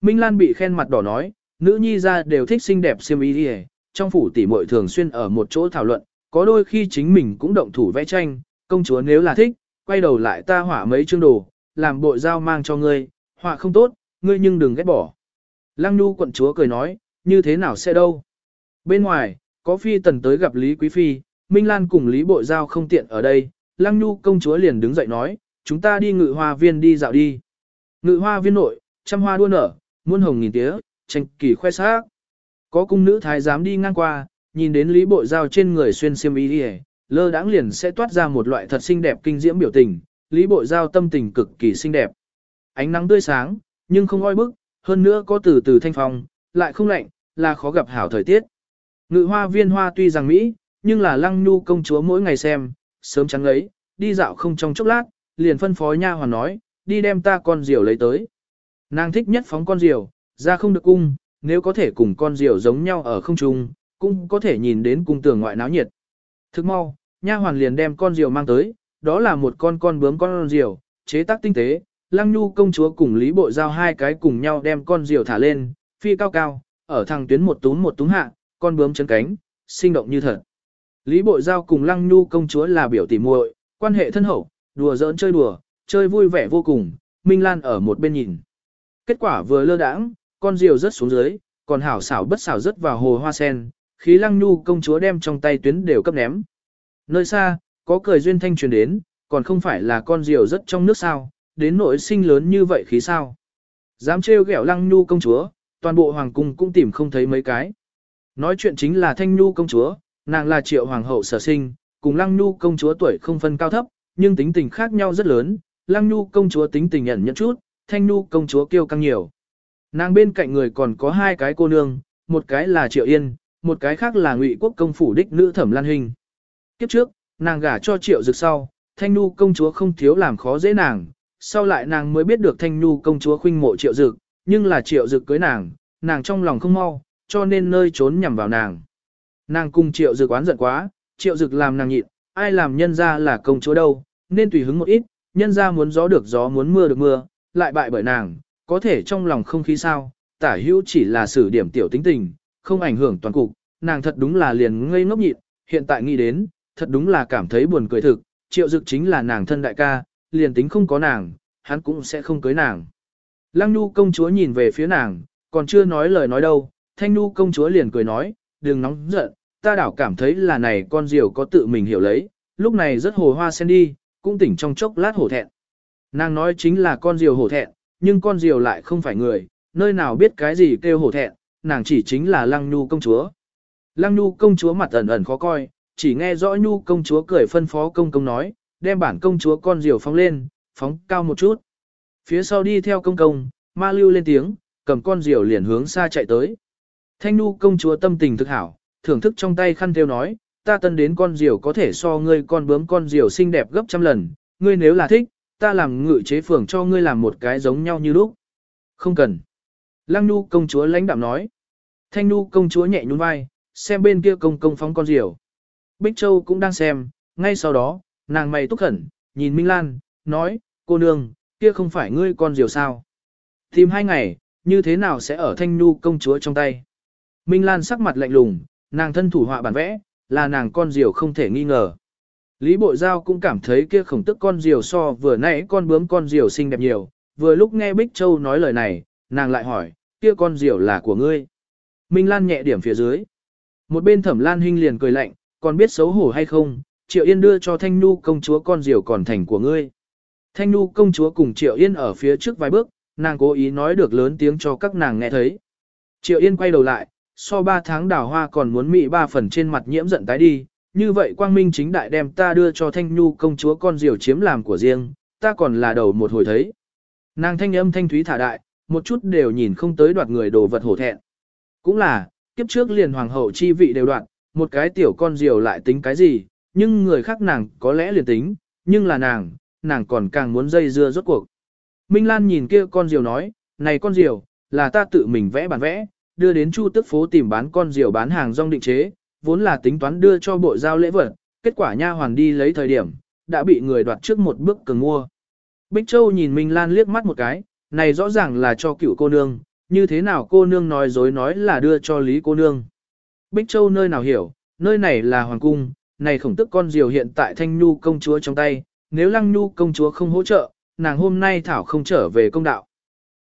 Minh Lan bị khen mặt đỏ nói, nữ nhi ra đều thích xinh đẹp siêm ý đi trong phủ tỷ muội thường xuyên ở một chỗ thảo luận, có đôi khi chính mình cũng động thủ vẽ tranh, công chúa nếu là thích, quay đầu lại ta hỏa mấy chương đồ, làm bộ giao mang cho ngươi, họa không tốt, ngươi nhưng đừng ghét bỏ. Lăng Nhu quận chúa cười nói, như thế nào sẽ đâu. Bên ngoài, có phi tần tới gặp Lý Quý Phi, Minh Lan cùng Lý Bội Giao không tiện ở đây, Lăng Nhu công chúa liền đứng dậy nói, chúng ta đi ngự hoa viên đi dạo đi. Ngự hoa viên nội, trăm hoa đua nở, muôn hồng nghìn tía, tranh kỳ khoe sắc. Có cung nữ thái giám đi ngang qua, nhìn đến Lý Bội Giao trên người xuyên xiêm y đi lơ đãng liền sẽ toát ra một loại thật xinh đẹp kinh diễm biểu tình, Lý Bội Giao tâm tình cực kỳ xinh đẹp. Ánh nắng tươi sáng, nhưng không oi bức, hơn nữa có từ từ thanh phong, lại không lạnh, là khó gặp hảo thời tiết. Ngự hoa viên hoa tuy rằng Mỹ, nhưng là lăng nhu công chúa mỗi ngày xem, sớm trắng ấy, đi dạo không trong chốc lát, liền phân phó nha hoàn nói, đi đem ta con diều lấy tới. Nàng thích nhất phóng con diều, ra không được cung, nếu có thể cùng con diều giống nhau ở không trung, cũng có thể nhìn đến cung tường ngoại náo nhiệt. Thức mau, nha hoàn liền đem con diều mang tới, đó là một con con bướm con diều, chế tác tinh tế, Lăng Nhu công chúa cùng Lý Bộ Giao hai cái cùng nhau đem con diều thả lên, phi cao cao, ở thằng tuyến một túm một túm hạ, con bướm chấn cánh, sinh động như thật. Lý Bộ Giao cùng Lăng Nhu công chúa là biểu tỉ muội, quan hệ thân hậu, đùa giỡn chơi đùa, chơi vui vẻ vô cùng, Minh Lan ở một bên nhìn. Kết quả vừa lơ đãng, con diều rớt xuống dưới, còn hảo xảo bất xảo rớt vào hồ hoa sen, khí Lăng Nhu công chúa đem trong tay tuyến đều cấp ném. Nơi xa, có cười duyên thanh truyền đến, còn không phải là con diều rớt trong nước sao, đến nội sinh lớn như vậy khí sao. Dám trêu ghẹo lăng nhu công chúa, toàn bộ hoàng cung cũng tìm không thấy mấy cái. Nói chuyện chính là thanh nhu công chúa, nàng là triệu hoàng hậu sở sinh, cùng lăng nhu công chúa tuổi không phân cao thấp, nhưng tính tình khác nhau rất lớn, lăng nhu công chúa tính tình nhận nhận chút, thanh nhu công chúa kiêu căng nhiều. Nàng bên cạnh người còn có hai cái cô nương, một cái là triệu yên, một cái khác là ngụy quốc công phủ đích nữ thẩm lan hình. Kiếp trước, nàng gả cho triệu dực sau, thanh nhu công chúa không thiếu làm khó dễ nàng, sau lại nàng mới biết được thanh nhu công chúa khuynh mộ triệu dực, nhưng là triệu dực cưới nàng, nàng trong lòng không mau, cho nên nơi trốn nhằm vào nàng. Nàng cùng triệu dực oán giận quá, triệu dực làm nàng nhịn, ai làm nhân ra là công chúa đâu, nên tùy hứng một ít, nhân ra muốn gió được gió muốn mưa được mưa, lại bại bởi nàng, có thể trong lòng không khí sao, tả hữu chỉ là xử điểm tiểu tính tình, không ảnh hưởng toàn cục, nàng thật đúng là liền ngây ngốc nhịn, hiện tại nghĩ đến, thật đúng là cảm thấy buồn cười thực, triệu dực chính là nàng thân đại ca, liền tính không có nàng, hắn cũng sẽ không cưới nàng. Lăng Nhu công chúa nhìn về phía nàng, còn chưa nói lời nói đâu, Thanh Nhu công chúa liền cười nói, đừng nóng giận, ta đảo cảm thấy là này con diều có tự mình hiểu lấy, lúc này rất hồ hoa sen đi, cũng tỉnh trong chốc lát hổ thẹn. Nàng nói chính là con diều hổ thẹn, nhưng con diều lại không phải người, nơi nào biết cái gì kêu hổ thẹn, nàng chỉ chính là Lăng Nhu công chúa. Lăng Nhu công chúa mặt ẩn ẩn khó coi, chỉ nghe rõ Nhu công chúa cười phân phó công công nói, đem bản công chúa con diều phóng lên, phóng cao một chút. Phía sau đi theo công công, ma lưu lên tiếng, cầm con diều liền hướng xa chạy tới. Thanh nu công chúa tâm tình thực hảo, thưởng thức trong tay khăn theo nói, ta tân đến con diều có thể so ngươi con bướm con diều xinh đẹp gấp trăm lần, ngươi nếu là thích, ta làm ngự chế phường cho ngươi làm một cái giống nhau như lúc. Không cần. Lăng nu công chúa lãnh đạm nói. Thanh nu công chúa nhẹ nhún vai, xem bên kia công công phóng con diều. Bích Châu cũng đang xem, ngay sau đó, nàng mày túc khẩn, nhìn Minh Lan, nói, cô nương, kia không phải ngươi con diều sao. Tìm hai ngày, như thế nào sẽ ở thanh nu công chúa trong tay. Minh Lan sắc mặt lạnh lùng, nàng thân thủ họa bản vẽ, là nàng con diều không thể nghi ngờ. Lý Bội Giao cũng cảm thấy kia khổng tức con diều so vừa nãy con bướm con diều xinh đẹp nhiều, vừa lúc nghe Bích Châu nói lời này, nàng lại hỏi, kia con diều là của ngươi. Minh Lan nhẹ điểm phía dưới. Một bên thẩm Lan Hinh liền cười lạnh, còn biết xấu hổ hay không, Triệu Yên đưa cho Thanh Nu công chúa con diều còn thành của ngươi. Thanh Nu công chúa cùng Triệu Yên ở phía trước vài bước, nàng cố ý nói được lớn tiếng cho các nàng nghe thấy. Triệu Yên quay đầu lại, so ba tháng đào hoa còn muốn mị ba phần trên mặt nhiễm giận tái đi, như vậy quang minh chính đại đem ta đưa cho thanh nhu công chúa con diều chiếm làm của riêng, ta còn là đầu một hồi thấy. Nàng thanh âm thanh thúy thả đại, một chút đều nhìn không tới đoạt người đồ vật hổ thẹn. Cũng là, kiếp trước liền hoàng hậu chi vị đều đoạt, một cái tiểu con diều lại tính cái gì, nhưng người khác nàng có lẽ liền tính, nhưng là nàng, nàng còn càng muốn dây dưa rốt cuộc. Minh Lan nhìn kia con diều nói, này con diều, là ta tự mình vẽ bản vẽ, đưa đến Chu Tức phố tìm bán con diều bán hàng rong định chế, vốn là tính toán đưa cho bộ giao lễ vật, kết quả nha hoàn đi lấy thời điểm, đã bị người đoạt trước một bước cường mua. Bích Châu nhìn Minh Lan liếc mắt một cái, này rõ ràng là cho cựu cô nương, như thế nào cô nương nói dối nói là đưa cho Lý cô nương. Bích Châu nơi nào hiểu, nơi này là hoàng cung, này khổng tức con diều hiện tại thanh nhu công chúa trong tay, nếu lăng nhu công chúa không hỗ trợ, nàng hôm nay thảo không trở về công đạo.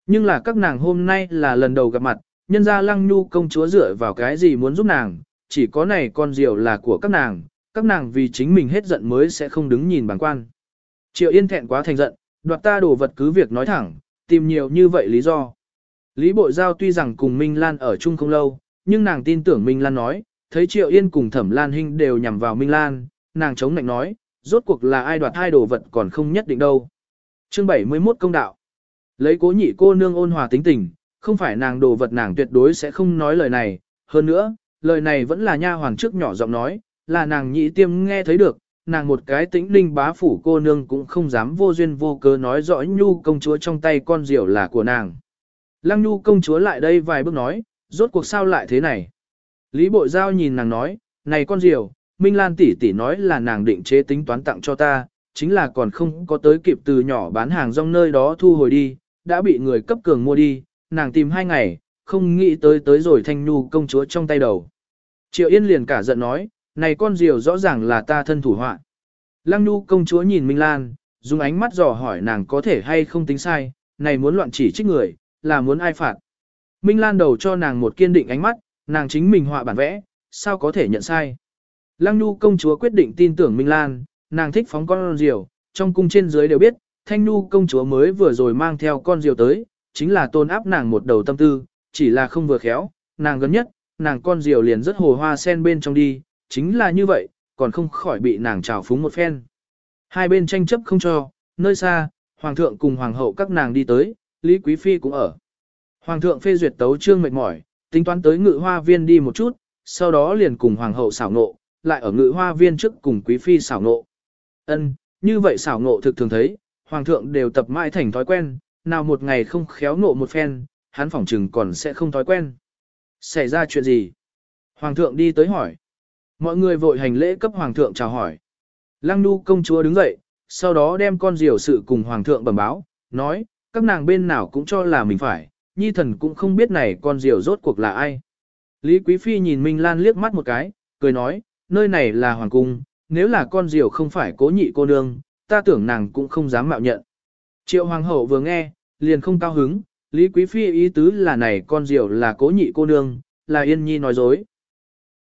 Nhưng là các nàng hôm nay là lần đầu gặp mặt, nhân ra lăng nhu công chúa dựa vào cái gì muốn giúp nàng, chỉ có này con diều là của các nàng, các nàng vì chính mình hết giận mới sẽ không đứng nhìn bằng quan. Triệu Yên thẹn quá thành giận, đoạt ta đồ vật cứ việc nói thẳng, tìm nhiều như vậy lý do. Lý Bội Giao tuy rằng cùng Minh Lan ở chung không lâu, nhưng nàng tin tưởng Minh Lan nói, thấy Triệu Yên cùng Thẩm Lan Hinh đều nhằm vào Minh Lan, nàng chống nạnh nói, rốt cuộc là ai đoạt hai đồ vật còn không nhất định đâu. Chương 71 công đạo. Lấy cố nhị cô nương ôn hòa tính tình, không phải nàng đồ vật nàng tuyệt đối sẽ không nói lời này, hơn nữa, lời này vẫn là nha hoàng trước nhỏ giọng nói, là nàng nhị tiêm nghe thấy được, nàng một cái tĩnh linh bá phủ cô nương cũng không dám vô duyên vô cớ nói rõ nhu công chúa trong tay con diều là của nàng. Lăng nhu công chúa lại đây vài bước nói, rốt cuộc sao lại thế này. Lý Bội Giao nhìn nàng nói, này con diều, Minh Lan tỷ tỷ nói là nàng định chế tính toán tặng cho ta, chính là còn không có tới kịp từ nhỏ bán hàng rong nơi đó thu hồi đi, đã bị người cấp cường mua đi, nàng tìm hai ngày, không nghĩ tới tới rồi thanh nhu công chúa trong tay đầu. Triệu Yên liền cả giận nói, này con diều rõ ràng là ta thân thủ họa. Lăng nhu công chúa nhìn Minh Lan, dùng ánh mắt dò hỏi nàng có thể hay không tính sai, này muốn loạn chỉ trích người, là muốn ai phạt. Minh Lan đầu cho nàng một kiên định ánh mắt, nàng chính mình họa bản vẽ, sao có thể nhận sai. Lăng Nhu công chúa quyết định tin tưởng Minh Lan, nàng thích phóng con diều, trong cung trên dưới đều biết, Thanh Nhu công chúa mới vừa rồi mang theo con diều tới, chính là tôn áp nàng một đầu tâm tư, chỉ là không vừa khéo, nàng gần nhất, nàng con diều liền rất hồ hoa sen bên trong đi, chính là như vậy, còn không khỏi bị nàng trào phúng một phen. Hai bên tranh chấp không cho, nơi xa, hoàng thượng cùng hoàng hậu các nàng đi tới, Lý Quý Phi cũng ở. Hoàng thượng phê duyệt tấu trương mệt mỏi, tính toán tới ngự hoa viên đi một chút, sau đó liền cùng hoàng hậu xảo nộ, lại ở ngự hoa viên trước cùng quý phi xảo nộ. Ân, như vậy xảo nộ thực thường thấy, hoàng thượng đều tập mãi thành thói quen, nào một ngày không khéo ngộ một phen, hắn phỏng chừng còn sẽ không thói quen. Xảy ra chuyện gì? Hoàng thượng đi tới hỏi. Mọi người vội hành lễ cấp hoàng thượng chào hỏi. Lăng Nu công chúa đứng dậy, sau đó đem con diều sự cùng hoàng thượng bẩm báo, nói, các nàng bên nào cũng cho là mình phải, nhi thần cũng không biết này con diều rốt cuộc là ai. Lý Quý Phi nhìn Minh Lan liếc mắt một cái, cười nói, nơi này là hoàng cung, nếu là con diều không phải cố nhị cô nương, ta tưởng nàng cũng không dám mạo nhận. Triệu hoàng hậu vừa nghe, liền không cao hứng, Lý Quý Phi ý tứ là này con diều là cố nhị cô nương, là yên nhi nói dối.